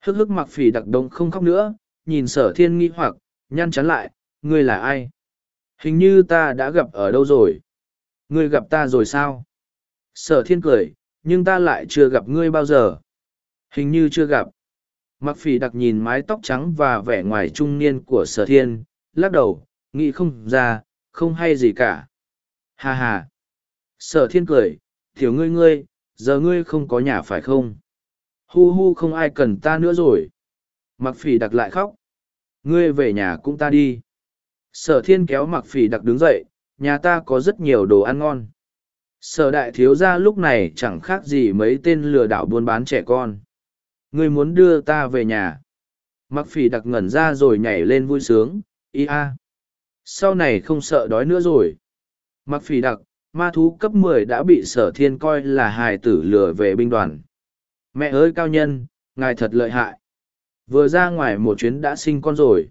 Hức hức mặc phỉ đặc đông không khóc nữa nhìn sở thiên nghi hoặc nhăn chắn lại ngươi là ai? Hình như ta đã gặp ở đâu rồi. Ngươi gặp ta rồi sao? Sở thiên cười, nhưng ta lại chưa gặp ngươi bao giờ. Hình như chưa gặp. Mặc phỉ đặc nhìn mái tóc trắng và vẻ ngoài trung niên của sở thiên, lắc đầu, nghĩ không ra, không hay gì cả. Hà hà. Sở thiên cười, thiếu ngươi ngươi, giờ ngươi không có nhà phải không? Hu hu không ai cần ta nữa rồi. Mặc phỉ đặc lại khóc. Ngươi về nhà cũng ta đi sở thiên kéo mặc phỉ đặc đứng dậy, nhà ta có rất nhiều đồ ăn ngon. Sở đại thiếu gia lúc này chẳng khác gì mấy tên lừa đảo buôn bán trẻ con. Ngươi muốn đưa ta về nhà? Mặc phỉ đặc ngẩn ra rồi nhảy lên vui sướng, ý a, sau này không sợ đói nữa rồi. Mặc phỉ đặc, ma thú cấp mười đã bị sở thiên coi là hài tử lừa về binh đoàn. Mẹ ơi cao nhân, ngài thật lợi hại. Vừa ra ngoài một chuyến đã sinh con rồi.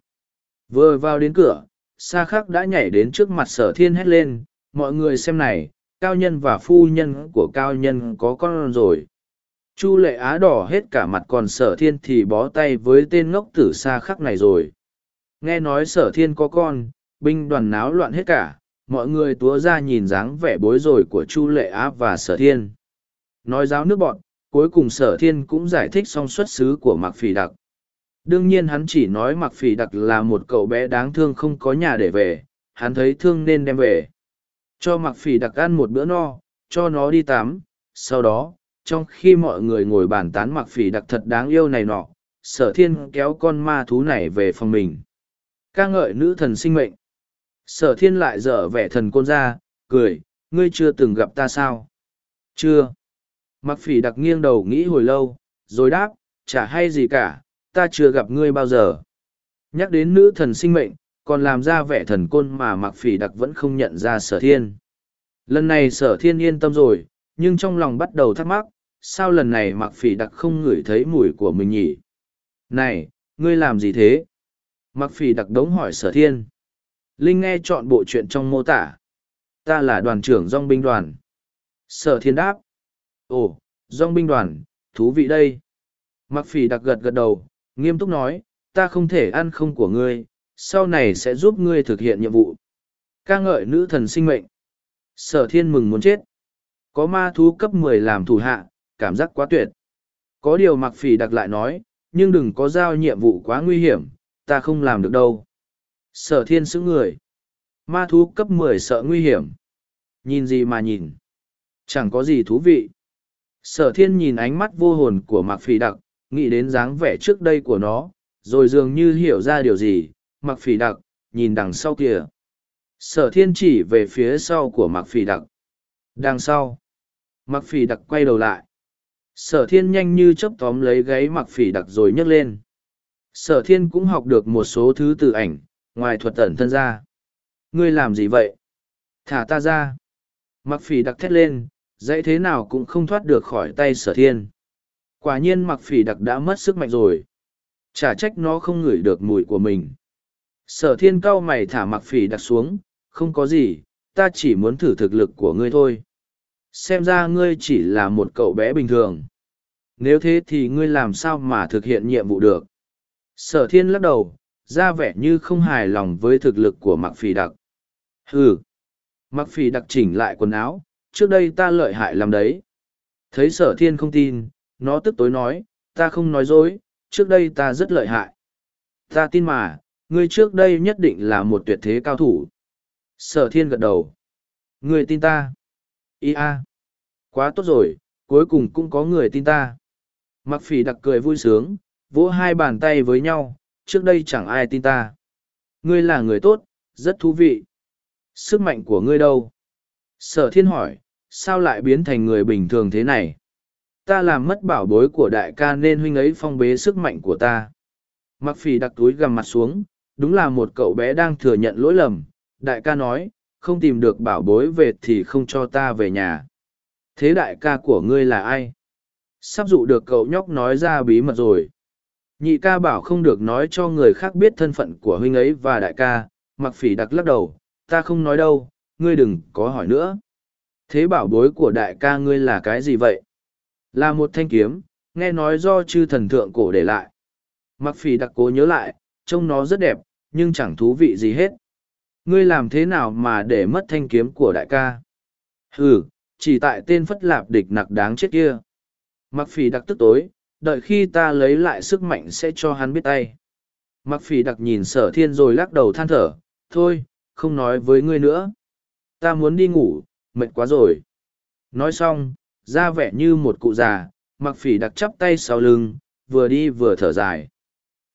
Vừa vào đến cửa xa khắc đã nhảy đến trước mặt sở thiên hét lên, mọi người xem này, cao nhân và phu nhân của cao nhân có con rồi. Chu lệ á đỏ hết cả mặt còn sở thiên thì bó tay với tên ngốc tử xa khắc này rồi. Nghe nói sở thiên có con, binh đoàn náo loạn hết cả, mọi người túa ra nhìn dáng vẻ bối rối của chu lệ á và sở thiên. Nói giáo nước bọn, cuối cùng sở thiên cũng giải thích xong xuất xứ của mặc phỉ đặc đương nhiên hắn chỉ nói mặc phỉ đặc là một cậu bé đáng thương không có nhà để về, hắn thấy thương nên đem về. Cho mặc phỉ đặc ăn một bữa no, cho nó đi tắm, sau đó, trong khi mọi người ngồi bàn tán mặc phỉ đặc thật đáng yêu này nọ, sở thiên kéo con ma thú này về phòng mình. Ca ngợi nữ thần sinh mệnh. Sở thiên lại dở vẻ thần côn ra, cười, ngươi chưa từng gặp ta sao? Chưa. Mặc phỉ đặc nghiêng đầu nghĩ hồi lâu, rồi đáp, chả hay gì cả ta chưa gặp ngươi bao giờ. Nhắc đến nữ thần sinh mệnh, còn làm ra vẻ thần côn mà mặc phỉ đặc vẫn không nhận ra sở thiên. Lần này sở thiên yên tâm rồi, nhưng trong lòng bắt đầu thắc mắc, sao lần này mặc phỉ đặc không ngửi thấy mùi của mình nhỉ? Này, ngươi làm gì thế? Mặc phỉ đặc đống hỏi sở thiên. Linh nghe chọn bộ chuyện trong mô tả. Ta là đoàn trưởng dòng binh đoàn. Sở thiên đáp. Ồ, dòng binh đoàn, thú vị đây. Mặc phỉ đặc gật gật đầu, nghiêm túc nói, ta không thể ăn không của ngươi, sau này sẽ giúp ngươi thực hiện nhiệm vụ. ca ngợi nữ thần sinh mệnh. Sở thiên mừng muốn chết. Có ma thú cấp mười làm thủ hạ, cảm giác quá tuyệt. Có điều mặc phỉ đặc lại nói, nhưng đừng có giao nhiệm vụ quá nguy hiểm, ta không làm được đâu. Sở thiên xứng người. Ma thú cấp mười sợ nguy hiểm. Nhìn gì mà nhìn. Chẳng có gì thú vị. Sở thiên nhìn ánh mắt vô hồn của Mạc Phỉ Đặc, nghĩ đến dáng vẻ trước đây của nó, rồi dường như hiểu ra điều gì, mặc phỉ đặc, nhìn đằng sau kìa. sở thiên chỉ về phía sau của mặc phỉ đặc. Đằng sau. Mặc phỉ đặc quay đầu lại. Sở thiên nhanh như chấp tóm lấy gáy mặc phỉ đặc rồi nhấc lên. Sở thiên cũng học được một số thứ từ ảnh ngoài thuật tẩn thân ra. Ngươi làm gì vậy? Thả ta ra. Mặc phỉ đặc thét lên dãy thế nào cũng không thoát được khỏi tay sở thiên quả nhiên mặc phỉ đặc đã mất sức mạnh rồi. Chả trách nó không ngửi được mùi của mình. Sở thiên cau mày thả mặc phỉ đặc xuống, không có gì, ta chỉ muốn thử thực lực của ngươi thôi. Xem ra ngươi chỉ là một cậu bé bình thường. Nếu thế thì ngươi làm sao mà thực hiện nhiệm vụ được? Sở thiên lắc đầu, ra vẻ như không hài lòng với thực lực của mặc phỉ đặc. Ừ mặc phỉ đặc chỉnh lại quần áo, trước đây ta lợi hại làm đấy. Thấy sở thiên không tin nó tức tối nói, ta không nói dối, trước đây ta rất lợi hại. Ta tin mà, ngươi trước đây nhất định là một tuyệt thế cao thủ. Sở thiên gật đầu. Ngươi tin ta? Ý a. Quá tốt rồi, cuối cùng cũng có người tin ta. Mặc phỉ đặc cười vui sướng, vỗ hai bàn tay với nhau, trước đây chẳng ai tin ta. Ngươi là người tốt, rất thú vị. Sức mạnh của ngươi đâu? Sở thiên hỏi, sao lại biến thành người bình thường thế này? Ta làm mất bảo bối của đại ca nên huynh ấy phong bế sức mạnh của ta. Mặc phỉ đặc túi gằm mặt xuống, đúng là một cậu bé đang thừa nhận lỗi lầm. Đại ca nói, không tìm được bảo bối về thì không cho ta về nhà. Thế đại ca của ngươi là ai? Sắp dụ được cậu nhóc nói ra bí mật rồi. Nhị ca bảo không được nói cho người khác biết thân phận của huynh ấy và đại ca. Mặc phỉ đặc lắc đầu, ta không nói đâu, ngươi đừng có hỏi nữa. Thế bảo bối của đại ca ngươi là cái gì vậy? Là một thanh kiếm, nghe nói do chư thần thượng cổ để lại. Mặc phỉ đặc cố nhớ lại, trông nó rất đẹp, nhưng chẳng thú vị gì hết. Ngươi làm thế nào mà để mất thanh kiếm của đại ca? Ừ chỉ tại tên phất lạp địch nặc đáng chết kia. Mặc phỉ đặc tức tối, đợi khi ta lấy lại sức mạnh sẽ cho hắn biết tay. Mặc phỉ đặc nhìn sở thiên rồi lắc đầu than thở, thôi, không nói với ngươi nữa. Ta muốn đi ngủ, mệt quá rồi. Nói xong ra vẻ như một cụ già, mặc phỉ đặc chắp tay sau lưng, vừa đi vừa thở dài.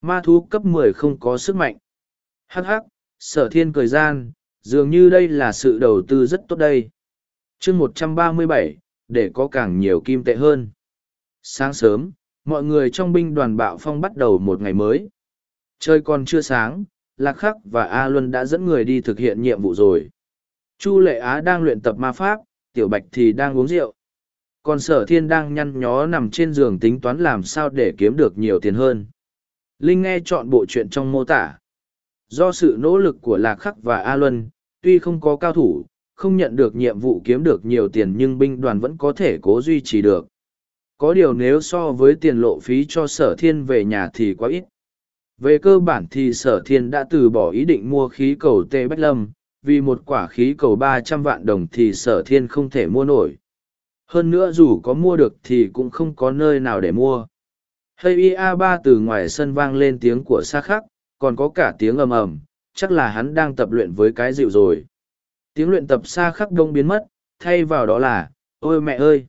Ma thú cấp mười không có sức mạnh. Hắc hắc, sở thiên cười gian, dường như đây là sự đầu tư rất tốt đây. Chương một trăm ba mươi bảy, để có càng nhiều kim tệ hơn. Sáng sớm, mọi người trong binh đoàn bạo phong bắt đầu một ngày mới. Trời còn chưa sáng, lạc khắc và a luân đã dẫn người đi thực hiện nhiệm vụ rồi. Chu lệ á đang luyện tập ma pháp, tiểu bạch thì đang uống rượu còn sở thiên đang nhăn nhó nằm trên giường tính toán làm sao để kiếm được nhiều tiền hơn. Linh nghe chọn bộ chuyện trong mô tả. Do sự nỗ lực của lạc khắc và a luân, tuy không có cao thủ, không nhận được nhiệm vụ kiếm được nhiều tiền nhưng binh đoàn vẫn có thể cố duy trì được. Có điều nếu so với tiền lộ phí cho sở thiên về nhà thì quá ít. Về cơ bản thì sở thiên đã từ bỏ ý định mua khí cầu tê bách lâm, vì một quả khí cầu ba trăm vạn đồng thì sở thiên không thể mua nổi hơn nữa dù có mua được thì cũng không có nơi nào để mua. Hay ia ba từ ngoài sân vang lên tiếng của xa khắc, còn có cả tiếng ầm ầm, chắc là hắn đang tập luyện với cái dịu rồi. Tiếng luyện tập xa khắc đông biến mất, thay vào đó là, ôi mẹ ơi,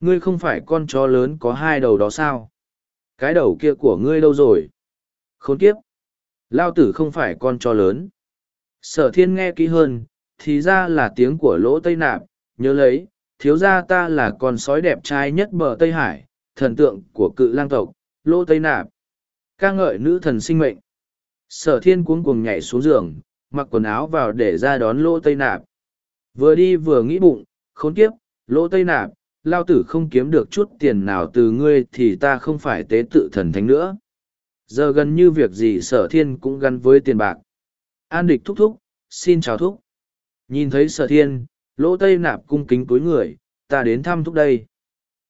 ngươi không phải con chó lớn có hai đầu đó sao? Cái đầu kia của ngươi đâu rồi? Khốn kiếp! Lao tử không phải con chó lớn. Sở thiên nghe kỹ hơn, thì ra là tiếng của lỗ tây nạp, nhớ lấy thiếu gia ta là con sói đẹp trai nhất bờ tây hải, thần tượng của cự lang tộc, Lô tây nạp. Ca ngợi nữ thần sinh mệnh. Sở thiên cuống cuồng nhảy xuống giường, mặc quần áo vào để ra đón Lô tây nạp. Vừa đi vừa nghĩ bụng, khốn kiếp, Lô tây nạp, lao tử không kiếm được chút tiền nào từ ngươi thì ta không phải tế tự thần thánh nữa. Giờ gần như việc gì sở thiên cũng gắn với tiền bạc. An địch thúc thúc, xin chào thúc. Nhìn thấy sở thiên lỗ tây nạp cung kính túi người, ta đến thăm thúc đây.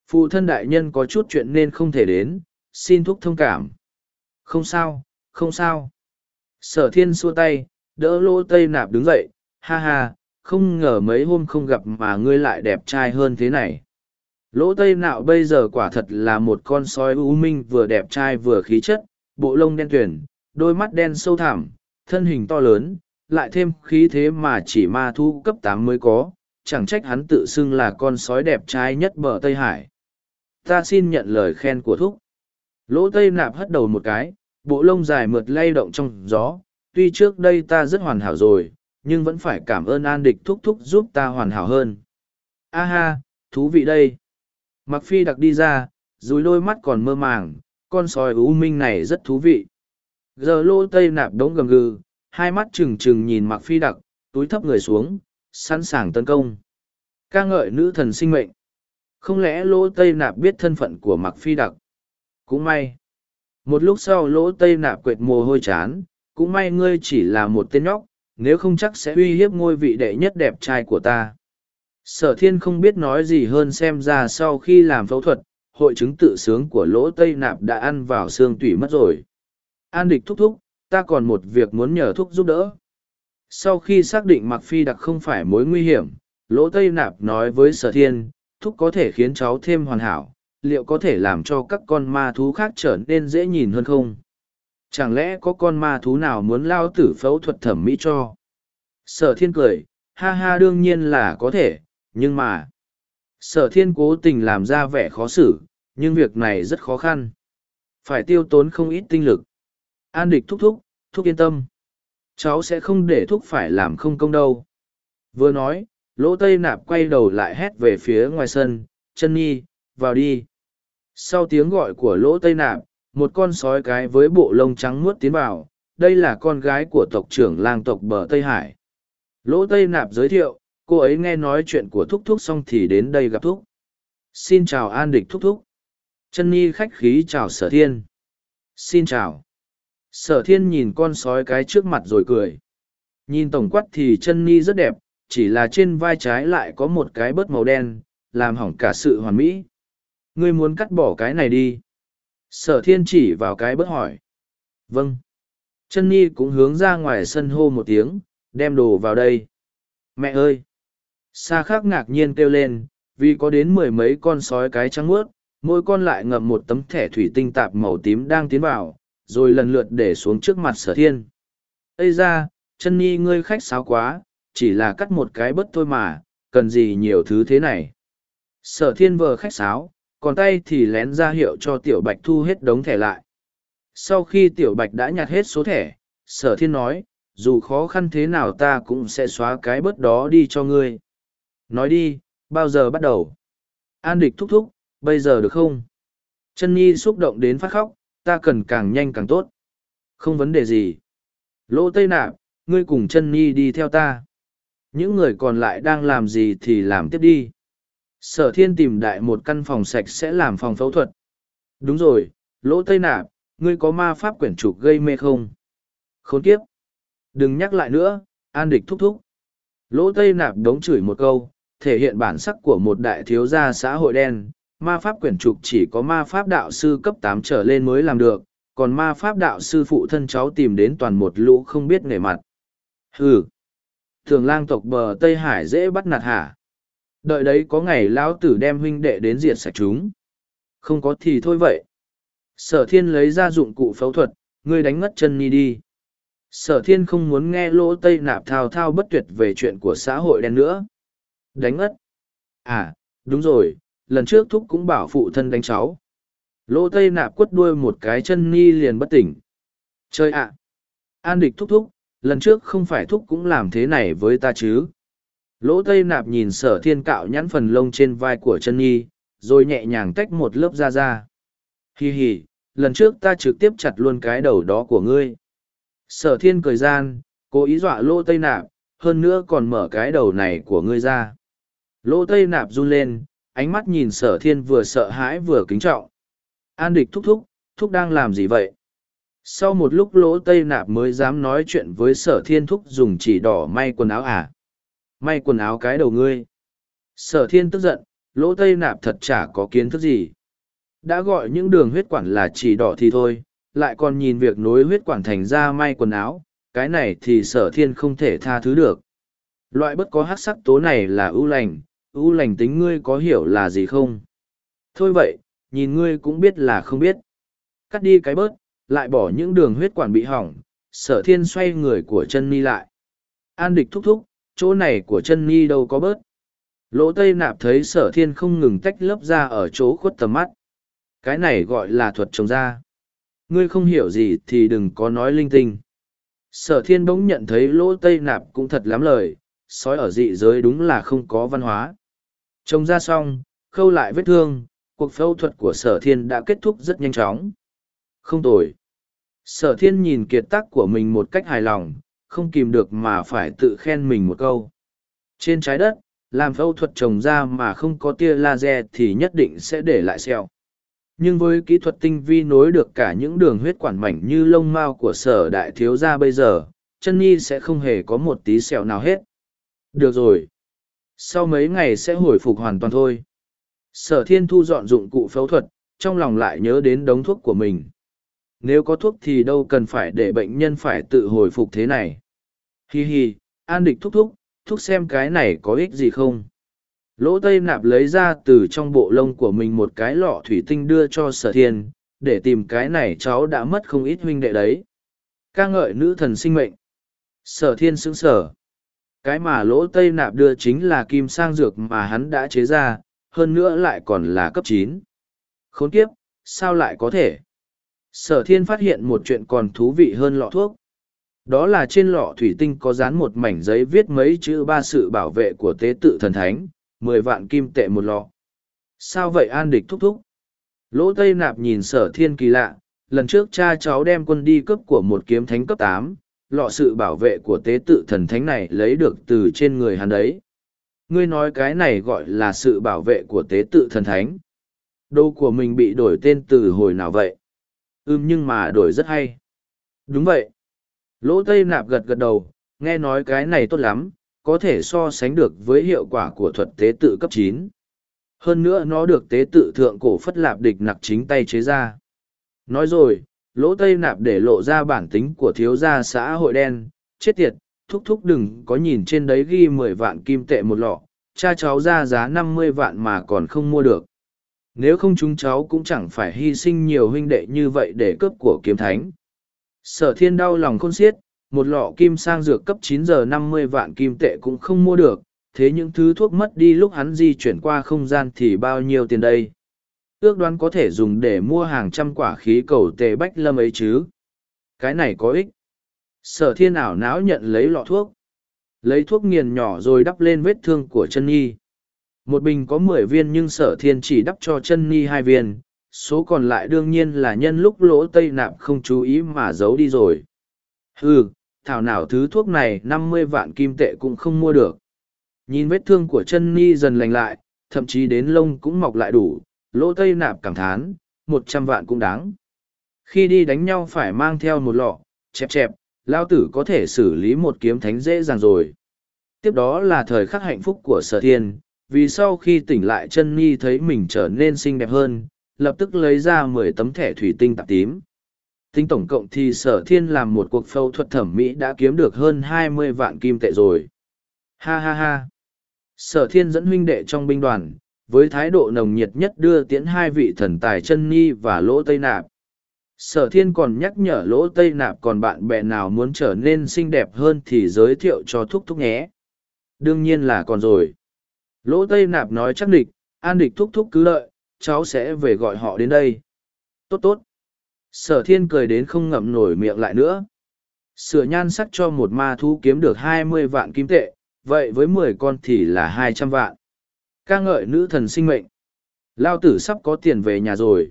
Phụ thân đại nhân có chút chuyện nên không thể đến, xin thúc thông cảm. Không sao không sao. Sở thiên xua tay, đỡ lỗ tây nạp đứng dậy, ha ha, không ngờ mấy hôm không gặp mà ngươi lại đẹp trai hơn thế này. Lỗ tây nạo bây giờ quả thật là một con sói u minh vừa đẹp trai vừa khí chất, bộ lông đen tuyền, đôi mắt đen sâu thẳm, thân hình to lớn lại thêm khí thế mà chỉ ma thu cấp tám mới có chẳng trách hắn tự xưng là con sói đẹp trai nhất bờ tây hải ta xin nhận lời khen của thúc lỗ tây nạp hất đầu một cái bộ lông dài mượt lay động trong gió tuy trước đây ta rất hoàn hảo rồi nhưng vẫn phải cảm ơn an địch thúc thúc giúp ta hoàn hảo hơn. A ha, thú vị đây. Mặc phi đặc đi ra, dùi đôi mắt còn mơ màng, con sói u minh này rất thú vị. Giờ lô tây nạp đống gầm gừ, hai mắt trừng trừng nhìn mặc phi đặc, túi thấp người xuống, sẵn sàng tấn công. ca ngợi nữ thần sinh mệnh. Không lẽ lỗ tây nạp biết thân phận của mặc phi đặc? Cũng may. Một lúc sau lỗ tây nạp quệt mồ hôi chán, cũng may ngươi chỉ là một tên nhóc, nếu không chắc sẽ uy hiếp ngôi vị đệ nhất đẹp trai của ta. Sở thiên không biết nói gì hơn xem ra sau khi làm phẫu thuật, hội chứng tự sướng của lỗ tây nạp đã ăn vào xương tủy mất rồi. An địch thúc thúc, ta còn một việc muốn nhờ thúc giúp đỡ. Sau khi xác định mặc phi đặc không phải mối nguy hiểm, lỗ tây nạp nói với sở thiên, thúc có thể khiến cháu thêm hoàn hảo, liệu có thể làm cho các con ma thú khác trở nên dễ nhìn hơn không? Chẳng lẽ có con ma thú nào muốn lao tử phẫu thuật thẩm mỹ cho? Sở thiên cười, ha ha đương nhiên là có thể, nhưng mà... Sở thiên cố tình làm ra vẻ khó xử, nhưng việc này rất khó khăn. Phải tiêu tốn không ít tinh lực. An địch thúc thúc, thúc yên tâm. Cháu sẽ không để thúc phải làm không công đâu. Vừa nói, lỗ tây nạp quay đầu lại hét về phía ngoài sân, chân nhi, vào đi. Sau tiếng gọi của lỗ tây nạp, một con sói cái với bộ lông trắng muốt tiến vào, đây là con gái của tộc trưởng lang tộc bờ Tây Hải. Lỗ Tây Nạp giới thiệu, cô ấy nghe nói chuyện của Thúc Thúc xong thì đến đây gặp Thúc. Xin chào An Địch Thúc Thúc. Chân Nhi khách khí chào Sở Thiên. Xin chào. Sở Thiên nhìn con sói cái trước mặt rồi cười. Nhìn tổng quát thì chân Nhi rất đẹp, chỉ là trên vai trái lại có một cái bớt màu đen, làm hỏng cả sự hoàn mỹ. Ngươi muốn cắt bỏ cái này đi. Sở thiên chỉ vào cái bớt hỏi. Vâng. Chân Nhi cũng hướng ra ngoài sân hô một tiếng, đem đồ vào đây. Mẹ ơi! Sa khắc ngạc nhiên kêu lên, vì có đến mười mấy con sói cái trắng muốt, mỗi con lại ngậm một tấm thẻ thủy tinh tạp màu tím đang tiến vào, rồi lần lượt để xuống trước mặt sở thiên. Ây ra, chân nhi ngươi khách sáo quá, chỉ là cắt một cái bất thôi mà, cần gì nhiều thứ thế này. Sở thiên vờ khách sáo, còn tay thì lén ra hiệu cho tiểu bạch thu hết đống thẻ lại. Sau khi tiểu bạch đã nhặt hết số thẻ, sở thiên nói, dù khó khăn thế nào ta cũng sẽ xóa cái bớt đó đi cho ngươi. Nói đi, bao giờ bắt đầu? An địch thúc thúc, bây giờ được không? Chân nhi xúc động đến phát khóc, ta cần càng nhanh càng tốt. Không vấn đề gì. Lỗ tây nạp, ngươi cùng chân nhi đi theo ta. Những người còn lại đang làm gì thì làm tiếp đi. Sở thiên tìm đại một căn phòng sạch sẽ làm phòng phẫu thuật. Đúng rồi, lỗ tây nạp, ngươi có ma pháp quyển trục gây mê không? Khốn kiếp! Đừng nhắc lại nữa, an địch thúc thúc. Lỗ tây nạp đống chửi một câu, thể hiện bản sắc của một đại thiếu gia xã hội đen. Ma pháp quyển trục chỉ có ma pháp đạo sư cấp tám trở lên mới làm được, còn ma pháp đạo sư phụ thân cháu tìm đến toàn một lũ không biết nghề mặt. Hừ! Thường lang tộc bờ Tây Hải dễ bắt nạt hả? Đợi đấy có ngày lão tử đem huynh đệ đến diệt sạch chúng. Không có thì thôi vậy. Sở thiên lấy ra dụng cụ phẫu thuật, ngươi đánh ngất chân ni đi sở thiên không muốn nghe lỗ tây nạp thao thao bất tuyệt về chuyện của xã hội đen nữa đánh ngất. à đúng rồi lần trước thúc cũng bảo phụ thân đánh cháu. Lỗ tây nạp quất đuôi một cái chân ni liền bất tỉnh. Chơi ạ! An địch thúc thúc lần trước không phải thúc cũng làm thế này với ta chứ? Lỗ tây nạp nhìn sở thiên cạo nhắn phần lông trên vai của chân nhi rồi nhẹ nhàng tách một lớp da ra. Hì hì lần trước ta trực tiếp chặt luôn cái đầu đó của ngươi. Sở thiên cười gian, cố ý dọa lỗ tây nạp, hơn nữa còn mở cái đầu này của ngươi ra. lỗ tây nạp run lên, ánh mắt nhìn sở thiên vừa sợ hãi vừa kính trọng. An địch thúc thúc, thúc đang làm gì vậy? Sau một lúc lỗ tây nạp mới dám nói chuyện với sở thiên thúc dùng chỉ đỏ may quần áo à? May quần áo cái đầu ngươi. Sở thiên tức giận, lỗ tây nạp thật chả có kiến thức gì. Đã gọi những đường huyết quản là chỉ đỏ thì thôi, lại còn nhìn việc nối huyết quản thành ra may quần áo, cái này thì sở thiên không thể tha thứ được. Loại bất có hát sắc tố này là ưu lành, ưu lành tính ngươi có hiểu là gì không? Thôi vậy, nhìn ngươi cũng biết là không biết. Cắt đi cái bớt, lại bỏ những đường huyết quản bị hỏng, sở thiên xoay người của chân ni lại. An địch thúc thúc, chỗ này của chân ni đâu có bớt. Lỗ tây nạp thấy sở thiên không ngừng tách lớp ra ở chỗ khuất tầm mắt. Cái này gọi là thuật trồng da ngươi không hiểu gì thì đừng có nói linh tinh Sở thiên bỗng nhận thấy lỗ tây nạp cũng thật lắm lời, sói ở dị giới đúng là không có văn hóa. Trông ra xong, khâu lại vết thương, cuộc phẫu thuật của sở thiên đã kết thúc rất nhanh chóng. Không tồi. Sở thiên nhìn kiệt tác của mình một cách hài lòng, không kìm được mà phải tự khen mình một câu. Trên trái đất, làm phẫu thuật trồng da mà không có tia laser thì nhất định sẽ để lại sẹo. Nhưng với kỹ thuật tinh vi nối được cả những đường huyết quản mảnh như lông mao của sở đại thiếu gia bây giờ, chân nhi sẽ không hề có một tí sẹo nào hết. Được rồi. Sau mấy ngày sẽ hồi phục hoàn toàn thôi. Sở thiên thu dọn dụng cụ phẫu thuật, trong lòng lại nhớ đến đống thuốc của mình. Nếu có thuốc thì đâu cần phải để bệnh nhân phải tự hồi phục thế này. Hi hi, an địch thúc thúc, thúc xem cái này có ích gì không. Lỗ tây nạp lấy ra từ trong bộ lông của mình một cái lọ thủy tinh đưa cho sở thiên, để tìm cái này cháu đã mất không ít huynh đệ đấy. ca ngợi nữ thần sinh mệnh. Sở thiên sững sở. Cái mà lỗ tây nạp đưa chính là kim sang dược mà hắn đã chế ra, hơn nữa lại còn là cấp chín. Khốn kiếp, sao lại có thể? Sở thiên phát hiện một chuyện còn thú vị hơn lọ thuốc. Đó là trên lọ thủy tinh có dán một mảnh giấy viết mấy chữ ba sự bảo vệ của tế tự thần thánh, mười vạn kim tệ một lọ. Sao vậy an địch thúc thúc? Lỗ Tây Nạp nhìn sở thiên kỳ lạ, lần trước cha cháu đem quân đi cấp của một kiếm thánh cấp tám, lọ sự bảo vệ của tế tự thần thánh này lấy được từ trên người hắn đấy. Ngươi nói cái này gọi là sự bảo vệ của tế tự thần thánh. Đồ của mình bị đổi tên từ hồi nào vậy? Ưm nhưng mà đổi rất hay. Đúng vậy. Lỗ Tây Nạp gật gật đầu, nghe nói cái này tốt lắm, có thể so sánh được với hiệu quả của thuật tế tự cấp chín. Hơn nữa nó được tế tự thượng cổ phất lạp địch nặc chính tay chế ra. Nói rồi, lỗ Tây Nạp để lộ ra bản tính của thiếu gia xã hội đen, chết tiệt, thúc thúc đừng có nhìn trên đấy ghi mười vạn kim tệ một lọ, cha cháu ra giá năm mươi vạn mà còn không mua được. Nếu không chúng cháu cũng chẳng phải hy sinh nhiều huynh đệ như vậy để cướp của kiếm thánh. Sở thiên đau lòng khôn xiết, một lọ kim sang dược cấp chín giờ 50 vạn kim tệ cũng không mua được, thế những thứ thuốc mất đi lúc hắn di chuyển qua không gian thì bao nhiêu tiền đây? Ước đoán có thể dùng để mua hàng trăm quả khí cầu tề bách lâm ấy chứ. Cái này có ích. Sở thiên ảo não nhận lấy lọ thuốc. Lấy thuốc nghiền nhỏ rồi đắp lên vết thương của chân nhi. Một bình có mười viên nhưng sở thiên chỉ đắp cho chân nhi hai viên, số còn lại đương nhiên là nhân lúc lỗ tây nạp không chú ý mà giấu đi rồi. Ừ, thảo nào thứ thuốc này năm mươi vạn kim tệ cũng không mua được. Nhìn vết thương của chân nhi dần lành lại, thậm chí đến lông cũng mọc lại đủ, lỗ tây nạp cảm thán, một trăm vạn cũng đáng. Khi đi đánh nhau phải mang theo một lọ, chẹp chẹp, lao tử có thể xử lý một kiếm thánh dễ dàng rồi. Tiếp đó là thời khắc hạnh phúc của sở thiên, vì sau khi tỉnh lại chân nhi thấy mình trở nên xinh đẹp hơn, lập tức lấy ra mười tấm thẻ thủy tinh tạp tím. Tính tổng cộng thì sở thiên làm một cuộc phẫu thuật thẩm mỹ đã kiếm được hơn hai mươi vạn kim tệ rồi. Ha ha ha. Sở thiên dẫn huynh đệ trong binh đoàn, với thái độ nồng nhiệt nhất đưa tiễn hai vị thần tài chân nhi và lỗ tây nạp. Sở thiên còn nhắc nhở lỗ tây nạp còn bạn bè nào muốn trở nên xinh đẹp hơn thì giới thiệu cho thúc thúc nhé. Đương nhiên là còn rồi. Lỗ tây nạp nói chắc địch, an địch thúc thúc cứ lợi cháu sẽ về gọi họ đến đây. Tốt tốt. Sở thiên cười đến không ngậm nổi miệng lại nữa. Sửa nhan sắc cho một ma thú kiếm được hai mươi vạn kim tệ, vậy với mười con thì là hai trăm vạn ca ngợi nữ thần sinh mệnh. Lao tử sắp có tiền về nhà rồi.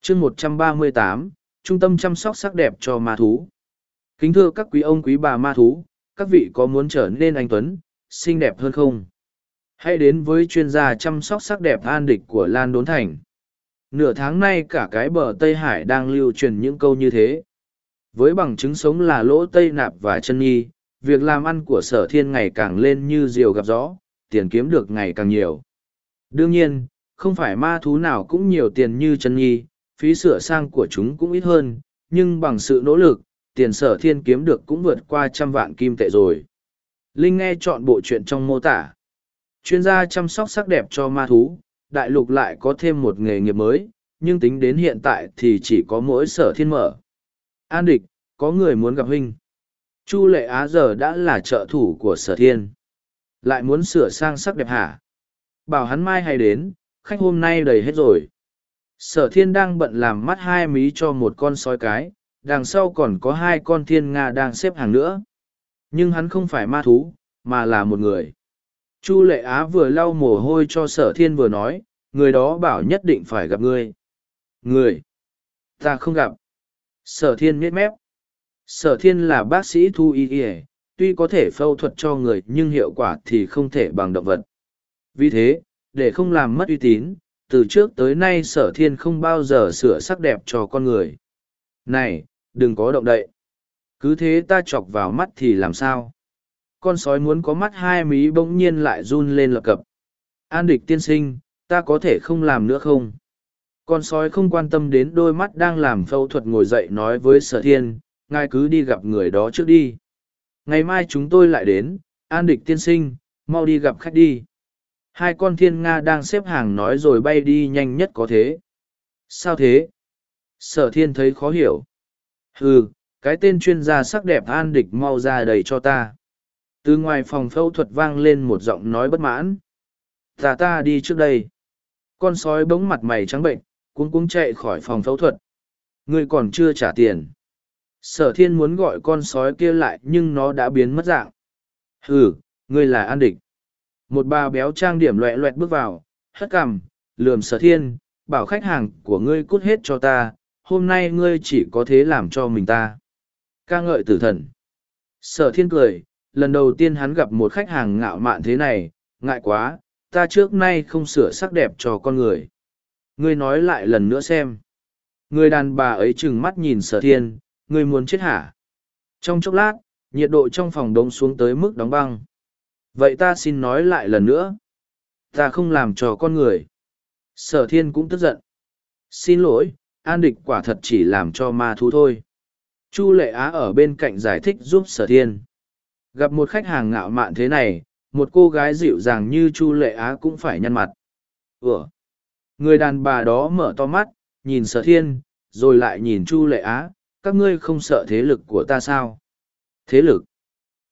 chương một trăm ba mươi tám, Trung tâm chăm sóc sắc đẹp cho ma thú. Kính thưa các quý ông quý bà ma thú, các vị có muốn trở nên anh Tuấn, xinh đẹp hơn không? Hãy đến với chuyên gia chăm sóc sắc đẹp an địch của Lan Đốn Thành. Nửa tháng nay cả cái bờ Tây Hải đang lưu truyền những câu như thế. Với bằng chứng sống là lỗ Tây Nạp và chân nhi, việc làm ăn của sở thiên ngày càng lên như diều gặp gió, tiền kiếm được ngày càng nhiều. Đương nhiên, không phải ma thú nào cũng nhiều tiền như chân nhi, phí sửa sang của chúng cũng ít hơn, nhưng bằng sự nỗ lực, tiền sở thiên kiếm được cũng vượt qua trăm vạn kim tệ rồi. Linh nghe chọn bộ chuyện trong mô tả. Chuyên gia chăm sóc sắc đẹp cho ma thú, đại lục lại có thêm một nghề nghiệp mới, nhưng tính đến hiện tại thì chỉ có mỗi sở thiên mở. An địch, có người muốn gặp huynh. Chu lệ á giờ đã là trợ thủ của sở thiên. Lại muốn sửa sang sắc đẹp hả? Bảo hắn mai hay đến, khách hôm nay đầy hết rồi. Sở thiên đang bận làm mắt hai mí cho một con sói cái, đằng sau còn có hai con thiên nga đang xếp hàng nữa. Nhưng hắn không phải ma thú mà là một người. Chu lệ á vừa lau mồ hôi cho sở thiên vừa nói người đó bảo nhất định phải gặp ngươi. Người? Ta không gặp. Sở thiên miết mép. Sở thiên là bác sĩ thu y ỉa tuy có thể phẫu thuật cho người nhưng hiệu quả thì không thể bằng động vật. Vì thế, để không làm mất uy tín, từ trước tới nay sở thiên không bao giờ sửa sắc đẹp cho con người. Này, đừng có động đậy. Cứ thế ta chọc vào mắt thì làm sao? Con sói muốn có mắt hai mí bỗng nhiên lại run lên lập cập. An địch tiên sinh, ta có thể không làm nữa không? Con sói không quan tâm đến đôi mắt đang làm phẫu thuật ngồi dậy nói với sở thiên, ngài cứ đi gặp người đó trước đi ngày mai chúng tôi lại đến, an địch tiên sinh, mau đi gặp khách đi. Hai con thiên nga đang xếp hàng nói rồi bay đi nhanh nhất có thế. Sao thế? Sở thiên thấy khó hiểu. Ừ cái tên chuyên gia sắc đẹp an địch mau ra đầy cho ta. Từ ngoài phòng phẫu thuật vang lên một giọng nói bất mãn. Ta ta đi trước đây. Con sói bỗng mặt mày trắng bệnh, cuống cuống chạy khỏi phòng phẫu thuật. Ngươi còn chưa trả tiền sở thiên muốn gọi con sói kia lại nhưng nó đã biến mất dạng. Ừ ngươi là an địch. Một bà béo trang điểm loẹ loẹt bước vào, hất cằm, lườm sở thiên, bảo khách hàng của ngươi cút hết cho ta, hôm nay ngươi chỉ có thế làm cho mình ta. Ca ngợi tử thần. Sở thiên cười, lần đầu tiên hắn gặp một khách hàng ngạo mạn thế này, ngại quá, ta trước nay không sửa sắc đẹp cho con người. Ngươi nói lại lần nữa xem. Người đàn bà ấy trừng mắt nhìn sở thiên ngươi muốn chết hả? Trong chốc lát, nhiệt độ trong phòng đông xuống tới mức đóng băng. Vậy ta xin nói lại lần nữa. Ta không làm cho con người. Sở thiên cũng tức giận. Xin lỗi, an địch quả thật chỉ làm cho ma thú thôi. Chu lệ á ở bên cạnh giải thích giúp sở thiên. Gặp một khách hàng ngạo mạn thế này, một cô gái dịu dàng như chu lệ á cũng phải nhăn mặt. Ủa? Người đàn bà đó mở to mắt, nhìn sở thiên, rồi lại nhìn chu lệ á các ngươi không sợ thế lực của ta sao? Thế lực?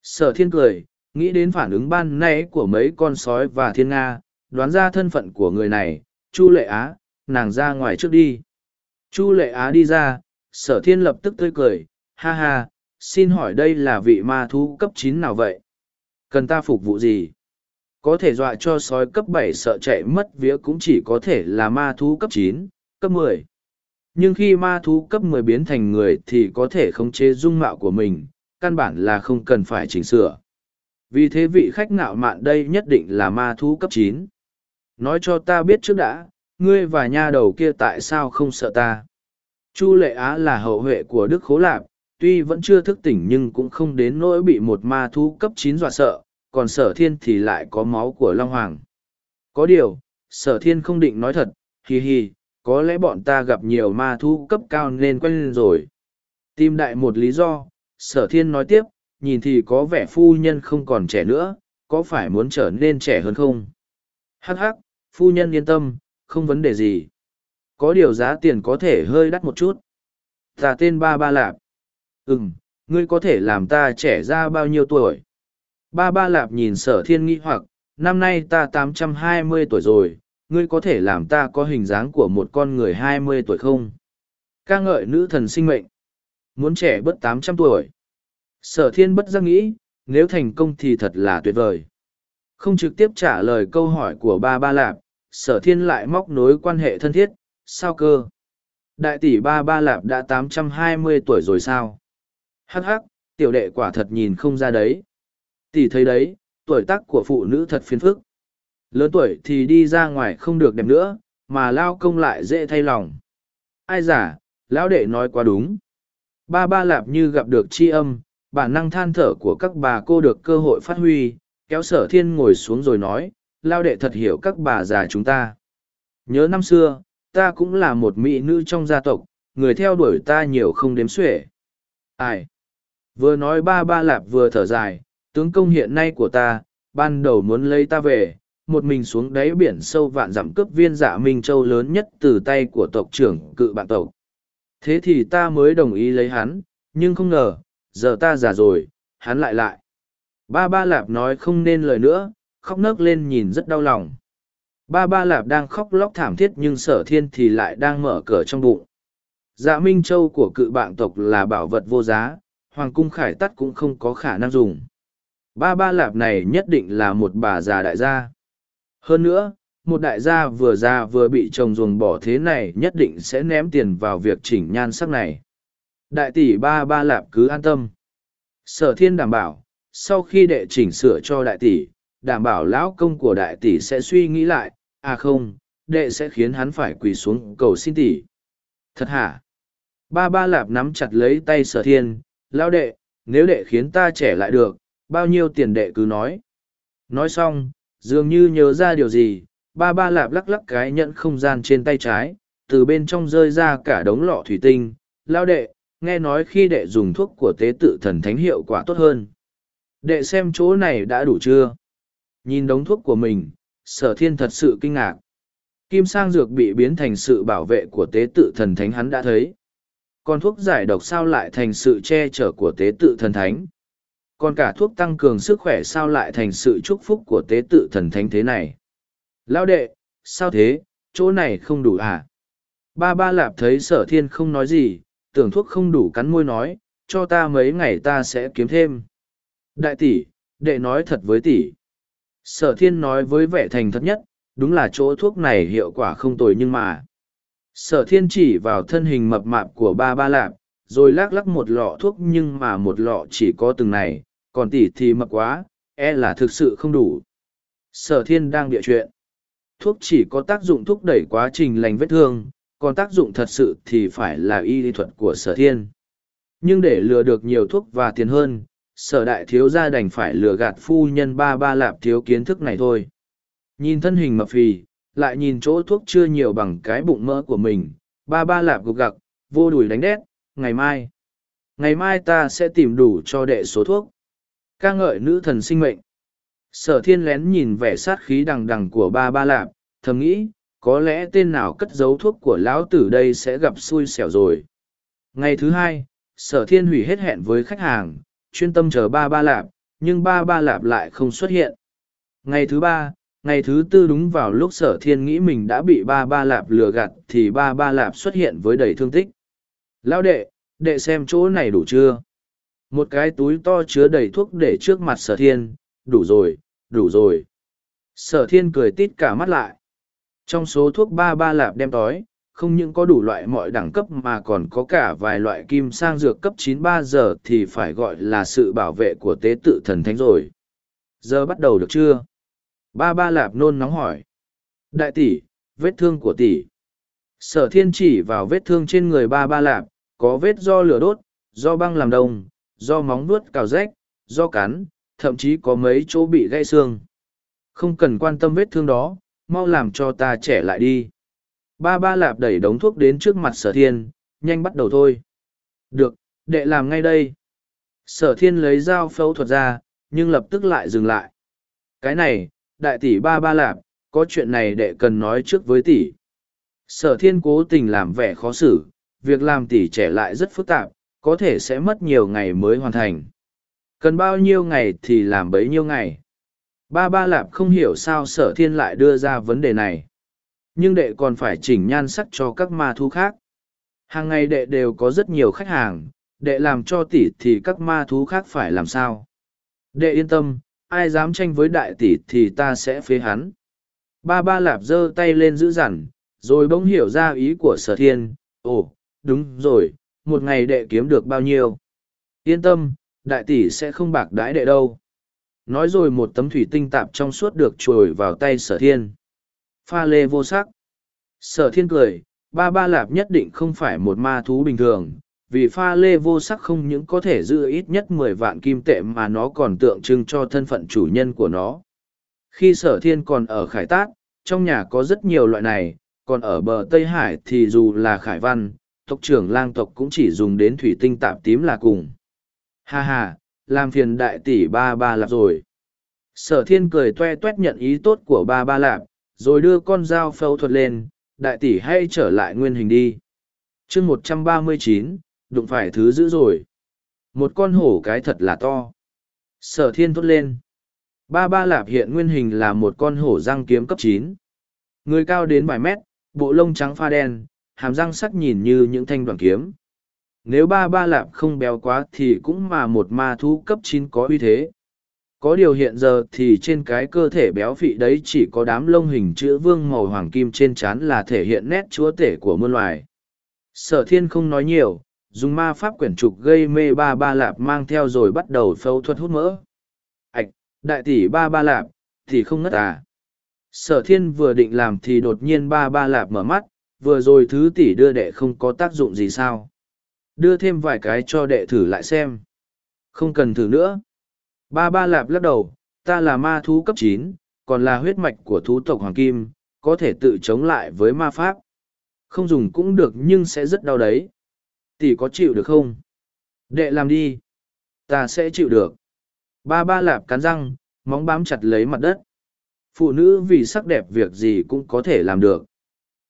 Sở thiên cười, nghĩ đến phản ứng ban nay của mấy con sói và thiên nga, đoán ra thân phận của người này, chu lệ á, nàng ra ngoài trước đi. Chu lệ á đi ra, sở thiên lập tức tươi cười, ha ha, xin hỏi đây là vị ma thú cấp chín nào vậy? Cần ta phục vụ gì? Có thể dọa cho sói cấp bảy sợ chạy mất vía cũng chỉ có thể là ma thú cấp chín, cấp mười nhưng khi ma thú cấp mười biến thành người thì có thể khống chế dung mạo của mình, căn bản là không cần phải chỉnh sửa. Vì thế vị khách ngạo mạn đây nhất định là ma thú cấp chín. Nói cho ta biết trước đã, ngươi và nha đầu kia tại sao không sợ ta? Chu lệ á là hậu huệ của đức khố lạp, tuy vẫn chưa thức tỉnh nhưng cũng không đến nỗi bị một ma thú cấp chín dọa sợ, còn sở thiên thì lại có máu của long hoàng. Có điều, sở thiên không định nói thật, hì hì có lẽ bọn ta gặp nhiều ma thu cấp cao nên quen lên rồi. Tìm đại một lý do, sở thiên nói tiếp, nhìn thì có vẻ phu nhân không còn trẻ nữa, có phải muốn trở nên trẻ hơn không? Hắc hắc, phu nhân yên tâm, không vấn đề gì. Có điều giá tiền có thể hơi đắt một chút. Ta tên ba ba lạp. Ừ ngươi có thể làm ta trẻ ra bao nhiêu tuổi? Ba ba lạp nhìn sở thiên nghi hoặc, năm nay ta tám trăm hai mươi tuổi rồi ngươi có thể làm ta có hình dáng của một con người hai mươi tuổi không? Ca ngợi nữ thần sinh mệnh. Muốn trẻ bất tám trăm tuổi. Sở thiên bất giác nghĩ, nếu thành công thì thật là tuyệt vời. Không trực tiếp trả lời câu hỏi của ba ba lạp, sở thiên lại móc nối quan hệ thân thiết. Sao cơ? Đại tỷ ba ba lạp đã tám trăm hai mươi tuổi rồi sao? Hắc hắc, tiểu đệ quả thật nhìn không ra đấy. Tỷ thấy đấy, tuổi tác của phụ nữ thật phiền phức lớn tuổi thì đi ra ngoài không được đẹp nữa, mà lao công lại dễ thay lòng. Ai giả, lão đệ nói quá đúng. Ba ba lạp như gặp được c h i âm, bản năng than thở của các bà cô được cơ hội phát huy, kéo sở thiên ngồi xuống rồi nói lao đệ thật hiểu các bà già chúng ta. Nhớ năm xưa, ta cũng là một mỹ nữ trong gia tộc, người theo đuổi ta nhiều không đếm xuể. Ai? Vừa nói ba ba lạp vừa thở dài, tướng công hiện nay của ta, ban đầu muốn lấy ta về một mình xuống đáy biển sâu vạn dặm cướp viên dạ minh châu lớn nhất từ tay của tộc trưởng cự bạn tộc. Thế thì ta mới đồng ý lấy hắn, nhưng không ngờ, giờ ta già rồi, hắn lại lại. Ba ba lạp nói không nên lời nữa, khóc nấc lên nhìn rất đau lòng. Ba ba lạp đang khóc lóc thảm thiết nhưng sở thiên thì lại đang mở cửa trong bụng. Dạ minh châu của cự bạn tộc là bảo vật vô giá, hoàng cung khải tắt cũng không có khả năng dùng. Ba ba lạp này nhất định là một bà già đại gia hơn nữa, một đại gia vừa già vừa bị chồng ruồng bỏ thế này nhất định sẽ ném tiền vào việc chỉnh nhan sắc này. Đại tỷ ba ba lạp cứ an tâm. Sở thiên đảm bảo, sau khi đệ chỉnh sửa cho đại tỷ, đảm bảo lão công của đại tỷ sẽ suy nghĩ lại à không, đệ sẽ khiến hắn phải quỳ xuống cầu xin tỷ. Thật hả? Ba ba lạp nắm chặt lấy tay sở thiên, lão đệ, nếu đệ khiến ta trẻ lại được, bao nhiêu tiền đệ cứ nói. Nói xong dường như nhớ ra điều gì, ba ba lạp lắc lắc cái nhẫn không gian trên tay trái, từ bên trong rơi ra cả đống lọ thủy tinh. Lão đệ, nghe nói khi đệ dùng thuốc của tế tự thần thánh hiệu quả tốt hơn. Đệ xem chỗ này đã đủ chưa? Nhìn đống thuốc của mình, sở thiên thật sự kinh ngạc. Kim sang dược bị biến thành sự bảo vệ của tế tự thần thánh hắn đã thấy. Còn thuốc giải độc sao lại thành sự che chở của tế tự thần thánh? Còn cả thuốc tăng cường sức khỏe sao lại thành sự chúc phúc của tế tự thần thánh thế này? Lão đệ, sao thế? Chỗ này không đủ à? Ba ba lạp thấy sở thiên không nói gì, tưởng thuốc không đủ cắn môi nói, cho ta mấy ngày ta sẽ kiếm thêm. Đại tỷ, đệ nói thật với tỷ. Sở thiên nói với vẻ thành thật nhất, đúng là chỗ thuốc này hiệu quả không tồi nhưng mà. Sở thiên chỉ vào thân hình mập mạp của ba ba lạp, rồi lắc lắc một lọ thuốc nhưng mà một lọ chỉ có từng này còn tỷ thì mập quá e là thực sự không đủ. Sở thiên đang địa chuyện. Thuốc chỉ có tác dụng thúc đẩy quá trình lành vết thương, còn tác dụng thật sự thì phải là y lý thuật của sở thiên. Nhưng để lừa được nhiều thuốc và tiền hơn, sở đại thiếu gia đành phải lừa gạt phu nhân ba ba lạp thiếu kiến thức này thôi. Nhìn thân hình mập phì, lại nhìn chỗ thuốc chưa nhiều bằng cái bụng mỡ của mình, ba ba lạp gục gặc, vô đùi đánh đét, ngày mai ngày mai ta sẽ tìm đủ cho đệ số thuốc ca ngợi nữ thần sinh mệnh. Sở thiên lén nhìn vẻ sát khí đằng đằng của ba ba lạp, thầm nghĩ, có lẽ tên nào cất giấu thuốc của lão tử đây sẽ gặp xui xẻo rồi. Ngày thứ hai, sở thiên hủy hết hẹn với khách hàng, chuyên tâm chờ ba ba lạp, nhưng ba ba lạp lại không xuất hiện. Ngày thứ ba, ngày thứ tư đúng vào lúc sở thiên nghĩ mình đã bị ba ba lạp lừa gạt thì ba ba lạp xuất hiện với đầy thương tích. Lão đệ đệ xem chỗ này đủ chưa? Một cái túi to chứa đầy thuốc để trước mặt sở thiên đủ rồi đủ rồi sở thiên cười tít cả mắt lại trong số thuốc ba ba lạp đem tói không những có đủ loại mọi đẳng cấp mà còn có cả vài loại kim sang dược cấp 93 giờ thì phải gọi là sự bảo vệ của tế tự thần thánh rồi. Giờ bắt đầu được chưa? Ba ba lạp nôn nóng hỏi. Đại tỷ, vết thương của tỷ. Sở thiên chỉ vào vết thương trên người ba ba lạp, có vết do lửa đốt, do băng làm đông, do móng vuốt cào rách, do cắn, thậm chí có mấy chỗ bị gãy xương. Không cần quan tâm vết thương đó, mau làm cho ta trẻ lại đi. Ba ba lạp đẩy đống thuốc đến trước mặt sở thiên, nhanh bắt đầu thôi. Được, đệ làm ngay đây. Sở thiên lấy dao phẫu thuật ra, nhưng lập tức lại dừng lại. Cái này, đại tỷ ba ba lạp, có chuyện này đệ cần nói trước với tỷ. Sở thiên cố tình làm vẻ khó xử, việc làm tỷ trẻ lại rất phức tạp, có thể sẽ mất nhiều ngày mới hoàn thành. Cần bao nhiêu ngày thì làm bấy nhiêu ngày. Ba ba lạp không hiểu sao sở thiên lại đưa ra vấn đề này. Nhưng đệ còn phải chỉnh nhan sắc cho các ma thú khác. Hàng ngày đệ đều có rất nhiều khách hàng, đệ làm cho tỷ thì các ma thú khác phải làm sao. Đệ yên tâm, ai dám tranh với đại tỷ thì ta sẽ phế hắn. Ba ba lạp giơ tay lên giữ dằn, rồi bỗng hiểu ra ý của sở thiên. Ồ, đúng rồi, một ngày đệ kiếm được bao nhiêu. Yên tâm, đại tỷ sẽ không bạc đãi đệ đâu. Nói rồi một tấm thủy tinh tạp trong suốt được trồi vào tay sở thiên. Pha lê vô sắc. Sở thiên cười, ba ba lạp nhất định không phải một ma thú bình thường, vì pha lê vô sắc không những có thể giữ ít nhất mười vạn kim tệ mà nó còn tượng trưng cho thân phận chủ nhân của nó. Khi sở thiên còn ở Khải Tát, trong nhà có rất nhiều loại này, còn ở bờ Tây Hải thì dù là Khải Văn, tộc trưởng lang tộc cũng chỉ dùng đến thủy tinh tạp tím là cùng. Ha ha, làm phiền đại tỷ ba ba lạp rồi. Sở thiên cười toe toét nhận ý tốt của ba ba lạp, rồi đưa con dao phẫu thuật lên, đại tỷ hay trở lại nguyên hình đi. chương một trăm ba mươi chín đụng phải thứ dữ rồi. Một con hổ cái thật là to. Sở thiên thốt lên. Ba ba lạp hiện nguyên hình là một con hổ răng kiếm cấp chín Người cao đến vài mét, bộ lông trắng pha đen, hàm răng sắc nhìn như những thanh đoàn kiếm. Nếu ba ba lạp không béo quá thì cũng mà một ma thú cấp chín có uy thế. Có điều hiện giờ thì trên cái cơ thể béo phị đấy chỉ có đám lông hình chữ vương màu hoàng kim trên trán là thể hiện nét chúa tể của muôn loài. Sở thiên không nói nhiều, dùng ma pháp quyển trục gây mê ba ba lạp mang theo rồi bắt đầu phẫu thuật hút mỡ. Ảch, đại tỷ ba ba lạp, thì không ngất à. Sở thiên vừa định làm thì đột nhiên ba ba lạp mở mắt, vừa rồi thứ tỷ đưa đệ không có tác dụng gì sao. Đưa thêm vài cái cho đệ thử lại xem. Không cần thử nữa. Ba ba lạp lắc đầu, ta là ma thú cấp chín, còn là huyết mạch của thú tộc Hoàng Kim, có thể tự chống lại với ma pháp. Không dùng cũng được nhưng sẽ rất đau đấy. Tỷ có chịu được không? Đệ làm đi. Ta sẽ chịu được. Ba ba lạp cắn răng, móng bám chặt lấy mặt đất. Phụ nữ vì sắc đẹp việc gì cũng có thể làm được.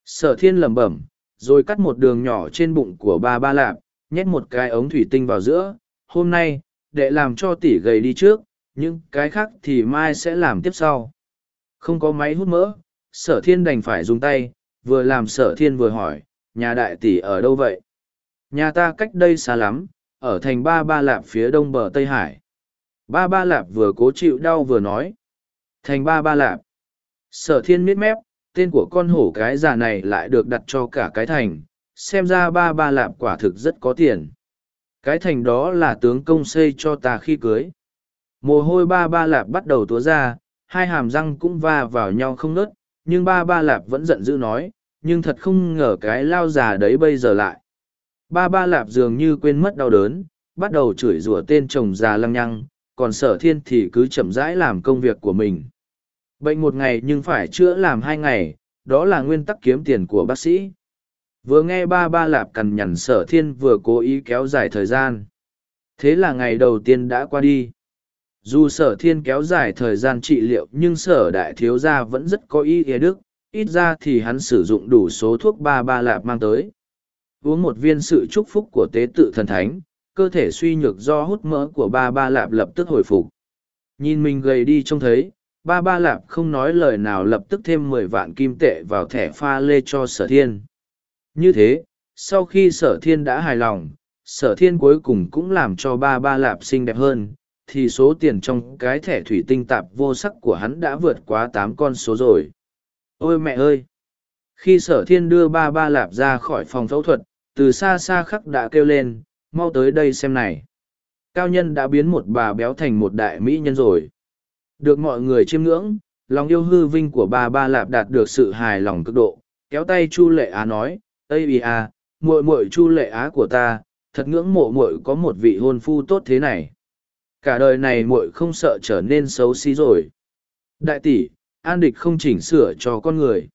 Sở thiên lẩm bẩm, rồi cắt một đường nhỏ trên bụng của ba ba lạp, nhét một cái ống thủy tinh vào giữa. Hôm nay, để làm cho tỷ gầy đi trước, những cái khác thì mai sẽ làm tiếp sau. Không có máy hút mỡ, sở thiên đành phải dùng tay, vừa làm sở thiên vừa hỏi, nhà đại tỷ ở đâu vậy? Nhà ta cách đây xa lắm, ở thành Ba Ba Lạp phía đông bờ Tây Hải. Ba Ba Lạp vừa cố chịu đau vừa nói. Thành Ba Ba Lạp. Sở thiên miết mép, tên của con hổ cái già này lại được đặt cho cả cái thành, xem ra Ba Ba Lạp quả thực rất có tiền. Cái thành đó là tướng công xây cho ta khi cưới. Mồ hôi Ba Ba Lạp bắt đầu túa ra, hai hàm răng cũng va vào nhau không nớt, nhưng Ba Ba Lạp vẫn giận dữ nói, nhưng thật không ngờ cái lao già đấy bây giờ lại Ba ba lạp dường như quên mất đau đớn, bắt đầu chửi rủa tên chồng già lăng nhăng, còn sở thiên thì cứ chậm rãi làm công việc của mình. Bệnh một ngày nhưng phải chữa làm hai ngày, đó là nguyên tắc kiếm tiền của bác sĩ. Vừa nghe ba ba lạp cằn nhằn sở thiên vừa cố ý kéo dài thời gian. Thế là ngày đầu tiên đã qua đi. Dù sở thiên kéo dài thời gian trị liệu nhưng sở đại thiếu gia vẫn rất có ý nghĩa đức, ít ra thì hắn sử dụng đủ số thuốc ba ba lạp mang tới uống một viên sự chúc phúc của tế tự thần thánh, cơ thể suy nhược do hút mỡ của ba ba lạp lập tức hồi phục. Nhìn mình gầy đi trông thấy, ba ba lạp không nói lời nào lập tức thêm mười vạn kim tệ vào thẻ pha lê cho sở thiên. Như thế, sau khi sở thiên đã hài lòng, sở thiên cuối cùng cũng làm cho ba ba lạp xinh đẹp hơn, thì số tiền trong cái thẻ thủy tinh tạp vô sắc của hắn đã vượt quá tám con số rồi. Ôi mẹ ơi! Khi sở thiên đưa ba ba lạp ra khỏi phòng phẫu thuật, từ xa xa khắc đã kêu lên, mau tới đây xem này. Cao nhân đã biến một bà béo thành một đại mỹ nhân rồi. Được mọi người chiêm ngưỡng, lòng yêu hư vinh của bà ba lạp đạt được sự hài lòng cực độ, kéo tay Chu Lệ Á nói, Ây bì à, muội muội Chu Lệ Á của ta, thật ngưỡng mộ muội có một vị hôn phu tốt thế này. Cả đời này muội không sợ trở nên xấu xí rồi. Đại tỷ, an địch không chỉnh sửa cho con người.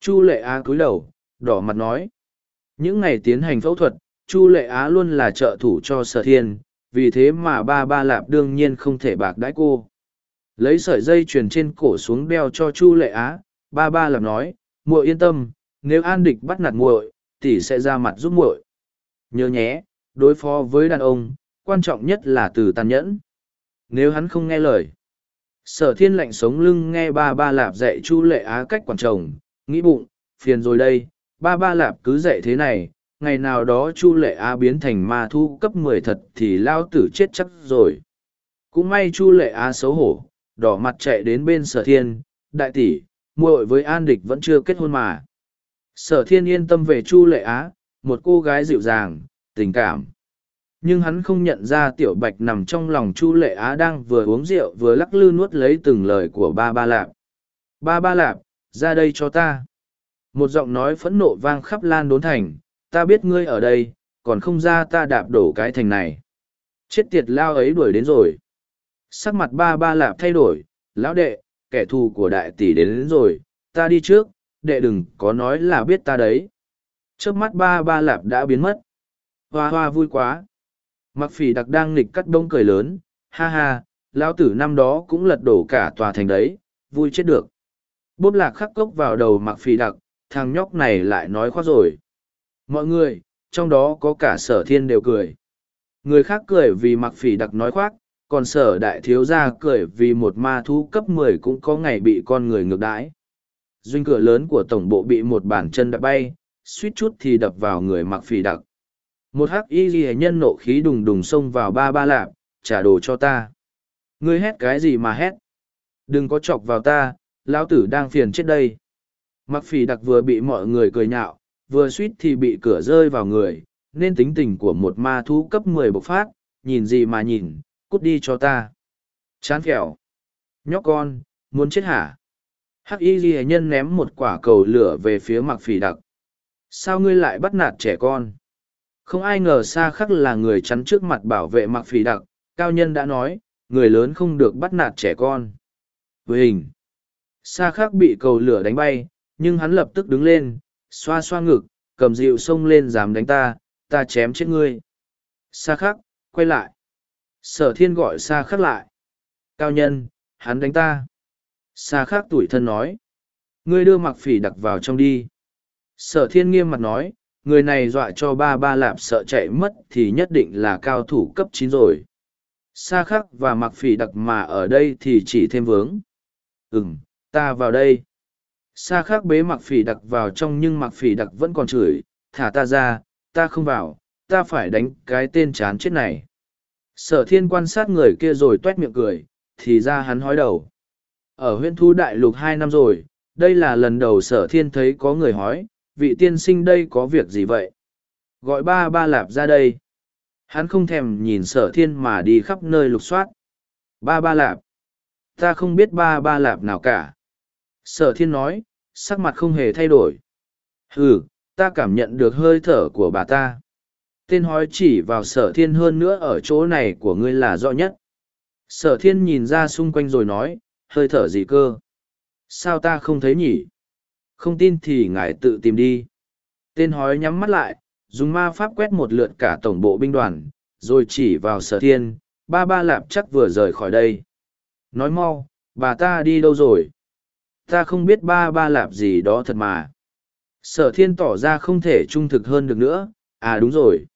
Chu Lệ Á cúi đầu, đỏ mặt nói. Những ngày tiến hành phẫu thuật, Chu Lệ Á luôn là trợ thủ cho sở thiên, vì thế mà ba ba lạp đương nhiên không thể bạc đãi cô. Lấy sợi dây chuyền trên cổ xuống đeo cho Chu Lệ Á, ba ba lạp nói, muội yên tâm, nếu an địch bắt nạt muội, tỷ sẽ ra mặt giúp muội. Nhớ nhé, đối phó với đàn ông, quan trọng nhất là từ tàn nhẫn. Nếu hắn không nghe lời, sở thiên lạnh sống lưng nghe ba ba lạp dạy Chu Lệ Á cách quản chồng, nghĩ bụng, phiền rồi đây, ba ba lạp cứ dạy thế này ngày nào đó chu lệ á biến thành ma thu cấp mười thật thì lao tử chết chắc rồi cũng may chu lệ á xấu hổ đỏ mặt chạy đến bên sở thiên đại tỷ muội với an địch vẫn chưa kết hôn mà sở thiên yên tâm về chu lệ á một cô gái dịu dàng tình cảm nhưng hắn không nhận ra tiểu bạch nằm trong lòng chu lệ á đang vừa uống rượu vừa lắc lư nuốt lấy từng lời của ba ba lạp ba ba lạp ra đây cho ta một giọng nói phẫn nộ vang khắp lan đốn thành, ta biết ngươi ở đây, còn không ra ta đạp đổ cái thành này. Chết tiệt lao ấy đuổi đến rồi. Sắc mặt ba ba lạp thay đổi, lão đệ, kẻ thù của đại tỷ đến, đến rồi, ta đi trước, đệ đừng có nói là biết ta đấy. Trước mắt ba ba lạp đã biến mất. Hoa hoa vui quá. Mặc phỉ đặc đang nghịch cắt đông cười lớn, ha ha, lão tử năm đó cũng lật đổ cả tòa thành đấy, vui chết được. Bốp lạc khắc cốc vào đầu mặc phỉ đặc, thằng nhóc này lại nói khoác rồi. Mọi người, trong đó có cả sở thiên đều cười. Người khác cười vì mặc phỉ đặc nói khoác, còn sở đại thiếu gia cười vì một ma thú cấp mười cũng có ngày bị con người ngược đãi. Doanh cửa lớn của tổng bộ bị một bàn chân đập bay, suýt chút thì đập vào người mặc phỉ đặc. Một hắc y ghi nhân nộ khí đùng đùng xông vào ba ba lạp, trả đồ cho ta. Ngươi hét cái gì mà hét? Đừng có chọc vào ta, lão tử đang phiền chết đây. Mặc phỉ đặc vừa bị mọi người cười nhạo, vừa suýt thì bị cửa rơi vào người, nên tính tình của một ma thú cấp mười bộc phát, nhìn gì mà nhìn, cút đi cho ta. Chán kẹo. Nhóc con, muốn chết hả? Hắc y ghi nhân ném một quả cầu lửa về phía mặc phỉ đặc. Sao ngươi lại bắt nạt trẻ con? Không ai ngờ xa khắc là người chắn trước mặt bảo vệ mặc phỉ đặc, cao nhân đã nói, người lớn không được bắt nạt trẻ con. Với hình, xa khắc bị cầu lửa đánh bay, nhưng hắn lập tức đứng lên, xoa xoa ngực, cầm dịu xông lên dám đánh ta, ta chém chết ngươi. Xa khắc, quay lại. Sở thiên gọi xa khắc lại. Cao nhân, hắn đánh ta. Xa khắc tuổi thân nói. Ngươi đưa mặc phỉ đặc vào trong đi. Sở thiên nghiêm mặt nói, người này dọa cho ba ba lạp sợ chạy mất thì nhất định là cao thủ cấp chín rồi. Sa khắc và mặc phỉ đặc mà ở đây thì chỉ thêm vướng. Ừm, ta vào đây. Sa khắc bế mặc phỉ đặc vào trong nhưng mặc phỉ đặc vẫn còn chửi, thả ta ra, ta không vào, ta phải đánh cái tên chán chết này. Sở thiên quan sát người kia rồi tuét miệng cười, thì ra hắn hói đầu. Ở huyện thu đại lục hai năm rồi, đây là lần đầu sở thiên thấy có người hói, vị tiên sinh đây có việc gì vậy? Gọi ba ba lạp ra đây. Hắn không thèm nhìn sở thiên mà đi khắp nơi lục soát. Ba ba lạp. Ta không biết ba ba lạp nào cả. Sở thiên nói, sắc mặt không hề thay đổi. Ừ, ta cảm nhận được hơi thở của bà ta. Tên hói chỉ vào sở thiên hơn nữa ở chỗ này của ngươi là rõ nhất. Sở thiên nhìn ra xung quanh rồi nói, hơi thở gì cơ? Sao ta không thấy nhỉ? Không tin thì ngài tự tìm đi. Tên hói nhắm mắt lại, dùng ma pháp quét một lượt cả tổng bộ binh đoàn, rồi chỉ vào sở thiên, ba ba lạp chắc vừa rời khỏi đây. Nói mau, bà ta đi đâu rồi? Ta không biết ba ba lạp gì đó thật mà. Sở thiên tỏ ra không thể trung thực hơn được nữa, à đúng rồi.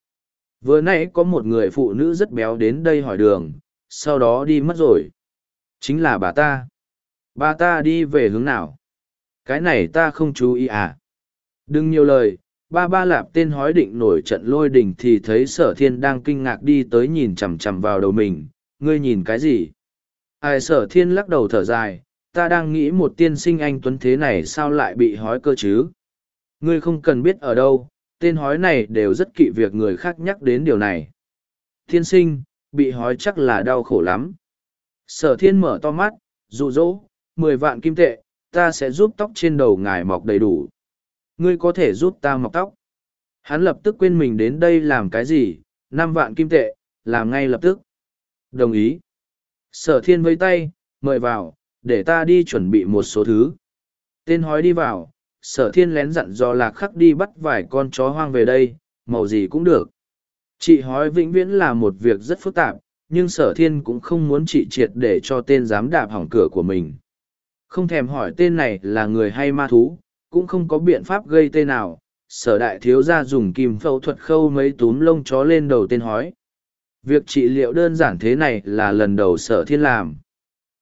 Vừa nãy có một người phụ nữ rất béo đến đây hỏi đường, sau đó đi mất rồi. Chính là bà ta. Bà ta đi về hướng nào? Cái này ta không chú ý à? Đừng nhiều lời, ba ba lạp tên hói định nổi trận lôi đình thì thấy sở thiên đang kinh ngạc đi tới nhìn chằm chằm vào đầu mình. Ngươi nhìn cái gì? Ai sở thiên lắc đầu thở dài, ta đang nghĩ một tiên sinh anh tuấn thế này sao lại bị hói cơ chứ? Ngươi không cần biết ở đâu, tên hói này đều rất kỵ việc người khác nhắc đến điều này. Thiên sinh, bị hói chắc là đau khổ lắm. Sở thiên mở to mắt, dụ dỗ, mười vạn kim tệ, ta sẽ giúp tóc trên đầu ngài mọc đầy đủ. Ngươi có thể giúp ta mọc tóc. Hắn lập tức quên mình đến đây làm cái gì, năm vạn kim tệ, làm ngay lập tức. Đồng ý. Sở thiên vây tay, mời vào, để ta đi chuẩn bị một số thứ. Tên hói đi vào, sở thiên lén dặn do lạc khắc đi bắt vài con chó hoang về đây, màu gì cũng được. Chị hói vĩnh viễn là một việc rất phức tạp, nhưng sở thiên cũng không muốn chị triệt để cho tên dám đạp hỏng cửa của mình. Không thèm hỏi tên này là người hay ma thú, cũng không có biện pháp gây tên nào. Sở đại thiếu gia dùng kim phẫu thuật khâu mấy túm lông chó lên đầu tên hói. Việc trị liệu đơn giản thế này là lần đầu sở thiên làm.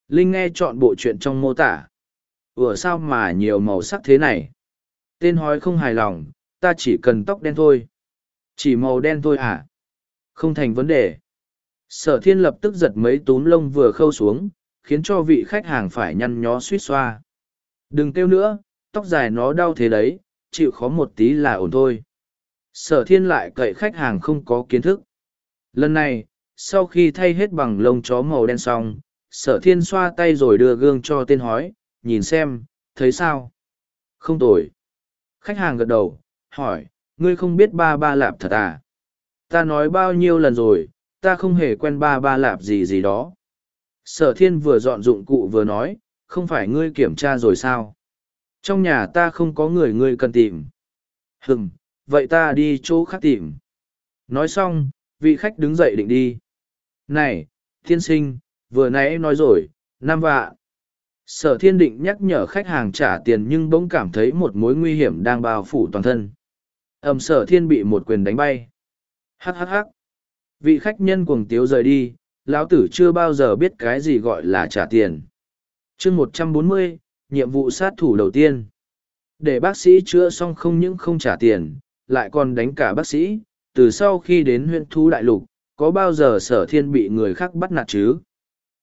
Linh nghe chọn bộ chuyện trong mô tả. Ủa sao mà nhiều màu sắc thế này? Tên hói không hài lòng, ta chỉ cần tóc đen thôi. Chỉ màu đen thôi à? Không thành vấn đề. Sở thiên lập tức giật mấy túm lông vừa khâu xuống, khiến cho vị khách hàng phải nhăn nhó suýt xoa. Đừng kêu nữa, tóc dài nó đau thế đấy, chịu khó một tí là ổn thôi. Sở thiên lại cậy khách hàng không có kiến thức. Lần này, sau khi thay hết bằng lông chó màu đen xong, sở thiên xoa tay rồi đưa gương cho tên hói, nhìn xem, thấy sao? Không tồi. Khách hàng gật đầu, hỏi, ngươi không biết ba ba lạp thật à? Ta nói bao nhiêu lần rồi, ta không hề quen ba ba lạp gì gì đó. Sở thiên vừa dọn dụng cụ vừa nói, không phải ngươi kiểm tra rồi sao? Trong nhà ta không có người ngươi cần tìm. Hừm, vậy ta đi chỗ khác tìm. Nói xong, vị khách đứng dậy định đi. Này, thiên sinh, vừa nãy em nói rồi, năm vạ. Sở thiên định nhắc nhở khách hàng trả tiền nhưng bỗng cảm thấy một mối nguy hiểm đang bao phủ toàn thân. Ẩm sở thiên bị một quyền đánh bay. hhh. Vị khách nhân cuồng tiếu rời đi, lão tử chưa bao giờ biết cái gì gọi là trả tiền chương một trăm bốn mươi nhiệm vụ sát thủ đầu tiên Để bác sĩ chữa xong không những không trả tiền, lại còn đánh cả bác sĩ, từ sau khi đến huyện Thu đại lục, có bao giờ sở thiên bị người khác bắt nạt chứ?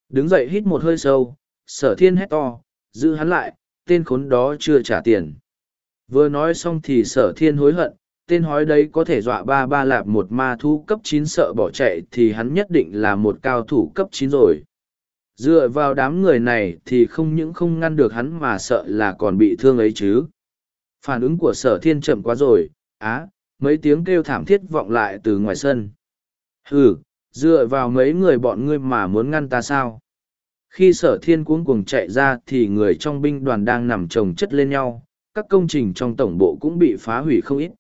Đứng dậy hít một hơi sâu, sở thiên hét to, giữ hắn lại, tên khốn đó chưa trả tiền. Vừa nói xong thì sở thiên hối hận, tên hói đấy có thể dọa ba ba lạp một ma thú cấp chín sợ bỏ chạy thì hắn nhất định là một cao thủ cấp chín rồi. Dựa vào đám người này thì không những không ngăn được hắn mà sợ là còn bị thương ấy chứ. Phản ứng của sở thiên chậm quá rồi, á, mấy tiếng kêu thảm thiết vọng lại từ ngoài sân. Hừ, dựa vào mấy người bọn ngươi mà muốn ngăn ta sao? Khi sở thiên cuống cuồng chạy ra thì người trong binh đoàn đang nằm chồng chất lên nhau, các công trình trong tổng bộ cũng bị phá hủy không ít.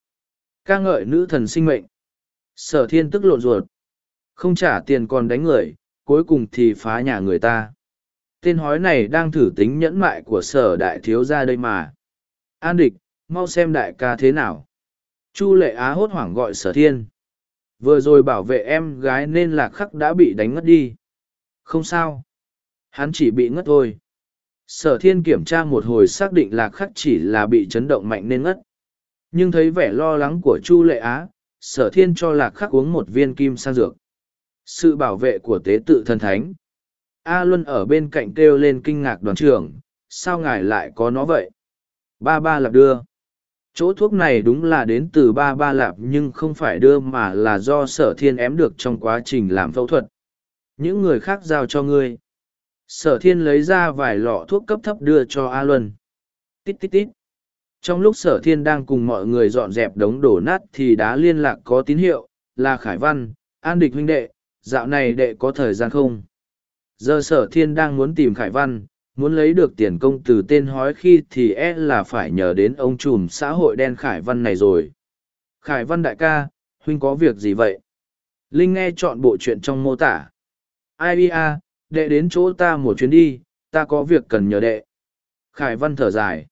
Ca ngợi nữ thần sinh mệnh. Sở thiên tức lộn ruột. Không trả tiền còn đánh người cuối cùng thì phá nhà người ta. Tên hói này đang thử tính nhẫn mại của sở đại thiếu ra đây mà. An địch mau xem đại ca thế nào. Chu lệ á hốt hoảng gọi sở thiên. Vừa rồi bảo vệ em gái nên lạc khắc đã bị đánh ngất đi. Không sao hắn chỉ bị ngất thôi. Sở thiên kiểm tra một hồi xác định lạc khắc chỉ là bị chấn động mạnh nên ngất. Nhưng thấy vẻ lo lắng của chu lệ á, sở thiên cho lạc khắc uống một viên kim sang dược. Sự bảo vệ của tế tự thần thánh. A luân ở bên cạnh kêu lên kinh ngạc đoàn trưởng, sao ngài lại có nó vậy? Ba ba lạp đưa. Chỗ thuốc này đúng là đến từ ba ba lạp nhưng không phải đưa mà là do sở thiên ém được trong quá trình làm phẫu thuật. Những người khác giao cho ngươi sở thiên lấy ra vài lọ thuốc cấp thấp đưa cho a luân tít tít tít trong lúc sở thiên đang cùng mọi người dọn dẹp đống đổ nát thì đã liên lạc có tín hiệu, là Khải Văn, an địch huynh đệ, dạo này đệ có thời gian không? Giờ sở thiên đang muốn tìm Khải Văn, muốn lấy được tiền công từ tên hói khi thì e là phải nhờ đến ông trùm xã hội đen Khải Văn này rồi. Khải Văn đại ca, huynh có việc gì vậy? Linh nghe chọn bộ chuyện trong mô tả. Ai ia đệ đến chỗ ta một chuyến đi, ta có việc cần nhờ đệ. Khải Văn thở dài.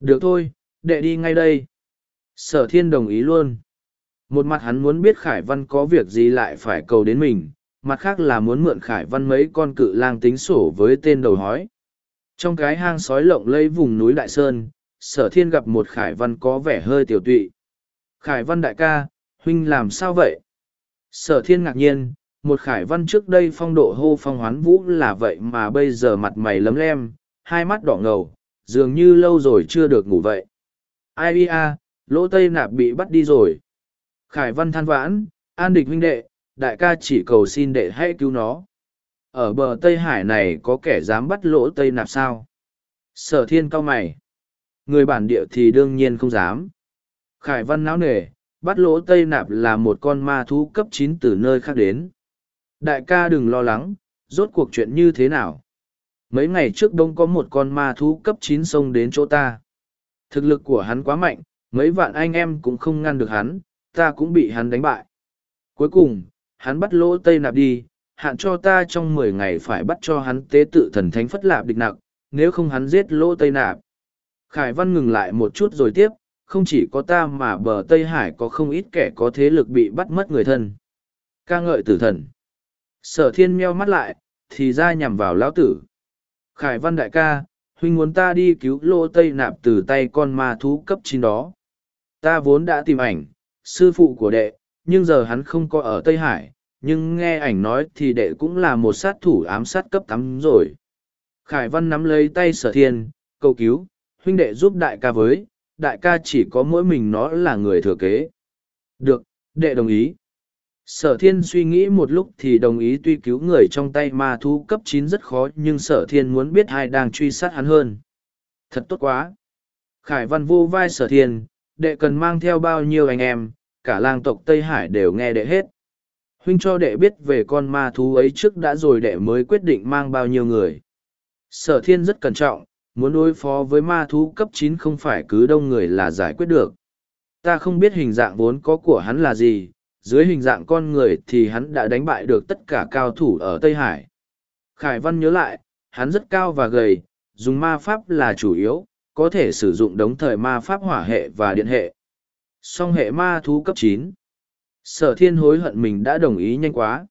Được thôi, đệ đi ngay đây. Sở thiên đồng ý luôn. Một mặt hắn muốn biết khải văn có việc gì lại phải cầu đến mình mặt khác là muốn mượn khải văn mấy con cự lang tính sổ với tên đầu hói. Trong cái hang sói lộng lấy vùng núi đại sơn sở thiên gặp một khải văn có vẻ hơi tiểu tụy. Khải văn đại ca huynh làm sao vậy? Sở thiên ngạc nhiên một khải văn trước đây phong độ hô phong hoán vũ là vậy mà bây giờ mặt mày lấm lem, hai mắt đỏ ngầu, dường như lâu rồi chưa được ngủ vậy. Ai ia à, lỗ tây nạp bị bắt đi rồi. Khải văn than vãn, an địch huynh đệ, đại ca chỉ cầu xin đệ hãy cứu nó. Ở bờ tây hải này có kẻ dám bắt lỗ tây nạp sao? Sở thiên cao mày. Người bản địa thì đương nhiên không dám. Khải văn não nề, bắt lỗ tây nạp là một con ma thú cấp chín từ nơi khác đến đại ca đừng lo lắng rốt cuộc chuyện như thế nào mấy ngày trước đông có một con ma thú cấp chín sông đến chỗ ta Thực lực của hắn quá mạnh, mấy vạn anh em cũng không ngăn được hắn, ta cũng bị hắn đánh bại. Cuối cùng, hắn bắt lỗ Tây Nạp đi, hạn cho ta trong mười ngày phải bắt cho hắn tế tự thần thánh phất lạp địch nặc, nếu không hắn giết lỗ Tây Nạp. Khải Văn ngừng lại một chút rồi tiếp, không chỉ có ta mà bờ Tây Hải có không ít kẻ có thế lực bị bắt mất người thân. ca ngợi tử thần. Sở thiên meo mắt lại, thì ra nhằm vào lão tử. Khải Văn đại ca, huynh muốn ta đi cứu lô tây nạp từ tay con ma thú cấp chín đó. Ta vốn đã tìm ảnh sư phụ của đệ nhưng giờ hắn không có ở tây hải nhưng nghe ảnh nói thì đệ cũng là một sát thủ ám sát cấp tám rồi. Khải văn nắm lấy tay sở thiên cầu cứu huynh đệ giúp đại ca với đại ca chỉ có mỗi mình nó là người thừa kế. Được đệ đồng ý sở thiên suy nghĩ một lúc thì đồng ý tuy cứu người trong tay ma thú cấp chín rất khó, nhưng sở thiên muốn biết ai đang truy sát hắn hơn. Thật tốt quá. Khải văn vô vai sở thiên, đệ cần mang theo bao nhiêu anh em, cả làng tộc tây hải đều nghe đệ hết. Huynh cho đệ biết về con ma thú ấy trước đã rồi đệ mới quyết định mang bao nhiêu người. Sở thiên rất cẩn trọng, muốn đối phó với ma thú cấp chín không phải cứ đông người là giải quyết được. Ta không biết hình dạng vốn có của hắn là gì dưới hình dạng con người thì hắn đã đánh bại được tất cả cao thủ ở Tây Hải. Khải Văn nhớ lại, hắn rất cao và gầy, dùng ma pháp là chủ yếu, có thể sử dụng đống thời ma pháp hỏa hệ và điện hệ. Song hệ ma thú cấp chín. Sở thiên hối hận mình đã đồng ý nhanh quá.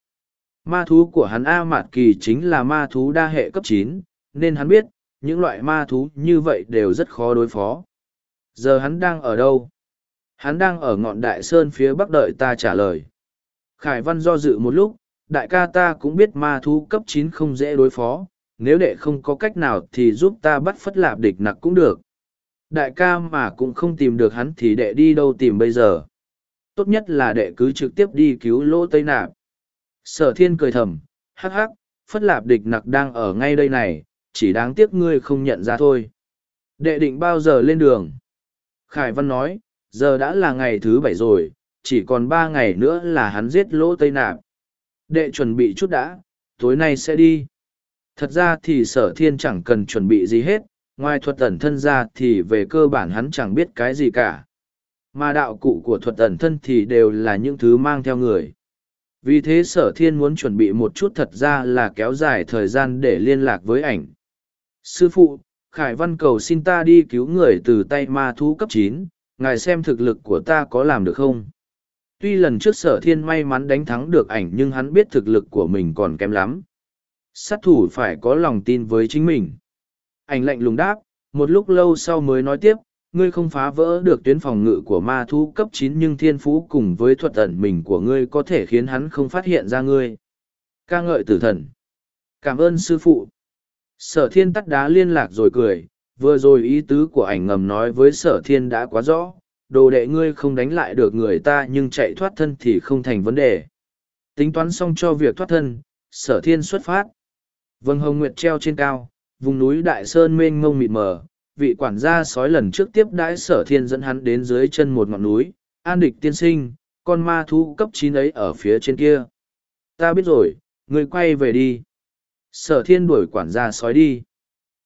Ma thú của hắn A Mạt Kỳ chính là ma thú đa hệ cấp chín, nên hắn biết, những loại ma thú như vậy đều rất khó đối phó. Giờ hắn đang ở đâu? Hắn đang ở ngọn đại sơn phía bắc đợi ta trả lời. Khải Văn do dự một lúc, đại ca ta cũng biết ma thú cấp chín không dễ đối phó, nếu đệ không có cách nào thì giúp ta bắt phất lạp địch nặc cũng được. Đại ca mà cũng không tìm được hắn thì đệ đi đâu tìm bây giờ. Tốt nhất là đệ cứ trực tiếp đi cứu lỗ tây nạp. Sở thiên cười thầm, hắc hắc, phất lạp địch nặc đang ở ngay đây này, chỉ đáng tiếc ngươi không nhận ra thôi. Đệ định bao giờ lên đường? Khải Văn nói, giờ đã là ngày thứ bảy rồi, chỉ còn ba ngày nữa là hắn giết lỗ tây nạp. Đệ chuẩn bị chút đã, tối nay sẽ đi. Thật ra thì sở thiên chẳng cần chuẩn bị gì hết, ngoài thuật ẩn thân ra thì về cơ bản hắn chẳng biết cái gì cả. Mà đạo cụ của thuật ẩn thân thì đều là những thứ mang theo người. Vì thế sở thiên muốn chuẩn bị một chút thật ra là kéo dài thời gian để liên lạc với ảnh. Sư phụ, Khải Văn cầu xin ta đi cứu người từ tay ma thú cấp chín, ngài xem thực lực của ta có làm được không? Tuy lần trước sở thiên may mắn đánh thắng được ảnh nhưng hắn biết thực lực của mình còn kém lắm. Sát thủ phải có lòng tin với chính mình. Ảnh lạnh lùng đáp, một lúc lâu sau mới nói tiếp, ngươi không phá vỡ được tuyến phòng ngự của ma thú cấp chín nhưng thiên phú cùng với thuật ẩn mình của ngươi có thể khiến hắn không phát hiện ra ngươi. ca ngợi tử thần. Cảm ơn sư phụ. Sở thiên tắt đá liên lạc rồi cười, vừa rồi ý tứ của ảnh ngầm nói với sở thiên đã quá rõ, đồ đệ ngươi không đánh lại được người ta nhưng chạy thoát thân thì không thành vấn đề. Tính toán xong cho việc thoát thân, sở thiên xuất phát. Vâng hồng nguyệt treo trên cao, vùng núi Đại Sơn mênh mông mịt mờ, vị quản gia sói lần trước tiếp đãi sở thiên dẫn hắn đến dưới chân một ngọn núi, an địch tiên sinh, con ma thú cấp chín ấy ở phía trên kia. Ta biết rồi, người quay về đi. Sở thiên đuổi quản gia sói đi.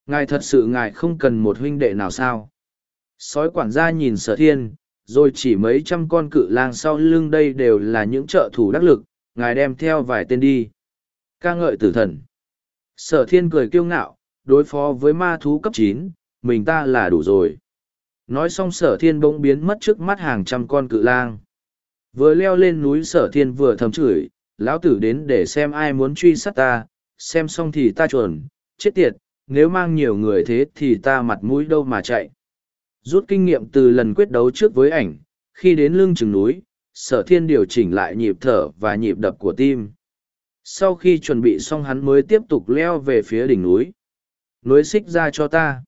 Ngài thật sự ngài không cần một huynh đệ nào sao? Sói quản gia nhìn sở thiên, rồi chỉ mấy trăm con cự lang sau lưng đây đều là những trợ thủ đắc lực, ngài đem theo vài tên đi. ca ngợi tử thần. Sở thiên cười kiêu ngạo, đối phó với ma thú cấp chín, mình ta là đủ rồi. Nói xong sở thiên bỗng biến mất trước mắt hàng trăm con cự lang. Vừa leo lên núi sở thiên vừa thầm chửi, lão tử đến để xem ai muốn truy sát ta, xem xong thì ta chuẩn, chết tiệt, nếu mang nhiều người thế thì ta mặt mũi đâu mà chạy. Rút kinh nghiệm từ lần quyết đấu trước với ảnh, khi đến lưng chừng núi, sở thiên điều chỉnh lại nhịp thở và nhịp đập của tim. Sau khi chuẩn bị xong hắn mới tiếp tục leo về phía đỉnh núi. Núi xích ra cho ta.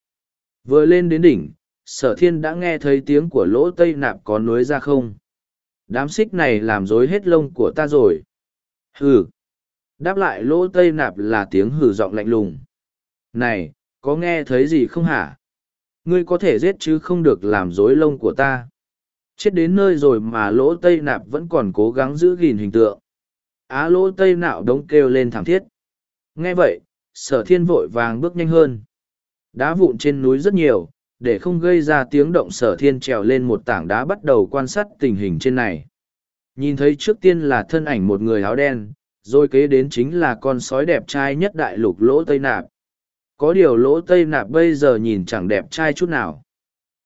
Vừa lên đến đỉnh, sở thiên đã nghe thấy tiếng của lỗ tây nạp có núi ra không. Đám xích này làm rối hết lông của ta rồi. Hừ. Đáp lại lỗ tây nạp là tiếng hừ giọng lạnh lùng. Này, có nghe thấy gì không hả? Ngươi có thể giết chứ không được làm rối lông của ta. Chết đến nơi rồi mà lỗ tây nạp vẫn còn cố gắng giữ gìn hình tượng. Á lỗ tây nạo đống kêu lên thảm thiết. Nghe vậy, sở thiên vội vàng bước nhanh hơn. Đá vụn trên núi rất nhiều, để không gây ra tiếng động sở thiên trèo lên một tảng đá bắt đầu quan sát tình hình trên này. Nhìn thấy trước tiên là thân ảnh một người áo đen, rồi kế đến chính là con sói đẹp trai nhất đại lục lỗ tây nạp. Có điều lỗ tây nạp bây giờ nhìn chẳng đẹp trai chút nào.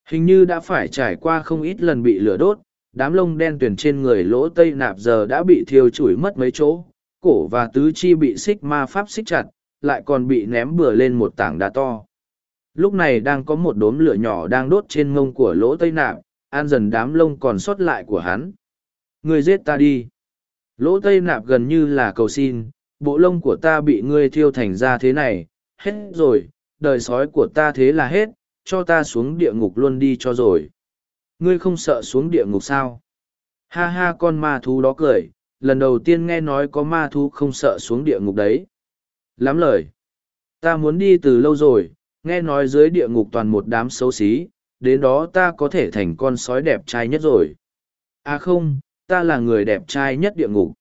Hình như đã phải trải qua không ít lần bị lửa đốt, đám lông đen tuyền trên người lỗ tây nạp giờ đã bị thiêu chủi mất mấy chỗ, cổ và tứ chi bị xích ma pháp xích chặt, lại còn bị ném bừa lên một tảng đá to. Lúc này đang có một đốm lửa nhỏ đang đốt trên mông của lỗ tây nạp, an dần đám lông còn sót lại của hắn. Người giết ta đi. Lỗ tây nạp gần như là cầu xin, bộ lông của ta bị ngươi thiêu thành ra thế này, hết rồi, đời sói của ta thế là hết, cho ta xuống địa ngục luôn đi cho rồi. Ngươi không sợ xuống địa ngục sao? Ha ha con ma thú đó cười, lần đầu tiên nghe nói có ma thú không sợ xuống địa ngục đấy. Lắm lời. Ta muốn đi từ lâu rồi, nghe nói dưới địa ngục toàn một đám xấu xí, đến đó ta có thể thành con sói đẹp trai nhất rồi. À không, ta là người đẹp trai nhất địa ngục.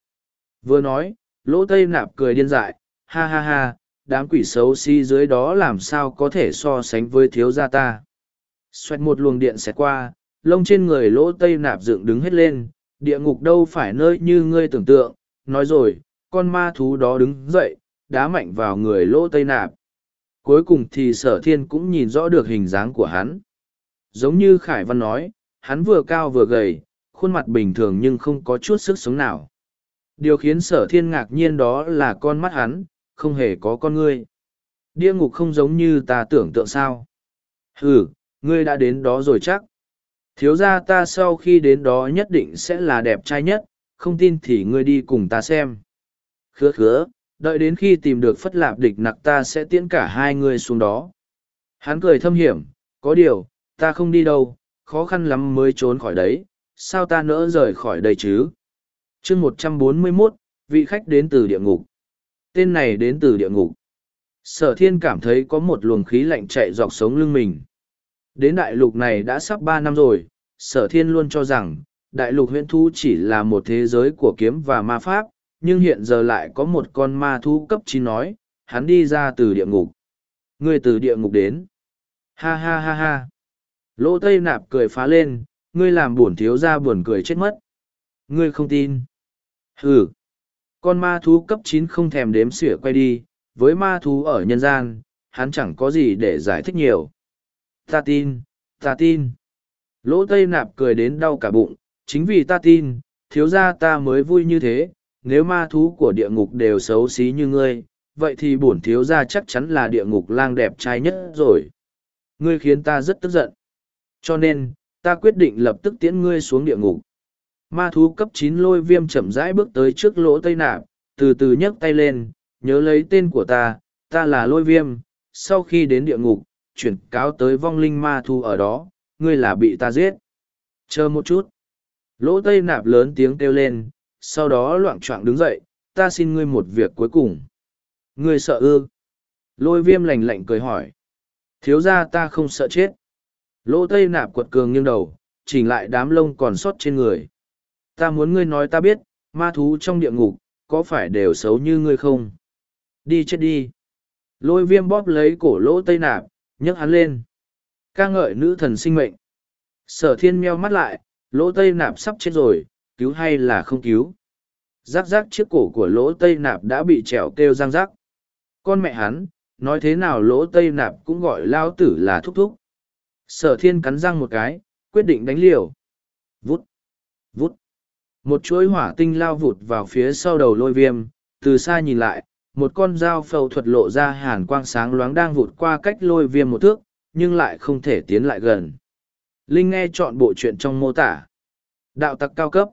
Vừa nói, lỗ tây nạp cười điên dại, ha ha ha, đám quỷ xấu xí dưới đó làm sao có thể so sánh với thiếu gia ta. Xoẹt một luồng điện xẹt qua, lông trên người lỗ tây nạp dựng đứng hết lên, địa ngục đâu phải nơi như ngươi tưởng tượng, nói rồi, con ma thú đó đứng dậy, đá mạnh vào người lỗ tây nạp. Cuối cùng thì sở thiên cũng nhìn rõ được hình dáng của hắn. Giống như Khải Văn nói, hắn vừa cao vừa gầy, khuôn mặt bình thường nhưng không có chút sức sống nào. Điều khiến sở thiên ngạc nhiên đó là con mắt hắn, không hề có con ngươi. Địa ngục không giống như ta tưởng tượng sao. Ừ, ngươi đã đến đó rồi chắc. Thiếu gia ta sau khi đến đó nhất định sẽ là đẹp trai nhất, không tin thì ngươi đi cùng ta xem. Khứa khứa, đợi đến khi tìm được phất lạp địch nặc ta sẽ tiễn cả hai người xuống đó. Hắn cười thâm hiểm, có điều, ta không đi đâu, khó khăn lắm mới trốn khỏi đấy, sao ta nỡ rời khỏi đây chứ? chương một trăm bốn mươi 141, vị khách đến từ địa ngục. Tên này đến từ địa ngục. Sở thiên cảm thấy có một luồng khí lạnh chạy dọc sống lưng mình. Đến đại lục này đã sắp ba năm rồi, sở thiên luôn cho rằng, đại lục huyễn thu chỉ là một thế giới của kiếm và ma pháp, nhưng hiện giờ lại có một con ma thu cấp chín nói, hắn đi ra từ địa ngục. Ngươi từ địa ngục đến. Ha ha ha ha. Lỗ Tây Nạp cười phá lên, ngươi làm buồn thiếu ra buồn cười chết mất. Ngươi không tin. Hừ. Con ma thú cấp chín không thèm đếm xỉa quay đi, với ma thú ở nhân gian, hắn chẳng có gì để giải thích nhiều. Ta tin, ta tin. Lỗ Tây Nạp cười đến đau cả bụng, chính vì ta tin, thiếu ra ta mới vui như thế, nếu ma thú của địa ngục đều xấu xí như ngươi, vậy thì bổn thiếu ra chắc chắn là địa ngục lang đẹp trai nhất rồi. Ngươi khiến ta rất tức giận. Cho nên, ta quyết định lập tức tiễn ngươi xuống địa ngục. Ma thú cấp chín lôi viêm chậm rãi bước tới trước lỗ tây nạp, từ từ nhấc tay lên, nhớ lấy tên của ta, ta là lôi viêm, sau khi đến địa ngục, chuyển cáo tới vong linh ma thú ở đó, ngươi là bị ta giết. Chờ một chút. Lỗ tây nạp lớn tiếng kêu lên, sau đó loạn choạng đứng dậy, ta xin ngươi một việc cuối cùng. Ngươi sợ ư? Lôi viêm lành lạnh cười hỏi. Thiếu ra ta không sợ chết. Lỗ tây nạp quật cường nghiêng đầu, chỉnh lại đám lông còn sót trên người. Ta muốn ngươi nói ta biết, ma thú trong địa ngục, có phải đều xấu như ngươi không? Đi chết đi. Lôi viêm bóp lấy cổ lỗ tây nạp, nhấc hắn lên. ca ngợi nữ thần sinh mệnh. Sở thiên meo mắt lại, lỗ tây nạp sắp chết rồi, cứu hay là không cứu? Rắc rắc chiếc cổ của lỗ tây nạp đã bị trèo kêu răng rắc. Con mẹ hắn, nói thế nào lỗ tây nạp cũng gọi lao tử là thúc thúc. Sở thiên cắn răng một cái, quyết định đánh liều. Vút, vút. Một chuỗi hỏa tinh lao vụt vào phía sau đầu lôi viêm, từ xa nhìn lại, một con dao phẫu thuật lộ ra hàn quang sáng loáng đang vụt qua cách lôi viêm một thước, nhưng lại không thể tiến lại gần. Linh nghe chọn bộ chuyện trong mô tả. Đạo tặc cao cấp.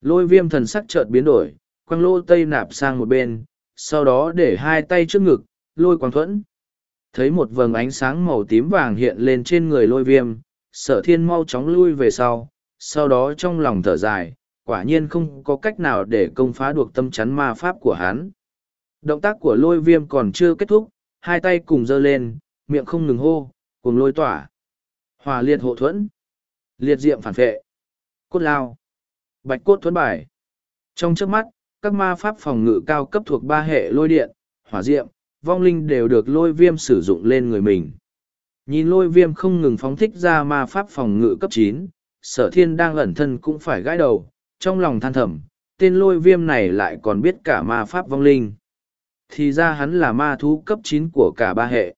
Lôi viêm thần sắc chợt biến đổi, quăng lô tây nạp sang một bên, sau đó để hai tay trước ngực, lôi quang thuẫn. Thấy một vầng ánh sáng màu tím vàng hiện lên trên người lôi viêm, sở thiên mau chóng lui về sau, sau đó trong lòng thở dài, quả nhiên không có cách nào để công phá được tâm chắn ma pháp của hắn. Động tác của lôi viêm còn chưa kết thúc, hai tay cùng giơ lên, miệng không ngừng hô, cùng lôi tỏa. Hòa liệt hộ thuẫn, liệt diệm phản vệ, cốt lao, bạch cốt thuẫn bài. Trong trước mắt, các ma pháp phòng ngự cao cấp thuộc ba hệ lôi điện, hỏa diệm, vong linh đều được lôi viêm sử dụng lên người mình. Nhìn lôi viêm không ngừng phóng thích ra ma pháp phòng ngự cấp chín, sở thiên đang ẩn thân cũng phải gãi đầu, trong lòng than thầm, tên lôi viêm này lại còn biết cả ma pháp vong linh. Thì ra hắn là ma thú cấp chín của cả ba hệ.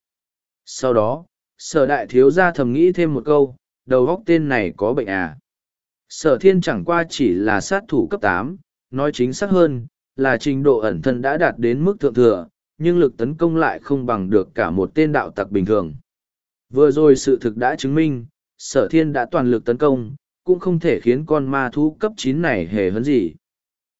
Sau đó, sở đại thiếu gia thầm nghĩ thêm một câu, đầu góc tên này có bệnh à. Sở thiên chẳng qua chỉ là sát thủ cấp tám, nói chính xác hơn, là trình độ ẩn thân đã đạt đến mức thượng thừa, nhưng lực tấn công lại không bằng được cả một tên đạo tặc bình thường. Vừa rồi sự thực đã chứng minh, sở thiên đã toàn lực tấn công, cũng không thể khiến con ma thú cấp chín này hề hấn gì.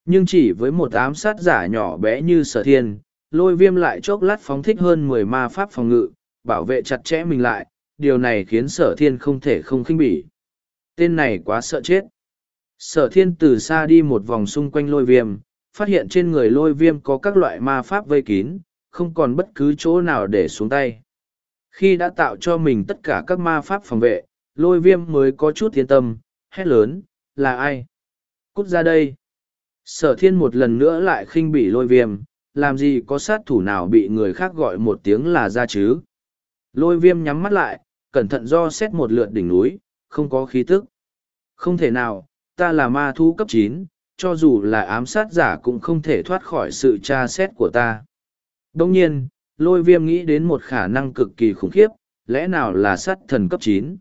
Nhưng chỉ với một ám sát giả nhỏ bé như sở thiên, lôi viêm lại chốc lát phóng thích hơn mười ma pháp phòng ngự, bảo vệ chặt chẽ mình lại, điều này khiến sở thiên không thể không khinh bỉ. Tên này quá sợ chết. Sở thiên từ xa đi một vòng xung quanh lôi viêm, phát hiện trên người lôi viêm có các loại ma pháp vây kín, không còn bất cứ chỗ nào để xuống tay. Khi đã tạo cho mình tất cả các ma pháp phòng vệ, lôi viêm mới có chút yên tâm, hét lớn, là ai? Cút ra đây! Sở thiên một lần nữa lại khinh bỉ lôi viêm, làm gì có sát thủ nào bị người khác gọi một tiếng là ra chứ? Lôi viêm nhắm mắt lại, cẩn thận do xét một lượt đỉnh núi, không có khí tức. Không thể nào, ta là ma thú cấp chín, cho dù là ám sát giả cũng không thể thoát khỏi sự tra xét của ta. Đồng nhiên, lôi viêm nghĩ đến một khả năng cực kỳ khủng khiếp, lẽ nào là sát thần cấp chín?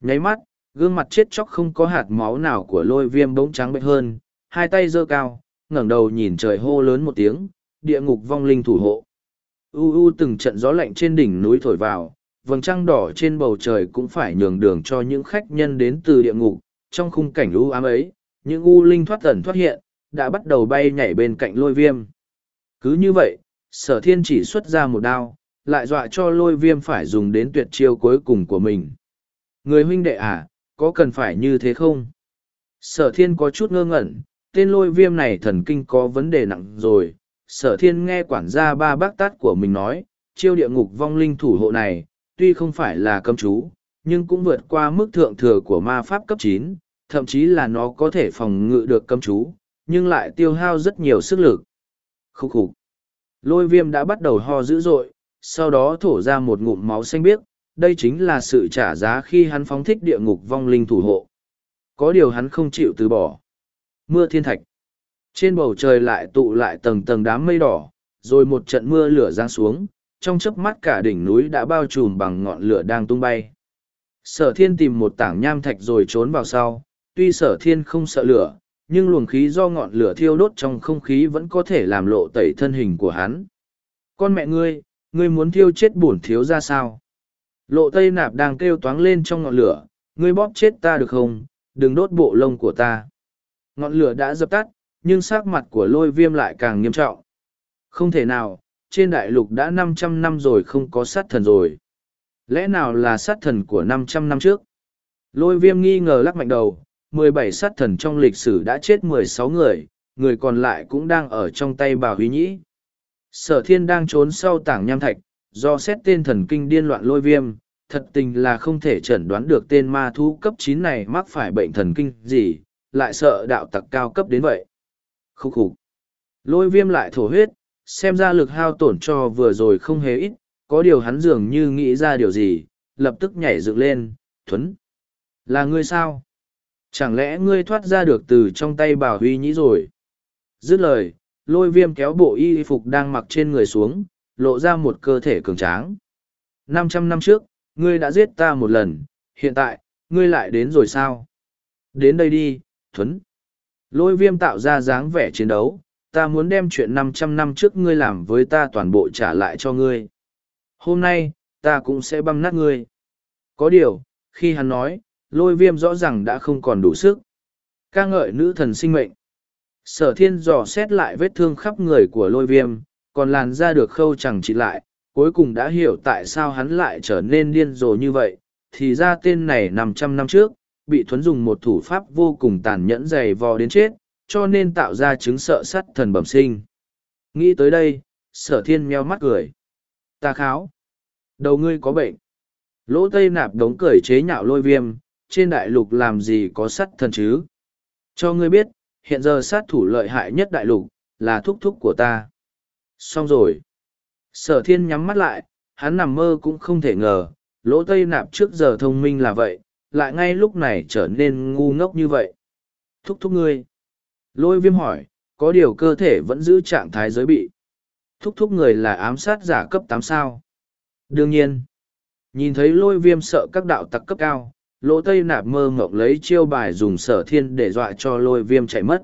Nháy mắt, gương mặt chết chóc không có hạt máu nào của lôi viêm bỗng trắng bệnh hơn, hai tay giơ cao, ngẩng đầu nhìn trời hô lớn một tiếng, địa ngục vong linh thủ hộ. U u từng trận gió lạnh trên đỉnh núi thổi vào, vầng trăng đỏ trên bầu trời cũng phải nhường đường cho những khách nhân đến từ địa ngục. Trong khung cảnh u ám ấy, những u linh thoát tẩn thoát hiện, đã bắt đầu bay nhảy bên cạnh lôi viêm. Cứ như vậy, sở thiên chỉ xuất ra một đao, lại dọa cho lôi viêm phải dùng đến tuyệt chiêu cuối cùng của mình. Người huynh đệ à, có cần phải như thế không? Sở thiên có chút ngơ ngẩn, tên lôi viêm này thần kinh có vấn đề nặng rồi. Sở thiên nghe quản gia ba bác tát của mình nói, chiêu địa ngục vong linh thủ hộ này, tuy không phải là cấm chú, nhưng cũng vượt qua mức thượng thừa của ma pháp cấp chín, thậm chí là nó có thể phòng ngự được cấm chú, nhưng lại tiêu hao rất nhiều sức lực. Khúc khục. Lôi viêm đã bắt đầu ho dữ dội, sau đó thổ ra một ngụm máu xanh biếc, đây chính là sự trả giá khi hắn phóng thích địa ngục vong linh thủ hộ. Có điều hắn không chịu từ bỏ. Mưa thiên thạch. Trên bầu trời lại tụ lại tầng tầng đám mây đỏ, rồi một trận mưa lửa giáng xuống, trong chớp mắt cả đỉnh núi đã bao trùm bằng ngọn lửa đang tung bay. Sở thiên tìm một tảng nham thạch rồi trốn vào sau, tuy sở thiên không sợ lửa, nhưng luồng khí do ngọn lửa thiêu đốt trong không khí vẫn có thể làm lộ tẩy thân hình của hắn. Con mẹ ngươi, ngươi muốn thiêu chết bổn thiếu ra sao? Lộ tây nạp đang kêu toáng lên trong ngọn lửa, ngươi bóp chết ta được không, đừng đốt bộ lông của ta. Ngọn lửa đã dập tắt, nhưng sắc mặt của lôi viêm lại càng nghiêm trọng. Không thể nào, trên đại lục đã 500 năm rồi không có sát thần rồi. Lẽ nào là sát thần của 500 năm trước? Lôi viêm nghi ngờ lắc mạnh đầu, 17 sát thần trong lịch sử đã chết 16 người, người còn lại cũng đang ở trong tay bà Huy Nhĩ. Sở thiên đang trốn sau tảng nham thạch, do xét tên thần kinh điên loạn lôi viêm, thật tình là không thể chẩn đoán được tên ma thú cấp chín này mắc phải bệnh thần kinh gì, lại sợ đạo tặc cao cấp đến vậy. Khúc khục. Lôi viêm lại thổ huyết, xem ra lực hao tổn cho vừa rồi không hề ít, có điều hắn dường như nghĩ ra điều gì, lập tức nhảy dựng lên, thuấn. Là ngươi sao? Chẳng lẽ ngươi thoát ra được từ trong tay bảo huy nhĩ rồi? Dứt lời, lôi viêm kéo bộ y phục đang mặc trên người xuống, lộ ra một cơ thể cường tráng. Năm trăm năm trước, ngươi đã giết ta một lần, hiện tại, ngươi lại đến rồi sao? Đến đây đi, Thuấn. Lôi viêm tạo ra dáng vẻ chiến đấu, ta muốn đem chuyện năm trăm năm trước ngươi làm với ta toàn bộ trả lại cho ngươi. Hôm nay, ta cũng sẽ băm nát ngươi. Có điều, khi hắn nói, lôi viêm rõ ràng đã không còn đủ sức. ca ngợi nữ thần sinh mệnh. Sở thiên dò xét lại vết thương khắp người của lôi viêm, còn làn ra được khâu chẳng trị lại, cuối cùng đã hiểu tại sao hắn lại trở nên điên rồ như vậy. Thì ra tên này nằm trăm năm trước, bị thuấn dùng một thủ pháp vô cùng tàn nhẫn dày vò đến chết, cho nên tạo ra chứng sợ sắt thần bẩm sinh. Nghĩ tới đây, sở thiên meo mắt cười. Ta kháo. Đầu ngươi có bệnh. Lỗ tây nạp đống cười chế nhạo lôi viêm, trên đại lục làm gì có sắt thần chứ? Cho ngươi biết, hiện giờ sát thủ lợi hại nhất đại lục, là thúc thúc của ta. Xong rồi. Sở thiên nhắm mắt lại, hắn nằm mơ cũng không thể ngờ, lỗ tây nạp trước giờ thông minh là vậy, lại ngay lúc này trở nên ngu ngốc như vậy. Thúc thúc ngươi. Lôi viêm hỏi, có điều cơ thể vẫn giữ trạng thái giới bị. Thúc thúc người là ám sát giả cấp tám sao. Đương nhiên, nhìn thấy lôi viêm sợ các đạo tặc cấp cao, lỗ tây nạp mơ ngộng lấy chiêu bài dùng sở thiên để dọa cho lôi viêm chạy mất.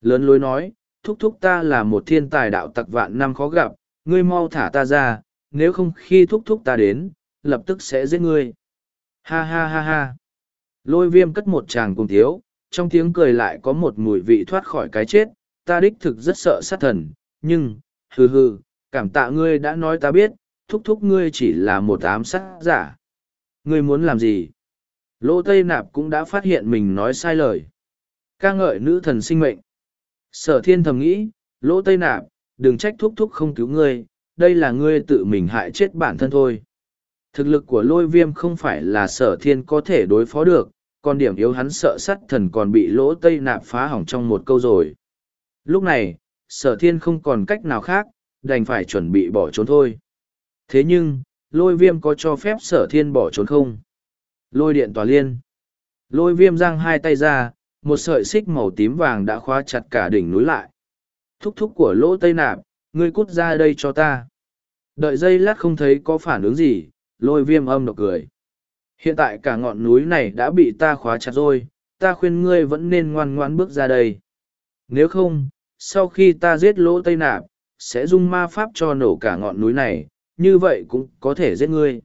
Lớn lối nói, thúc thúc ta là một thiên tài đạo tặc vạn năm khó gặp, ngươi mau thả ta ra, nếu không khi thúc thúc ta đến, lập tức sẽ giết ngươi. Ha ha ha ha. Lôi viêm cất một tràng cùng thiếu, trong tiếng cười lại có một mùi vị thoát khỏi cái chết, ta đích thực rất sợ sát thần, nhưng, hừ hừ, cảm tạ ngươi đã nói ta biết, thúc thúc ngươi chỉ là một ám sát giả. Ngươi muốn làm gì? Lỗ Tây Nạp cũng đã phát hiện mình nói sai lời. ca ngợi nữ thần sinh mệnh. Sở thiên thầm nghĩ, lỗ Tây Nạp, đừng trách thúc thúc không cứu ngươi, đây là ngươi tự mình hại chết bản thân thôi. Thực lực của lôi viêm không phải là sở thiên có thể đối phó được, còn điểm yếu hắn sợ sắt thần còn bị lỗ Tây Nạp phá hỏng trong một câu rồi. Lúc này, sở thiên không còn cách nào khác, đành phải chuẩn bị bỏ trốn thôi. Thế nhưng, lôi viêm có cho phép sở thiên bỏ trốn không? Lôi điện tòa liên. Lôi viêm giang hai tay ra, một sợi xích màu tím vàng đã khóa chặt cả đỉnh núi lại. Thúc thúc của lỗ tây nạp, ngươi cút ra đây cho ta. Đợi giây lát không thấy có phản ứng gì, lôi viêm âm độc cười. Hiện tại cả ngọn núi này đã bị ta khóa chặt rồi, ta khuyên ngươi vẫn nên ngoan ngoan bước ra đây. Nếu không, sau khi ta giết lỗ tây nạp, sẽ dung ma pháp cho nổ cả ngọn núi này, như vậy cũng có thể giết ngươi.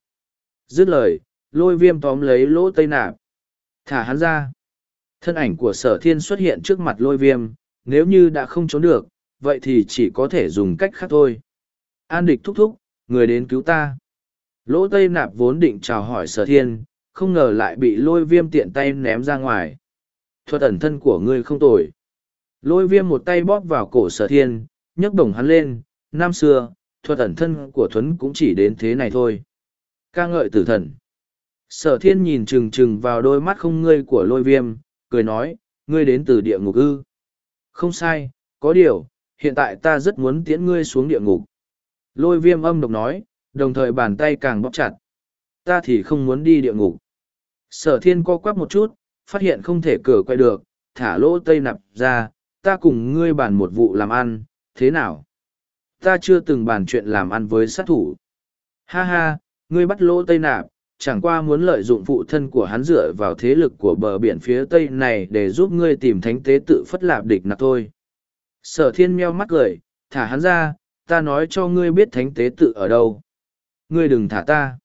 Dứt lời, lôi viêm tóm lấy lỗ tây nạp. Thả hắn ra. Thân ảnh của sở thiên xuất hiện trước mặt lôi viêm, nếu như đã không trốn được, vậy thì chỉ có thể dùng cách khác thôi. An địch thúc thúc, người đến cứu ta. Lỗ tây nạp vốn định chào hỏi sở thiên, không ngờ lại bị lôi viêm tiện tay ném ra ngoài. Thuật ẩn thân của ngươi không tồi. Lôi viêm một tay bóp vào cổ sở thiên, nhấc đồng hắn lên, năm xưa, thuật ẩn thân của Thuấn cũng chỉ đến thế này thôi. ca ngợi tử thần. Sở thiên nhìn trừng trừng vào đôi mắt không ngươi của lôi viêm, cười nói, ngươi đến từ địa ngục ư. Không sai, có điều, hiện tại ta rất muốn tiễn ngươi xuống địa ngục. Lôi viêm âm độc nói, đồng thời bàn tay càng bóp chặt. Ta thì không muốn đi địa ngục. Sở thiên co quắp một chút, phát hiện không thể cửa quay được, thả lỗ tây nạp ra, ta cùng ngươi bàn một vụ làm ăn, thế nào? Ta chưa từng bàn chuyện làm ăn với sát thủ. Ha ha, ngươi bắt lỗ tây nạp, chẳng qua muốn lợi dụng phụ thân của hắn dựa vào thế lực của bờ biển phía tây này để giúp ngươi tìm thánh tế tự phất lạp địch nạp thôi. Sở thiên meo mắt cười, thả hắn ra, ta nói cho ngươi biết thánh tế tự ở đâu. Ngươi đừng thả ta.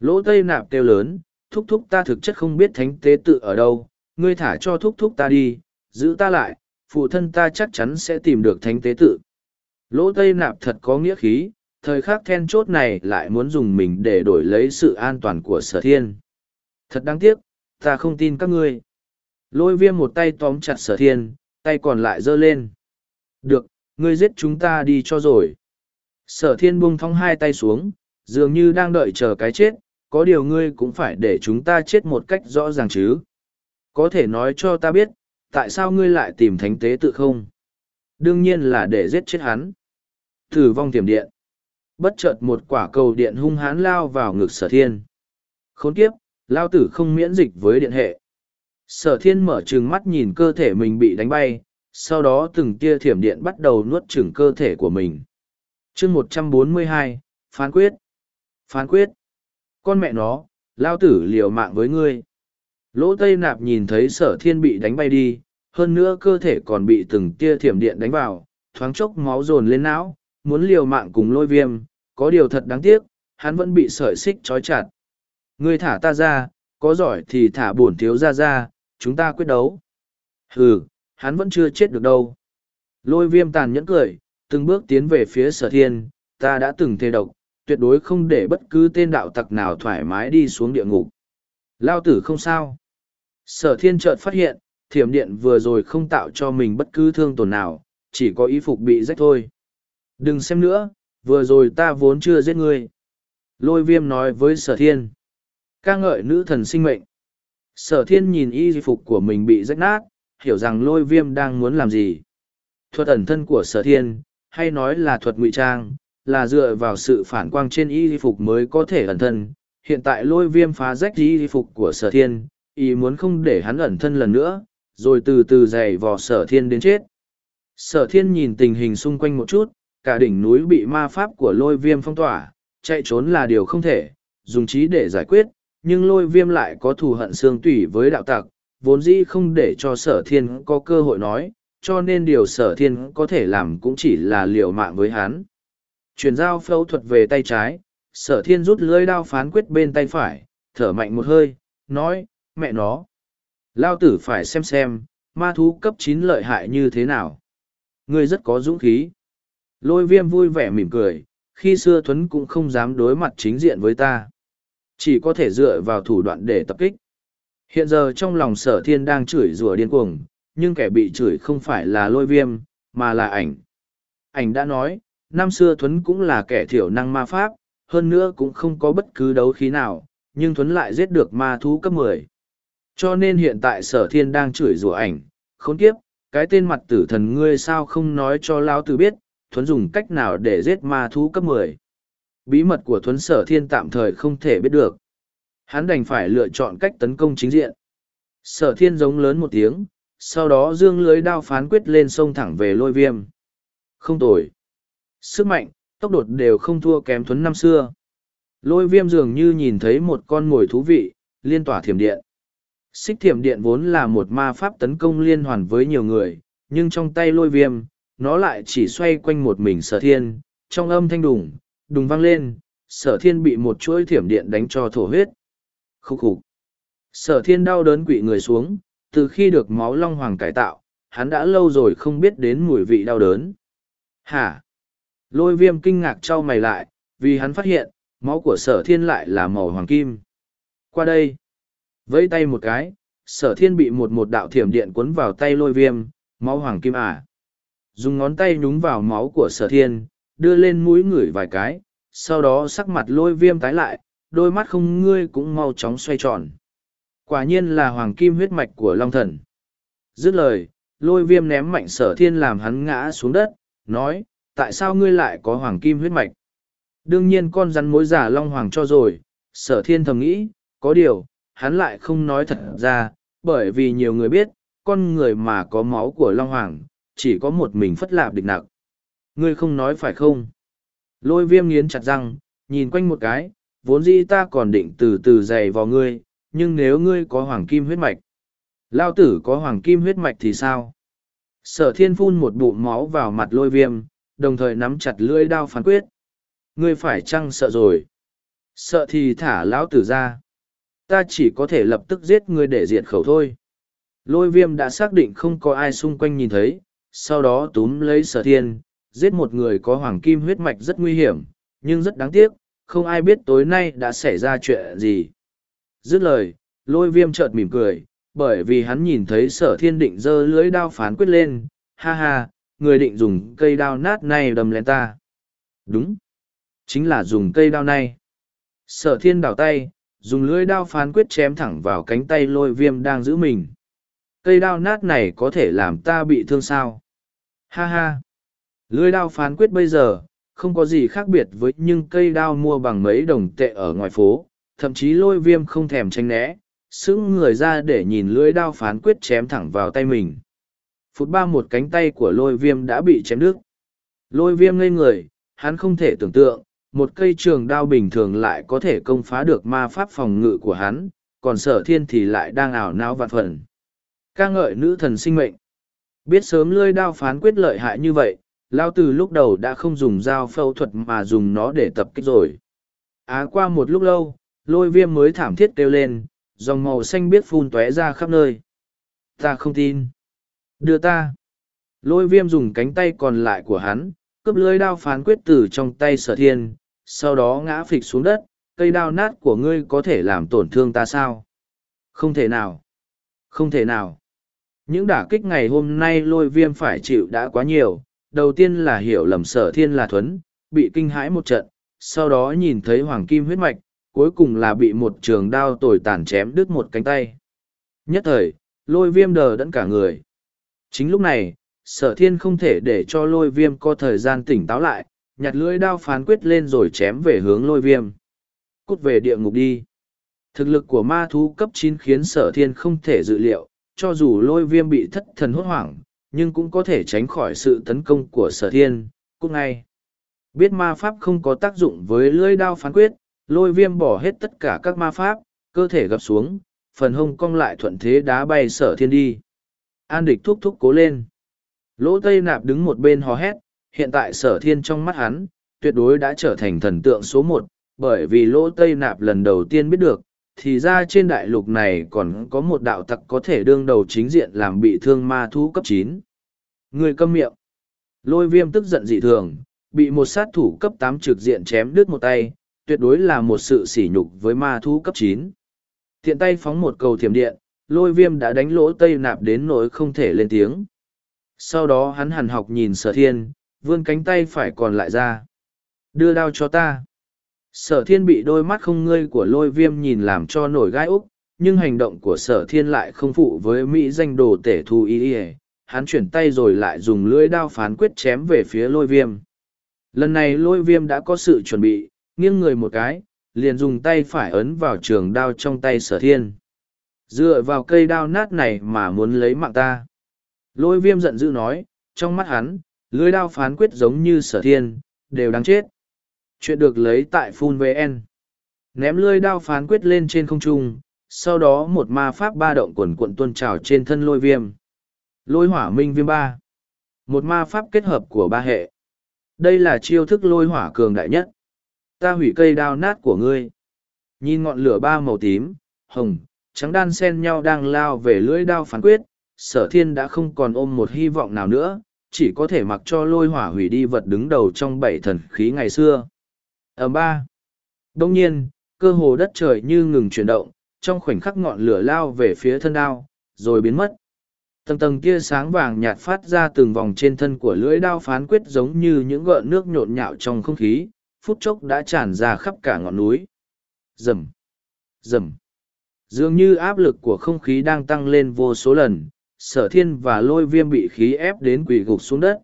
Lỗ tây nạp kêu lớn, thúc thúc ta thực chất không biết thánh tế tự ở đâu, ngươi thả cho thúc thúc ta đi, giữ ta lại, phụ thân ta chắc chắn sẽ tìm được thánh tế tự. Lỗ tây nạp thật có nghĩa khí, thời khắc then chốt này lại muốn dùng mình để đổi lấy sự an toàn của sở thiên. Thật đáng tiếc, ta không tin các ngươi. Lôi viêm một tay tóm chặt sở thiên, tay còn lại giơ lên. Được, ngươi giết chúng ta đi cho rồi. Sở thiên buông thong hai tay xuống, dường như đang đợi chờ cái chết, có điều ngươi cũng phải để chúng ta chết một cách rõ ràng chứ. Có thể nói cho ta biết, tại sao ngươi lại tìm thánh tế tự không? Đương nhiên là để giết chết hắn. Tử vong tiềm điện. Bất chợt một quả cầu điện hung hãn lao vào ngực sở thiên. Khốn kiếp, lao tử không miễn dịch với điện hệ. Sở thiên mở trừng mắt nhìn cơ thể mình bị đánh bay, sau đó từng tia thiểm điện bắt đầu nuốt chửng cơ thể của mình. chương một trăm bốn mươi hai, phán quyết. Phán quyết. Con mẹ nó, lao tử liều mạng với ngươi. Lỗ Tây Nạp nhìn thấy sở thiên bị đánh bay đi, hơn nữa cơ thể còn bị từng tia thiểm điện đánh vào, thoáng chốc máu dồn lên não, muốn liều mạng cùng lôi viêm, có điều thật đáng tiếc, hắn vẫn bị sợi xích trói chặt. Ngươi thả ta ra, có giỏi thì thả bổn thiếu ra ra, chúng ta quyết đấu. Hừ, hắn vẫn chưa chết được đâu. Lôi viêm tàn nhẫn cười, từng bước tiến về phía sở thiên, ta đã từng thề độc, tuyệt đối không để bất cứ tên đạo tặc nào thoải mái đi xuống địa ngục. Lao tử không sao. Sở thiên chợt phát hiện, thiểm điện vừa rồi không tạo cho mình bất cứ thương tổn nào, chỉ có ý phục bị rách thôi. Đừng xem nữa, vừa rồi ta vốn chưa giết ngươi. Lôi viêm nói với sở thiên. ca ngợi nữ thần sinh mệnh. Sở thiên nhìn y phục của mình bị rách nát, hiểu rằng lôi viêm đang muốn làm gì. Thuật ẩn thân của sở thiên, hay nói là thuật ngụy trang, là dựa vào sự phản quang trên y phục mới có thể ẩn thân. Hiện tại lôi viêm phá rách y phục của sở thiên, ý muốn không để hắn ẩn thân lần nữa, rồi từ từ giày vò sở thiên đến chết. Sở thiên nhìn tình hình xung quanh một chút, cả đỉnh núi bị ma pháp của lôi viêm phong tỏa, chạy trốn là điều không thể, dùng trí để giải quyết, nhưng lôi viêm lại có thù hận xương tủy với đạo tặc, vốn dĩ không để cho sở thiên có cơ hội nói, cho nên điều sở thiên có thể làm cũng chỉ là liều mạng với hắn. Chuyển giao phẫu thuật về tay trái, sở thiên rút lưỡi đao phán quyết bên tay phải, thở mạnh một hơi, nói, mẹ nó. Lao tử phải xem xem, ma thú cấp chín lợi hại như thế nào. Ngươi rất có dũng khí. Lôi viêm vui vẻ mỉm cười, khi xưa Thuấn cũng không dám đối mặt chính diện với ta. Chỉ có thể dựa vào thủ đoạn để tập kích. Hiện giờ trong lòng sở thiên đang chửi rủa điên cuồng, nhưng kẻ bị chửi không phải là lôi viêm, mà là ảnh. Ảnh đã nói, năm xưa Thuấn cũng là kẻ thiểu năng ma pháp, hơn nữa cũng không có bất cứ đấu khí nào, nhưng Thuấn lại giết được ma thú cấp mười. Cho nên hiện tại sở thiên đang chửi rủa ảnh, khốn kiếp, cái tên mặt tử thần ngươi sao không nói cho Lao Tử biết, Thuấn dùng cách nào để giết ma thú cấp mười. Bí mật của Thuấn sở thiên tạm thời không thể biết được. Hắn đành phải lựa chọn cách tấn công chính diện. Sở thiên giống lớn một tiếng, sau đó dương lưới đao phán quyết lên sông thẳng về lôi viêm. Không tồi. Sức mạnh, tốc độ đều không thua kém Thuấn năm xưa. Lôi viêm dường như nhìn thấy một con mồi thú vị, liên tỏa thiểm điện. Xích thiểm điện vốn là một ma pháp tấn công liên hoàn với nhiều người, nhưng trong tay lôi viêm, nó lại chỉ xoay quanh một mình sở thiên, trong âm thanh đùng, đùng vang lên, sở thiên bị một chuỗi thiểm điện đánh cho thổ huyết. Khúc khục. Sở thiên đau đớn quỵ người xuống, từ khi được máu long hoàng cải tạo, hắn đã lâu rồi không biết đến mùi vị đau đớn. Hả? Lôi viêm kinh ngạc trao mày lại, vì hắn phát hiện, máu của sở thiên lại là màu hoàng kim. Qua đây. Vẫy tay một cái, sở thiên bị một một đạo thiểm điện cuốn vào tay lôi viêm, máu hoàng kim à. Dùng ngón tay nhúng vào máu của sở thiên, đưa lên mũi ngửi vài cái, sau đó sắc mặt lôi viêm tái lại, đôi mắt không ngươi cũng mau chóng xoay tròn. Quả nhiên là hoàng kim huyết mạch của Long Thần. Dứt lời, lôi viêm ném mạnh sở thiên làm hắn ngã xuống đất, nói, tại sao ngươi lại có hoàng kim huyết mạch? Đương nhiên con rắn mối giả Long Hoàng cho rồi, sở thiên thầm nghĩ, có điều, hắn lại không nói thật ra, bởi vì nhiều người biết, con người mà có máu của Long Hoàng, chỉ có một mình phất lạp địch nặng. Ngươi không nói phải không? Lôi viêm nghiến chặt răng, nhìn quanh một cái, vốn dĩ ta còn định từ từ dày vào ngươi, nhưng nếu ngươi có hoàng kim huyết mạch, lao tử có hoàng kim huyết mạch thì sao? Sở thiên phun một bụng máu vào mặt lôi viêm, đồng thời nắm chặt lưỡi đao phán quyết. Ngươi phải chăng sợ rồi? Sợ thì thả lão tử ra. Ta chỉ có thể lập tức giết ngươi để diệt khẩu thôi. Lôi viêm đã xác định không có ai xung quanh nhìn thấy, sau đó túm lấy sở thiên, giết một người có hoàng kim huyết mạch rất nguy hiểm, nhưng rất đáng tiếc, không ai biết tối nay đã xảy ra chuyện gì. Dứt lời, lôi viêm chợt mỉm cười, bởi vì hắn nhìn thấy sở thiên định giơ lưới đao phán quyết lên, ha ha, người định dùng cây đao nát này đâm lên ta. Đúng, chính là dùng cây đao này. Sở thiên đảo tay, dùng lưới đao phán quyết chém thẳng vào cánh tay lôi viêm đang giữ mình. Cây đao nát này có thể làm ta bị thương sao? Ha ha! Lưới đao phán quyết bây giờ, không có gì khác biệt với những cây đao mua bằng mấy đồng tệ ở ngoài phố, thậm chí lôi viêm không thèm tranh né, sững người ra để nhìn lưỡi đao phán quyết chém thẳng vào tay mình. Phút ba một cánh tay của lôi viêm đã bị chém đứt. Lôi viêm ngây người, hắn không thể tưởng tượng, một cây trường đao bình thường lại có thể công phá được ma pháp phòng ngự của hắn, còn sở thiên thì lại đang ảo não vạn phần. ca ngợi nữ thần sinh mệnh. Biết sớm lưới đao phán quyết lợi hại như vậy, Lao từ lúc đầu đã không dùng dao phẫu thuật mà dùng nó để tập kích rồi. Á qua một lúc lâu, lôi viêm mới thảm thiết kêu lên, dòng màu xanh biết phun tóe ra khắp nơi. Ta không tin. Đưa ta. Lôi viêm dùng cánh tay còn lại của hắn, cướp lưới đao phán quyết từ trong tay sở thiên, sau đó ngã phịch xuống đất, cây đao nát của ngươi có thể làm tổn thương ta sao? Không thể nào. Không thể nào. Những đả kích ngày hôm nay lôi viêm phải chịu đã quá nhiều, đầu tiên là hiểu lầm sở thiên là thuấn, bị kinh hãi một trận, sau đó nhìn thấy hoàng kim huyết mạch, cuối cùng là bị một trường đao tồi tàn chém đứt một cánh tay. Nhất thời, lôi viêm đờ đẫn cả người. Chính lúc này, sở thiên không thể để cho lôi viêm có thời gian tỉnh táo lại, nhặt lưỡi đao phán quyết lên rồi chém về hướng lôi viêm. Cút về địa ngục đi. Thực lực của ma thú cấp chín khiến sở thiên không thể dự liệu, cho dù lôi viêm bị thất thần hốt hoảng, nhưng cũng có thể tránh khỏi sự tấn công của sở thiên, cũng ngay. Biết ma pháp không có tác dụng với lưỡi đao phán quyết, lôi viêm bỏ hết tất cả các ma pháp, cơ thể gập xuống, phần hông cong lại thuận thế đá bay sở thiên đi. An địch thúc thúc cố lên. Lỗ Tây Nạp đứng một bên hò hét, hiện tại sở thiên trong mắt hắn, tuyệt đối đã trở thành thần tượng số một, bởi vì lỗ Tây Nạp lần đầu tiên biết được, thì ra trên đại lục này còn có một đạo tặc có thể đương đầu chính diện làm bị thương ma thú cấp chín. Người câm miệng. Lôi viêm tức giận dị thường, bị một sát thủ cấp tám trực diện chém đứt một tay, tuyệt đối là một sự sỉ nhục với ma thú cấp chín. Thiện tay phóng một cầu thiểm điện, lôi viêm đã đánh lỗ tây nạp đến nỗi không thể lên tiếng. Sau đó hắn hằn học nhìn sở thiên, vươn cánh tay phải còn lại ra. Đưa đao cho ta sở thiên bị đôi mắt không ngơi của lôi viêm nhìn làm cho nổi gai úc, nhưng hành động của sở thiên lại không phụ với mỹ danh đồ tể thu y ỉa hắn chuyển tay rồi lại dùng lưỡi đao phán quyết chém về phía lôi viêm. Lần này lôi viêm đã có sự chuẩn bị, nghiêng người một cái, liền dùng tay phải ấn vào trường đao trong tay sở thiên. Dựa vào cây đao nát này mà muốn lấy mạng ta. Lôi viêm giận dữ nói, trong mắt hắn, lưỡi đao phán quyết giống như sở thiên, đều đáng chết chuyện được lấy tại phun vn ném lưới đao phán quyết lên trên không trung sau đó một ma pháp ba động quần quận tuôn trào trên thân lôi viêm. Lôi hỏa minh viêm ba. Một ma pháp kết hợp của ba hệ. Đây là chiêu thức lôi hỏa cường đại nhất. Ta hủy cây đao nát của ngươi. Nhìn ngọn lửa ba màu tím, hồng, trắng đan xen nhau đang lao về lưỡi đao phán quyết, sở thiên đã không còn ôm một hy vọng nào nữa, chỉ có thể mặc cho lôi hỏa hủy đi vật đứng đầu trong bảy thần khí ngày xưa. Ở ba, đông nhiên, cơ hồ đất trời như ngừng chuyển động, trong khoảnh khắc ngọn lửa lao về phía thân đao, rồi biến mất. Tầng tầng tia sáng vàng nhạt phát ra từng vòng trên thân của lưỡi đao phán quyết giống như những gợn nước nhộn nhạo trong không khí, phút chốc đã tràn ra khắp cả ngọn núi. Rầm, rầm. Dường như áp lực của không khí đang tăng lên vô số lần, sở thiên và lôi viêm bị khí ép đến quỳ gục xuống đất.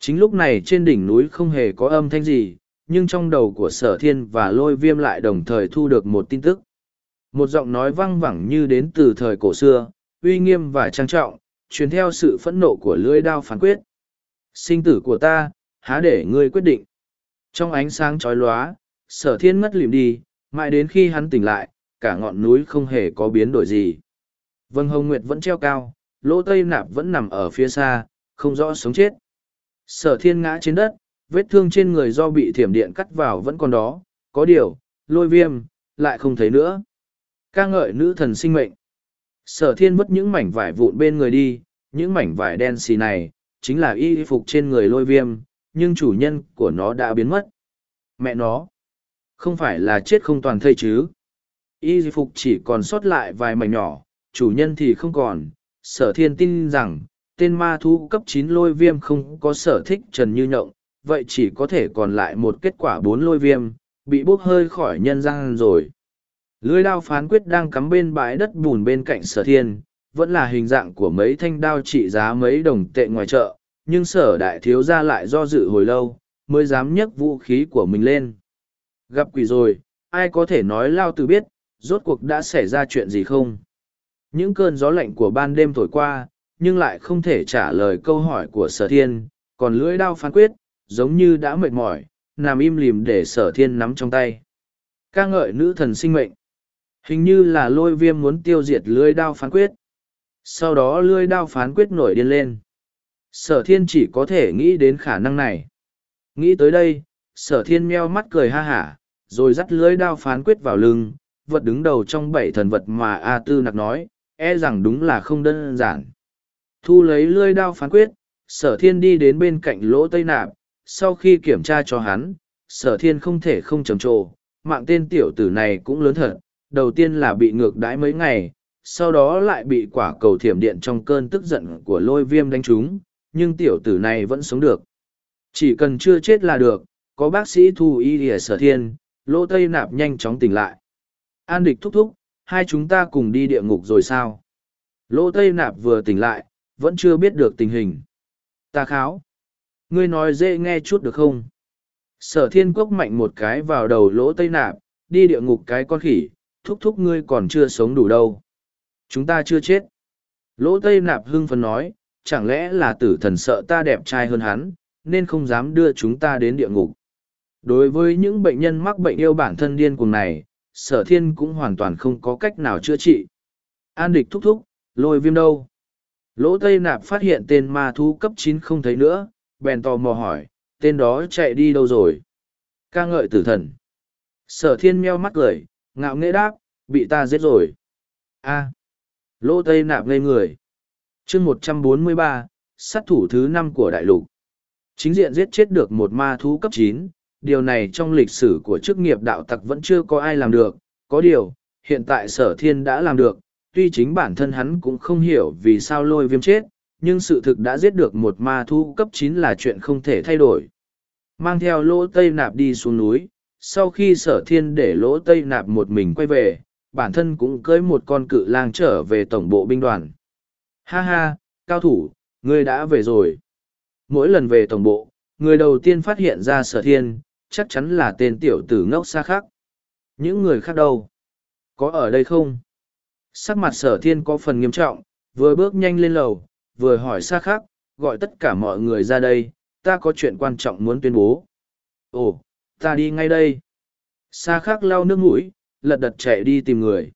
Chính lúc này trên đỉnh núi không hề có âm thanh gì, nhưng trong đầu của sở thiên và lôi viêm lại đồng thời thu được một tin tức. Một giọng nói văng vẳng như đến từ thời cổ xưa, uy nghiêm và trang trọng, truyền theo sự phẫn nộ của lưỡi đao phán quyết. Sinh tử của ta, há để ngươi quyết định. Trong ánh sáng chói lóa, sở thiên ngất lìm đi, mãi đến khi hắn tỉnh lại, cả ngọn núi không hề có biến đổi gì. Vân Hồng Nguyệt vẫn treo cao, lỗ tây nạp vẫn nằm ở phía xa, không rõ sống chết. Sở thiên ngã trên đất, vết thương trên người do bị thiểm điện cắt vào vẫn còn đó, có điều, lôi viêm, lại không thấy nữa. ca ngợi nữ thần sinh mệnh. Sở thiên vứt những mảnh vải vụn bên người đi, những mảnh vải đen xì này, chính là y phục trên người lôi viêm, nhưng chủ nhân của nó đã biến mất. Mẹ nó, không phải là chết không toàn thây chứ. Y phục chỉ còn sót lại vài mảnh nhỏ, chủ nhân thì không còn. Sở thiên tin rằng, tên ma thú cấp chín lôi viêm không có sở thích trần như nhộng, vậy chỉ có thể còn lại một kết quả bốn lôi viêm, bị bốc hơi khỏi nhân gian rồi. Lưới đao phán quyết đang cắm bên bãi đất bùn bên cạnh sở thiên, vẫn là hình dạng của mấy thanh đao trị giá mấy đồng tệ ngoài chợ, nhưng sở đại thiếu gia lại do dự hồi lâu, mới dám nhấc vũ khí của mình lên. Gặp quỷ rồi, ai có thể nói lao từ biết, rốt cuộc đã xảy ra chuyện gì không? Những cơn gió lạnh của ban đêm thổi qua, nhưng lại không thể trả lời câu hỏi của sở thiên, còn lưỡi đao phán quyết, giống như đã mệt mỏi, nằm im lìm để sở thiên nắm trong tay. ca ngợi nữ thần sinh mệnh. Hình như là lôi viêm muốn tiêu diệt lưỡi đao phán quyết. Sau đó lưỡi đao phán quyết nổi điên lên. Sở thiên chỉ có thể nghĩ đến khả năng này. Nghĩ tới đây, sở thiên meo mắt cười ha hả, rồi dắt lưỡi đao phán quyết vào lưng, vật đứng đầu trong bảy thần vật mà A Tư Nặc nói, e rằng đúng là không đơn giản. Thu lấy lưỡi đao phán quyết, sở thiên đi đến bên cạnh lỗ tây nạp, sau khi kiểm tra cho hắn, sở thiên không thể không trầm trồ, mạng tên tiểu tử này cũng lớn thật, đầu tiên là bị ngược đãi mấy ngày, sau đó lại bị quả cầu thiểm điện trong cơn tức giận của lôi viêm đánh trúng, nhưng tiểu tử này vẫn sống được. Chỉ cần chưa chết là được, có bác sĩ thu y lìa sở thiên, lỗ tây nạp nhanh chóng tỉnh lại. An địch thúc thúc, hai chúng ta cùng đi địa ngục rồi sao? Lỗ tây nạp vừa tỉnh lại, vẫn chưa biết được tình hình. Ta kháo. Ngươi nói dễ nghe chút được không? Sở thiên cốc mạnh một cái vào đầu lỗ tây nạp, đi địa ngục cái con khỉ, thúc thúc ngươi còn chưa sống đủ đâu. Chúng ta chưa chết. Lỗ tây nạp hưng phấn nói, chẳng lẽ là tử thần sợ ta đẹp trai hơn hắn, nên không dám đưa chúng ta đến địa ngục. Đối với những bệnh nhân mắc bệnh yêu bản thân điên cuồng này, sở thiên cũng hoàn toàn không có cách nào chữa trị. An địch thúc thúc, lôi viêm đâu? Lỗ Tây Nạp phát hiện tên ma thú cấp chín không thấy nữa, bèn tò mò hỏi, tên đó chạy đi đâu rồi? ca ngợi tử thần. Sở thiên meo mắt cười, ngạo nghễ đáp, bị ta giết rồi. a Lỗ Tây Nạp ngây người. chương một trăm bốn mươi ba, sát thủ thứ năm của đại lục. Chính diện giết chết được một ma thú cấp chín, điều này trong lịch sử của chức nghiệp đạo tặc vẫn chưa có ai làm được. Có điều, hiện tại sở thiên đã làm được, tuy chính bản thân hắn cũng không hiểu vì sao lôi viêm chết, nhưng sự thực đã giết được một ma thu cấp chín là chuyện không thể thay đổi. Mang theo lỗ tây nạp đi xuống núi, sau khi sở thiên để lỗ tây nạp một mình quay về, bản thân cũng cưới một con cự lang trở về tổng bộ binh đoàn. Ha ha, cao thủ, ngươi đã về rồi. Mỗi lần về tổng bộ, người đầu tiên phát hiện ra sở thiên, chắc chắn là tên tiểu tử ngốc xa khác. Những người khác đâu? Có ở đây không? Sắc mặt sở thiên có phần nghiêm trọng, vừa bước nhanh lên lầu, vừa hỏi xa khác, gọi tất cả mọi người ra đây, ta có chuyện quan trọng muốn tuyên bố. Ồ, ta đi ngay đây. Xa khác lau nước mũi, lật đật chạy đi tìm người.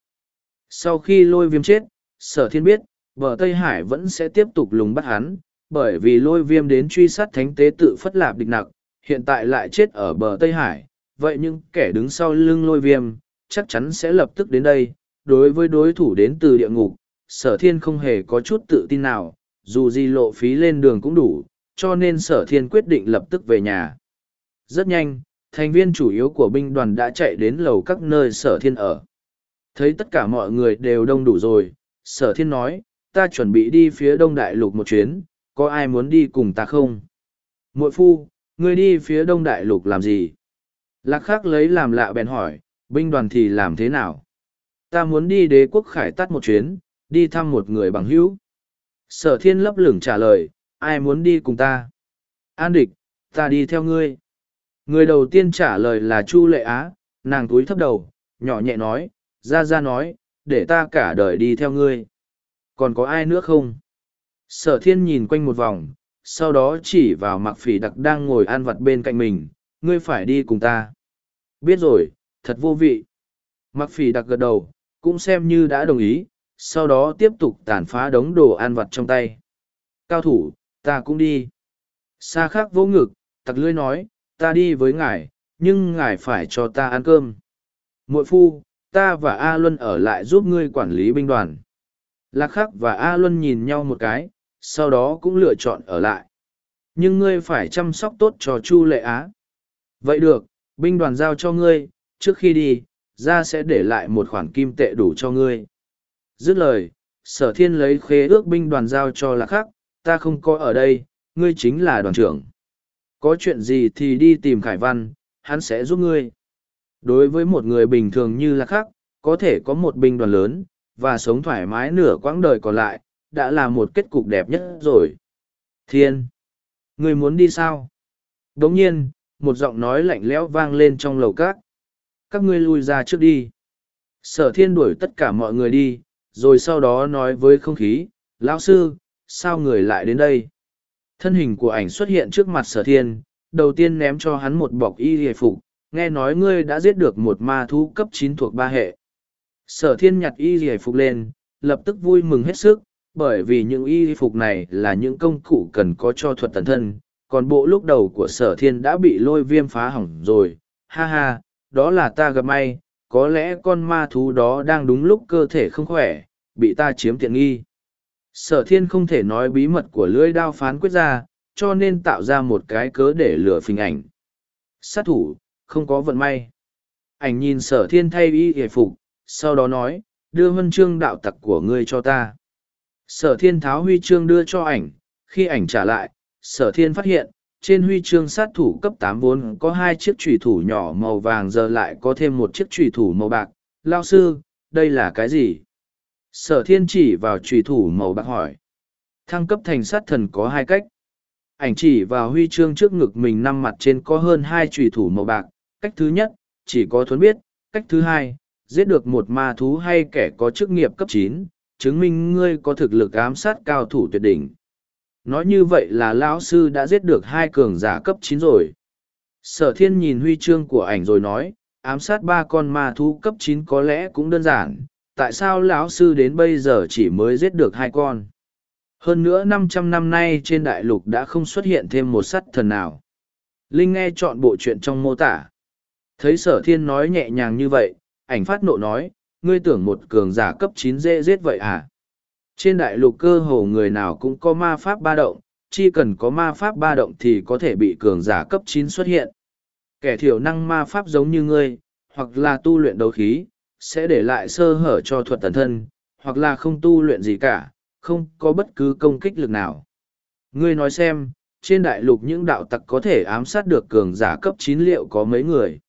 Sau khi lôi viêm chết, sở thiên biết, bờ Tây Hải vẫn sẽ tiếp tục lùng bắt hắn, bởi vì lôi viêm đến truy sát thánh tế tự phất lạp địch nặc, hiện tại lại chết ở bờ Tây Hải, vậy nhưng kẻ đứng sau lưng lôi viêm, chắc chắn sẽ lập tức đến đây. Đối với đối thủ đến từ địa ngục, sở thiên không hề có chút tự tin nào, dù gì lộ phí lên đường cũng đủ, cho nên sở thiên quyết định lập tức về nhà. Rất nhanh, thành viên chủ yếu của binh đoàn đã chạy đến lầu các nơi sở thiên ở. Thấy tất cả mọi người đều đông đủ rồi, sở thiên nói, ta chuẩn bị đi phía đông đại lục một chuyến, có ai muốn đi cùng ta không? Muội phu, ngươi đi phía đông đại lục làm gì? Lạc khắc lấy làm lạ bèn hỏi, binh đoàn thì làm thế nào? Ta muốn đi đế quốc khải tắt một chuyến, đi thăm một người bằng hữu. Sở thiên lấp lửng trả lời, ai muốn đi cùng ta? An địch, ta đi theo ngươi. Người đầu tiên trả lời là Chu Lệ Á, nàng túi thấp đầu, nhỏ nhẹ nói, ra ra nói, để ta cả đời đi theo ngươi. Còn có ai nữa không? Sở thiên nhìn quanh một vòng, sau đó chỉ vào mặc phỉ đặc đang ngồi ăn vặt bên cạnh mình, ngươi phải đi cùng ta. Biết rồi, thật vô vị. Mặc phỉ đặc gật đầu, cũng xem như đã đồng ý, sau đó tiếp tục tàn phá đống đồ ăn vặt trong tay. Cao thủ, ta cũng đi. Sa khắc vô ngực, tặc lưỡi nói, ta đi với ngài, nhưng ngài phải cho ta ăn cơm. Muội phu, ta và A Luân ở lại giúp ngươi quản lý binh đoàn. Lạc khắc và A Luân nhìn nhau một cái, sau đó cũng lựa chọn ở lại. Nhưng ngươi phải chăm sóc tốt cho Chu Lệ Á. Vậy được, binh đoàn giao cho ngươi, trước khi đi, ra sẽ để lại một khoản kim tệ đủ cho ngươi. Dứt lời, sở thiên lấy khế ước binh đoàn giao cho lạc khắc, ta không có ở đây, ngươi chính là đoàn trưởng. Có chuyện gì thì đi tìm Khải Văn, hắn sẽ giúp ngươi. Đối với một người bình thường như lạc khắc, có thể có một binh đoàn lớn, và sống thoải mái nửa quãng đời còn lại, đã là một kết cục đẹp nhất rồi. Thiên! Người muốn đi sao? Đồng nhiên, một giọng nói lạnh lẽo vang lên trong lầu các. Các ngươi lui ra trước đi. Sở thiên đuổi tất cả mọi người đi, rồi sau đó nói với không khí, lão sư, sao người lại đến đây? Thân hình của ảnh xuất hiện trước mặt sở thiên, đầu tiên ném cho hắn một bọc y hề phục, nghe nói ngươi đã giết được một ma thú cấp chín thuộc ba hệ. Sở thiên nhặt y hề phục lên, lập tức vui mừng hết sức, bởi vì những y phục này là những công cụ cần có cho thuật tần thân, còn bộ lúc đầu của sở thiên đã bị lôi viêm phá hỏng rồi. Ha ha, đó là ta gặp may, có lẽ con ma thú đó đang đúng lúc cơ thể không khỏe, bị ta chiếm tiện nghi. Sở thiên không thể nói bí mật của lưỡi đao phán quyết ra, cho nên tạo ra một cái cớ để lừa phình ảnh. Sát thủ, không có vận may. Ảnh nhìn sở thiên thay y hề phục, sau đó nói, đưa huân chương đạo tặc của ngươi cho ta. Sở thiên tháo huy chương đưa cho ảnh, khi ảnh trả lại, sở thiên phát hiện, trên huy chương sát thủ cấp tám vốn có hai chiếc trùy thủ nhỏ màu vàng giờ lại có thêm một chiếc trùy thủ màu bạc. Lao sư, đây là cái gì? Sở thiên chỉ vào trùy thủ màu bạc hỏi. Thăng cấp thành sát thần có hai cách. Ảnh chỉ vào huy chương trước ngực mình năm mặt trên có hơn hai trùy thủ màu bạc. Cách thứ nhất, chỉ có thuấn biết. Cách thứ hai, giết được một ma thú hay kẻ có chức nghiệp cấp chín, chứng minh ngươi có thực lực ám sát cao thủ tuyệt đỉnh. Nói như vậy là lão sư đã giết được hai cường giả cấp chín rồi. Sở thiên nhìn huy chương của ảnh rồi nói, ám sát ba con ma thú cấp chín có lẽ cũng đơn giản, tại sao lão sư đến bây giờ chỉ mới giết được hai con? Hơn nữa năm trăm năm nay trên đại lục đã không xuất hiện thêm một sắt thần nào. Linh nghe chọn bộ chuyện trong mô tả. Thấy sở thiên nói nhẹ nhàng như vậy, ảnh phát nộ nói, ngươi tưởng một cường giả cấp chín dễ giết vậy à? Trên đại lục cơ hồ người nào cũng có ma pháp ba động, chỉ cần có ma pháp ba động thì có thể bị cường giả cấp chín xuất hiện. Kẻ thiểu năng ma pháp giống như ngươi, hoặc là tu luyện đấu khí, sẽ để lại sơ hở cho thuật tần thân, hoặc là không tu luyện gì cả, không có bất cứ công kích lực nào. Ngươi nói xem, trên đại lục những đạo tặc có thể ám sát được cường giả cấp chín liệu có mấy người.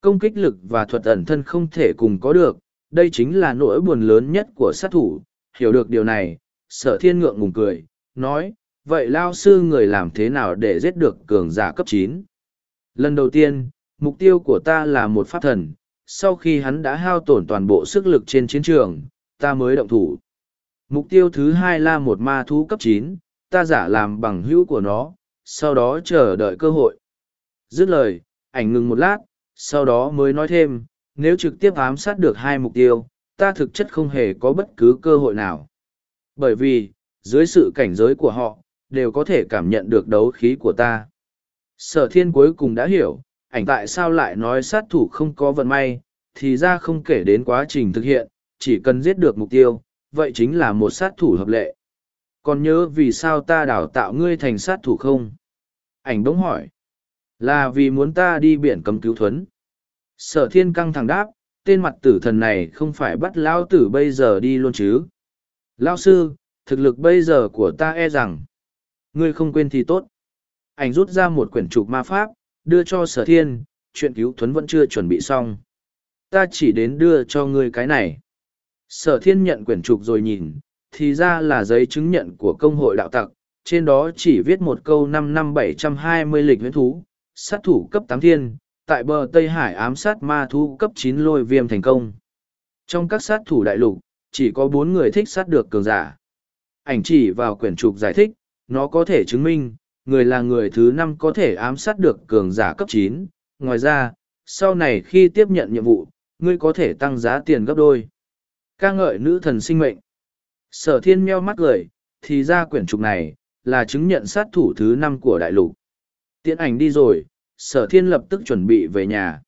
Công kích lực và thuật ẩn thân không thể cùng có được, đây chính là nỗi buồn lớn nhất của sát thủ, hiểu được điều này, sở thiên ngượng ngùng cười, nói, vậy lao sư người làm thế nào để giết được cường giả cấp chín? Lần đầu tiên, mục tiêu của ta là một pháp thần, sau khi hắn đã hao tổn toàn bộ sức lực trên chiến trường, ta mới động thủ. Mục tiêu thứ hai là một ma thú cấp chín, ta giả làm bằng hữu của nó, sau đó chờ đợi cơ hội. Dứt lời, ảnh ngừng một lát, sau đó mới nói thêm, nếu trực tiếp ám sát được hai mục tiêu, ta thực chất không hề có bất cứ cơ hội nào. Bởi vì, dưới sự cảnh giới của họ, đều có thể cảm nhận được đấu khí của ta. Sở thiên cuối cùng đã hiểu, ảnh tại sao lại nói sát thủ không có vận may, thì ra không kể đến quá trình thực hiện, chỉ cần giết được mục tiêu, vậy chính là một sát thủ hợp lệ. Còn nhớ vì sao ta đào tạo ngươi thành sát thủ không? Ảnh bỗng hỏi. Là vì muốn ta đi biển cấm cứu thuấn. Sở thiên căng thẳng đáp, tên mặt tử thần này không phải bắt lão tử bây giờ đi luôn chứ. Lão sư, thực lực bây giờ của ta e rằng, ngươi không quên thì tốt. Ảnh rút ra một quyển trục ma pháp, đưa cho sở thiên, chuyện cứu thuấn vẫn chưa chuẩn bị xong. Ta chỉ đến đưa cho ngươi cái này. Sở thiên nhận quyển trục rồi nhìn, thì ra là giấy chứng nhận của công hội đạo tặc, trên đó chỉ viết một câu năm năm bảy trăm hai mươi lịch huyễn thú, sát thủ cấp tám thiên, tại bờ Tây Hải ám sát ma thú cấp chín lôi viêm thành công. Trong các sát thủ đại lục, chỉ có bốn người thích sát được cường giả. Ảnh chỉ vào quyển trục giải thích, nó có thể chứng minh, người là người thứ năm có thể ám sát được cường giả cấp chín. Ngoài ra, sau này khi tiếp nhận nhiệm vụ, ngươi có thể tăng giá tiền gấp đôi. ca ngợi nữ thần sinh mệnh. Sở thiên meo mắt cười, thì ra quyển trục này, là chứng nhận sát thủ thứ năm của đại lục. Tiễn ảnh đi rồi, sở thiên lập tức chuẩn bị về nhà.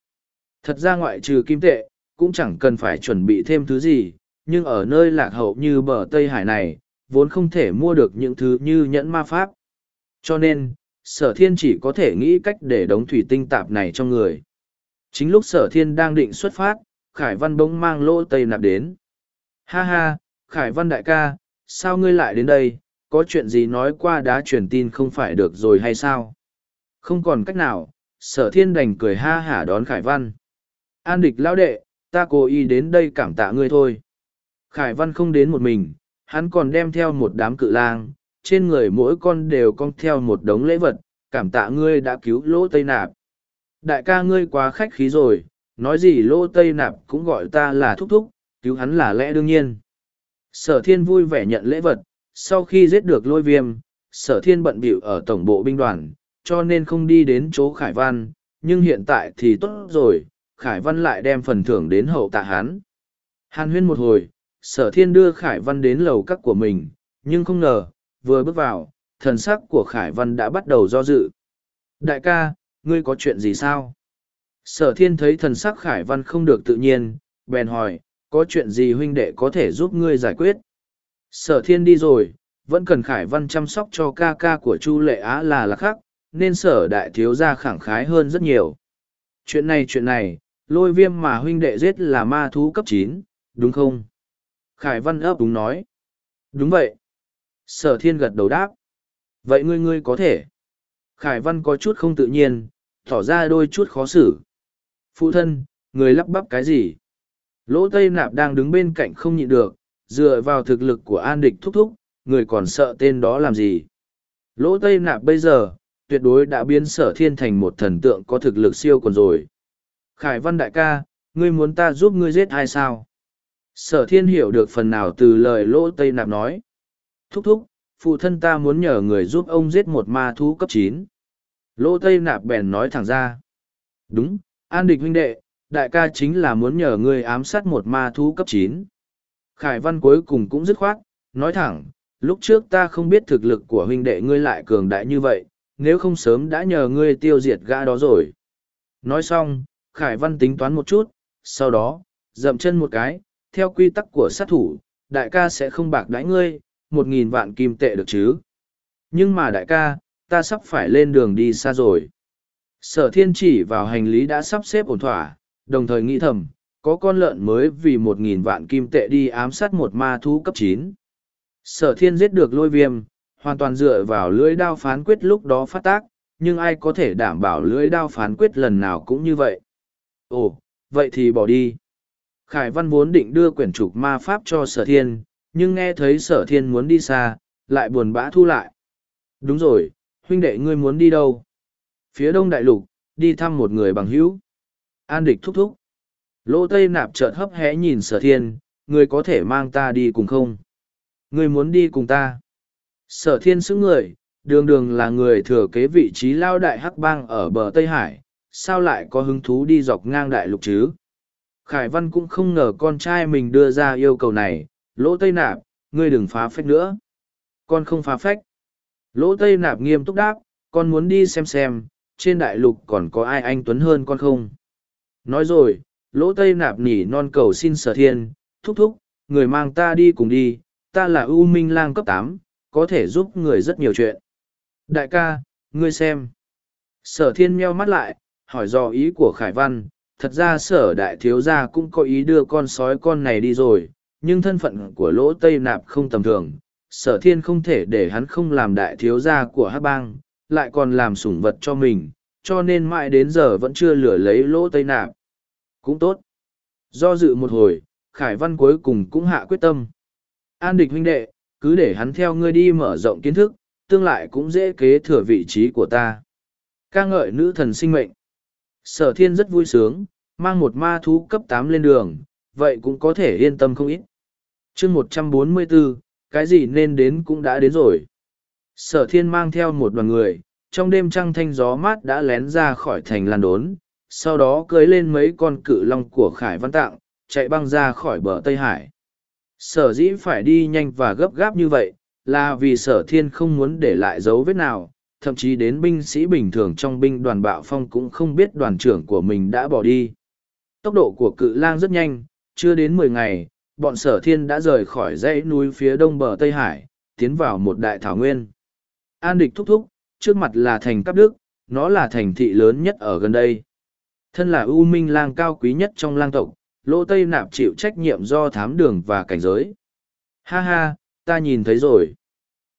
Thật ra ngoại trừ kim tệ, cũng chẳng cần phải chuẩn bị thêm thứ gì, nhưng ở nơi lạc hậu như bờ Tây Hải này, vốn không thể mua được những thứ như nhẫn ma pháp. Cho nên, sở thiên chỉ có thể nghĩ cách để đống thủy tinh tạp này trong người. Chính lúc sở thiên đang định xuất phát, Khải Văn bỗng mang lỗ tây nạp đến. Ha ha, Khải Văn đại ca, sao ngươi lại đến đây, có chuyện gì nói qua đã truyền tin không phải được rồi hay sao? Không còn cách nào, sở thiên đành cười ha hả đón Khải Văn. An địch lao đệ, ta cố ý đến đây cảm tạ ngươi thôi. Khải Văn không đến một mình, hắn còn đem theo một đám cự lang, trên người mỗi con đều cong theo một đống lễ vật, cảm tạ ngươi đã cứu lỗ tây nạp. Đại ca ngươi quá khách khí rồi, nói gì lỗ tây nạp cũng gọi ta là thúc thúc, cứu hắn là lẽ đương nhiên. Sở thiên vui vẻ nhận lễ vật, sau khi giết được lôi viêm, sở thiên bận bịu ở tổng bộ binh đoàn, cho nên không đi đến chỗ Khải Văn, nhưng hiện tại thì tốt rồi, Khải Văn lại đem phần thưởng đến hậu tạ hắn. Hàn huyên một hồi, sở thiên đưa Khải Văn đến lầu các của mình, nhưng không ngờ, vừa bước vào, thần sắc của Khải Văn đã bắt đầu do dự. Đại ca, ngươi có chuyện gì sao? Sở thiên thấy thần sắc Khải Văn không được tự nhiên, bèn hỏi, có chuyện gì huynh đệ có thể giúp ngươi giải quyết? Sở thiên đi rồi, vẫn cần Khải Văn chăm sóc cho ca ca của Chu Lệ Á là lạc khắc, nên sở đại thiếu gia khẳng khái hơn rất nhiều. Chuyện này chuyện này, lôi viêm mà huynh đệ giết là ma thú cấp chín, đúng không? Khải Văn ấp đúng nói. Đúng vậy. Sở thiên gật đầu đáp. Vậy ngươi ngươi có thể. Khải Văn có chút không tự nhiên, tỏ ra đôi chút khó xử. Phụ thân, người lắp bắp cái gì? Lỗ Tây Nạp đang đứng bên cạnh không nhịn được, dựa vào thực lực của an địch thúc thúc, người còn sợ tên đó làm gì? Lỗ Tây Nạp bây giờ, tuyệt đối đã biến sở thiên thành một thần tượng có thực lực siêu còn rồi. Khải Văn đại ca, ngươi muốn ta giúp ngươi giết ai sao? Sở thiên hiểu được phần nào từ lời lỗ Tây Nạp nói. Thúc thúc, phụ thân ta muốn nhờ người giúp ông giết một ma thú cấp chín. Lỗ Tây Nạp bèn nói thẳng ra. Đúng, an địch huynh đệ, đại ca chính là muốn nhờ ngươi ám sát một ma thú cấp chín. Khải Văn cuối cùng cũng dứt khoát, nói thẳng, lúc trước ta không biết thực lực của huynh đệ ngươi lại cường đại như vậy, nếu không sớm đã nhờ ngươi tiêu diệt gã đó rồi. Nói xong, Khải Văn tính toán một chút, sau đó, dậm chân một cái, theo quy tắc của sát thủ, đại ca sẽ không bạc đãi ngươi, một nghìn vạn kim tệ được chứ. Nhưng mà đại ca, ta sắp phải lên đường đi xa rồi. Sở thiên chỉ vào hành lý đã sắp xếp ổn thỏa, đồng thời nghĩ thầm, có con lợn mới vì một nghìn vạn kim tệ đi ám sát một ma thú cấp chín. Sở thiên giết được lôi viêm, hoàn toàn dựa vào lưỡi đao phán quyết lúc đó phát tác, nhưng ai có thể đảm bảo lưỡi đao phán quyết lần nào cũng như vậy. Ồ, vậy thì bỏ đi. Khải Văn vốn định đưa quyển trục ma pháp cho sở thiên, nhưng nghe thấy sở thiên muốn đi xa, lại buồn bã thu lại. Đúng rồi, huynh đệ ngươi muốn đi đâu? Phía đông đại lục, đi thăm một người bằng hữu. An địch thúc thúc. Lỗ Tây Nạp chợt hấp hé nhìn sở thiên, ngươi có thể mang ta đi cùng không? Ngươi muốn đi cùng ta? Sở thiên xứng người, đường đường là người thừa kế vị trí lao đại hắc bang ở bờ Tây Hải, sao lại có hứng thú đi dọc ngang đại lục chứ? Khải Văn cũng không ngờ con trai mình đưa ra yêu cầu này, lỗ Tây Nạp, ngươi đừng phá phách nữa. Con không phá phách. Lỗ Tây Nạp nghiêm túc đáp, con muốn đi xem xem, trên đại lục còn có ai anh tuấn hơn con không nói rồi lỗ tây nạp nỉ non cầu xin sở thiên thúc thúc người mang ta đi cùng đi ta là ưu minh lang cấp tám có thể giúp người rất nhiều chuyện đại ca ngươi xem sở thiên meo mắt lại hỏi dò ý của khải văn thật ra sở đại thiếu gia cũng có ý đưa con sói con này đi rồi nhưng thân phận của lỗ tây nạp không tầm thường, sở thiên không thể để hắn không làm đại thiếu gia của hát bang, lại còn làm sủng vật cho mình, cho nên mãi đến giờ vẫn chưa lửa lấy lỗ tây nạp. Cũng tốt. Do dự một hồi, khải văn cuối cùng cũng hạ quyết tâm. An địch huynh đệ, cứ để hắn theo ngươi đi mở rộng kiến thức, tương lại cũng dễ kế thừa vị trí của ta. Ca ngợi nữ thần sinh mệnh. Sở thiên rất vui sướng, mang một ma thú cấp tám lên đường, vậy cũng có thể yên tâm không ít chương một trăm bốn mươi bốn cái gì nên đến cũng đã đến rồi. Sở thiên mang theo một đoàn người, trong đêm trăng thanh gió mát đã lén ra khỏi thành lan đốn, sau đó cưới lên mấy con cự long của khải văn tạng, chạy băng ra khỏi bờ tây hải. Sở dĩ phải đi nhanh và gấp gáp như vậy, là vì sở thiên không muốn để lại dấu vết nào, thậm chí đến binh sĩ bình thường trong binh đoàn bạo phong cũng không biết đoàn trưởng của mình đã bỏ đi. Tốc độ của cự lang rất nhanh, chưa đến mười ngày bọn sở thiên đã rời khỏi dãy núi phía đông bờ tây hải, tiến vào một đại thảo nguyên. An địch thúc thúc, trước mặt là thành cắp đức, nó là thành thị lớn nhất ở gần đây. Thân là U minh lang cao quý nhất trong lang tộc, lỗ tây nạp chịu trách nhiệm do thám đường và cảnh giới. Ha ha, ta nhìn thấy rồi.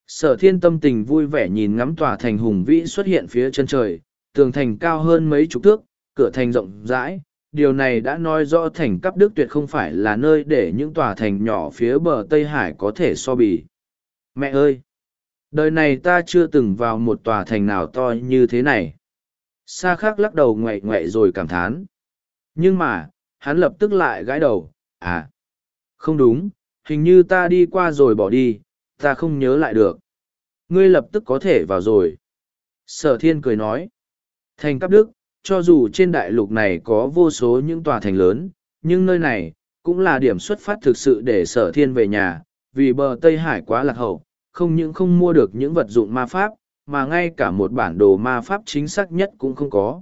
Sở thiên tâm tình vui vẻ nhìn ngắm tòa thành hùng vĩ xuất hiện phía chân trời, tường thành cao hơn mấy chục thước, cửa thành rộng rãi điều này đã nói rõ thành cắp đức tuyệt không phải là nơi để những tòa thành nhỏ phía bờ tây hải có thể so bì. Mẹ ơi! Đời này ta chưa từng vào một tòa thành nào to như thế này. Xa khác lắc đầu ngoại ngoại rồi cảm thán. Nhưng mà, hắn lập tức lại gãi đầu. À! Không đúng, hình như ta đi qua rồi bỏ đi, ta không nhớ lại được. Ngươi lập tức có thể vào rồi. Sở thiên cười nói. Thành cắp đức cho dù trên đại lục này có vô số những tòa thành lớn, nhưng nơi này cũng là điểm xuất phát thực sự để sở thiên về nhà, vì bờ tây hải quá lạc hậu, không những không mua được những vật dụng ma pháp, mà ngay cả một bản đồ ma pháp chính xác nhất cũng không có.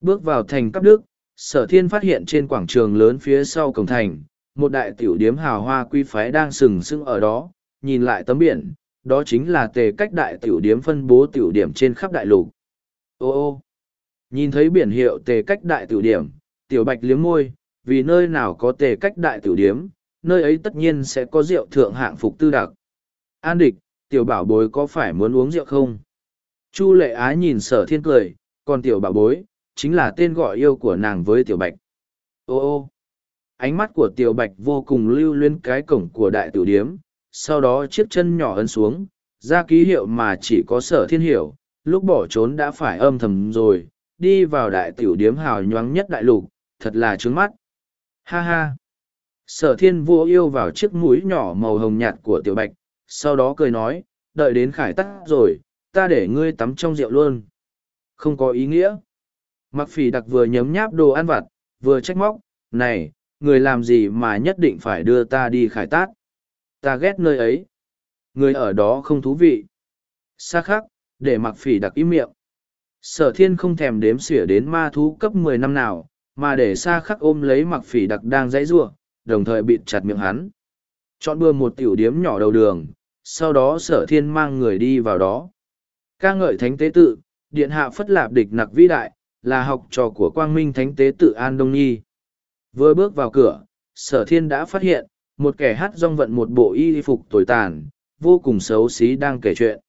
Bước vào thành cấp đức, sở thiên phát hiện trên quảng trường lớn phía sau cổng thành, một đại tiểu điếm hào hoa quy phái đang sừng sững ở đó, nhìn lại tấm biển, đó chính là tề cách đại tiểu điếm phân bố tiểu điểm trên khắp đại lục. Ô ô nhìn thấy biển hiệu tề cách đại tiểu điểm, tiểu bạch liếm môi, vì nơi nào có tề cách đại tiểu điếm nơi ấy tất nhiên sẽ có rượu thượng hạng phục tư đặc. An địch, tiểu bảo bối có phải muốn uống rượu không? Chu lệ á nhìn sở thiên cười, còn tiểu bảo bối, chính là tên gọi yêu của nàng với tiểu bạch. Ô ô, ánh mắt của tiểu bạch vô cùng lưu luyến cái cổng của đại tiểu điếm sau đó chiếc chân nhỏ ấn xuống, ra ký hiệu mà chỉ có sở thiên hiểu, lúc bỏ trốn đã phải âm thầm rồi đi vào đại tiểu điếm hào nhoáng nhất đại lục, thật là trướng mắt. Ha ha. Sở thiên vô yêu vào chiếc mũi nhỏ màu hồng nhạt của tiểu bạch, sau đó cười nói, đợi đến khải tắc rồi, ta để ngươi tắm trong rượu luôn. Không có ý nghĩa. Mặc phỉ đặc vừa nhấm nháp đồ ăn vặt, vừa trách móc, này, người làm gì mà nhất định phải đưa ta đi khải tát? Ta ghét nơi ấy. Người ở đó không thú vị. Xa khác để mặc phỉ đặc im miệng sở thiên không thèm đếm xỉa đến ma thú cấp mười năm nào, mà để xa khắc ôm lấy mặc phỉ đặc đang dãy giụa đồng thời bịt chặt miệng hắn. Chọn bừa một tiểu điếm nhỏ đầu đường, sau đó sở thiên mang người đi vào đó. Ca ngợi thánh tế tự, điện hạ phất lạp địch nặc vĩ đại, là học trò của quang minh thánh tế tự an đông nhi. Vừa bước vào cửa, sở thiên đã phát hiện, một kẻ hát rong vận một bộ y phục tồi tàn, vô cùng xấu xí đang kể chuyện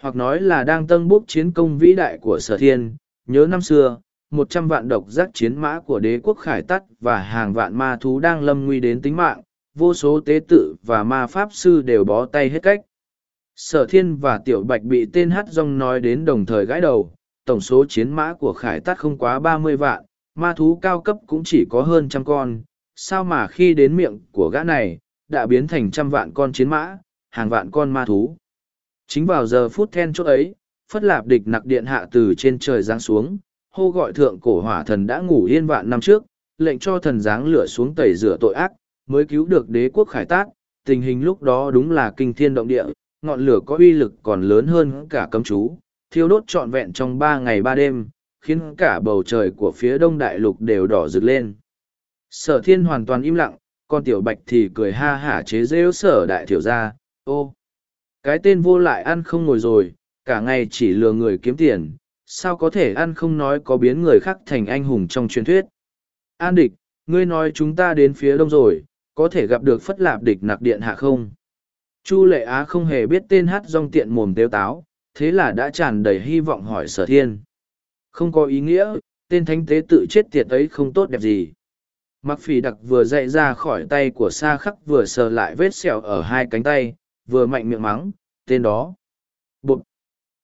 hoặc nói là đang tân bốc chiến công vĩ đại của sở thiên, nhớ năm xưa, một trăm vạn độc giác chiến mã của đế quốc khải tắt và hàng vạn ma thú đang lâm nguy đến tính mạng, vô số tế tự và ma pháp sư đều bó tay hết cách. Sở thiên và tiểu bạch bị tên hát rong nói đến đồng thời gãi đầu, tổng số chiến mã của khải tắt không quá ba mươi vạn, ma thú cao cấp cũng chỉ có hơn trăm con, sao mà khi đến miệng của gã này, đã biến thành trăm vạn con chiến mã, hàng vạn con ma thú chính vào giờ phút then chốt ấy phất lạp địch nặc điện hạ từ trên trời giáng xuống hô gọi thượng cổ hỏa thần đã ngủ yên vạn năm trước lệnh cho thần giáng lửa xuống tẩy rửa tội ác mới cứu được đế quốc khải tác tình hình lúc đó đúng là kinh thiên động địa ngọn lửa có uy lực còn lớn hơn cả cấm chú thiêu đốt trọn vẹn trong ba ngày ba đêm, khiến cả bầu trời của phía đông đại lục đều đỏ rực lên. Sở thiên hoàn toàn im lặng, con tiểu bạch thì cười ha hả chế rêu sở đại thiểu ra, ô. Cái tên vô lại ăn không ngồi rồi, cả ngày chỉ lừa người kiếm tiền, sao có thể ăn không nói có biến người khác thành anh hùng trong truyền thuyết. An địch, ngươi nói chúng ta đến phía đông rồi, có thể gặp được phất lạp địch nặc điện hạ không? Chu lệ á không hề biết tên hát dong tiện mồm têu táo, thế là đã tràn đầy hy vọng hỏi sở thiên. Không có ý nghĩa, tên thánh tế tự chết tiệt ấy không tốt đẹp gì. Mặc phỉ đặc vừa dậy ra khỏi tay của sa khắc vừa sờ lại vết sẹo ở hai cánh tay, vừa mạnh miệng mắng, tên đó. Bụt!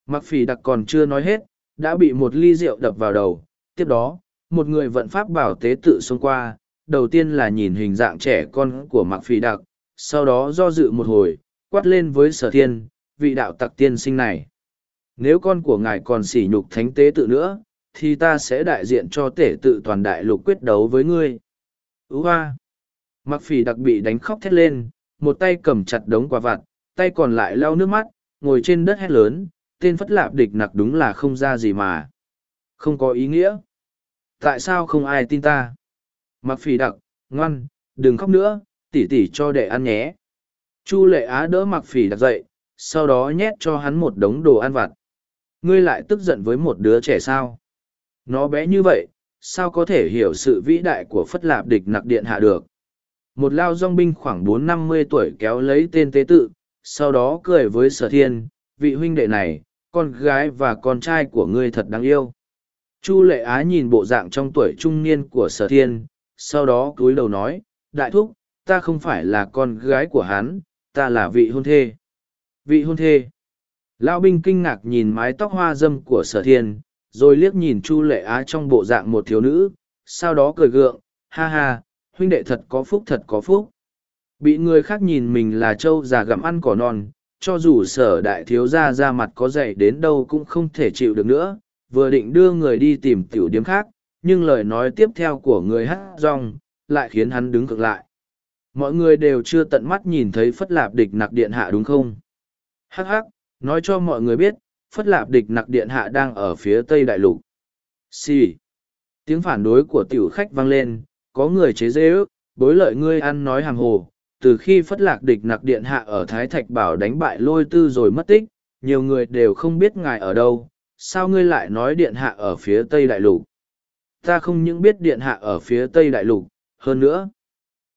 Mặc phỉ đặc còn chưa nói hết, đã bị một ly rượu đập vào đầu. Tiếp đó, một người vận pháp bảo tế tự xông qua, đầu tiên là nhìn hình dạng trẻ con của mặc phỉ đặc, sau đó do dự một hồi, quát lên với sở thiên, vị đạo tặc tiên sinh này. Nếu con của ngài còn sỉ nhục thánh tế tự nữa, thì ta sẽ đại diện cho tể tự toàn đại lục quyết đấu với ngươi. Ú hoa! Mặc phỉ đặc bị đánh khóc thét lên, một tay cầm chặt đống quả vặt, tay còn lại lau nước mắt, ngồi trên đất hét lớn, tên phất lạp địch nặc đúng là không ra gì mà. Không có ý nghĩa. Tại sao không ai tin ta? Mặc phỉ đặc, ngoan, đừng khóc nữa, tỉ tỉ cho đệ ăn nhé. Chu lệ á đỡ mặc phỉ đặc dậy, sau đó nhét cho hắn một đống đồ ăn vặt. Ngươi lại tức giận với một đứa trẻ sao? Nó bé như vậy, sao có thể hiểu sự vĩ đại của phất lạp địch nặc điện hạ được? Một lao dòng binh khoảng bốn năm mươi tuổi kéo lấy tên tế tự, sau đó cười với sở thiên, vị huynh đệ này, con gái và con trai của ngươi thật đáng yêu. Chu lệ á nhìn bộ dạng trong tuổi trung niên của sở thiên, sau đó cúi đầu nói, đại thúc, ta không phải là con gái của hắn, ta là vị hôn thê. Vị hôn thê. Lão binh kinh ngạc nhìn mái tóc hoa dâm của sở thiên, rồi liếc nhìn Chu lệ á trong bộ dạng một thiếu nữ, sau đó cười gượng, ha ha, huynh đệ thật có phúc thật có phúc. Bị người khác nhìn mình là trâu già gặm ăn cỏ non, cho dù sở đại thiếu gia ra mặt có dậy đến đâu cũng không thể chịu được nữa, vừa định đưa người đi tìm tiểu điếm khác, nhưng lời nói tiếp theo của người hát rong, lại khiến hắn đứng cực lại. Mọi người đều chưa tận mắt nhìn thấy Phất Lạp Địch Nặc Điện Hạ đúng không? Hắc hắc, nói cho mọi người biết, Phất Lạp Địch Nặc Điện Hạ đang ở phía Tây Đại Lục. Xì. Tiếng phản đối của tiểu khách vang lên, có người chế dễ ước, bối lợi ngươi ăn nói hàng hồ, từ khi phất lạc địch nặc điện hạ ở Thái Thạch Bảo đánh bại lôi tư rồi mất tích, nhiều người đều không biết ngài ở đâu, sao ngươi lại nói điện hạ ở phía Tây Đại Lục? Ta không những biết điện hạ ở phía Tây Đại Lục, hơn nữa.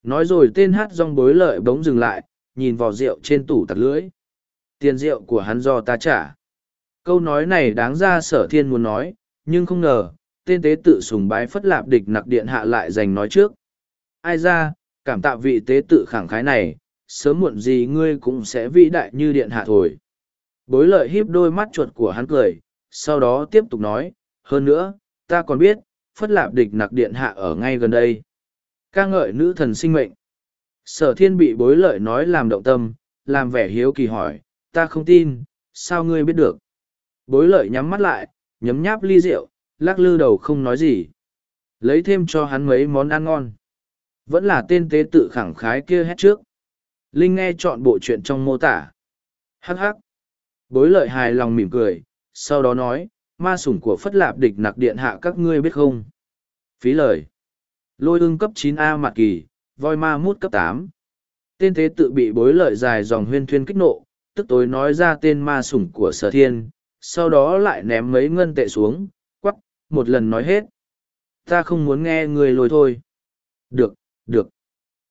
Nói rồi tên hát rong bối lợi bỗng dừng lại, nhìn vào rượu trên tủ tặc lưỡi. Tiền rượu của hắn do ta trả. Câu nói này đáng ra sở thiên muốn nói, nhưng không ngờ, tên tế tự sùng bái phất lạp địch nặc điện hạ lại giành nói trước. Ai ra, cảm tạ vị tế tự khẳng khái này, sớm muộn gì ngươi cũng sẽ vĩ đại như điện hạ thôi. Bối lợi híp đôi mắt chuột của hắn cười, sau đó tiếp tục nói, hơn nữa, ta còn biết, phất lạp địch nặc điện hạ ở ngay gần đây. ca ngợi nữ thần sinh mệnh. Sở thiên bị bối lợi nói làm động tâm, làm vẻ hiếu kỳ hỏi, ta không tin, sao ngươi biết được. Bối lợi nhắm mắt lại, nhấm nháp ly rượu, lắc lư đầu không nói gì. Lấy thêm cho hắn mấy món ăn ngon. Vẫn là tên tế tự khẳng khái kia hết trước. Linh nghe chọn bộ chuyện trong mô tả. Hắc hắc. Bối lợi hài lòng mỉm cười, sau đó nói, ma sủng của phất lạp địch nặc điện hạ các ngươi biết không? Phí lời. Lôi ưng cấp 9A mặt kỳ, voi ma mút cấp 8. Tên thế tự bị bối lợi dài dòng huyên thuyên kích nộ, tức tối nói ra tên ma sủng của sở thiên, sau đó lại ném mấy ngân tệ xuống, quắc, một lần nói hết. Ta không muốn nghe người lôi thôi. Được, được.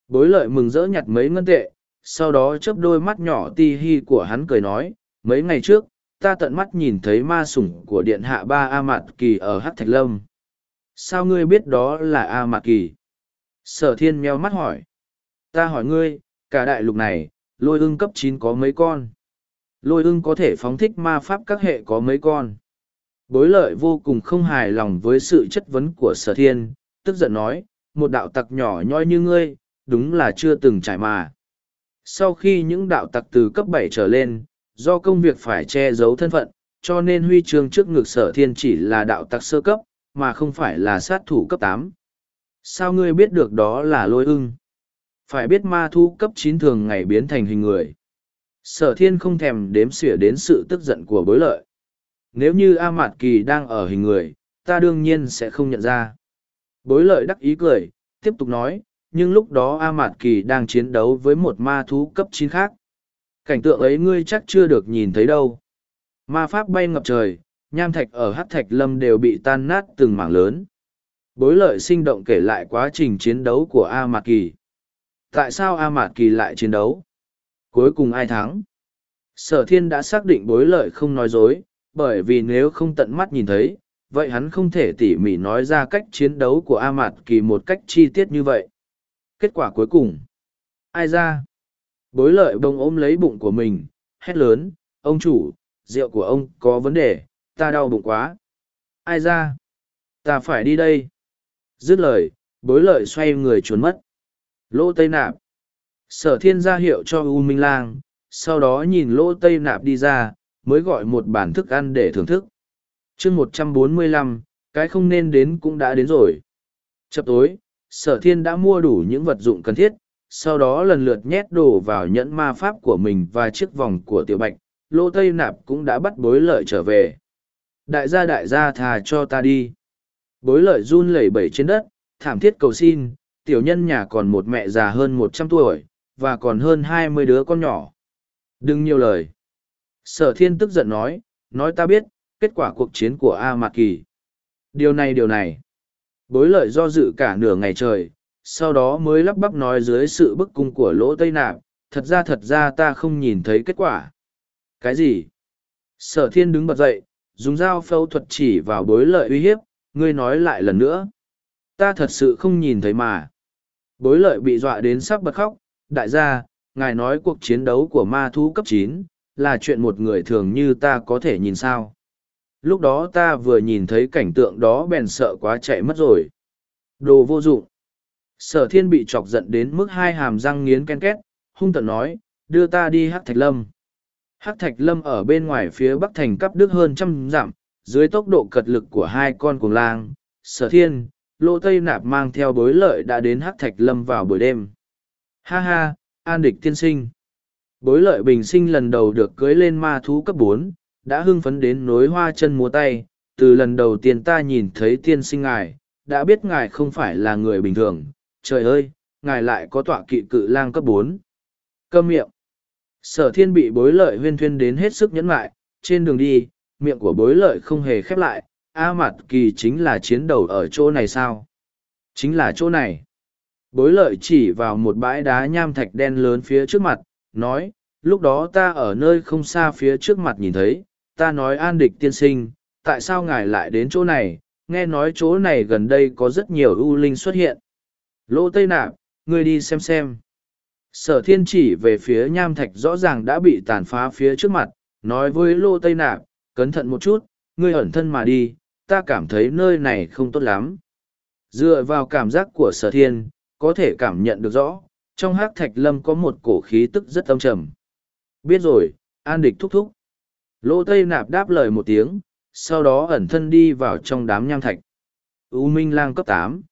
Bối lợi mừng rỡ nhặt mấy ngân tệ, sau đó chớp đôi mắt nhỏ ti hi của hắn cười nói, mấy ngày trước, ta tận mắt nhìn thấy ma sủng của điện hạ ba A Mạt Kỳ ở Hát Thạch Lâm. Sao ngươi biết đó là A Mạt Kỳ? Sở thiên meo mắt hỏi. Ta hỏi ngươi, cả đại lục này, lôi ưng cấp chín có mấy con? Lôi ưng có thể phóng thích ma pháp các hệ có mấy con? Bối lợi vô cùng không hài lòng với sự chất vấn của sở thiên, tức giận nói, một đạo tặc nhỏ nhoi như ngươi, đúng là chưa từng trải mà. Sau khi những đạo tặc từ cấp bảy trở lên, do công việc phải che giấu thân phận, cho nên huy chương trước ngực sở thiên chỉ là đạo tặc sơ cấp, mà không phải là sát thủ cấp tám. Sao ngươi biết được đó là lôi ưng? Phải biết ma thu cấp chín thường ngày biến thành hình người. Sở thiên không thèm đếm xỉa đến sự tức giận của bối lợi. nếu như A Mạt Kỳ đang ở hình người, ta đương nhiên sẽ không nhận ra. Bối lợi đắc ý cười, tiếp tục nói, nhưng lúc đó A Mạt Kỳ đang chiến đấu với một ma thú cấp chín khác. Cảnh tượng ấy ngươi chắc chưa được nhìn thấy đâu. Ma pháp bay ngập trời, nham thạch ở hát thạch lâm đều bị tan nát từng mảng lớn. Bối lợi sinh động kể lại quá trình chiến đấu của A Mạt Kỳ. Tại sao A Mạt Kỳ lại chiến đấu? Cuối cùng ai thắng? Sở thiên đã xác định bối lợi không nói dối, bởi vì nếu không tận mắt nhìn thấy, vậy hắn không thể tỉ mỉ nói ra cách chiến đấu của A Mạt Kỳ một cách chi tiết như vậy. Kết quả cuối cùng. Ai ra? Bối lợi bông ôm lấy bụng của mình, hét lớn, ông chủ, rượu của ông có vấn đề, ta đau bụng quá. Ai ra? Ta phải đi đây. Dứt lời, bối lợi xoay người trốn mất. Lỗ Tây Nạp. Sở thiên ra hiệu cho U Minh Lang, sau đó nhìn lỗ Tây Nạp đi ra, mới gọi một bản thức ăn để thưởng thức chương một trăm bốn mươi lăm, cái không nên đến cũng đã đến rồi. Chập tối, sở thiên đã mua đủ những vật dụng cần thiết, sau đó lần lượt nhét đồ vào nhẫn ma pháp của mình và chiếc vòng của tiểu bạch, lô tây nạp cũng đã bắt bối lợi trở về. Đại gia đại gia thà cho ta đi. Bối lợi run lẩy bẩy trên đất, thảm thiết cầu xin, tiểu nhân nhà còn một mẹ già hơn một trăm tuổi, và còn hơn hai mươi đứa con nhỏ. Đừng nhiều lời. Sở thiên tức giận nói, nói ta biết, kết quả cuộc chiến của A Mạc Kỳ. Điều này điều này. Bối lợi do dự cả nửa ngày trời, sau đó mới lắp bắp nói dưới sự bức cung của lỗ tây nạp, thật ra thật ra ta không nhìn thấy kết quả. Cái gì? Sở thiên đứng bật dậy, dùng dao phẫu thuật chỉ vào bối lợi uy hiếp, ngươi nói lại lần nữa. Ta thật sự không nhìn thấy mà. Bối lợi bị dọa đến sắp bật khóc, đại gia, ngài nói cuộc chiến đấu của ma thú cấp chín là chuyện một người thường như ta có thể nhìn sao. Lúc đó ta vừa nhìn thấy cảnh tượng đó bèn sợ quá chạy mất rồi. Đồ vô dụng. Sở thiên bị chọc giận đến mức hai hàm răng nghiến ken két, hung tận nói, đưa ta đi hắc thạch lâm. Hắc thạch lâm ở bên ngoài phía bắc thành cắp đức hơn trăm dặm, dưới tốc độ cật lực của hai con cuồng lang, sở thiên, lô tây nạp mang theo bối lợi đã đến hắc thạch lâm vào buổi đêm. Ha ha, an địch tiên sinh. Bối lợi bình sinh lần đầu được cưới lên ma thú cấp bốn, đã hưng phấn đến nối hoa chân múa tay, từ lần đầu tiên ta nhìn thấy tiên sinh ngài, đã biết ngài không phải là người bình thường, trời ơi, ngài lại có tọa kỵ cự lang cấp bốn. Câm miệng. Sở thiên bị bối lợi huyên thuyên đến hết sức nhẫn lại, trên đường đi, miệng của bối lợi không hề khép lại, A mặt kỳ chính là chiến đầu ở chỗ này sao? Chính là chỗ này. Bối lợi chỉ vào một bãi đá nham thạch đen lớn phía trước mặt, nói, lúc đó ta ở nơi không xa phía trước mặt nhìn thấy, ta nói an địch tiên sinh, tại sao ngài lại đến chỗ này, nghe nói chỗ này gần đây có rất nhiều ưu linh xuất hiện. Lô Tây Nạp, ngươi đi xem xem. Sở thiên chỉ về phía nham thạch rõ ràng đã bị tàn phá phía trước mặt, nói với Lô Tây Nạp, cẩn thận một chút, ngươi ẩn thân mà đi, ta cảm thấy nơi này không tốt lắm. Dựa vào cảm giác của sở thiên, có thể cảm nhận được rõ, trong hắc thạch lâm có một cổ khí tức rất âm trầm. Biết rồi, an địch thúc thúc. Lô Tây Nạp đáp lời một tiếng, sau đó ẩn thân đi vào trong đám nham thạch. U Minh lang cấp tám.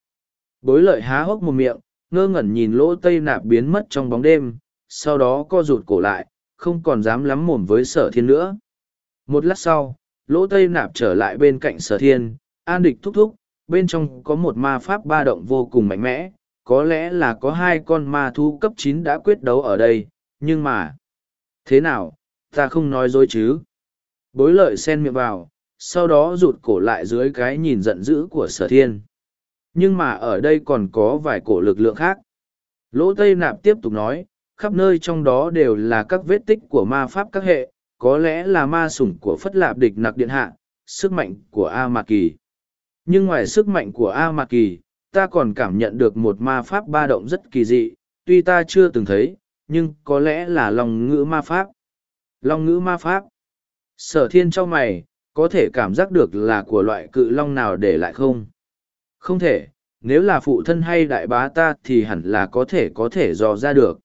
Bối lợi há hốc một miệng, ngơ ngẩn nhìn lỗ Tây Nạp biến mất trong bóng đêm, sau đó co rụt cổ lại, không còn dám lắm mồm với sở thiên nữa. Một lát sau, lỗ Tây Nạp trở lại bên cạnh sở thiên, an địch thúc thúc, bên trong có một ma pháp ba động vô cùng mạnh mẽ, có lẽ là có hai con ma thu cấp chín đã quyết đấu ở đây, nhưng mà... Thế nào, ta không nói dối chứ? Bối lợi sen miệng vào, sau đó rụt cổ lại dưới cái nhìn giận dữ của sở thiên. Nhưng mà ở đây còn có vài cổ lực lượng khác. Lỗ Tây Nạp tiếp tục nói, khắp nơi trong đó đều là các vết tích của ma pháp các hệ, có lẽ là ma sủng của Phất Lạp địch nặc điện hạ, sức mạnh của A Mạc Kỳ. Nhưng ngoài sức mạnh của A Mạc Kỳ, ta còn cảm nhận được một ma pháp ba động rất kỳ dị, tuy ta chưa từng thấy, nhưng có lẽ là lòng ngữ ma pháp. Long ngữ ma pháp. Sở thiên cho mày, có thể cảm giác được là của loại cự long nào để lại không? Không thể, nếu là phụ thân hay đại bá ta thì hẳn là có thể có thể dò ra được.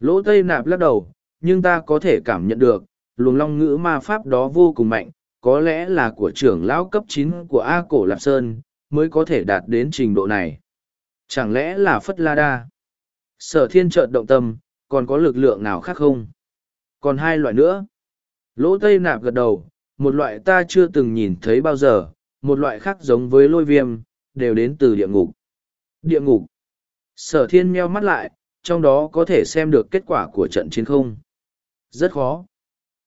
Lỗ Tây Nạp lắc đầu, nhưng ta có thể cảm nhận được, luồng long ngữ ma pháp đó vô cùng mạnh, có lẽ là của trưởng lão cấp chín của A Cổ Lạp Sơn, mới có thể đạt đến trình độ này. Chẳng lẽ là Phất La Đa? Sở thiên trợn động tâm, còn có lực lượng nào khác không? Còn hai loại nữa. Lỗ Tây Nạp gật đầu, một loại ta chưa từng nhìn thấy bao giờ, một loại khác giống với lôi viêm, đều đến từ địa ngục. Địa ngục. Sở thiên meo mắt lại, trong đó có thể xem được kết quả của trận chiến không. Rất khó.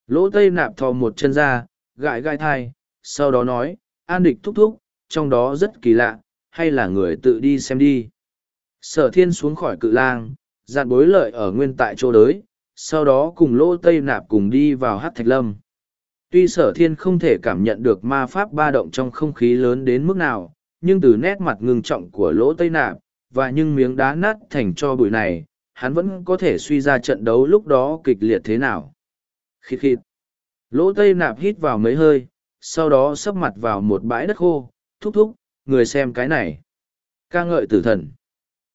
Lỗ tây nạp thò một chân ra, gãi gai thai, sau đó nói, an địch thúc thúc, trong đó rất kỳ lạ, hay là người tự đi xem đi. Sở thiên xuống khỏi cự lang, dàn bối lợi ở nguyên tại chỗ đới, sau đó cùng lỗ tây nạp cùng đi vào hát thạch lâm. Tuy sở thiên không thể cảm nhận được ma pháp ba động trong không khí lớn đến mức nào, nhưng từ nét mặt ngưng trọng của lỗ tây nạp, và những miếng đá nát thành cho bụi này, hắn vẫn có thể suy ra trận đấu lúc đó kịch liệt thế nào. khịt khịt Lỗ tây nạp hít vào mấy hơi, sau đó sấp mặt vào một bãi đất khô, thúc thúc, người xem cái này. ca ngợi tử thần.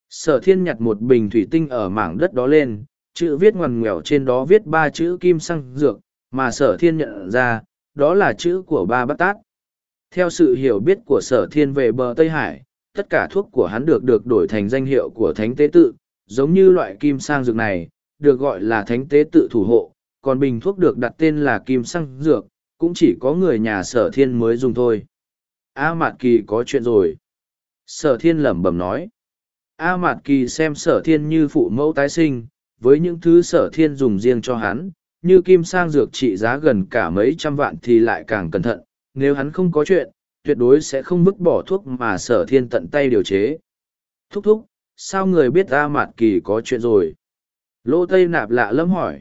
Sở thiên nhặt một bình thủy tinh ở mảng đất đó lên, chữ viết ngoằn ngoèo trên đó viết ba chữ kim xăng dược, mà sở thiên nhận ra, đó là chữ của ba bát tát. Theo sự hiểu biết của sở thiên về bờ Tây Hải, tất cả thuốc của hắn được được đổi thành danh hiệu của thánh tế tự, giống như loại kim sang dược này, được gọi là thánh tế tự thủ hộ, còn bình thuốc được đặt tên là kim sang dược, cũng chỉ có người nhà sở thiên mới dùng thôi. A Mạt Kỳ có chuyện rồi. Sở thiên lẩm bẩm nói. A Mạt Kỳ xem sở thiên như phụ mẫu tái sinh, với những thứ sở thiên dùng riêng cho hắn, như kim sang dược trị giá gần cả mấy trăm vạn thì lại càng cẩn thận, nếu hắn không có chuyện, tuyệt đối sẽ không vứt bỏ thuốc mà sở thiên tận tay điều chế. Thúc thúc, sao người biết A Mạt Kỳ có chuyện rồi? Lô Tây Nạp lạ lẫm hỏi.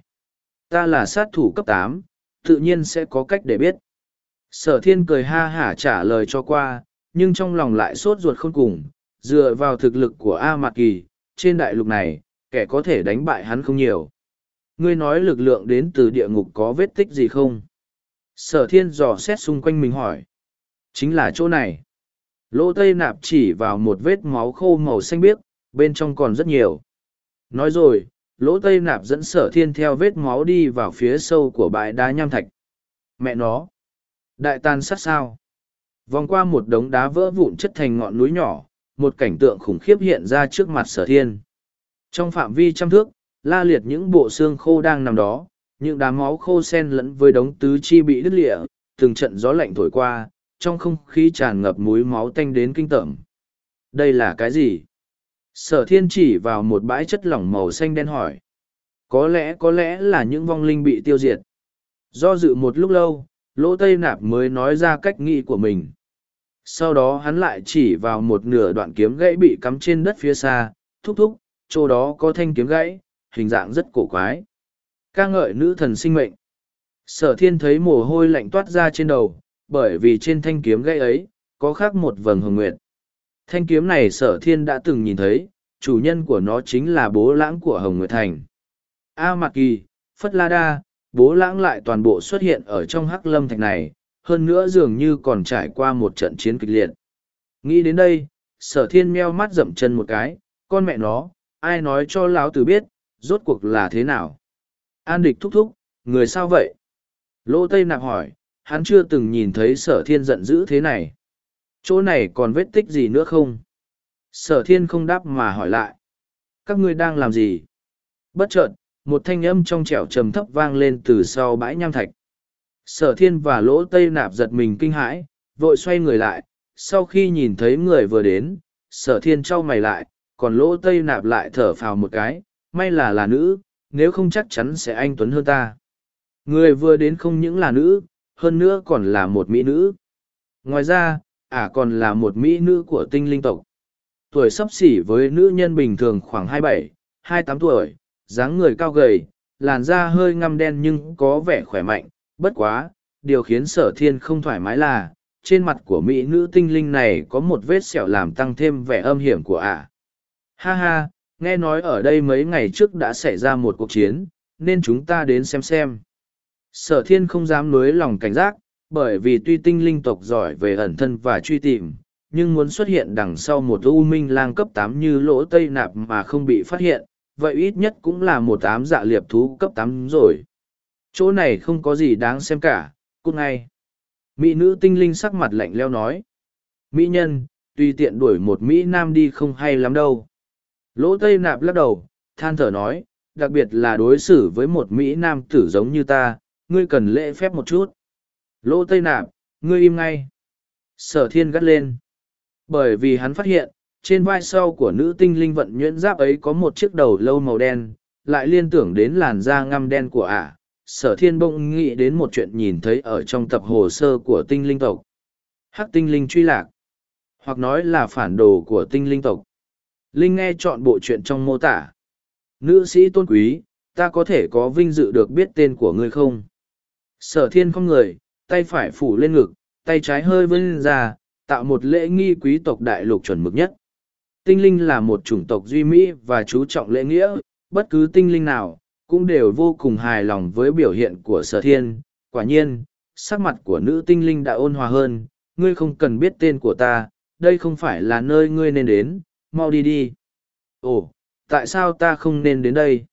Ta là sát thủ cấp tám, tự nhiên sẽ có cách để biết. Sở thiên cười ha hả trả lời cho qua, nhưng trong lòng lại sốt ruột không cùng, dựa vào thực lực của A Mạt Kỳ, trên đại lục này, kẻ có thể đánh bại hắn không nhiều. Ngươi nói lực lượng đến từ địa ngục có vết tích gì không? Sở thiên dò xét xung quanh mình hỏi. Chính là chỗ này. Lỗ tây nạp chỉ vào một vết máu khô màu xanh biếc, bên trong còn rất nhiều. Nói rồi, lỗ tây nạp dẫn sở thiên theo vết máu đi vào phía sâu của bãi đá nham thạch. Mẹ nó! Đại tan sát sao? Vòng qua một đống đá vỡ vụn chất thành ngọn núi nhỏ, một cảnh tượng khủng khiếp hiện ra trước mặt sở thiên. Trong phạm vi trăm thước, la liệt những bộ xương khô đang nằm đó, những đám máu khô sen lẫn với đống tứ chi bị đứt lịa, từng trận gió lạnh thổi qua, trong không khí tràn ngập múi máu tanh đến kinh tởm. Đây là cái gì? Sở thiên chỉ vào một bãi chất lỏng màu xanh đen hỏi. Có lẽ có lẽ là những vong linh bị tiêu diệt. Do dự một lúc lâu, lỗ tây nạp mới nói ra cách nghĩ của mình. Sau đó hắn lại chỉ vào một nửa đoạn kiếm gãy bị cắm trên đất phía xa, thúc thúc, chỗ đó có thanh kiếm gãy, hình dạng rất cổ quái. ca ngợi nữ thần sinh mệnh. Sở thiên thấy mồ hôi lạnh toát ra trên đầu, bởi vì trên thanh kiếm gãy ấy, có khác một vầng hồng nguyệt. Thanh kiếm này sở thiên đã từng nhìn thấy, chủ nhân của nó chính là bố lãng của Hồng Nguyệt Thành. A Mạc Kỳ, Phất La Đa, bố lãng lại toàn bộ xuất hiện ở trong hắc lâm thạch này, hơn nữa dường như còn trải qua một trận chiến kịch liệt. Nghĩ đến đây, sở thiên meo mắt dậm chân một cái, con mẹ nó, ai nói cho lão tử biết, rốt cuộc là thế nào? An địch thúc thúc, người sao vậy? Lỗ Tây Nạp hỏi, hắn chưa từng nhìn thấy sở thiên giận dữ thế này. Chỗ này còn vết tích gì nữa không? Sở thiên không đáp mà hỏi lại. Các ngươi đang làm gì? Bất chợt, một thanh âm trong trẻo trầm thấp vang lên từ sau bãi nham thạch. Sở thiên và lỗ tây nạp giật mình kinh hãi, vội xoay người lại. Sau khi nhìn thấy người vừa đến, sở thiên trao mày lại, còn lỗ tây nạp lại thở phào một cái, may là là nữ, nếu không chắc chắn sẽ anh tuấn hơn ta. Người vừa đến không những là nữ, hơn nữa còn là một mỹ nữ. Ngoài ra, ả à còn là một mỹ nữ của tinh linh tộc. Tuổi sắp xỉ với nữ nhân bình thường khoảng 27, 28 tuổi, dáng người cao gầy, làn da hơi ngăm đen nhưng có vẻ khỏe mạnh, bất quá, điều khiến sở thiên không thoải mái là, trên mặt của mỹ nữ tinh linh này có một vết sẹo làm tăng thêm vẻ âm hiểm của ả. Ha ha, nghe nói ở đây mấy ngày trước đã xảy ra một cuộc chiến, nên chúng ta đến xem xem. Sở thiên không dám nuối lòng cảnh giác, bởi vì tuy tinh linh tộc giỏi về ẩn thân và truy tìm, nhưng muốn xuất hiện đằng sau một u minh lang cấp tám như lỗ tây nạp mà không bị phát hiện, vậy ít nhất cũng là một ám dạ liệp thú cấp tám rồi. Chỗ này không có gì đáng xem cả, cút ngay. Mỹ nữ tinh linh sắc mặt lạnh leo nói. Mỹ nhân, tùy tiện đuổi một Mỹ Nam đi không hay lắm đâu. Lỗ Tây Nạp lắc đầu, than thở nói, đặc biệt là đối xử với một Mỹ Nam tử giống như ta, ngươi cần lễ phép một chút. Lỗ Tây Nạp, ngươi im ngay. Sở thiên gắt lên. Bởi vì hắn phát hiện, trên vai sau của nữ tinh linh vận nhuyễn giáp ấy có một chiếc đầu lâu màu đen, lại liên tưởng đến làn da ngăm đen của ả. Sở thiên bỗng nghĩ đến một chuyện nhìn thấy ở trong tập hồ sơ của tinh linh tộc. Hắc tinh linh truy lạc. Hoặc nói là phản đồ của tinh linh tộc. Linh nghe chọn bộ chuyện trong mô tả. Nữ sĩ tôn quý, ta có thể có vinh dự được biết tên của ngươi không? Sở thiên không người, tay phải phủ lên ngực, tay trái hơi vươn ra, tạo một lễ nghi quý tộc đại lục chuẩn mực nhất. Tinh linh là một chủng tộc duy mỹ và chú trọng lễ nghĩa, bất cứ tinh linh nào, cũng đều vô cùng hài lòng với biểu hiện của sở thiên. Quả nhiên, sắc mặt của nữ tinh linh đã ôn hòa hơn, ngươi không cần biết tên của ta, đây không phải là nơi ngươi nên đến, mau đi đi. Ồ, tại sao ta không nên đến đây?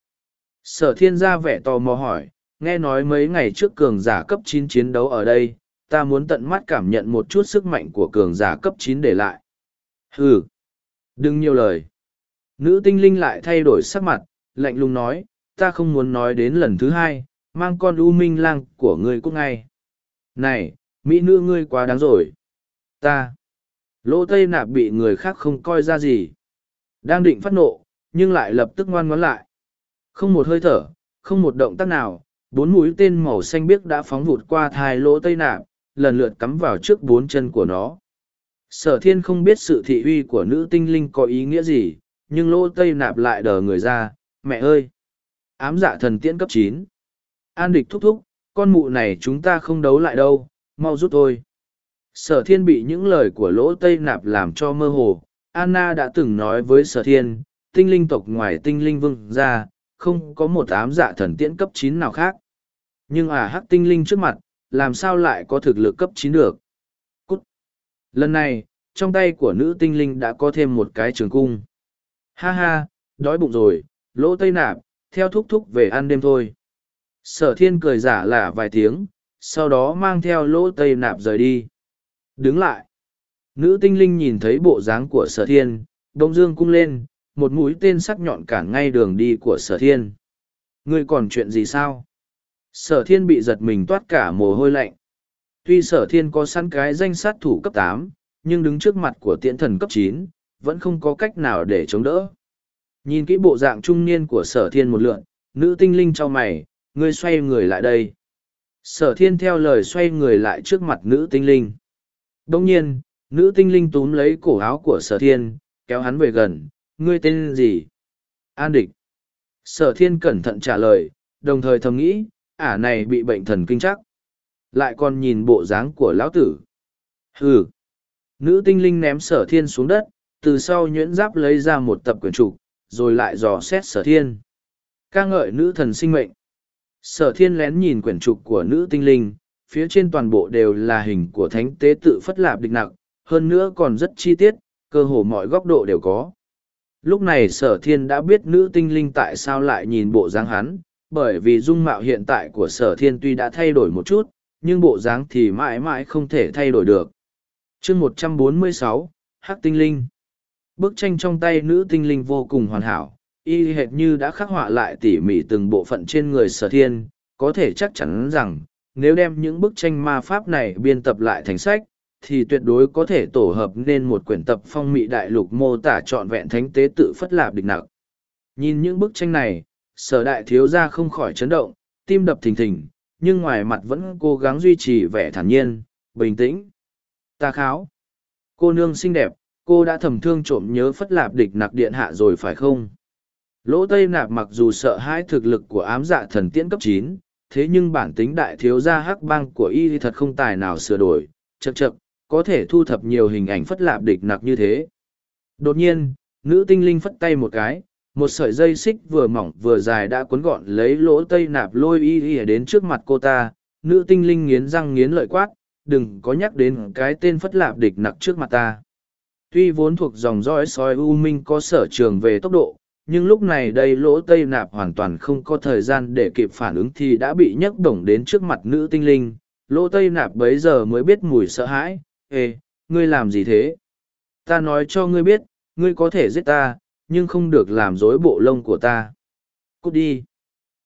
Sở thiên ra vẻ tò mò hỏi, nghe nói mấy ngày trước cường giả cấp chín chiến đấu ở đây, ta muốn tận mắt cảm nhận một chút sức mạnh của cường giả cấp chín để lại. Hừ, đừng nhiều lời. Nữ tinh linh lại thay đổi sắc mặt, lạnh lùng nói, ta không muốn nói đến lần thứ hai, mang con u minh lang của ngươi cũng ngay. Này, mỹ nữ ngươi quá đáng rồi. Ta, lỗ tây nạp bị người khác không coi ra gì. Đang định phát nộ, nhưng lại lập tức ngoan ngoãn lại. Không một hơi thở, không một động tác nào, bốn mũi tên màu xanh biếc đã phóng vụt qua thai lỗ tây nạp, lần lượt cắm vào trước bốn chân của nó. Sở thiên không biết sự thị uy của nữ tinh linh có ý nghĩa gì, nhưng lỗ tây nạp lại đờ người ra, mẹ ơi! Ám dạ thần tiễn cấp chín An địch thúc thúc, con mụ này chúng ta không đấu lại đâu, mau rút thôi. Sở thiên bị những lời của lỗ tây nạp làm cho mơ hồ. Anna đã từng nói với sở thiên, tinh linh tộc ngoài tinh linh vương ra, không có một ám dạ thần tiễn cấp chín nào khác. Nhưng à hắc tinh linh trước mặt, làm sao lại có thực lực cấp chín được? Cút! Lần này, trong tay của nữ tinh linh đã có thêm một cái trường cung. Ha ha, đói bụng rồi, lỗ tây nạp, theo thúc thúc về ăn đêm thôi. Sở thiên cười giả lả vài tiếng, sau đó mang theo lỗ tây nạp rời đi. Đứng lại. Nữ tinh linh nhìn thấy bộ dáng của sở thiên, đông dương cung lên, một mũi tên sắc nhọn cản ngay đường đi của sở thiên. Ngươi còn chuyện gì sao? Sở thiên bị giật mình toát cả mồ hôi lạnh. Tuy sở thiên có sẵn cái danh sát thủ cấp tám, nhưng đứng trước mặt của tiễn thần cấp chín, vẫn không có cách nào để chống đỡ. Nhìn kỹ bộ dạng trung niên của sở thiên một lượn, nữ tinh linh cho mày, ngươi xoay người lại đây. Sở thiên theo lời xoay người lại trước mặt nữ tinh linh. Đông nhiên, nữ tinh linh túm lấy cổ áo của sở thiên, kéo hắn về gần, ngươi tên gì? An địch. Sở thiên cẩn thận trả lời, đồng thời thầm nghĩ, ả này bị bệnh thần kinh chắc. Lại còn nhìn bộ dáng của lão tử. Hừ. Nữ tinh linh ném sở thiên xuống đất, từ sau nhuyễn giáp lấy ra một tập quyển trục, rồi lại dò xét sở thiên. ca ngợi nữ thần sinh mệnh. Sở thiên lén nhìn quyển trục của nữ tinh linh, phía trên toàn bộ đều là hình của thánh tế tự phất lạp địch nặng, hơn nữa còn rất chi tiết, cơ hồ mọi góc độ đều có. Lúc này sở thiên đã biết nữ tinh linh tại sao lại nhìn bộ dáng hắn, bởi vì dung mạo hiện tại của sở thiên tuy đã thay đổi một chút, nhưng bộ dáng thì mãi mãi không thể thay đổi được. chương một trăm bốn mươi sáu Hắc Tinh Linh Bức tranh trong tay nữ tinh linh vô cùng hoàn hảo, y hệt như đã khắc họa lại tỉ mỉ từng bộ phận trên người sở thiên, có thể chắc chắn rằng, nếu đem những bức tranh ma pháp này biên tập lại thành sách, thì tuyệt đối có thể tổ hợp nên một quyển tập phong mị đại lục mô tả trọn vẹn thánh tế tự phất lạp địch nặc. Nhìn những bức tranh này, sở đại thiếu gia không khỏi chấn động, tim đập thình thình, nhưng ngoài mặt vẫn cố gắng duy trì vẻ thản nhiên, bình tĩnh. Ta kháo. Cô nương xinh đẹp, cô đã thầm thương trộm nhớ phất lạp địch nặc điện hạ rồi phải không? Lỗ Tây Nạp mặc dù sợ hãi thực lực của ám dạ thần tiễn cấp chín, thế nhưng bản tính đại thiếu gia hắc bang của y thật không tài nào sửa đổi, Chậm chậm, có thể thu thập nhiều hình ảnh phất lạp địch nặc như thế. Đột nhiên, nữ tinh linh phất tay một cái, một sợi dây xích vừa mỏng vừa dài đã cuốn gọn lấy lỗ tây nạp lôi y y đến trước mặt cô ta nữ tinh linh nghiến răng nghiến lợi quát đừng có nhắc đến cái tên phất lạp địch nặc trước mặt ta tuy vốn thuộc dòng dõi sói u minh có sở trường về tốc độ nhưng lúc này đây lỗ tây nạp hoàn toàn không có thời gian để kịp phản ứng thì đã bị nhấc bổng đến trước mặt nữ tinh linh lỗ tây nạp bấy giờ mới biết mùi sợ hãi ê ngươi làm gì thế ta nói cho ngươi biết ngươi có thể giết ta nhưng không được làm rối bộ lông của ta. Cút đi.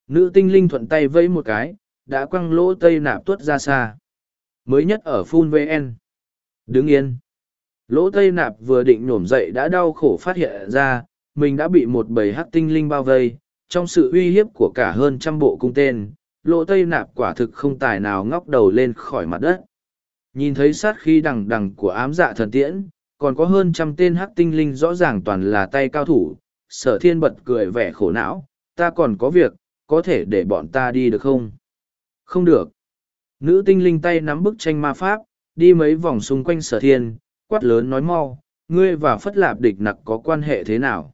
Nữ tinh linh thuận tay vẫy một cái, đã quăng lỗ tây nạp tuốt ra xa. Mới nhất ở Phun VN. Đứng yên. Lỗ Tây Nạp vừa định nhổm dậy đã đau khổ phát hiện ra, mình đã bị một bầy hắc tinh linh bao vây, trong sự uy hiếp của cả hơn trăm bộ cung tên, lỗ Tây Nạp quả thực không tài nào ngóc đầu lên khỏi mặt đất. Nhìn thấy sát khí đằng đằng của ám dạ thần tiễn, còn có hơn trăm tên hắc tinh linh rõ ràng toàn là tay cao thủ, sở thiên bật cười vẻ khổ não, ta còn có việc, có thể để bọn ta đi được không? Không được. Nữ tinh linh tay nắm bức tranh ma pháp, đi mấy vòng xung quanh sở thiên, quát lớn nói mau, ngươi và phất lạp địch nặc có quan hệ thế nào?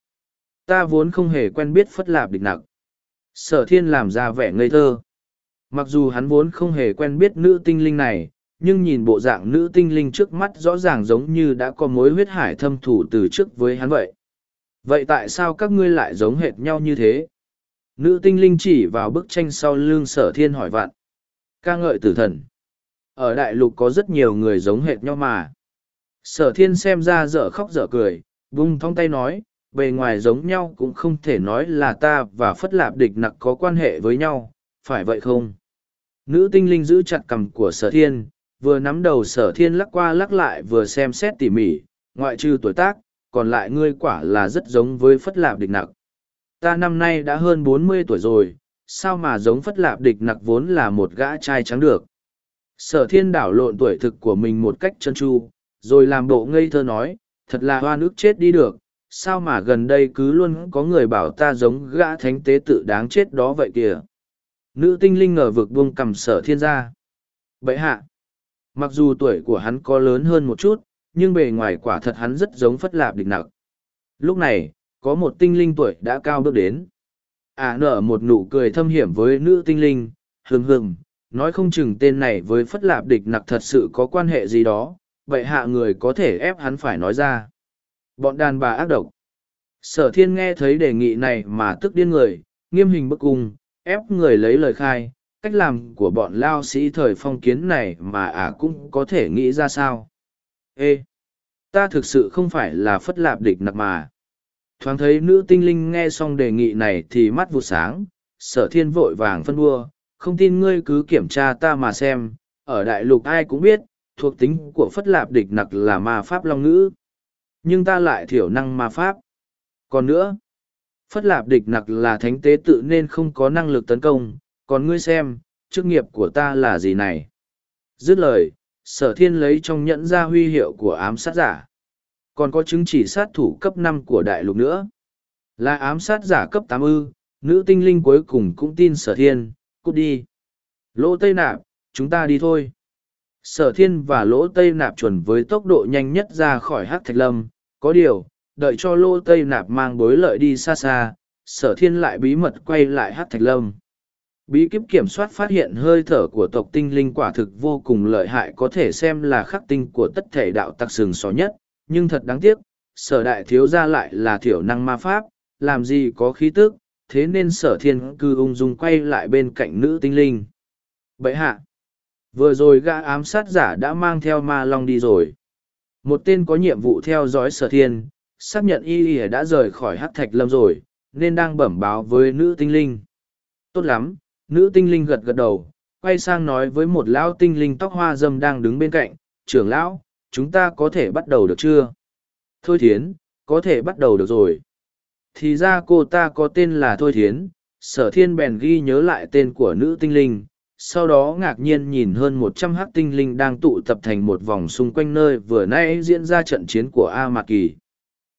Ta vốn không hề quen biết phất lạp địch nặc. Sở thiên làm ra vẻ ngây thơ. Mặc dù hắn vốn không hề quen biết nữ tinh linh này, nhưng nhìn bộ dạng nữ tinh linh trước mắt rõ ràng giống như đã có mối huyết hải thâm thủ từ trước với hắn vậy. Vậy tại sao các ngươi lại giống hệt nhau như thế? Nữ tinh linh chỉ vào bức tranh sau lưng sở thiên hỏi vạn. ca ngợi tử thần. Ở đại lục có rất nhiều người giống hệt nhau mà. Sở thiên xem ra dở khóc dở cười, vung thong tay nói, bề ngoài giống nhau cũng không thể nói là ta và phất lạp địch nặc có quan hệ với nhau, phải vậy không? Nữ tinh linh giữ chặt cằm của sở thiên, vừa nắm đầu sở thiên lắc qua lắc lại vừa xem xét tỉ mỉ, ngoại trừ tuổi tác, còn lại ngươi quả là rất giống với phất lạp địch nặc. Ta năm nay đã hơn bốn mươi tuổi rồi, sao mà giống phất lạp địch nặc vốn là một gã trai trắng được. Sở thiên đảo lộn tuổi thực của mình một cách chân tru, rồi làm bộ ngây thơ nói, thật là hoa nước chết đi được, sao mà gần đây cứ luôn có người bảo ta giống gã thánh tế tự đáng chết đó vậy kìa. Nữ tinh linh ngờ vực buông cầm sở thiên gia, Bậy hạ, mặc dù tuổi của hắn có lớn hơn một chút, nhưng bề ngoài quả thật hắn rất giống phất lạp địch nặc. Lúc này, có một tinh linh tuổi đã cao bước đến. À nở một nụ cười thâm hiểm với nữ tinh linh, hừng hừng, nói không chừng tên này với phất lạp địch nặc thật sự có quan hệ gì đó, vậy hạ người có thể ép hắn phải nói ra. Bọn đàn bà ác độc. Sở thiên nghe thấy đề nghị này mà tức điên người, nghiêm hình bức cung, ép người lấy lời khai, cách làm của bọn lao sĩ thời phong kiến này mà ả à cũng có thể nghĩ ra sao. Ê! Ta thực sự không phải là phất lạp địch nặc mà. Thoáng thấy nữ tinh linh nghe xong đề nghị này thì mắt vụ sáng, sở thiên vội vàng phân đua, không tin ngươi cứ kiểm tra ta mà xem, ở đại lục ai cũng biết, thuộc tính của phất lạp địch nặc là ma pháp long ngữ. Nhưng ta lại thiểu năng ma pháp. Còn nữa, phất lạp địch nặc là thánh tế tự nên không có năng lực tấn công, còn ngươi xem, chức nghiệp của ta là gì này? Dứt lời, sở thiên lấy trong nhẫn ra huy hiệu của ám sát giả. Còn có chứng chỉ sát thủ cấp năm của đại lục nữa. Là ám sát giả cấp tám ư, nữ tinh linh cuối cùng cũng tin sở thiên, cút đi. Lỗ Tây Nạp, chúng ta đi thôi. Sở thiên và lỗ Tây Nạp chuẩn với tốc độ nhanh nhất ra khỏi hát thạch lâm. Có điều, đợi cho lỗ Tây Nạp mang bối lợi đi xa xa, sở thiên lại bí mật quay lại hát thạch lâm. Bí kíp kiểm soát phát hiện hơi thở của tộc tinh linh quả thực vô cùng lợi hại có thể xem là khắc tinh của tất thể đạo tặc sừng sò nhất, nhưng thật đáng tiếc, sở đại thiếu ra lại là thiểu năng ma pháp, làm gì có khí tức, thế nên sở thiên cư ung dung quay lại bên cạnh nữ tinh linh. Bậy hạ, vừa rồi gã ám sát giả đã mang theo ma long đi rồi. Một tên có nhiệm vụ theo dõi sở thiên, xác nhận y ỉa đã rời khỏi hát thạch lâm rồi, nên đang bẩm báo với nữ tinh linh. Tốt lắm, nữ tinh linh gật gật đầu, quay sang nói với một lão tinh linh tóc hoa dâm đang đứng bên cạnh, trưởng lão, chúng ta có thể bắt đầu được chưa? Thôi thiến, có thể bắt đầu được rồi. Thì ra cô ta có tên là Thôi thiến, sở thiên bèn ghi nhớ lại tên của nữ tinh linh, sau đó ngạc nhiên nhìn hơn một trăm hắc tinh linh đang tụ tập thành một vòng xung quanh nơi vừa nãy diễn ra trận chiến của A Mạc Kỳ.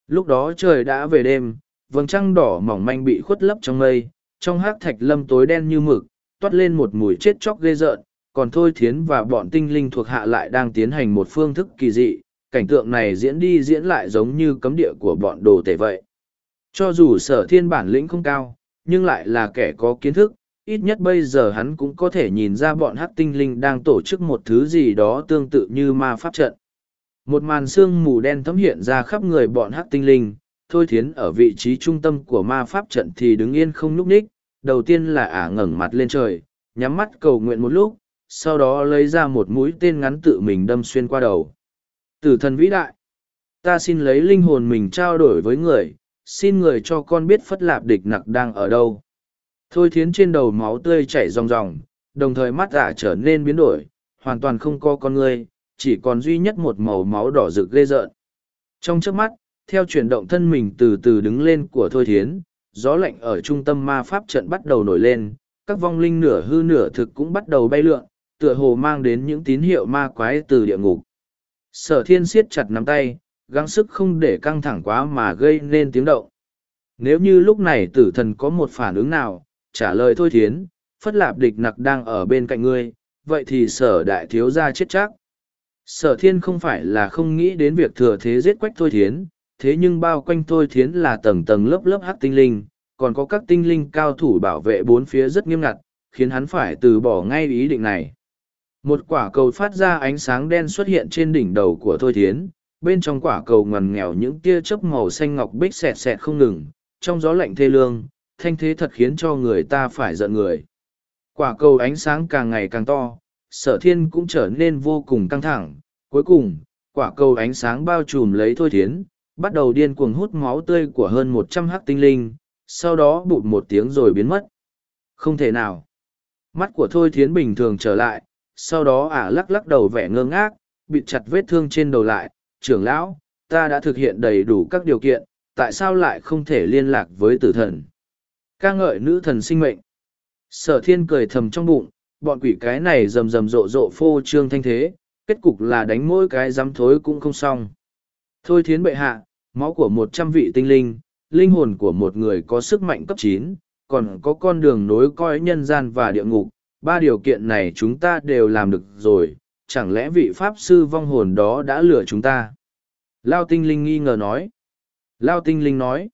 Lúc đó trời đã về đêm, vầng trăng đỏ mỏng manh bị khuất lấp trong mây, trong hắc thạch lâm tối đen như mực, toát lên một mùi chết chóc ghê rợn, còn Thôi Thiến và bọn tinh linh thuộc hạ lại đang tiến hành một phương thức kỳ dị, cảnh tượng này diễn đi diễn lại giống như cấm địa của bọn đồ tể vậy. Cho dù sở thiên bản lĩnh không cao, nhưng lại là kẻ có kiến thức, ít nhất bây giờ hắn cũng có thể nhìn ra bọn hát tinh linh đang tổ chức một thứ gì đó tương tự như ma pháp trận. Một màn sương mù đen thấm hiện ra khắp người bọn hát tinh linh, Thôi Thiến ở vị trí trung tâm của ma pháp trận thì đứng yên không nhúc ních, đầu tiên là ả ngẩng mặt lên trời, nhắm mắt cầu nguyện một lúc, sau đó lấy ra một mũi tên ngắn tự mình đâm xuyên qua đầu. Tử thần vĩ đại! Ta xin lấy linh hồn mình trao đổi với người, xin người cho con biết phất lạp địch nặc đang ở đâu. Thôi thiến trên đầu máu tươi chảy ròng ròng, đồng thời mắt ả trở nên biến đổi, hoàn toàn không có con người, chỉ còn duy nhất một màu máu đỏ rực ghê rợn. Trong trước mắt, theo chuyển động thân mình từ từ đứng lên của Thôi Thiến, gió lạnh ở trung tâm ma pháp trận bắt đầu nổi lên, các vong linh nửa hư nửa thực cũng bắt đầu bay lượn, tựa hồ mang đến những tín hiệu ma quái từ địa ngục. Sở thiên siết chặt nắm tay, gắng sức không để căng thẳng quá mà gây nên tiếng động. Nếu như lúc này tử thần có một phản ứng nào, trả lời thôi thiến, phất lạp địch nặc đang ở bên cạnh ngươi, vậy thì sở đại thiếu gia chết chắc. Sở thiên không phải là không nghĩ đến việc thừa thế giết quách thôi thiến, thế nhưng bao quanh thôi thiến là tầng tầng lớp lớp hắc tinh linh, còn có các tinh linh cao thủ bảo vệ bốn phía rất nghiêm ngặt, khiến hắn phải từ bỏ ngay ý định này. Một quả cầu phát ra ánh sáng đen xuất hiện trên đỉnh đầu của Thôi Thiến, bên trong quả cầu ngoằn nghèo những tia chớp màu xanh ngọc bích xẹt xẹt không ngừng, trong gió lạnh thê lương, thanh thế thật khiến cho người ta phải giận người. Quả cầu ánh sáng càng ngày càng to, sở thiên cũng trở nên vô cùng căng thẳng. Cuối cùng, quả cầu ánh sáng bao trùm lấy Thôi Thiến, bắt đầu điên cuồng hút máu tươi của hơn một trăm hắc tinh linh, sau đó bụt một tiếng rồi biến mất. Không thể nào. Mắt của Thôi Thiến bình thường trở lại, sau đó ả lắc lắc đầu vẻ ngơ ngác, bịt chặt vết thương trên đầu lại, trưởng lão, ta đã thực hiện đầy đủ các điều kiện, tại sao lại không thể liên lạc với tử thần? Ca ngợi nữ thần sinh mệnh. Sở thiên cười thầm trong bụng, bọn quỷ cái này rầm rầm rộ rộ phô trương thanh thế, kết cục là đánh mỗi cái dám thối cũng không xong. Thôi thiến bệ hạ, máu của một trăm vị tinh linh, linh hồn của một người có sức mạnh cấp chín, còn có con đường nối coi nhân gian và địa ngục, ba điều kiện này chúng ta đều làm được rồi, chẳng lẽ vị pháp sư vong hồn đó đã lừa chúng ta? Lao tinh linh nghi ngờ nói. Lao tinh linh nói.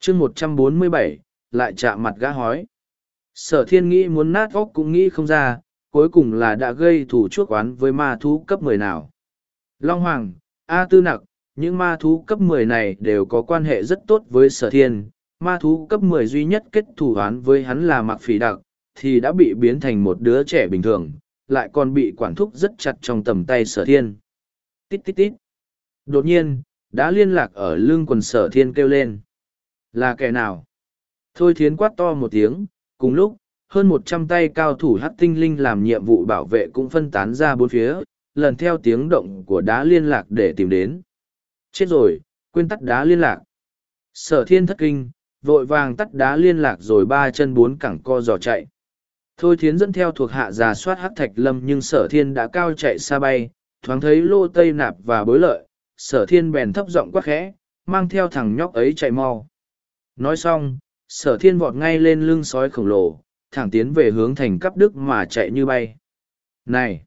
chương một trăm bốn mươi bảy lại chạm mặt gã hói. Sở thiên nghĩ muốn nát óc cũng nghĩ không ra, cuối cùng là đã gây thủ chuốc oán với ma thú cấp mười nào. Long Hoàng, A Tư Nặc, những ma thú cấp mười này đều có quan hệ rất tốt với sở thiên. Ma thú cấp mười duy nhất kết thủ oán với hắn là Mạc Phỉ Đặc, thì đã bị biến thành một đứa trẻ bình thường, lại còn bị quản thúc rất chặt trong tầm tay sở thiên. Tít tít tít. Đột nhiên, đã liên lạc ở lưng quần sở thiên kêu lên. Là kẻ nào? Thôi thiến quát to một tiếng, cùng lúc, hơn một trăm tay cao thủ hát tinh linh làm nhiệm vụ bảo vệ cũng phân tán ra bốn phía, lần theo tiếng động của đá liên lạc để tìm đến. Chết rồi, quên tắt đá liên lạc. Sở thiên thất kinh, vội vàng tắt đá liên lạc rồi ba chân bốn cẳng co giò chạy. Thôi thiến dẫn theo thuộc hạ giả soát hát thạch lâm nhưng sở thiên đã cao chạy xa bay, thoáng thấy lô tây nạp và bối lợi, sở thiên bèn thấp giọng quát khẽ, mang theo thằng nhóc ấy chạy mau. Nói xong, sở thiên vọt ngay lên lưng sói khổng lồ, thẳng tiến về hướng thành cắp đức mà chạy như bay. Này!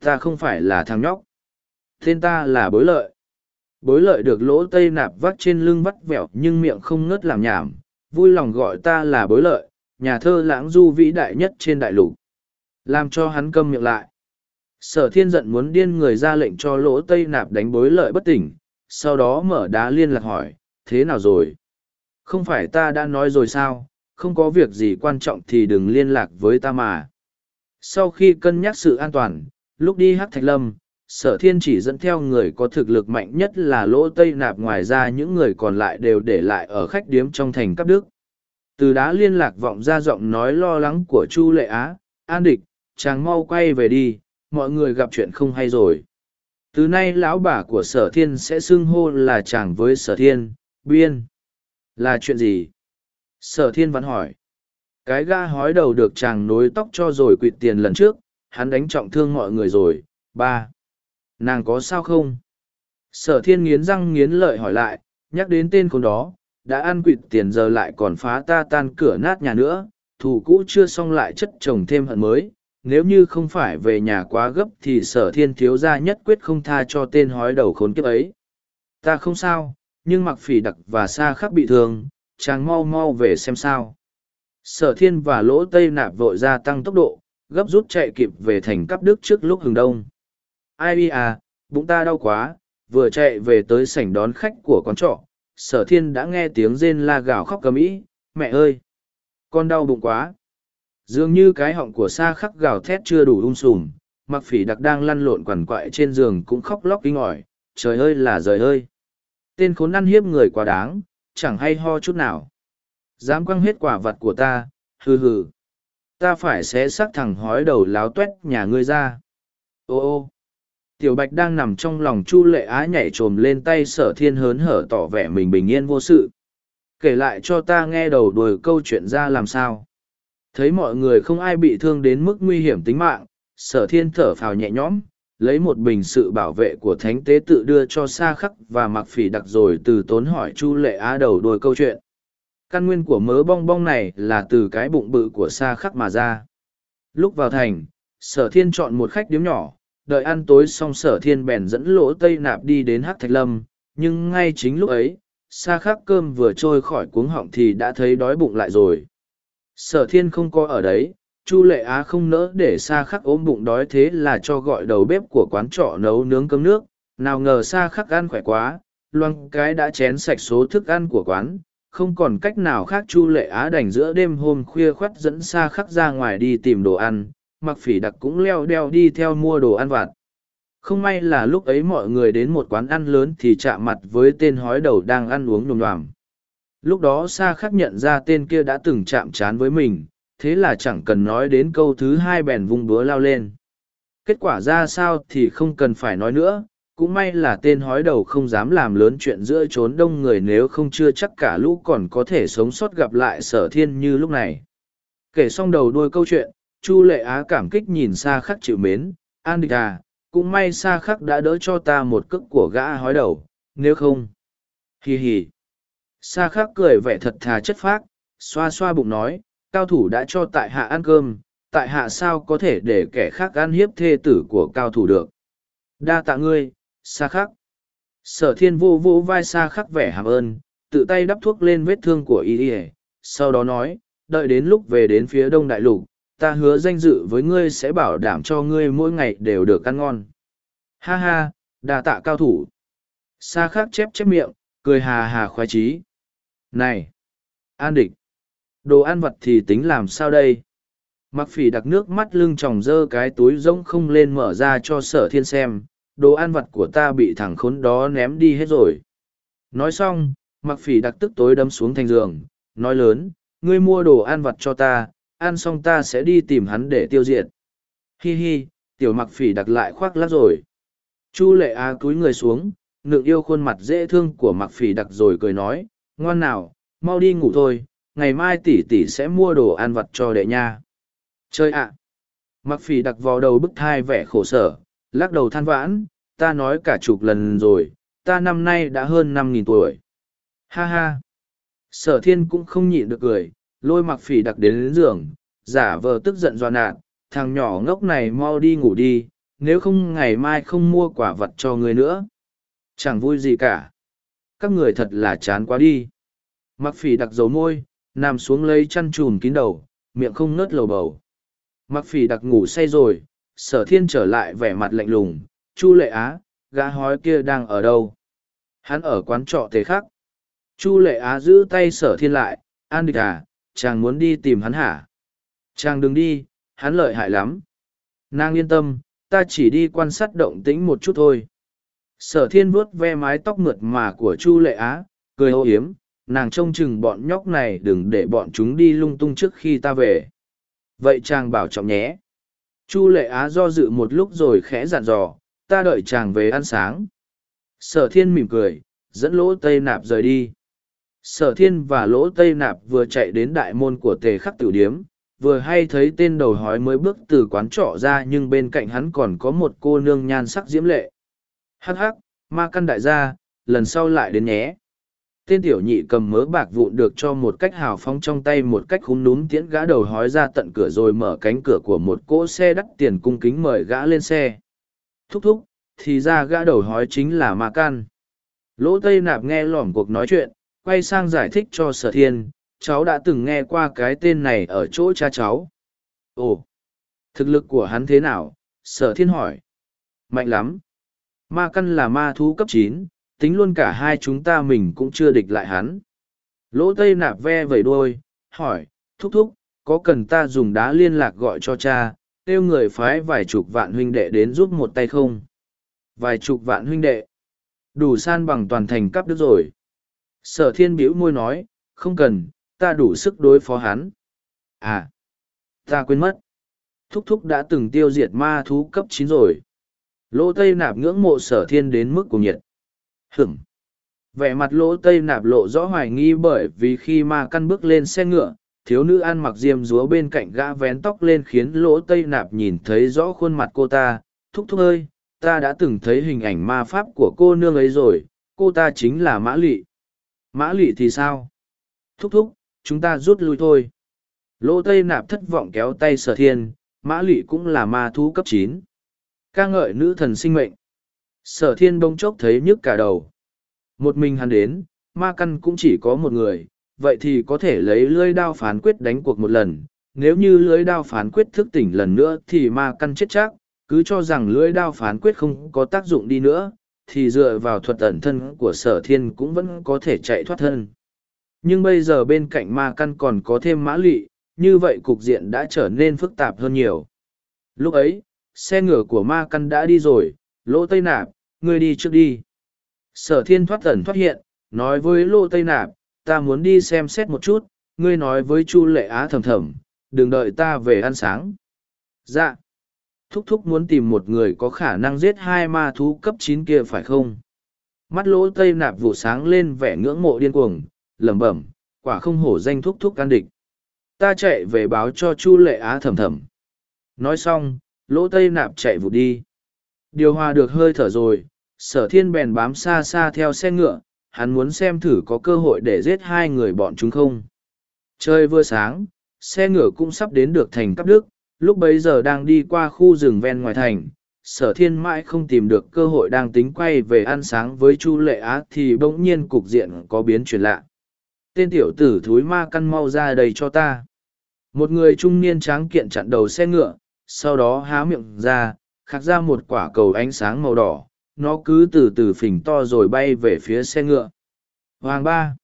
Ta không phải là thằng nhóc. Tên ta là bối lợi. Bối lợi được lỗ tây nạp vắt trên lưng vắt vẹo nhưng miệng không ngớt làm nhảm, vui lòng gọi ta là bối lợi, nhà thơ lãng du vĩ đại nhất trên đại lục làm cho hắn câm miệng lại sở thiên giận muốn điên người ra lệnh cho lỗ tây nạp đánh bối lợi bất tỉnh sau đó mở đá liên lạc hỏi thế nào rồi không phải ta đã nói rồi sao? Không có việc gì quan trọng thì đừng liên lạc với ta mà. Sau khi cân nhắc sự an toàn, lúc đi hát thạch lâm, sở thiên chỉ dẫn theo người có thực lực mạnh nhất là lỗ tây nạp ngoài ra những người còn lại đều để lại ở khách điếm trong thành cấp đức. Từ đá liên lạc vọng ra giọng nói lo lắng của chu lệ á, an địch, chàng mau quay về đi, mọi người gặp chuyện không hay rồi. Từ nay lão bà của sở thiên sẽ xưng hô là chàng với sở thiên, biên là chuyện gì? Sở thiên vẫn hỏi. Cái ga hói đầu được chàng nối tóc cho rồi quỵt tiền lần trước hắn đánh trọng thương mọi người rồi. Ba. Nàng có sao không? Sở thiên nghiến răng nghiến lợi hỏi lại nhắc đến tên con đó đã ăn quỵt tiền giờ lại còn phá ta tan cửa nát nhà nữa, thù cũ chưa xong lại chất chồng thêm hận mới. Nếu như không phải về nhà quá gấp thì sở thiên thiếu gia nhất quyết không tha cho tên hói đầu khốn kiếp ấy. Ta không sao, nhưng mặc phỉ đặc và xa khắc bị thương, chàng mau mau về xem sao. Sở thiên và lỗ tây nạp vội ra tăng tốc độ, gấp rút chạy kịp về thành cắp đức trước lúc hừng đông. Ai à, bụng ta đau quá, vừa chạy về tới sảnh đón khách của con trọ, sở thiên đã nghe tiếng rên la gào khóc cầm ĩ mẹ ơi con đau bụng quá dường như cái họng của sa khắc gào thét chưa đủ ung sùm mặc phỉ đặc đang lăn lộn quằn quại trên giường cũng khóc lóc kinh ỏi trời ơi là rời ơi tên khốn ăn hiếp người quá đáng, chẳng hay ho chút nào. Dám quăng hết quả vật của ta, hừ hừ. Ta phải xé xác thằng hói đầu láo tuét nhà ngươi ra. Ô ô. Tiểu bạch đang nằm trong lòng chu lệ á nhảy trồm lên tay sở thiên hớn hở tỏ vẻ mình bình yên vô sự. Kể lại cho ta nghe đầu đuổi câu chuyện ra làm sao. Thấy mọi người không ai bị thương đến mức nguy hiểm tính mạng, sở thiên thở phào nhẹ nhõm lấy một bình sự bảo vệ của thánh tế tự đưa cho sa khắc và mặc phỉ đặc rồi từ tốn hỏi chu lệ á đầu đuôi câu chuyện. Căn nguyên của mớ bong bong này là từ cái bụng bự của sa khắc mà ra. Lúc vào thành, sở thiên chọn một khách điếm nhỏ, đợi ăn tối xong sở thiên bèn dẫn lỗ tây nạp đi đến hắc thạch lâm. Nhưng ngay chính lúc ấy xa khắc cơm vừa trôi khỏi cuống họng thì đã thấy đói bụng lại rồi. Sở thiên không có ở đấy chu lệ á không nỡ để xa khắc ốm bụng đói thế là cho gọi đầu bếp của quán trọ nấu nướng cơm nước. Nào ngờ xa khắc ăn khỏe quá, loang cái đã chén sạch số thức ăn của quán. Không còn cách nào khác chu lệ á đành giữa đêm hôm khuya khoắt dẫn xa khắc ra ngoài đi tìm đồ ăn. Mặc phỉ đặc cũng leo đeo đi theo mua đồ ăn vặt. Không may là lúc ấy mọi người đến một quán ăn lớn thì chạm mặt với tên hói đầu đang ăn uống nhồm đoàm lúc đó sa khắc nhận ra tên kia đã từng chạm trán với mình thế là chẳng cần nói đến câu thứ hai bèn vung búa lao lên. Kết quả ra sao thì không cần phải nói nữa, cũng may là tên hói đầu không dám làm lớn chuyện giữa trốn đông người nếu không chưa chắc cả lũ còn có thể sống sót gặp lại sở thiên như lúc này. Kể xong đầu đuôi câu chuyện, chu lệ á cảm kích nhìn xa khắc chịu mến, an địch à cũng may xa khắc đã đỡ cho ta một cước của gã hói đầu, nếu không hì hì xa khắc cười vẻ thật thà chất phác, xoa xoa bụng nói cao thủ đã cho tại hạ ăn cơm tại hạ sao có thể để kẻ khác ăn hiếp thê tử của cao thủ được đa tạ ngươi xa khắc sở thiên vô vô vai xa khắc vẻ hàm ơn tự tay đắp thuốc lên vết thương của y ỉa sau đó nói đợi đến lúc về đến phía đông đại lục ta hứa danh dự với ngươi sẽ bảo đảm cho ngươi mỗi ngày đều được ăn ngon. Ha ha, đà tạ cao thủ. Sa khắc chép chép miệng, cười hà hà khoái trí. Này! An địch! Đồ ăn vật thì tính làm sao đây? Mặc phỉ đặc nước mắt lưng tròng dơ cái túi rỗng không lên mở ra cho sở thiên xem, đồ ăn vật của ta bị thằng khốn đó ném đi hết rồi. Nói xong, mặc phỉ đặc tức tối đâm xuống thành giường, nói lớn, ngươi mua đồ ăn vật cho ta, ăn xong ta sẽ đi tìm hắn để tiêu diệt. Hi hi, tiểu mặc phỉ đặc lại khoác lác rồi. Chu lệ á cúi người xuống, nượng yêu khuôn mặt dễ thương của mặc phỉ đặc rồi cười nói, ngoan nào, mau đi ngủ thôi, ngày mai tỷ tỷ sẽ mua đồ ăn vặt cho đệ nha. Chơi ạ! Mặc phỉ đặc vào đầu bức thai vẻ khổ sở, lắc đầu than vãn, ta nói cả chục lần rồi, ta năm nay đã hơn năm nghìn tuổi. Ha ha! Sở thiên cũng không nhịn được cười, lôi mặc phỉ đặc đến, đến giường, giả vờ tức giận doan nạn, thằng nhỏ ngốc này mau đi ngủ đi, nếu không ngày mai không mua quả vật cho người nữa. Chẳng vui gì cả. Các người thật là chán quá đi. Mặc phỉ đặc dấu môi, nằm xuống lấy chăn trùm kín đầu, miệng không ngớt lầu bầu. Mặc phỉ đặc ngủ say rồi, sở thiên trở lại vẻ mặt lạnh lùng, chu lệ á, gã hói kia đang ở đâu? Hắn ở quán trọ tề khắc. Chu lệ á giữ tay sở thiên lại, an địch à, chàng muốn đi tìm hắn hả? Chàng đừng đi, hắn lợi hại lắm. Nàng yên tâm, ta chỉ đi quan sát động tĩnh một chút thôi. Sở thiên vuốt ve mái tóc mượt mà của Chu Lệ Á, cười ô yếm nàng trông chừng bọn nhóc này đừng để bọn chúng đi lung tung trước khi ta về. Vậy chàng bảo trọng nhé. Chu Lệ Á do dự một lúc rồi khẽ dặn dò, ta đợi chàng về ăn sáng. Sở thiên mỉm cười, dẫn lỗ tây nạp rời đi sở thiên và lỗ tây nạp vừa chạy đến đại môn của tề khắc tử điếm vừa hay thấy tên đầu hói mới bước từ quán trọ ra nhưng bên cạnh hắn còn có một cô nương nhan sắc diễm lệ hắc hắc ma căn đại gia lần sau lại đến nhé tên tiểu nhị cầm mớ bạc vụn được cho một cách hào phóng trong tay một cách húng núm tiễn gã đầu hói ra tận cửa rồi mở cánh cửa của một cỗ xe đắt tiền cung kính mời gã lên xe. Thúc thúc, thì ra gã đầu hói chính là ma căn lỗ tây nạp nghe lỏm cuộc nói chuyện, quay sang giải thích cho sở thiên, cháu đã từng nghe qua cái tên này ở chỗ cha cháu. Ồ, thực lực của hắn thế nào? Sở thiên hỏi. Mạnh lắm. Ma căn là ma thú cấp chín tính luôn cả hai chúng ta mình cũng chưa địch lại hắn lỗ tây nạp ve vẩy đôi hỏi thúc thúc có cần ta dùng đá liên lạc gọi cho cha kêu người phái vài chục vạn huynh đệ đến giúp một tay không vài chục vạn huynh đệ đủ san bằng toàn thành cắp đức rồi Sở thiên biểu môi nói, không cần, ta đủ sức đối phó hắn. À, ta quên mất. Thúc thúc đã từng tiêu diệt ma thú cấp chín rồi. Lỗ Tây Nạp ngưỡng mộ sở thiên đến mức cùng nhiệt hửng Vẻ mặt lỗ Tây Nạp lộ rõ hoài nghi bởi vì khi ma căn bước lên xe ngựa, thiếu nữ ăn mặc diêm dúa bên cạnh gã vén tóc lên khiến lỗ Tây Nạp nhìn thấy rõ khuôn mặt cô ta. Thúc thúc ơi, ta đã từng thấy hình ảnh ma pháp của cô nương ấy rồi, cô ta chính là Mã lỵ. Mã lỵ thì sao? Thúc thúc, chúng ta rút lui thôi. Lỗ Tây Nạp thất vọng kéo tay sở thiên, Mã lỵ cũng là ma thú cấp chín ca ngợi nữ thần sinh mệnh sở thiên bông chốc thấy nhức cả đầu. Một mình hắn đến, ma căn cũng chỉ có một người, vậy thì có thể lấy lưới đao phán quyết đánh cuộc một lần. Nếu như lưới đao phán quyết thức tỉnh lần nữa thì ma căn chết chắc, cứ cho rằng lưới đao phán quyết không có tác dụng đi nữa, thì dựa vào thuật ẩn thân của sở thiên cũng vẫn có thể chạy thoát thân. Nhưng bây giờ bên cạnh ma căn còn có thêm mã lụy như vậy cục diện đã trở nên phức tạp hơn nhiều. Lúc ấy, xe ngựa của ma căn đã đi rồi lỗ tây nạp, ngươi đi trước đi. Sở thiên thoát tẩn thoát hiện, nói với lỗ tây nạp, ta muốn đi xem xét một chút, ngươi nói với chu lệ á thầm thầm, đừng đợi ta về ăn sáng. Dạ. Thúc thúc muốn tìm một người có khả năng giết hai ma thú cấp chín kia phải không? Mắt lỗ tây nạp vụ sáng lên vẻ ngưỡng mộ điên cuồng, lẩm bẩm, quả không hổ danh thúc thúc can địch. Ta chạy về báo cho chu lệ á thầm thầm. Nói xong, lỗ tây nạp chạy vụt đi điều hòa được hơi thở rồi, sở thiên bèn bám xa xa theo xe ngựa, hắn muốn xem thử có cơ hội để giết hai người bọn chúng không. Trời vừa sáng, xe ngựa cũng sắp đến được thành cắp đức, lúc bấy giờ đang đi qua khu rừng ven ngoài thành, sở thiên mãi không tìm được cơ hội đang tính quay về ăn sáng với chu lệ á thì bỗng nhiên cục diện có biến chuyển lạ. Tên tiểu tử thúi ma căn mau ra đầy cho ta. Một người trung niên tráng kiện chặn đầu xe ngựa, sau đó há miệng ra khạc ra một quả cầu ánh sáng màu đỏ, nó cứ từ từ phình to rồi bay về phía xe ngựa. Hoàng ba,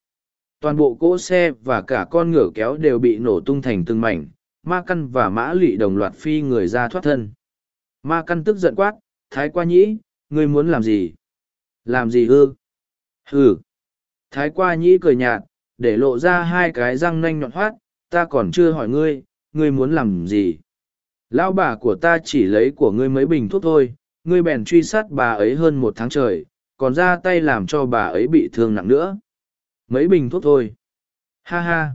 toàn bộ cỗ xe và cả con ngựa kéo đều bị nổ tung thành từng mảnh, ma căn và mã lụy đồng loạt phi người ra thoát thân. Ma căn tức giận quát, thái qua nhĩ, ngươi muốn làm gì? Làm gì ư? Ừ thái qua nhĩ cười nhạt, để lộ ra hai cái răng nanh nhọn hoát ta còn chưa hỏi ngươi ngươi muốn làm gì? Lão bà của ta chỉ lấy của ngươi mấy bình thuốc thôi, ngươi bèn truy sát bà ấy hơn một tháng trời, còn ra tay làm cho bà ấy bị thương nặng nữa. Mấy bình thuốc thôi. Ha ha.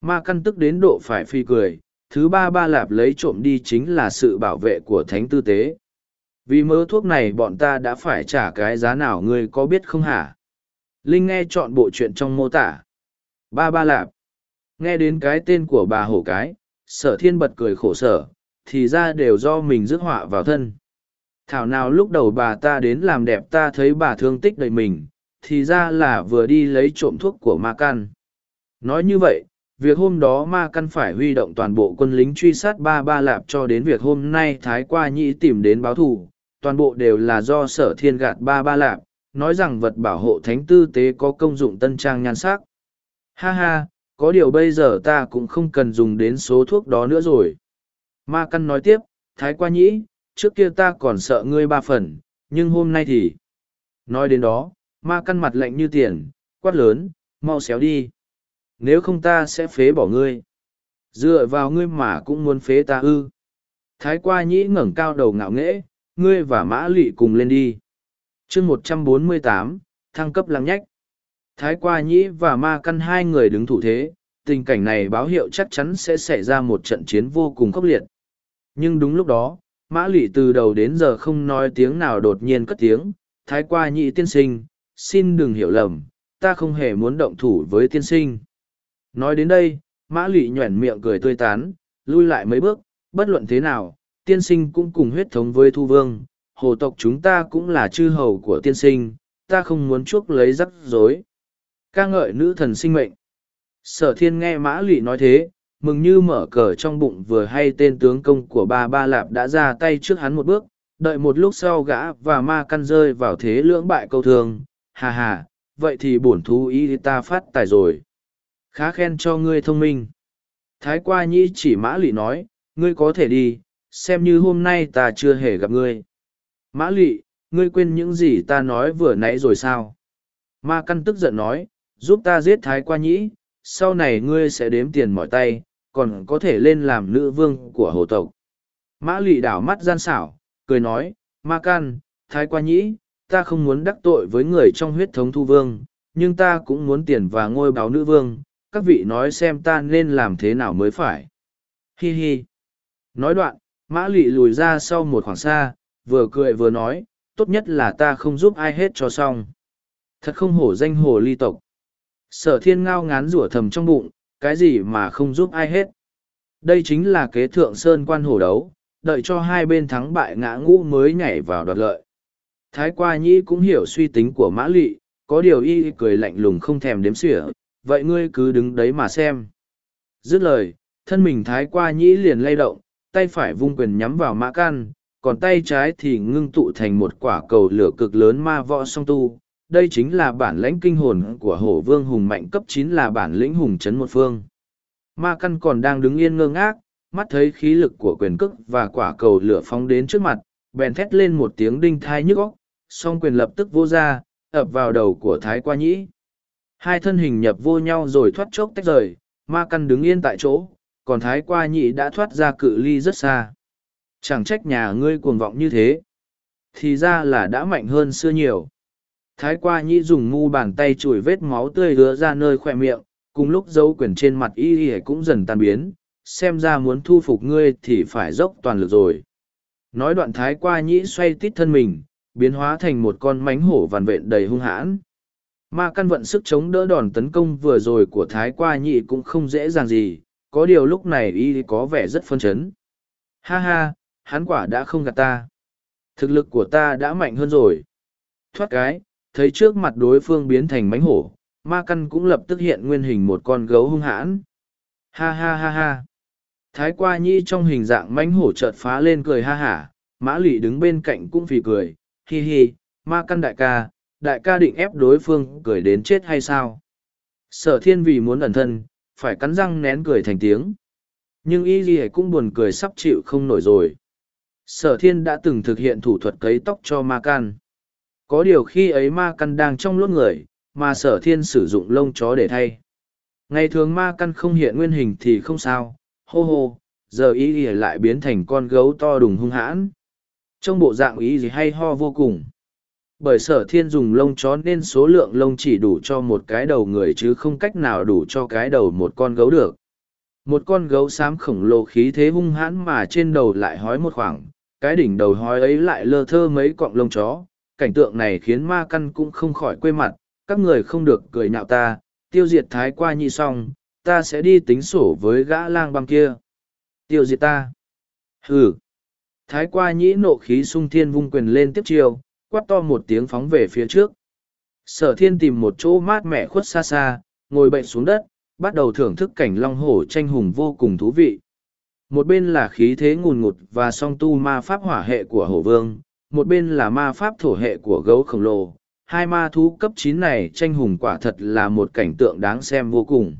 Ma căn tức đến độ phải phi cười, thứ ba ba lạp lấy trộm đi chính là sự bảo vệ của thánh tư tế. Vì mớ thuốc này bọn ta đã phải trả cái giá nào ngươi có biết không hả? Linh nghe chọn bộ chuyện trong mô tả. Ba ba lạp. Nghe đến cái tên của bà hổ cái, sở thiên bật cười khổ sở, thì ra đều do mình rước họa vào thân. Thảo nào lúc đầu bà ta đến làm đẹp ta thấy bà thương tích đầy mình, thì ra là vừa đi lấy trộm thuốc của ma căn. Nói như vậy, việc hôm đó ma căn phải huy động toàn bộ quân lính truy sát ba ba lạp cho đến việc hôm nay thái qua nhĩ tìm đến báo thù, toàn bộ đều là do sở thiên gạt ba ba lạp, nói rằng vật bảo hộ thánh tư tế có công dụng tân trang nhan sắc. Ha ha, có điều bây giờ ta cũng không cần dùng đến số thuốc đó nữa rồi. Ma căn nói tiếp, Thái qua nhĩ, trước kia ta còn sợ ngươi ba phần, nhưng hôm nay thì... Nói đến đó, ma căn mặt lạnh như tiền, quát lớn, mau xéo đi. Nếu không ta sẽ phế bỏ ngươi. Dựa vào ngươi mà cũng muốn phế ta ư. Thái qua nhĩ ngẩng cao đầu ngạo nghễ, ngươi và mã lụy cùng lên đi. chương một trăm bốn mươi tám, thăng cấp lăng nhách. Thái qua nhĩ và ma căn hai người đứng thủ thế, tình cảnh này báo hiệu chắc chắn sẽ xảy ra một trận chiến vô cùng khốc liệt nhưng đúng lúc đó, mã lụy từ đầu đến giờ không nói tiếng nào đột nhiên cất tiếng, thái qua nhị tiên sinh, xin đừng hiểu lầm, ta không hề muốn động thủ với tiên sinh. Nói đến đây, mã lụy nhoẻn miệng cười tươi tán, lui lại mấy bước, bất luận thế nào, tiên sinh cũng cùng huyết thống với thu vương, hồ tộc chúng ta cũng là chư hầu của tiên sinh, ta không muốn chuốc lấy rắc rối. Ca ngợi nữ thần sinh mệnh. Sở thiên nghe mã lụy nói thế mừng như mở cờ trong bụng vừa hay tên tướng công của ba ba lạp đã ra tay trước hắn một bước, đợi một lúc sau gã và ma căn rơi vào thế lưỡng bại câu thương. Hà hà vậy thì bổn thú ý ta phát tài rồi. Khá khen cho ngươi thông minh. Thái qua nhĩ chỉ mã lụy nói, ngươi có thể đi, xem như hôm nay ta chưa hề gặp ngươi. Mã lụy ngươi quên những gì ta nói vừa nãy rồi sao? Ma căn tức giận nói, giúp ta giết thái qua nhĩ, sau này ngươi sẽ đếm tiền mỏi tay còn có thể lên làm nữ vương của hồ tộc. Mã lụy đảo mắt gian xảo, cười nói, Ma Can, Thái Qua Nhĩ, ta không muốn đắc tội với người trong huyết thống thu vương, nhưng ta cũng muốn tiền và ngôi báo nữ vương, các vị nói xem ta nên làm thế nào mới phải. Hi hi. Nói đoạn, mã lụy lùi ra sau một khoảng xa, vừa cười vừa nói, tốt nhất là ta không giúp ai hết cho xong. Thật không hổ danh hồ ly tộc. Sở thiên ngao ngán rủa thầm trong bụng, cái gì mà không giúp ai hết. Đây chính là kế thượng sơn quan hổ đấu, đợi cho hai bên thắng bại ngã ngũ mới nhảy vào đoạt lợi. Thái qua nhĩ cũng hiểu suy tính của mã lị, có điều y cười lạnh lùng không thèm đếm xỉa, vậy ngươi cứ đứng đấy mà xem. Dứt lời, thân mình thái qua nhĩ liền lay động, tay phải vung quyền nhắm vào mã can, còn tay trái thì ngưng tụ thành một quả cầu lửa cực lớn ma võ song tu. Đây chính là bản lãnh kinh hồn của hổ vương hùng mạnh cấp chín là bản lĩnh hùng chấn một phương. Ma căn còn đang đứng yên ngơ ngác, mắt thấy khí lực của quyền cước và quả cầu lửa phóng đến trước mặt, bèn thét lên một tiếng đinh thai nhức óc, song quyền lập tức vô ra, ập vào đầu của Thái Qua Nhĩ. Hai thân hình nhập vô nhau rồi thoát chốc tách rời, ma căn đứng yên tại chỗ, còn Thái Qua Nhĩ đã thoát ra cự ly rất xa. Chẳng trách nhà ngươi cuồng vọng như thế. Thì ra là đã mạnh hơn xưa nhiều. Thái Qua Nhĩ dùng ngu bàn tay chùi vết máu tươi hứa ra nơi khoe miệng, cùng lúc dấu quyển trên mặt y y cũng dần tan biến, xem ra muốn thu phục ngươi thì phải dốc toàn lực rồi. Nói đoạn Thái Qua Nhĩ xoay tít thân mình, biến hóa thành một con mánh hổ vằn vện đầy hung hãn. Ma căn vận sức chống đỡ đòn tấn công vừa rồi của Thái Qua Nhị cũng không dễ dàng gì, có điều lúc này y có vẻ rất phân chấn. Ha ha, hắn quả đã không gạt ta. Thực lực của ta đã mạnh hơn rồi. Thoát cái, thấy trước mặt đối phương biến thành mánh hổ, ma căn cũng lập tức hiện nguyên hình một con gấu hung hãn. Ha ha ha ha. Thái qua nhi trong hình dạng mánh hổ chợt phá lên cười ha hả, mã lụy đứng bên cạnh cũng phì cười, hi hi, ma căn đại ca, đại ca định ép đối phương cười đến chết hay sao? Sở thiên vì muốn ẩn thân, phải cắn răng nén cười thành tiếng. Nhưng y gì cũng buồn cười sắp chịu không nổi rồi. Sở thiên đã từng thực hiện thủ thuật cấy tóc cho ma căn. Có điều khi ấy ma căn đang trong lốt người, mà sở thiên sử dụng lông chó để thay. Ngày thường ma căn không hiện nguyên hình thì không sao, hô hô, giờ ý gì lại biến thành con gấu to đùng hung hãn. Trong bộ dạng ý gì hay ho vô cùng. Bởi sở thiên dùng lông chó nên số lượng lông chỉ đủ cho một cái đầu người chứ không cách nào đủ cho cái đầu một con gấu được. Một con gấu xám khổng lồ khí thế hung hãn mà trên đầu lại hói một khoảng, cái đỉnh đầu hói ấy lại lơ thơ mấy cọng lông chó. Cảnh tượng này khiến ma căn cũng không khỏi quê mặt, các người không được cười nhạo ta, tiêu diệt thái qua nhị xong, ta sẽ đi tính sổ với gã lang băng kia. Tiêu diệt ta. Hừ. Thái qua nhĩ nộ khí sung thiên vung quyền lên tiếp chiều, quát to một tiếng phóng về phía trước. Sở thiên tìm một chỗ mát mẻ khuất xa xa, ngồi bệnh xuống đất, bắt đầu thưởng thức cảnh long hổ tranh hùng vô cùng thú vị. Một bên là khí thế ngùn ngụt và song tu ma pháp hỏa hệ của hổ vương, một bên là ma pháp thổ hệ của gấu khổng lồ. Hai ma thú cấp chín này tranh hùng quả thật là một cảnh tượng đáng xem vô cùng.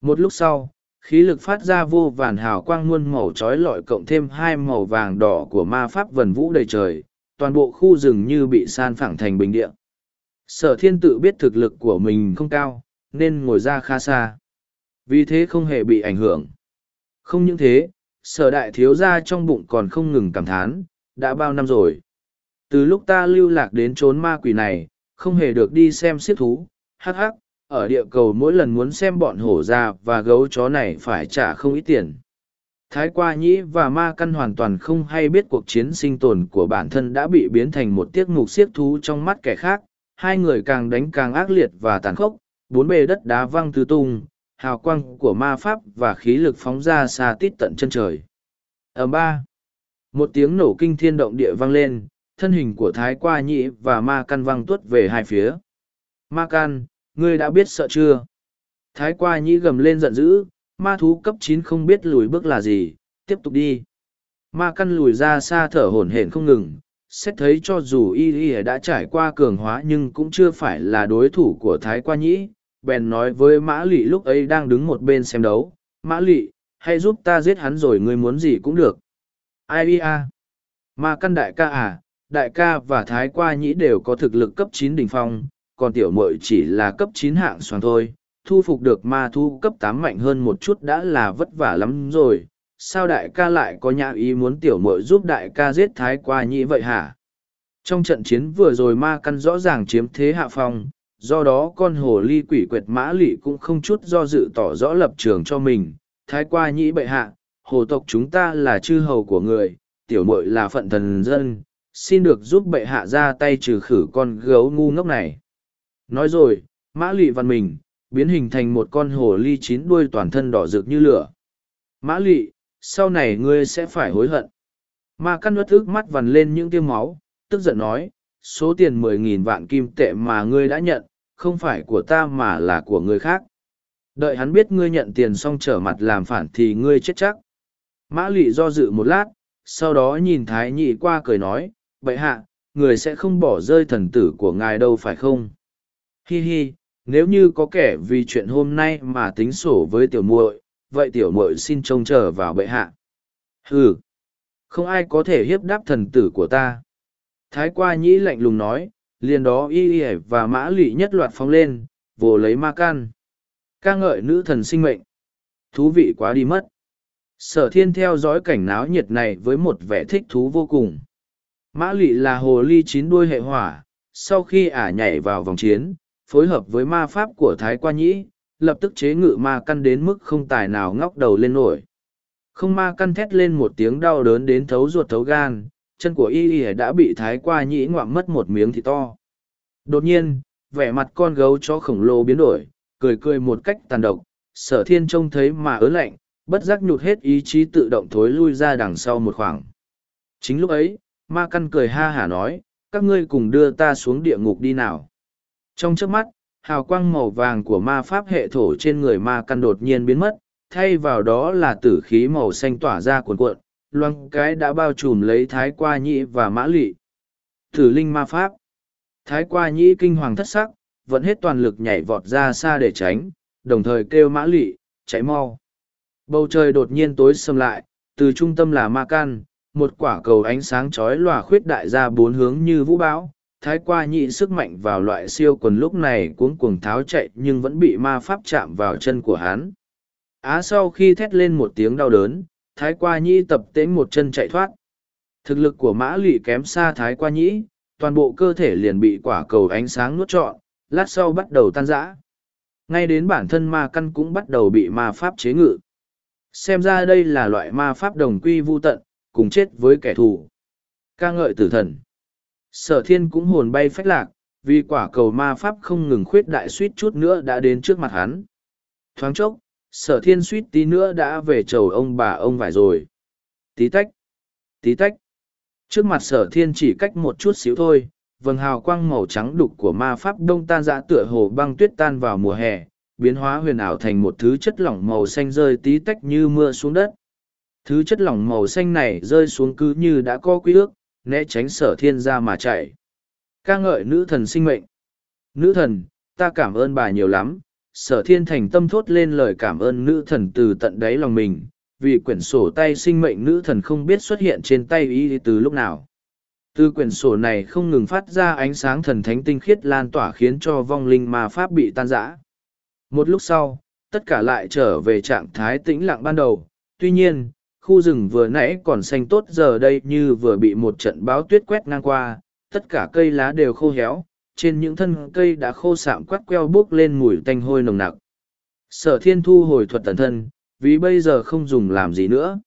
Một lúc sau, khí lực phát ra vô vàn hào quang muôn màu trói lọi cộng thêm hai màu vàng đỏ của ma pháp vần vũ đầy trời, toàn bộ khu rừng như bị san phẳng thành bình địa. Sở thiên tự biết thực lực của mình không cao, nên ngồi ra khá xa. Vì thế không hề bị ảnh hưởng. Không những thế, sở đại thiếu gia trong bụng còn không ngừng cảm thán, đã bao năm rồi. Từ lúc ta lưu lạc đến trốn ma quỷ này, không hề được đi xem siết thú, hắc hắc, ở địa cầu mỗi lần muốn xem bọn hổ già và gấu chó này phải trả không ít tiền. Thái qua nhĩ và ma căn hoàn toàn không hay biết cuộc chiến sinh tồn của bản thân đã bị biến thành một tiết mục siết thú trong mắt kẻ khác, hai người càng đánh càng ác liệt và tàn khốc, bốn bề đất đá văng tứ tung, hào quang của ma pháp và khí lực phóng ra xa tít tận chân trời. Ở ba, một tiếng nổ kinh thiên động địa vang lên, thân hình của Thái qua nhĩ và ma căn văng tuốt về hai phía. Ma căn, ngươi đã biết sợ chưa? Thái qua nhĩ gầm lên giận dữ, ma thú cấp chín không biết lùi bước là gì, tiếp tục đi. Ma căn lùi ra xa thở hổn hển không ngừng, xét thấy cho dù y y đã trải qua cường hóa nhưng cũng chưa phải là đối thủ của Thái qua nhĩ. Bèn nói với Mã lụy lúc ấy đang đứng một bên xem đấu, Mã lụy hãy giúp ta giết hắn rồi ngươi muốn gì cũng được. Ai a? Ma căn đại ca à, đại ca và Thái qua nhĩ đều có thực lực cấp chín đỉnh phong, còn tiểu muội chỉ là cấp chín hạng xoàng thôi, thu phục được ma thu cấp tám mạnh hơn một chút đã là vất vả lắm rồi. Sao đại ca lại có nhã ý muốn tiểu muội giúp đại ca giết thái qua nhĩ vậy hả? Trong trận chiến vừa rồi ma căn rõ ràng chiếm thế hạ phong, do đó con hồ ly quỷ quyệt mã lỵ cũng không chút do dự tỏ rõ lập trường cho mình. Thái qua nhĩ bệ hạ, hồ tộc chúng ta là chư hầu của người, tiểu muội là phận thần dân, xin được giúp bệ hạ ra tay trừ khử con gấu ngu ngốc này. Nói rồi, mã lỵ văn mình, biến hình thành một con hồ ly chín đuôi toàn thân đỏ rực như lửa. Mã lỵ, sau này ngươi sẽ phải hối hận. Ma căn nuốt ước mắt vằn lên những tiêu máu, tức giận nói, số tiền mười nghìn vạn kim tệ mà ngươi đã nhận, không phải của ta mà là của người khác. Đợi hắn biết ngươi nhận tiền xong trở mặt làm phản thì ngươi chết chắc. Mã lị do dự một lát, sau đó nhìn Thái Nhị qua cười nói, bệ hạ, người sẽ không bỏ rơi thần tử của ngài đâu phải không? Hi hi, nếu như có kẻ vì chuyện hôm nay mà tính sổ với tiểu muội, vậy tiểu muội xin trông chờ vào bệ hạ. Hừ, không ai có thể hiếp đáp thần tử của ta. Thái qua nhĩ lạnh lùng nói, liền đó y y và mã lụy nhất loạt phóng lên, vồ lấy ma can. ca ngợi nữ thần sinh mệnh. Thú vị quá đi mất. Sở thiên theo dõi cảnh náo nhiệt này với một vẻ thích thú vô cùng. Mã lụy là hồ ly chín đuôi hệ hỏa, sau khi ả nhảy vào vòng chiến, phối hợp với ma pháp của Thái Qua Nhĩ, lập tức chế ngự ma căn đến mức không tài nào ngóc đầu lên nổi. Không ma căn thét lên một tiếng đau đớn đến thấu ruột thấu gan, chân của y y đã bị thái qua nhĩ ngoạm mất một miếng thịt to. Đột nhiên, vẻ mặt con gấu chó khổng lồ biến đổi, cười cười một cách tàn độc, sở thiên trông thấy mà ớn lạnh, bất giác nhụt hết ý chí tự động thối lui ra đằng sau một khoảng. Chính lúc ấy, ma căn cười ha hả nói, các ngươi cùng đưa ta xuống địa ngục đi nào. Trong trước mắt, hào quang màu vàng của ma pháp hệ thổ trên người ma căn đột nhiên biến mất, thay vào đó là tử khí màu xanh tỏa ra cuồn cuộn, loang cái đã bao trùm lấy thái qua nhĩ và mã lị. Tử linh ma pháp. Thái qua nhĩ kinh hoàng thất sắc, vẫn hết toàn lực nhảy vọt ra xa để tránh, đồng thời kêu mã lị, cháy mau. Bầu trời đột nhiên tối sầm lại, từ trung tâm là ma căn một quả cầu ánh sáng chói lòa khuyết đại ra bốn hướng như vũ bão. Thái qua nhị sức mạnh vào loại siêu quần lúc này cuống cuồng tháo chạy nhưng vẫn bị ma pháp chạm vào chân của hắn. Á sau khi thét lên một tiếng đau đớn, thái qua nhĩ tập tễnh một chân chạy thoát thực lực của mã lụy kém xa thái qua nhĩ toàn bộ cơ thể liền bị quả cầu ánh sáng nuốt trọn lát sau bắt đầu tan rã ngay đến bản thân ma căn cũng bắt đầu bị ma pháp chế ngự xem ra đây là loại ma pháp đồng quy vô tận cùng chết với kẻ thù. Ca ngợi tử thần. Sở thiên cũng hồn bay phách lạc, vì quả cầu ma pháp không ngừng khuyết đại suýt chút nữa đã đến trước mặt hắn. Thoáng chốc, sở thiên suýt tí nữa đã về chầu ông bà ông vải rồi. Tí tách tí tách. Trước mặt sở thiên chỉ cách một chút xíu thôi, vầng hào quang màu trắng đục của ma pháp đông tan dã tựa hồ băng tuyết tan vào mùa hè, biến hóa huyền ảo thành một thứ chất lỏng màu xanh rơi tí tách như mưa xuống đất thứ chất lỏng màu xanh này rơi xuống cứ như đã có quy ước, né tránh sở thiên ra mà chạy. Ca ngợi nữ thần sinh mệnh. Nữ thần, ta cảm ơn bà nhiều lắm. Sở thiên thành tâm thốt lên lời cảm ơn nữ thần từ tận đáy lòng mình, vì quyển sổ tay sinh mệnh nữ thần không biết xuất hiện trên tay y từ lúc nào. Từ quyển sổ này không ngừng phát ra ánh sáng thần thánh tinh khiết lan tỏa khiến cho vong linh ma pháp bị tan rã. Một lúc sau, tất cả lại trở về trạng thái tĩnh lặng ban đầu. Tuy nhiên khu rừng vừa nãy còn xanh tốt giờ đây như vừa bị một trận báo tuyết quét ngang qua tất cả cây lá đều khô héo trên những thân cây đã khô sạm quắt queo bốc lên mùi tanh hôi nồng nặc. Sở thiên thu hồi thuật tần thân, vì bây giờ không dùng làm gì nữa.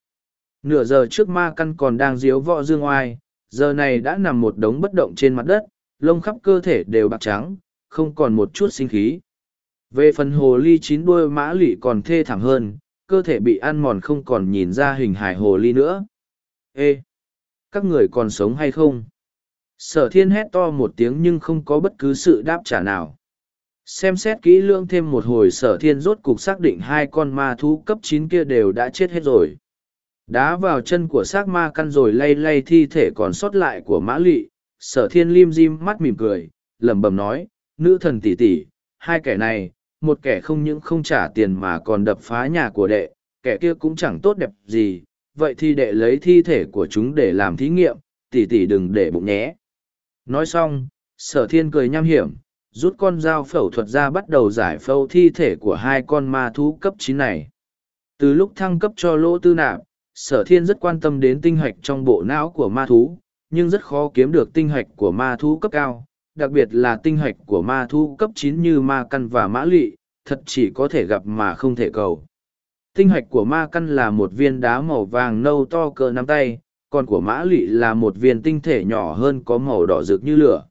Nửa giờ trước ma căn còn đang diếu vọ dương oai, giờ này đã nằm một đống bất động trên mặt đất, lông khắp cơ thể đều bạc trắng, không còn một chút sinh khí. Về phần hồ ly chín đuôi mã lị còn thê thảm hơn, cơ thể bị ăn mòn không còn nhìn ra hình hài hồ ly nữa. Ê! Các người còn sống hay không? sở thiên hét to một tiếng nhưng không có bất cứ sự đáp trả nào xem xét kỹ lưỡng thêm một hồi sở thiên rốt cục xác định hai con ma thú cấp chín kia đều đã chết hết rồi đá vào chân của xác ma căn rồi lay lay thi thể còn sót lại của mã lị, sở thiên lim dim mắt mỉm cười lẩm bẩm nói nữ thần tỷ tỷ hai kẻ này một kẻ không những không trả tiền mà còn đập phá nhà của đệ kẻ kia cũng chẳng tốt đẹp gì vậy thì đệ lấy thi thể của chúng để làm thí nghiệm tỷ tỷ đừng để bụng nhé Nói xong, sở thiên cười nham hiểm, rút con dao phẫu thuật ra bắt đầu giải phẫu thi thể của hai con ma thú cấp chín này. Từ lúc thăng cấp cho lỗ tư nạp, sở thiên rất quan tâm đến tinh hạch trong bộ não của ma thú, nhưng rất khó kiếm được tinh hạch của ma thú cấp cao, đặc biệt là tinh hạch của ma thu cấp chín như ma căn và mã lụy, thật chỉ có thể gặp mà không thể cầu. Tinh hạch của ma căn là một viên đá màu vàng nâu to cỡ nắm tay, còn của mã lụy là một viên tinh thể nhỏ hơn có màu đỏ rực như lửa.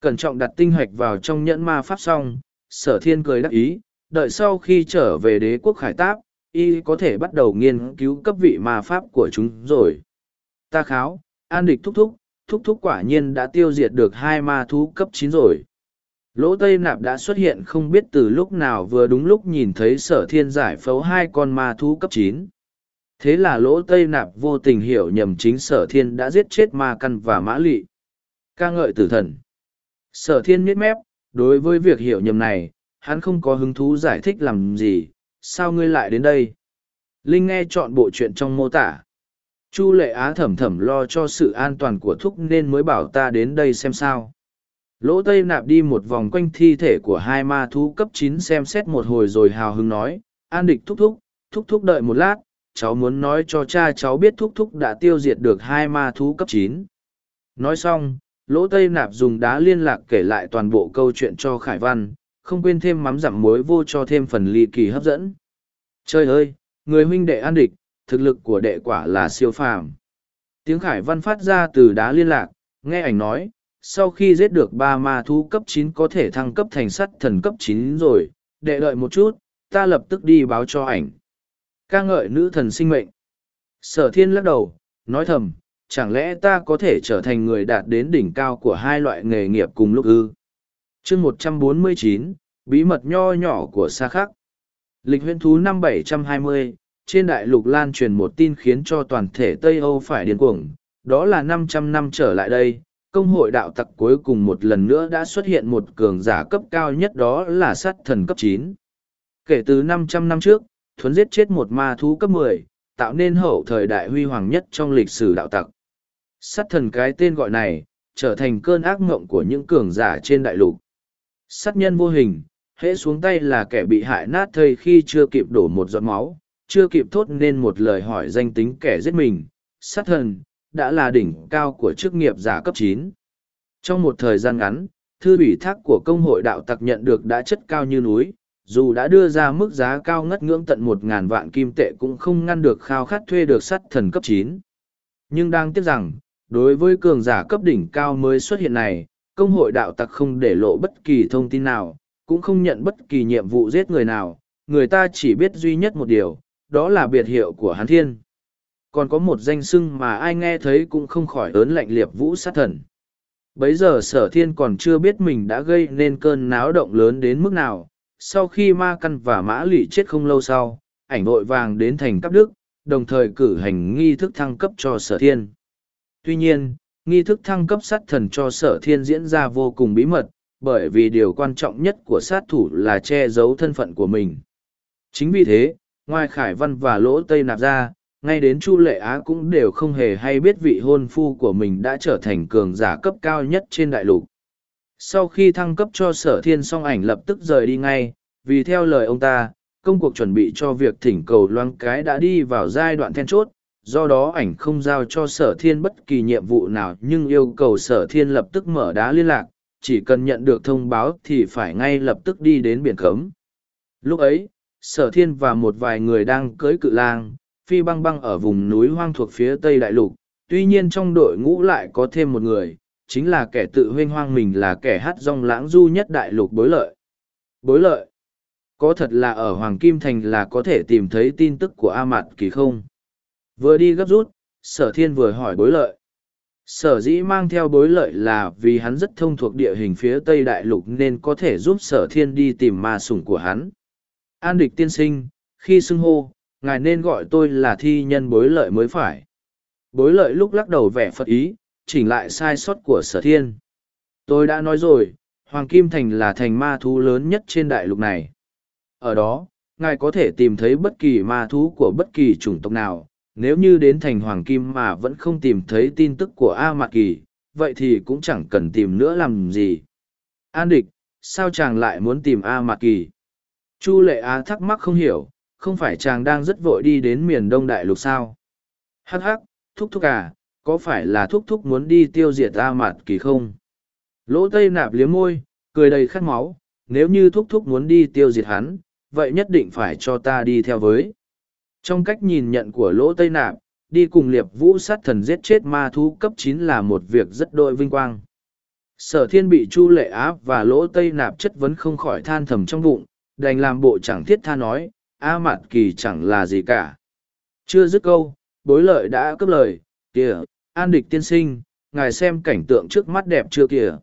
Cẩn trọng đặt tinh hạch vào trong nhẫn ma pháp xong, sở thiên cười đắc ý, đợi sau khi trở về đế quốc khải táp, y có thể bắt đầu nghiên cứu cấp vị ma pháp của chúng rồi. Ta kháo, an địch thúc thúc, thúc thúc quả nhiên đã tiêu diệt được hai ma thú cấp chín rồi. Lỗ Tây Nạp đã xuất hiện không biết từ lúc nào vừa đúng lúc nhìn thấy sở thiên giải phẫu hai con ma thú cấp chín. Thế là lỗ Tây Nạp vô tình hiểu nhầm chính sở thiên đã giết chết ma căn và mã lụy ca ngợi tử thần. Sở thiên miết mép, đối với việc hiểu nhầm này, hắn không có hứng thú giải thích làm gì, sao ngươi lại đến đây? Linh nghe chọn bộ chuyện trong mô tả. Chu lệ á thẩm thẩm lo cho sự an toàn của thúc nên mới bảo ta đến đây xem sao. Lỗ Tây nạp đi một vòng quanh thi thể của hai ma thú cấp chín xem xét một hồi rồi hào hứng nói, an địch thúc thúc, thúc thúc đợi một lát, cháu muốn nói cho cha cháu biết thúc thúc đã tiêu diệt được hai ma thú cấp chín. Nói xong, lỗ Tây nạp dùng đá liên lạc kể lại toàn bộ câu chuyện cho Khải Văn, không quên thêm mắm dặm muối vô cho thêm phần ly kỳ hấp dẫn. Trời ơi, người huynh đệ an địch, thực lực của đệ quả là siêu phàm. Tiếng Khải Văn phát ra từ đá liên lạc, nghe ảnh nói, sau khi giết được ba ma thú cấp chín có thể thăng cấp thành sắt thần cấp chín rồi, đệ đợi một chút, ta lập tức đi báo cho ảnh. ca ngợi nữ thần sinh mệnh. Sở thiên lắc đầu, nói thầm, chẳng lẽ ta có thể trở thành người đạt đến đỉnh cao của hai loại nghề nghiệp cùng lúc ư? chương một trăm bốn mươi chín bí mật nho nhỏ của xa khắc lịch huyễn thú năm bảy trăm hai mươi trên đại lục lan truyền một tin khiến cho toàn thể tây âu phải điên cuồng đó là năm trăm năm trở lại đây công hội đạo tặc cuối cùng một lần nữa đã xuất hiện một cường giả cấp cao nhất đó là sát thần cấp chín. Kể từ năm trăm năm trước thuấn giết chết một ma thú cấp mười tạo nên hậu thời đại huy hoàng nhất trong lịch sử đạo tặc. Sát thần cái tên gọi này trở thành cơn ác mộng của những cường giả trên đại lục. Sát nhân vô hình, hễ xuống tay là kẻ bị hại nát thây khi chưa kịp đổ một giọt máu, chưa kịp thốt nên một lời hỏi danh tính kẻ giết mình. Sát thần, đã là đỉnh cao của chức nghiệp giả cấp chín. Trong một thời gian ngắn, thư ủy thác của công hội đạo tặc nhận được đã chất cao như núi, dù đã đưa ra mức giá cao ngất ngưỡng tận một ngàn vạn kim tệ cũng không ngăn được khao khát thuê được sắt thần cấp chín. Nhưng đang tiếc rằng, đối với cường giả cấp đỉnh cao mới xuất hiện này, công hội đạo tặc không để lộ bất kỳ thông tin nào, cũng không nhận bất kỳ nhiệm vụ giết người nào, người ta chỉ biết duy nhất một điều, đó là biệt hiệu của hắn thiên. Còn có một danh xưng mà ai nghe thấy cũng không khỏi ớn lạnh liệp vũ sát thần. Bấy giờ sở thiên còn chưa biết mình đã gây nên cơn náo động lớn đến mức nào, sau khi ma căn và mã lụy chết không lâu sau, ảnh vội vàng đến thành cắp đức, đồng thời cử hành nghi thức thăng cấp cho sở thiên. Tuy nhiên, nghi thức thăng cấp sát thần cho sở thiên diễn ra vô cùng bí mật, bởi vì điều quan trọng nhất của sát thủ là che giấu thân phận của mình. Chính vì thế, ngoài Khải Văn và Lỗ Tây Nạp ra, ngay đến Chu Lệ Á cũng đều không hề hay biết vị hôn phu của mình đã trở thành cường giả cấp cao nhất trên đại lục. Sau khi thăng cấp cho sở thiên song ảnh lập tức rời đi ngay, vì theo lời ông ta, công cuộc chuẩn bị cho việc thỉnh cầu loang cái đã đi vào giai đoạn then chốt, do đó ảnh không giao cho sở thiên bất kỳ nhiệm vụ nào nhưng yêu cầu sở thiên lập tức mở đá liên lạc chỉ cần nhận được thông báo thì phải ngay lập tức đi đến biển cấm lúc ấy sở thiên và một vài người đang cưới cự lang phi băng băng ở vùng núi hoang thuộc phía tây đại lục tuy nhiên trong đội ngũ lại có thêm một người chính là kẻ tự huynh hoang mình là kẻ hát rong lãng du nhất đại lục bối lợi bối lợi có thật là ở hoàng kim thành là có thể tìm thấy tin tức của a mạt kỳ không Vừa đi gấp rút, sở thiên vừa hỏi bối lợi. Sở dĩ mang theo bối lợi là vì hắn rất thông thuộc địa hình phía Tây Đại Lục nên có thể giúp sở thiên đi tìm ma sủng của hắn. An địch tiên sinh, khi xưng hô, ngài nên gọi tôi là thi nhân bối lợi mới phải. Bối lợi lúc lắc đầu vẻ phật ý, chỉnh lại sai sót của sở thiên. Tôi đã nói rồi, Hoàng Kim Thành là thành ma thú lớn nhất trên đại lục này. Ở đó, ngài có thể tìm thấy bất kỳ ma thú của bất kỳ chủng tộc nào, nếu như đến thành hoàng kim mà vẫn không tìm thấy tin tức của a mạc kỳ vậy thì cũng chẳng cần tìm nữa làm gì an địch sao chàng lại muốn tìm a mạc kỳ chu lệ á thắc mắc không hiểu không phải chàng đang rất vội đi đến miền đông đại lục sao hắc hắc thúc thúc à có phải là thúc thúc muốn đi tiêu diệt A Mạt Kỳ không? Lỗ Tây Nạp liếm môi, cười đầy khát máu, nếu như thúc thúc muốn đi tiêu diệt hắn, vậy nhất định phải cho ta đi theo với. Trong cách nhìn nhận của Lỗ Tây Nạp, đi cùng liệp vũ sát thần giết chết ma thú cấp chín là một việc rất đội vinh quang. Sở thiên bị Chu Lệ Á và Lỗ Tây Nạp chất vấn không khỏi than thầm trong bụng, đành làm bộ chẳng thiết tha nói, A Mạt Kỳ chẳng là gì cả. Chưa dứt câu, bối lợi đã cướp lời, kìa, an địch tiên sinh, ngài xem cảnh tượng trước mắt đẹp chưa kìa.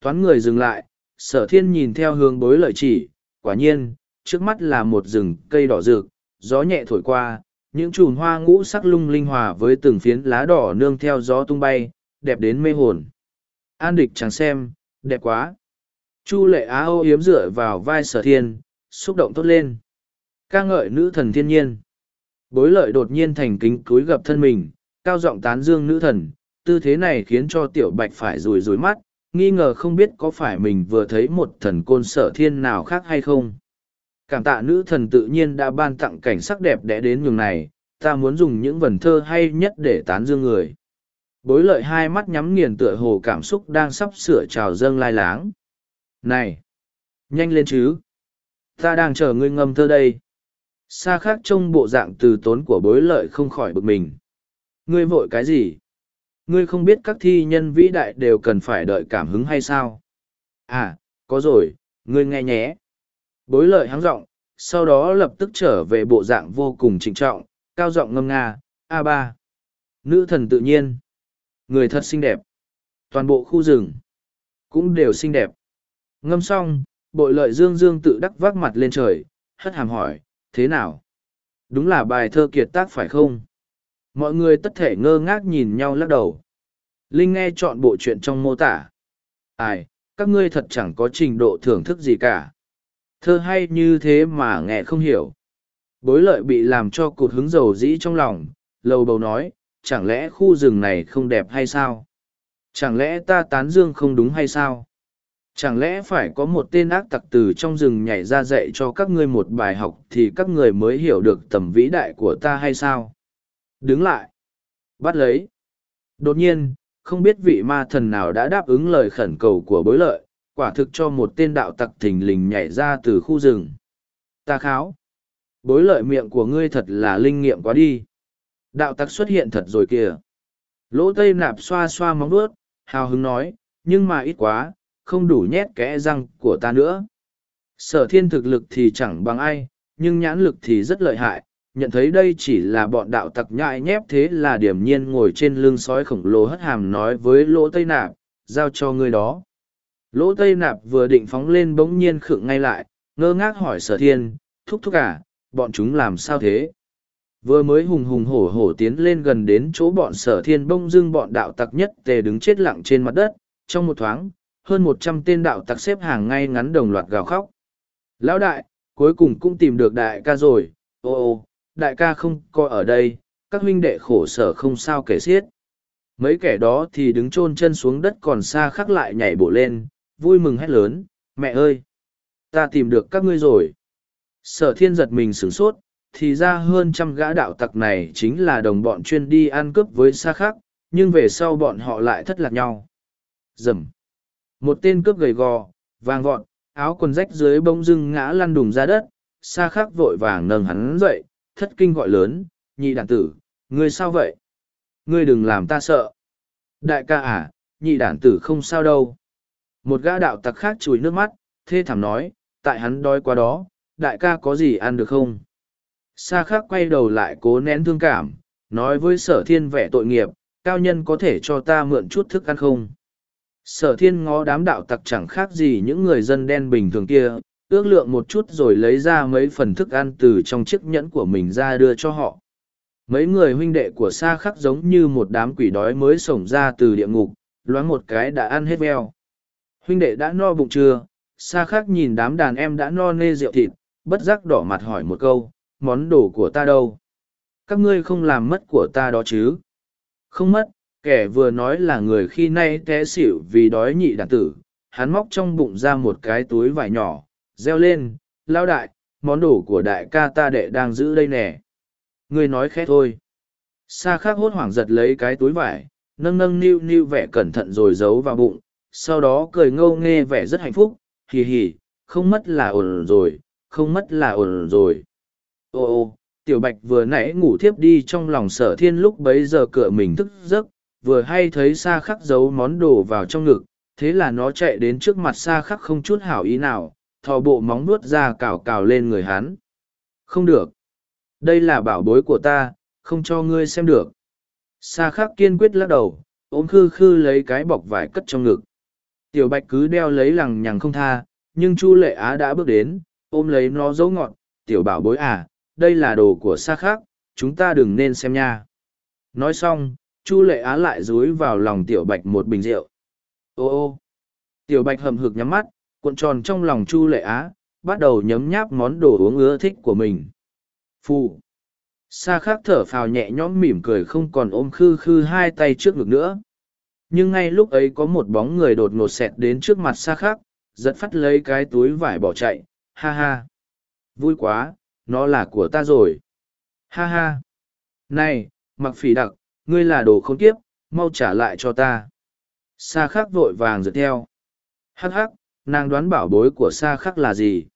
Toán người dừng lại, sở thiên nhìn theo hướng bối lợi chỉ, quả nhiên, trước mắt là một rừng cây đỏ rực, gió nhẹ thổi qua, những chùm hoa ngũ sắc lung linh hòa với từng phiến lá đỏ nương theo gió tung bay, đẹp đến mê hồn. An địch chẳng xem, đẹp quá. Chu lệ á âu yếm dựa vào vai sở thiên, xúc động tốt lên. ca ngợi nữ thần thiên nhiên. Bối lợi đột nhiên thành kính cúi gập thân mình, cao giọng tán dương nữ thần, tư thế này khiến cho tiểu bạch phải rùi rùi mắt, nghi ngờ không biết có phải mình vừa thấy một thần côn sở thiên nào khác hay không. Cảm tạ nữ thần tự nhiên đã ban tặng cảnh sắc đẹp đẽ đến nhường này, ta muốn dùng những vần thơ hay nhất để tán dương người. Bối lợi hai mắt nhắm nghiền tựa hồ cảm xúc đang sắp sửa trào dâng lai láng. Này! Nhanh lên chứ! Ta đang chờ ngươi ngâm thơ đây. Xa khác trông bộ dạng từ tốn của bối lợi không khỏi bực mình. Ngươi vội cái gì? Ngươi không biết các thi nhân vĩ đại đều cần phải đợi cảm hứng hay sao? À, có rồi, ngươi nghe nhé. Bối lợi hắng giọng, sau đó lập tức trở về bộ dạng vô cùng trịnh trọng, cao giọng ngâm nga, a ba Nữ thần tự nhiên. Người thật xinh đẹp. Toàn bộ khu rừng. Cũng đều xinh đẹp. Ngâm xong, bội lợi dương dương tự đắc vác mặt lên trời, hất hàm hỏi, thế nào? Đúng là bài thơ kiệt tác phải không? Mọi người tất thể ngơ ngác nhìn nhau lắc đầu. Linh nghe chọn bộ chuyện trong mô tả. Ai, các ngươi thật chẳng có trình độ thưởng thức gì cả. Thơ hay như thế mà nghe không hiểu. Bối lợi bị làm cho cụt hứng dầu dĩ trong lòng, lầu bầu nói, chẳng lẽ khu rừng này không đẹp hay sao? Chẳng lẽ ta tán dương không đúng hay sao? Chẳng lẽ phải có một tên ác tặc từ trong rừng nhảy ra dạy cho các ngươi một bài học thì các người mới hiểu được tầm vĩ đại của ta hay sao? Đứng lại. Bắt lấy. Đột nhiên, không biết vị ma thần nào đã đáp ứng lời khẩn cầu của bối lợi, quả thực cho một tên đạo tặc thình lình nhảy ra từ khu rừng. Ta kháo. Bối lợi miệng của ngươi thật là linh nghiệm quá đi. Đạo tặc xuất hiện thật rồi kìa. Lỗ tây nạp xoa xoa móng vuốt, hào hứng nói, nhưng mà ít quá, không đủ nhét kẽ răng của ta nữa. Sở thiên thực lực thì chẳng bằng ai, nhưng nhãn lực thì rất lợi hại, nhận thấy đây chỉ là bọn đạo tặc nhại nhép thế là điểm nhiên ngồi trên lưng sói khổng lồ hất hàm nói với lỗ tây nạp, giao cho ngươi đó. Lỗ tây nạp vừa định phóng lên bỗng nhiên khựng ngay lại, ngơ ngác hỏi sở thiên, thúc thúc à, bọn chúng làm sao thế? Vừa mới hùng hùng hổ hổ tiến lên gần đến chỗ bọn sở thiên bông dưng bọn đạo tặc nhất tề đứng chết lặng trên mặt đất, trong một thoáng, hơn một trăm tên đạo tặc xếp hàng ngay ngắn đồng loạt gào khóc. Lão đại, cuối cùng cũng tìm được đại ca rồi, ô ô, đại ca không coi ở đây, các huynh đệ khổ sở không sao kể xiết. Mấy kẻ đó thì đứng chôn chân xuống đất còn xa khắc lại nhảy bổ lên, vui mừng hét lớn, mẹ ơi! Ta tìm được các ngươi rồi. Sở thiên giật mình sửng sốt, thì ra hơn trăm gã đạo tặc này chính là đồng bọn chuyên đi ăn cướp với xa khắc, nhưng về sau bọn họ lại thất lạc nhau. Dầm! Một tên cướp gầy gò, vàng vọt, áo quần rách dưới bông dưng ngã lăn đùng ra đất, xa khắc vội vàng nâng hắn dậy, thất kinh gọi lớn, nhị đản tử, ngươi sao vậy? Ngươi đừng làm ta sợ. Đại ca à, nhị đản tử không sao đâu. Một gã đạo tặc khác chùi nước mắt, thê thảm nói, tại hắn đói quá đó, đại ca có gì ăn được không? Sa khắc quay đầu lại cố nén thương cảm, nói với sở thiên vẻ tội nghiệp, cao nhân có thể cho ta mượn chút thức ăn không? Sở thiên ngó đám đạo tặc chẳng khác gì những người dân đen bình thường kia, ước lượng một chút rồi lấy ra mấy phần thức ăn từ trong chiếc nhẫn của mình ra đưa cho họ. Mấy người huynh đệ của Sa khắc giống như một đám quỷ đói mới sổng ra từ địa ngục, loáng một cái đã ăn hết veo. Huynh đệ đã no bụng chưa? Sa khắc nhìn đám đàn em đã no nê rượu thịt, bất giác đỏ mặt hỏi một câu, món đồ của ta đâu? Các ngươi không làm mất của ta đó chứ? Không mất, kẻ vừa nói là người khi nay té xỉu vì đói nhị đàn tử, hắn móc trong bụng ra một cái túi vải nhỏ, reo lên, lao đại, món đồ của đại ca ta đệ đang giữ đây nè. Ngươi nói khẽ thôi. Sa khắc hốt hoảng giật lấy cái túi vải, nâng nâng niu niu vẻ cẩn thận rồi giấu vào bụng, sau đó cười ngâu nghe vẻ rất hạnh phúc, hì hì, không mất là ổn rồi, không mất là ổn rồi. Ô ô, tiểu bạch vừa nãy ngủ thiếp đi trong lòng sở thiên lúc bấy giờ cửa mình thức giấc, vừa hay thấy Sa khắc giấu món đồ vào trong ngực, thế là nó chạy đến trước mặt Sa khắc không chút hảo ý nào, thò bộ móng nuốt ra cào cào lên người hắn. Không được. Đây là bảo bối của ta, không cho ngươi xem được. Sa khắc kiên quyết lắc đầu, ôm khư khư lấy cái bọc vải cất trong ngực. Tiểu bạch cứ đeo lấy lằng nhằng không tha, nhưng Chu lệ á đã bước đến, ôm lấy nó dấu ngọn, tiểu bảo bối à, đây là đồ của sa khắc, chúng ta đừng nên xem nha. Nói xong, Chu lệ á lại dúi vào lòng tiểu bạch một bình rượu. Ô ô! Tiểu bạch hầm hực nhắm mắt, cuộn tròn trong lòng Chu lệ á, bắt đầu nhấm nháp món đồ uống ưa thích của mình. Phù! Sa khắc thở phào nhẹ nhõm mỉm cười không còn ôm khư khư hai tay trước ngực nữa. Nhưng ngay lúc ấy có một bóng người đột ngột xẹt đến trước mặt sa khắc, giật phát lấy cái túi vải bỏ chạy, ha ha. Vui quá, nó là của ta rồi. Ha ha. Này, mặc phỉ đặc, ngươi là đồ không tiếp, mau trả lại cho ta. Sa khắc vội vàng dựa theo. Hắc hắc, nàng đoán bảo bối của sa khắc là gì?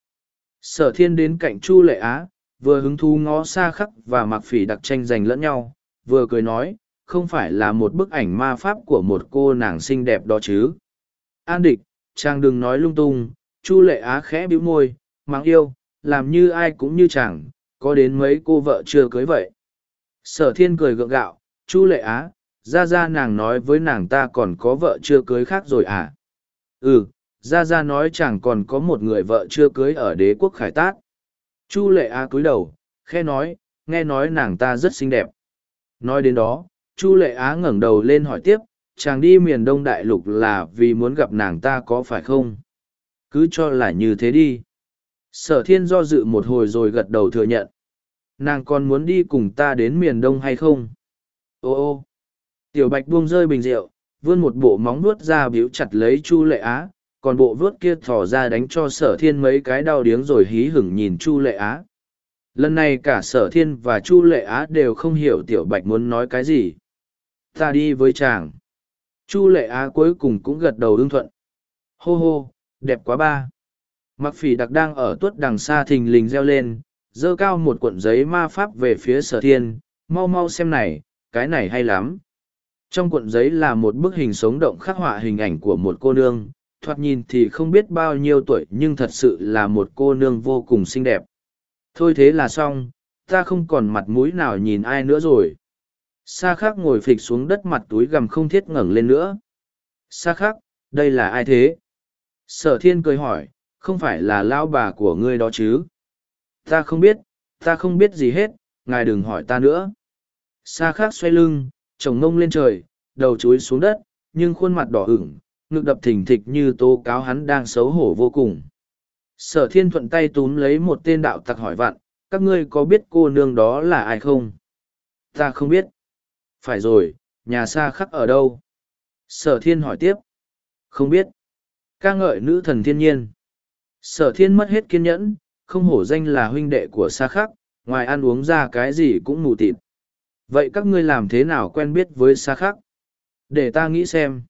Sở thiên đến cạnh Chu Lệ Á, vừa hứng thú ngó xa khắc và mặc phỉ đặc tranh giành lẫn nhau vừa cười nói không phải là một bức ảnh ma pháp của một cô nàng xinh đẹp đó chứ an địch chàng đừng nói lung tung chu lệ á khẽ bĩu môi mắng yêu làm như ai cũng như chàng có đến mấy cô vợ chưa cưới vậy sở thiên cười gượng gạo chu lệ á ra ra nàng nói với nàng ta còn có vợ chưa cưới khác rồi à ừ ra ra nói chàng còn có một người vợ chưa cưới ở đế quốc khải tát Chu lệ á cúi đầu, khe nói, nghe nói nàng ta rất xinh đẹp. Nói đến đó, Chu lệ á ngẩng đầu lên hỏi tiếp, chàng đi miền đông đại lục là vì muốn gặp nàng ta có phải không? Cứ cho là như thế đi. Sở thiên do dự một hồi rồi gật đầu thừa nhận. Nàng còn muốn đi cùng ta đến miền đông hay không? Ô ô! Tiểu bạch buông rơi bình rượu, vươn một bộ móng vuốt ra biếu chặt lấy Chu lệ á, còn bộ vớt kia thỏ ra đánh cho sở thiên mấy cái đau điếng rồi hí hửng nhìn chu lệ á. Lần này cả sở thiên và chu lệ á đều không hiểu tiểu bạch muốn nói cái gì. Ta đi với chàng. Chu lệ á cuối cùng cũng gật đầu ưng thuận. Hô hô đẹp quá ba. Mặc phỉ đặc đang ở tuất đằng xa thình lình reo lên giơ cao một cuộn giấy ma pháp về phía sở thiên. Mau mau xem này cái này hay lắm. Trong cuộn giấy là một bức hình sống động khắc họa hình ảnh của một cô nương, thoạt nhìn thì không biết bao nhiêu tuổi nhưng thật sự là một cô nương vô cùng xinh đẹp. Thôi thế là xong, ta không còn mặt mũi nào nhìn ai nữa rồi. Sa khắc ngồi phịch xuống đất mặt túi gầm không thiết ngẩng lên nữa. Sa khắc, đây là ai thế? Sở thiên cười hỏi, không phải là lao bà của ngươi đó chứ? Ta không biết, ta không biết gì hết, ngài đừng hỏi ta nữa sa khắc xoay lưng chồng ngông lên trời đầu chúi xuống đất nhưng khuôn mặt đỏ ửng ngực đập thình thịch như tố cáo hắn đang xấu hổ vô cùng. Sở thiên thuận tay túm lấy một tên đạo tặc hỏi vặn, các ngươi có biết cô nương đó là ai không? Ta không biết. Phải rồi, nhà xa khắc ở đâu? Sở thiên hỏi tiếp. Không biết. ca ngợi nữ thần thiên nhiên. Sở thiên mất hết kiên nhẫn, không hổ danh là huynh đệ của xa khắc, ngoài ăn uống ra cái gì cũng mù tịt. Vậy các ngươi làm thế nào quen biết với xa khắc? Để ta nghĩ xem.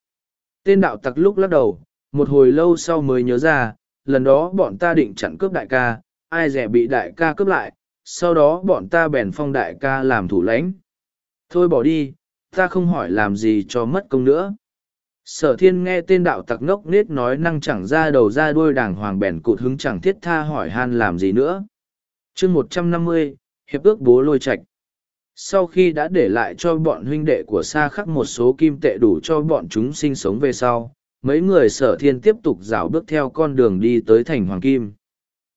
Tên đạo tặc lúc lắc đầu, một hồi lâu sau mới nhớ ra, lần đó bọn ta định chặn cướp đại ca, ai rẻ bị đại ca cướp lại, sau đó bọn ta bèn phong đại ca làm thủ lãnh. Thôi bỏ đi, ta không hỏi làm gì cho mất công nữa. Sở thiên nghe tên đạo tặc ngốc nết nói năng chẳng ra đầu ra đuôi đàng hoàng bèn cụt hứng chẳng thiết tha hỏi han làm gì nữa. chương một trăm năm mươi Hiệp ước bố lôi Trạch sau khi đã để lại cho bọn huynh đệ của sa khắc một số kim tệ đủ cho bọn chúng sinh sống về sau, mấy người sở thiên tiếp tục dạo bước theo con đường đi tới thành hoàng kim.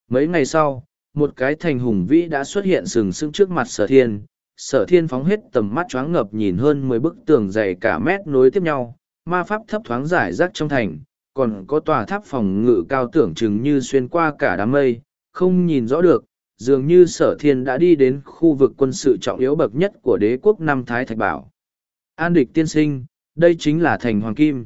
Mấy ngày sau, một cái thành hùng vĩ đã xuất hiện sừng sững trước mặt sở thiên. Sở thiên phóng hết tầm mắt choáng ngập nhìn hơn mười bức tường dày cả mét nối tiếp nhau, ma pháp thấp thoáng rải rác trong thành, còn có tòa tháp phòng ngự cao tưởng chừng như xuyên qua cả đám mây, không nhìn rõ được dường như sở thiên đã đi đến khu vực quân sự trọng yếu bậc nhất của đế quốc nam Thái Thạch Bảo. An địch tiên sinh, đây chính là thành Hoàng Kim.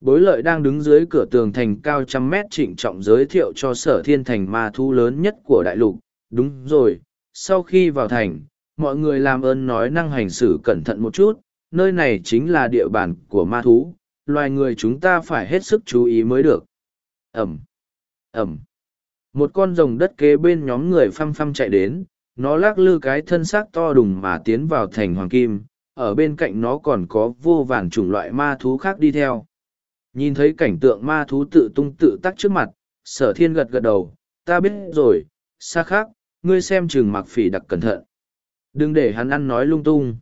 Bối lợi đang đứng dưới cửa tường thành cao trăm mét trịnh trọng giới thiệu cho sở thiên thành ma thu lớn nhất của đại lục. Đúng rồi, sau khi vào thành, mọi người làm ơn nói năng hành xử cẩn thận một chút, nơi này chính là địa bàn của ma thú, loài người chúng ta phải hết sức chú ý mới được. Ẩm, Ẩm. Một con rồng đất kế bên nhóm người phăm phăm chạy đến, nó lắc lư cái thân xác to đùng mà tiến vào thành hoàng kim, ở bên cạnh nó còn có vô vàn chủng loại ma thú khác đi theo. Nhìn thấy cảnh tượng ma thú tự tung tự tắc trước mặt, sở thiên gật gật đầu, ta biết rồi, xa khác, ngươi xem chừng mặc phỉ đặc cẩn thận. Đừng để hắn ăn nói lung tung.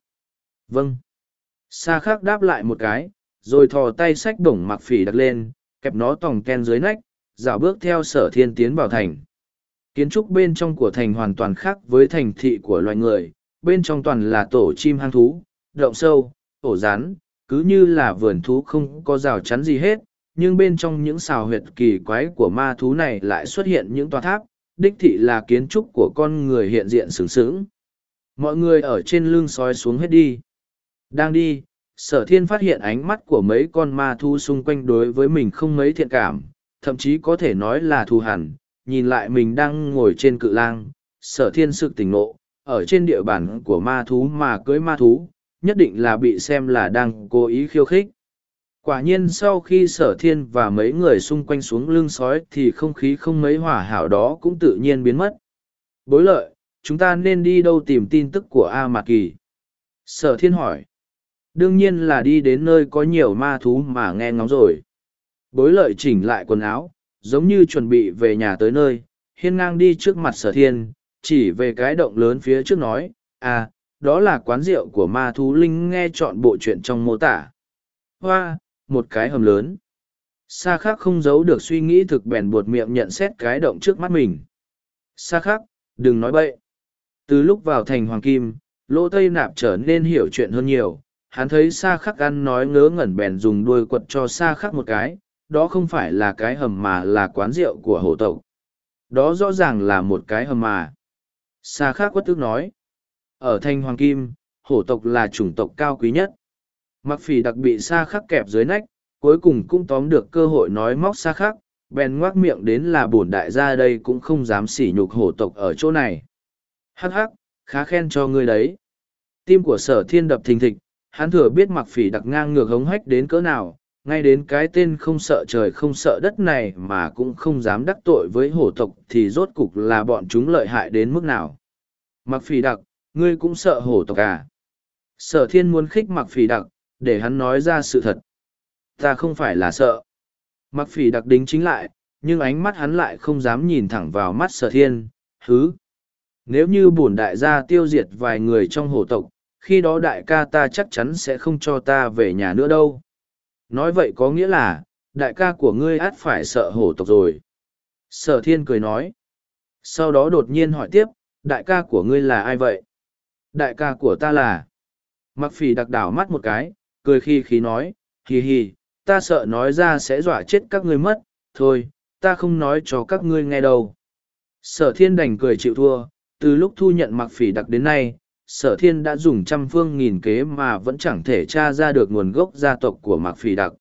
Vâng. Xa khác đáp lại một cái, rồi thò tay xách bổng mặc phỉ đặc lên, kẹp nó tòng ken dưới nách, dạo bước theo sở thiên tiến vào thành. Kiến trúc bên trong của thành hoàn toàn khác với thành thị của loài người, bên trong toàn là tổ chim hang thú, động sâu, ổ rán, cứ như là vườn thú không có rào chắn gì hết, nhưng bên trong những xào huyệt kỳ quái của ma thú này lại xuất hiện những tòa tháp, đích thị là kiến trúc của con người hiện diện sướng sướng. Mọi người ở trên lưng sói xuống hết đi. Đang đi, sở thiên phát hiện ánh mắt của mấy con ma thú xung quanh đối với mình không mấy thiện cảm, thậm chí có thể nói là thù hẳn, nhìn lại mình đang ngồi trên cự lang, sở thiên sực tỉnh nộ, ở trên địa bàn của ma thú mà cưới ma thú, nhất định là bị xem là đang cố ý khiêu khích. Quả nhiên sau khi sở thiên và mấy người xung quanh xuống lưng sói thì không khí không mấy hỏa hảo đó cũng tự nhiên biến mất. Bối lợi, chúng ta nên đi đâu tìm tin tức của A Mạc Kỳ? Sở thiên hỏi. Đương nhiên là đi đến nơi có nhiều ma thú mà nghe ngóng rồi. Bối lợi chỉnh lại quần áo, giống như chuẩn bị về nhà tới nơi, hiên ngang đi trước mặt sở thiên, chỉ về cái động lớn phía trước nói, à, đó là quán rượu của ma thú linh nghe chọn bộ chuyện trong mô tả. Hoa, một cái hầm lớn. Sa khắc không giấu được suy nghĩ thực bèn buột miệng nhận xét cái động trước mắt mình. Sa khắc, đừng nói bậy. Từ lúc vào thành Hoàng Kim, lỗ tây nạp trở nên hiểu chuyện hơn nhiều. Hắn thấy Sa khắc ăn nói ngớ ngẩn bèn dùng đuôi quật cho Sa khắc một cái. Đó không phải là cái hầm mà là quán rượu của hổ tộc. Đó rõ ràng là một cái hầm mà. Sa khắc quất tức nói. Ở Thanh Hoàng Kim, hổ tộc là chủng tộc cao quý nhất. Mặc phỉ đặc bị Sa khắc kẹp dưới nách, cuối cùng cũng tóm được cơ hội nói móc Sa khắc, bèn ngoác miệng đến là bổn đại gia đây cũng không dám sỉ nhục hổ tộc ở chỗ này. Hắc hắc, khá khen cho ngươi đấy. Tim của sở thiên đập thình thịch, hắn thừa biết mặc phỉ đặc ngang ngược hống hách đến cỡ nào, ngay đến cái tên không sợ trời không sợ đất này mà cũng không dám đắc tội với hổ tộc thì rốt cục là bọn chúng lợi hại đến mức nào. Mặc phỉ đặc, ngươi cũng sợ hổ tộc à? Sở thiên muốn khích mặc phỉ đặc, để hắn nói ra sự thật. Ta không phải là sợ. Mặc phỉ đặc đính chính lại, nhưng ánh mắt hắn lại không dám nhìn thẳng vào mắt sở thiên, hứ. Nếu như bổn đại gia tiêu diệt vài người trong hổ tộc, khi đó đại ca ta chắc chắn sẽ không cho ta về nhà nữa đâu. Nói vậy có nghĩa là, đại ca của ngươi át phải sợ hổ tộc rồi. Sở thiên cười nói. Sau đó đột nhiên hỏi tiếp, đại ca của ngươi là ai vậy? Đại ca của ta là... Mặc phỉ đặc đảo mắt một cái, cười khi khí nói, hì hì, ta sợ nói ra sẽ dọa chết các ngươi mất, thôi, ta không nói cho các ngươi nghe đâu. Sở thiên đành cười chịu thua, từ lúc thu nhận mặc phỉ đặc đến nay, sở thiên đã dùng trăm phương nghìn kế mà vẫn chẳng thể tra ra được nguồn gốc gia tộc của mặc phỉ đặc.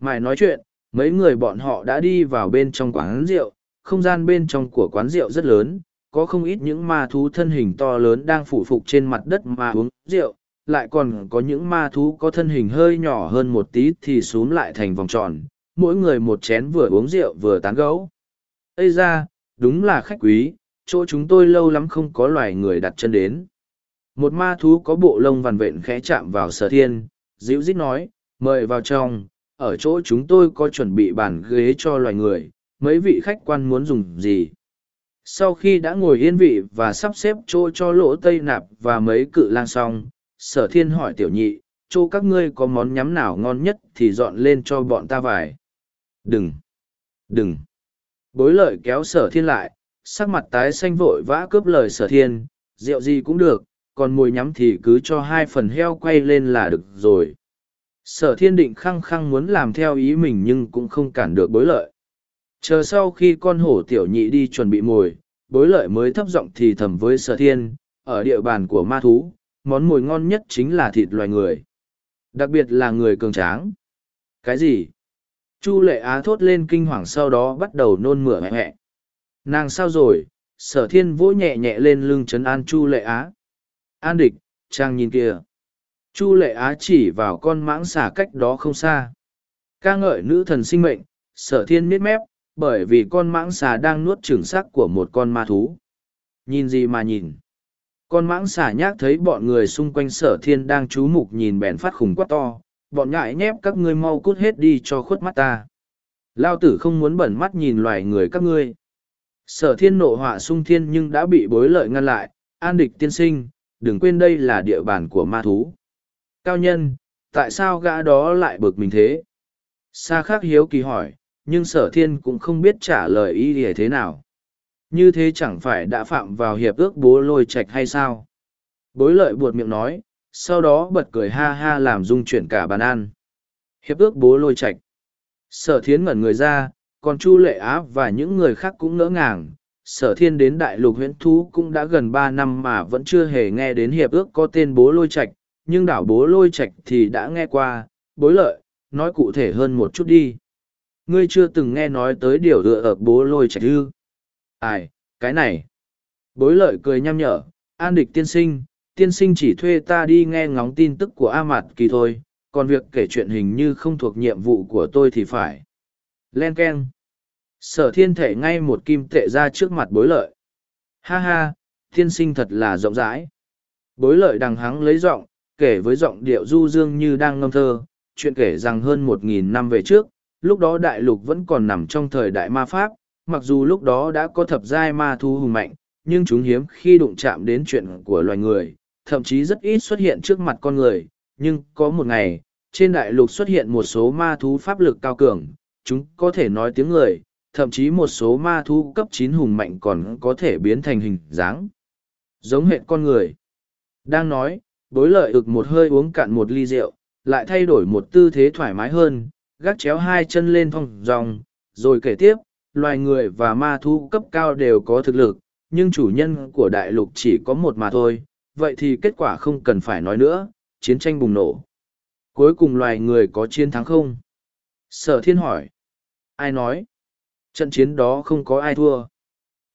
Mãi nói chuyện, mấy người bọn họ đã đi vào bên trong quán rượu, không gian bên trong của quán rượu rất lớn, có không ít những ma thú thân hình to lớn đang phủ phục trên mặt đất mà uống rượu, lại còn có những ma thú có thân hình hơi nhỏ hơn một tí thì xuống lại thành vòng tròn, mỗi người một chén vừa uống rượu vừa tán gấu. Ây ra, đúng là khách quý, chỗ chúng tôi lâu lắm không có loài người đặt chân đến. Một ma thú có bộ lông vằn vện khẽ chạm vào sở thiên, dịu dít nói, mời vào trong, ở chỗ chúng tôi có chuẩn bị bàn ghế cho loài người, mấy vị khách quan muốn dùng gì. Sau khi đã ngồi yên vị và sắp xếp chỗ cho lỗ tây nạp và mấy cự lang xong, sở thiên hỏi tiểu nhị, chỗ các ngươi có món nhắm nào ngon nhất thì dọn lên cho bọn ta vài. Đừng! Đừng! Bối lợi kéo sở thiên lại, sắc mặt tái xanh vội vã cướp lời sở thiên, rượu gì cũng được, còn mồi nhắm thì cứ cho hai phần heo quay lên là được rồi. Sở thiên định khăng khăng muốn làm theo ý mình nhưng cũng không cản được bối lợi. Chờ sau khi con hổ tiểu nhị đi chuẩn bị mồi, bối lợi mới thấp giọng thì thầm với sở thiên, ở địa bàn của ma thú, món mồi ngon nhất chính là thịt loài người. Đặc biệt là người cường tráng. Cái gì? Chu lệ á thốt lên kinh hoàng sau đó bắt đầu nôn mửa hẹ hẹ. Nàng sao rồi? Sở thiên vỗ nhẹ nhẹ lên lưng trấn an Chu lệ á. An địch, trang nhìn kia. Chu lệ á chỉ vào con mãng xà cách đó không xa. ca ngợi nữ thần sinh mệnh, sở thiên miết mép, bởi vì con mãng xà đang nuốt trừng sắc của một con ma thú. Nhìn gì mà nhìn? Con mãng xà nhác thấy bọn người xung quanh sở thiên đang chú mục nhìn bèn phát khủng quát to, bọn ngại nhép các ngươi mau cút hết đi cho khuất mắt ta. Lao tử không muốn bẩn mắt nhìn loài người các ngươi. Sở thiên nộ họa sung thiên nhưng đã bị bối lợi ngăn lại, an địch tiên sinh, đừng quên đây là địa bàn của ma thú. Cao nhân, tại sao gã đó lại bực mình thế? Sa khắc hiếu kỳ hỏi, nhưng sở thiên cũng không biết trả lời ý nghĩa thế nào. Như thế chẳng phải đã phạm vào hiệp ước bố lôi Trạch hay sao? Bối lợi buột miệng nói, sau đó bật cười ha ha làm rung chuyển cả bàn ăn. Hiệp ước bố lôi Trạch. Sở Thiên ngẩn người ra, còn Chu Lệ Á và những người khác cũng ngỡ ngàng. Sở thiên đến đại lục huyễn thú cũng đã gần ba năm mà vẫn chưa hề nghe đến hiệp ước có tên bố lôi Trạch, nhưng đảo bố lôi Trạch thì đã nghe qua, bối lợi, nói cụ thể hơn một chút đi. Ngươi chưa từng nghe nói tới điều dựa ở bố lôi Trạch ư. Ai, cái này. Bối lợi cười nhăm nhở, an địch tiên sinh, tiên sinh chỉ thuê ta đi nghe ngóng tin tức của A Mạt Kỳ thôi, còn việc kể chuyện hình như không thuộc nhiệm vụ của tôi thì phải. Len Ken. Sở thiên thể ngay một kim tệ ra trước mặt bối lợi. Ha ha, Thiên sinh thật là rộng rãi. Bối lợi đằng hắng lấy giọng, kể với giọng điệu du dương như đang ngâm thơ, chuyện kể rằng hơn một nghìn năm về trước, lúc đó đại lục vẫn còn nằm trong thời đại ma pháp, mặc dù lúc đó đã có thập giai ma thu hùng mạnh, nhưng chúng hiếm khi đụng chạm đến chuyện của loài người, thậm chí rất ít xuất hiện trước mặt con người, nhưng có một ngày, trên đại lục xuất hiện một số ma thú pháp lực cao cường, chúng có thể nói tiếng người, thậm chí một số ma thú cấp chín hùng mạnh còn có thể biến thành hình dáng. Giống hệ con người. Đang nói, bối lợi ực một hơi uống cạn một ly rượu, lại thay đổi một tư thế thoải mái hơn, gác chéo hai chân lên thong dòng, rồi kể tiếp, loài người và ma thú cấp cao đều có thực lực, nhưng chủ nhân của đại lục chỉ có một mà thôi, vậy thì kết quả không cần phải nói nữa, chiến tranh bùng nổ. Cuối cùng loài người có chiến thắng không? Sở thiên hỏi. Ai nói? Trận chiến đó không có ai thua.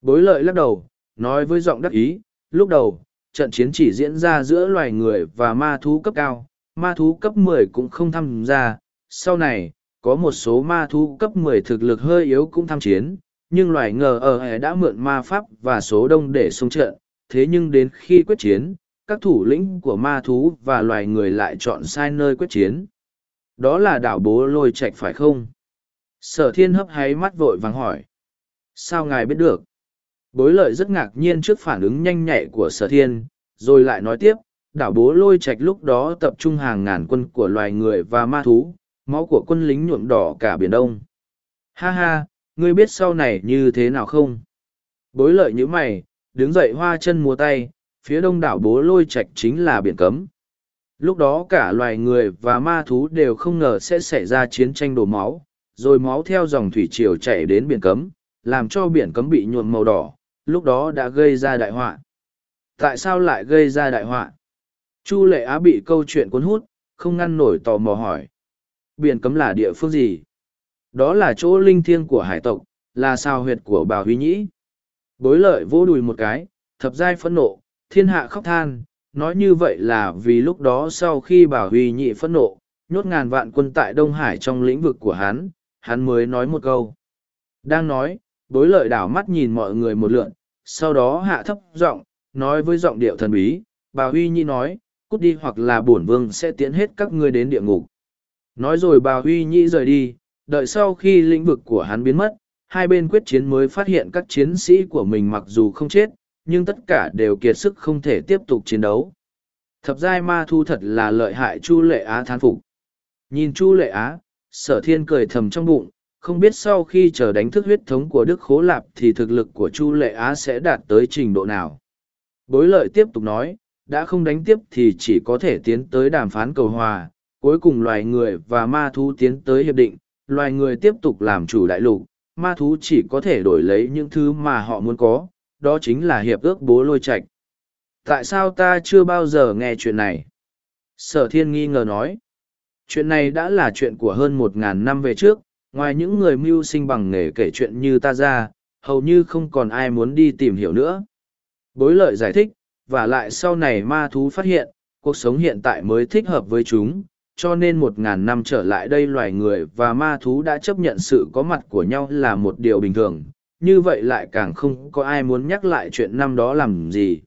Bối lợi lắc đầu, nói với giọng đắc ý, lúc đầu, trận chiến chỉ diễn ra giữa loài người và ma thú cấp cao, ma thú cấp 10 cũng không tham gia. Sau này, có một số ma thú cấp 10 thực lực hơi yếu cũng tham chiến, nhưng loài ngờ ở hệ đã mượn ma pháp và số đông để xung trận, thế nhưng đến khi quyết chiến, các thủ lĩnh của ma thú và loài người lại chọn sai nơi quyết chiến. Đó là đảo bố lôi Trạch phải không? Sở thiên hấp háy mắt vội vàng hỏi. Sao ngài biết được? Bối lợi rất ngạc nhiên trước phản ứng nhanh nhạy của sở thiên, rồi lại nói tiếp, đảo bố lôi Trạch lúc đó tập trung hàng ngàn quân của loài người và ma thú, máu của quân lính nhuộm đỏ cả biển đông. Ha ha, ngươi biết sau này như thế nào không? Bối lợi nhữ mày, đứng dậy hoa chân múa tay, phía đông đảo bố lôi Trạch chính là biển cấm. Lúc đó cả loài người và ma thú đều không ngờ sẽ xảy ra chiến tranh đổ máu, rồi máu theo dòng thủy triều chạy đến biển cấm, làm cho biển cấm bị nhuộm màu đỏ, lúc đó đã gây ra đại họa. Tại sao lại gây ra đại họa? Chu lệ á bị câu chuyện cuốn hút, không ngăn nổi tò mò hỏi. Biển cấm là địa phương gì? Đó là chỗ linh thiêng của hải tộc, là sao huyệt của bà Huy Nhĩ. Bối lợi vô đùi một cái, thập giai phẫn nộ, thiên hạ khóc than, nói như vậy là vì lúc đó sau khi Bà huy Nhĩ phẫn nộ, nhốt ngàn vạn quân tại Đông Hải trong lĩnh vực của hắn, hắn mới nói một câu. Đang nói, bối lợi đảo mắt nhìn mọi người một lượn, sau đó hạ thấp giọng nói với giọng điệu thần bí, bà Huy Nhị nói, cút đi hoặc là bổn vương sẽ tiến hết các ngươi đến địa ngục. Nói rồi bà Huy Nhị rời đi, đợi sau khi lĩnh vực của hắn biến mất, hai bên quyết chiến mới phát hiện các chiến sĩ của mình mặc dù không chết, nhưng tất cả đều kiệt sức không thể tiếp tục chiến đấu. Thập giai ma thu thật là lợi hại Chu Lệ Á thán phục. Nhìn Chu Lệ Á, sở thiên cười thầm trong bụng, không biết sau khi chờ đánh thức huyết thống của Đức Khố Lạp thì thực lực của Chu Lệ Á sẽ đạt tới trình độ nào. Bối lợi tiếp tục nói, đã không đánh tiếp thì chỉ có thể tiến tới đàm phán cầu hòa, cuối cùng loài người và ma thú tiến tới hiệp định, loài người tiếp tục làm chủ đại lục, ma thú chỉ có thể đổi lấy những thứ mà họ muốn có, đó chính là hiệp ước bố lôi Trạch. Tại sao ta chưa bao giờ nghe chuyện này? Sở thiên nghi ngờ nói. Chuyện này đã là chuyện của hơn một ngàn năm về trước, ngoài những người mưu sinh bằng nghề kể chuyện như ta ra, hầu như không còn ai muốn đi tìm hiểu nữa. Bối lợi giải thích, và lại sau này ma thú phát hiện, cuộc sống hiện tại mới thích hợp với chúng, cho nên một ngàn năm trở lại đây loài người và ma thú đã chấp nhận sự có mặt của nhau là một điều bình thường, như vậy lại càng không có ai muốn nhắc lại chuyện năm đó làm gì.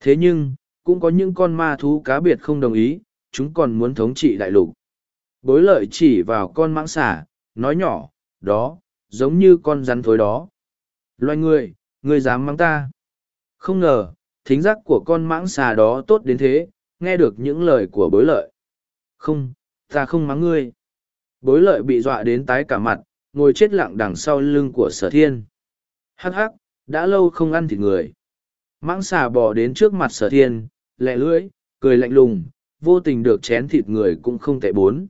Thế nhưng, cũng có những con ma thú cá biệt không đồng ý, chúng còn muốn thống trị đại lục. Bối lợi chỉ vào con mãng xà, nói nhỏ, đó, giống như con rắn thối đó. Loài người, người dám mắng ta. Không ngờ, thính giác của con mãng xà đó tốt đến thế, nghe được những lời của bối lợi. Không, ta không mắng ngươi. Bối lợi bị dọa đến tái cả mặt, ngồi chết lặng đằng sau lưng của sở thiên. Hắc hắc, đã lâu không ăn thịt người. Mãng xà bò đến trước mặt sở thiên, lẹ lưỡi, cười lạnh lùng, vô tình được chén thịt người cũng không tệ bốn.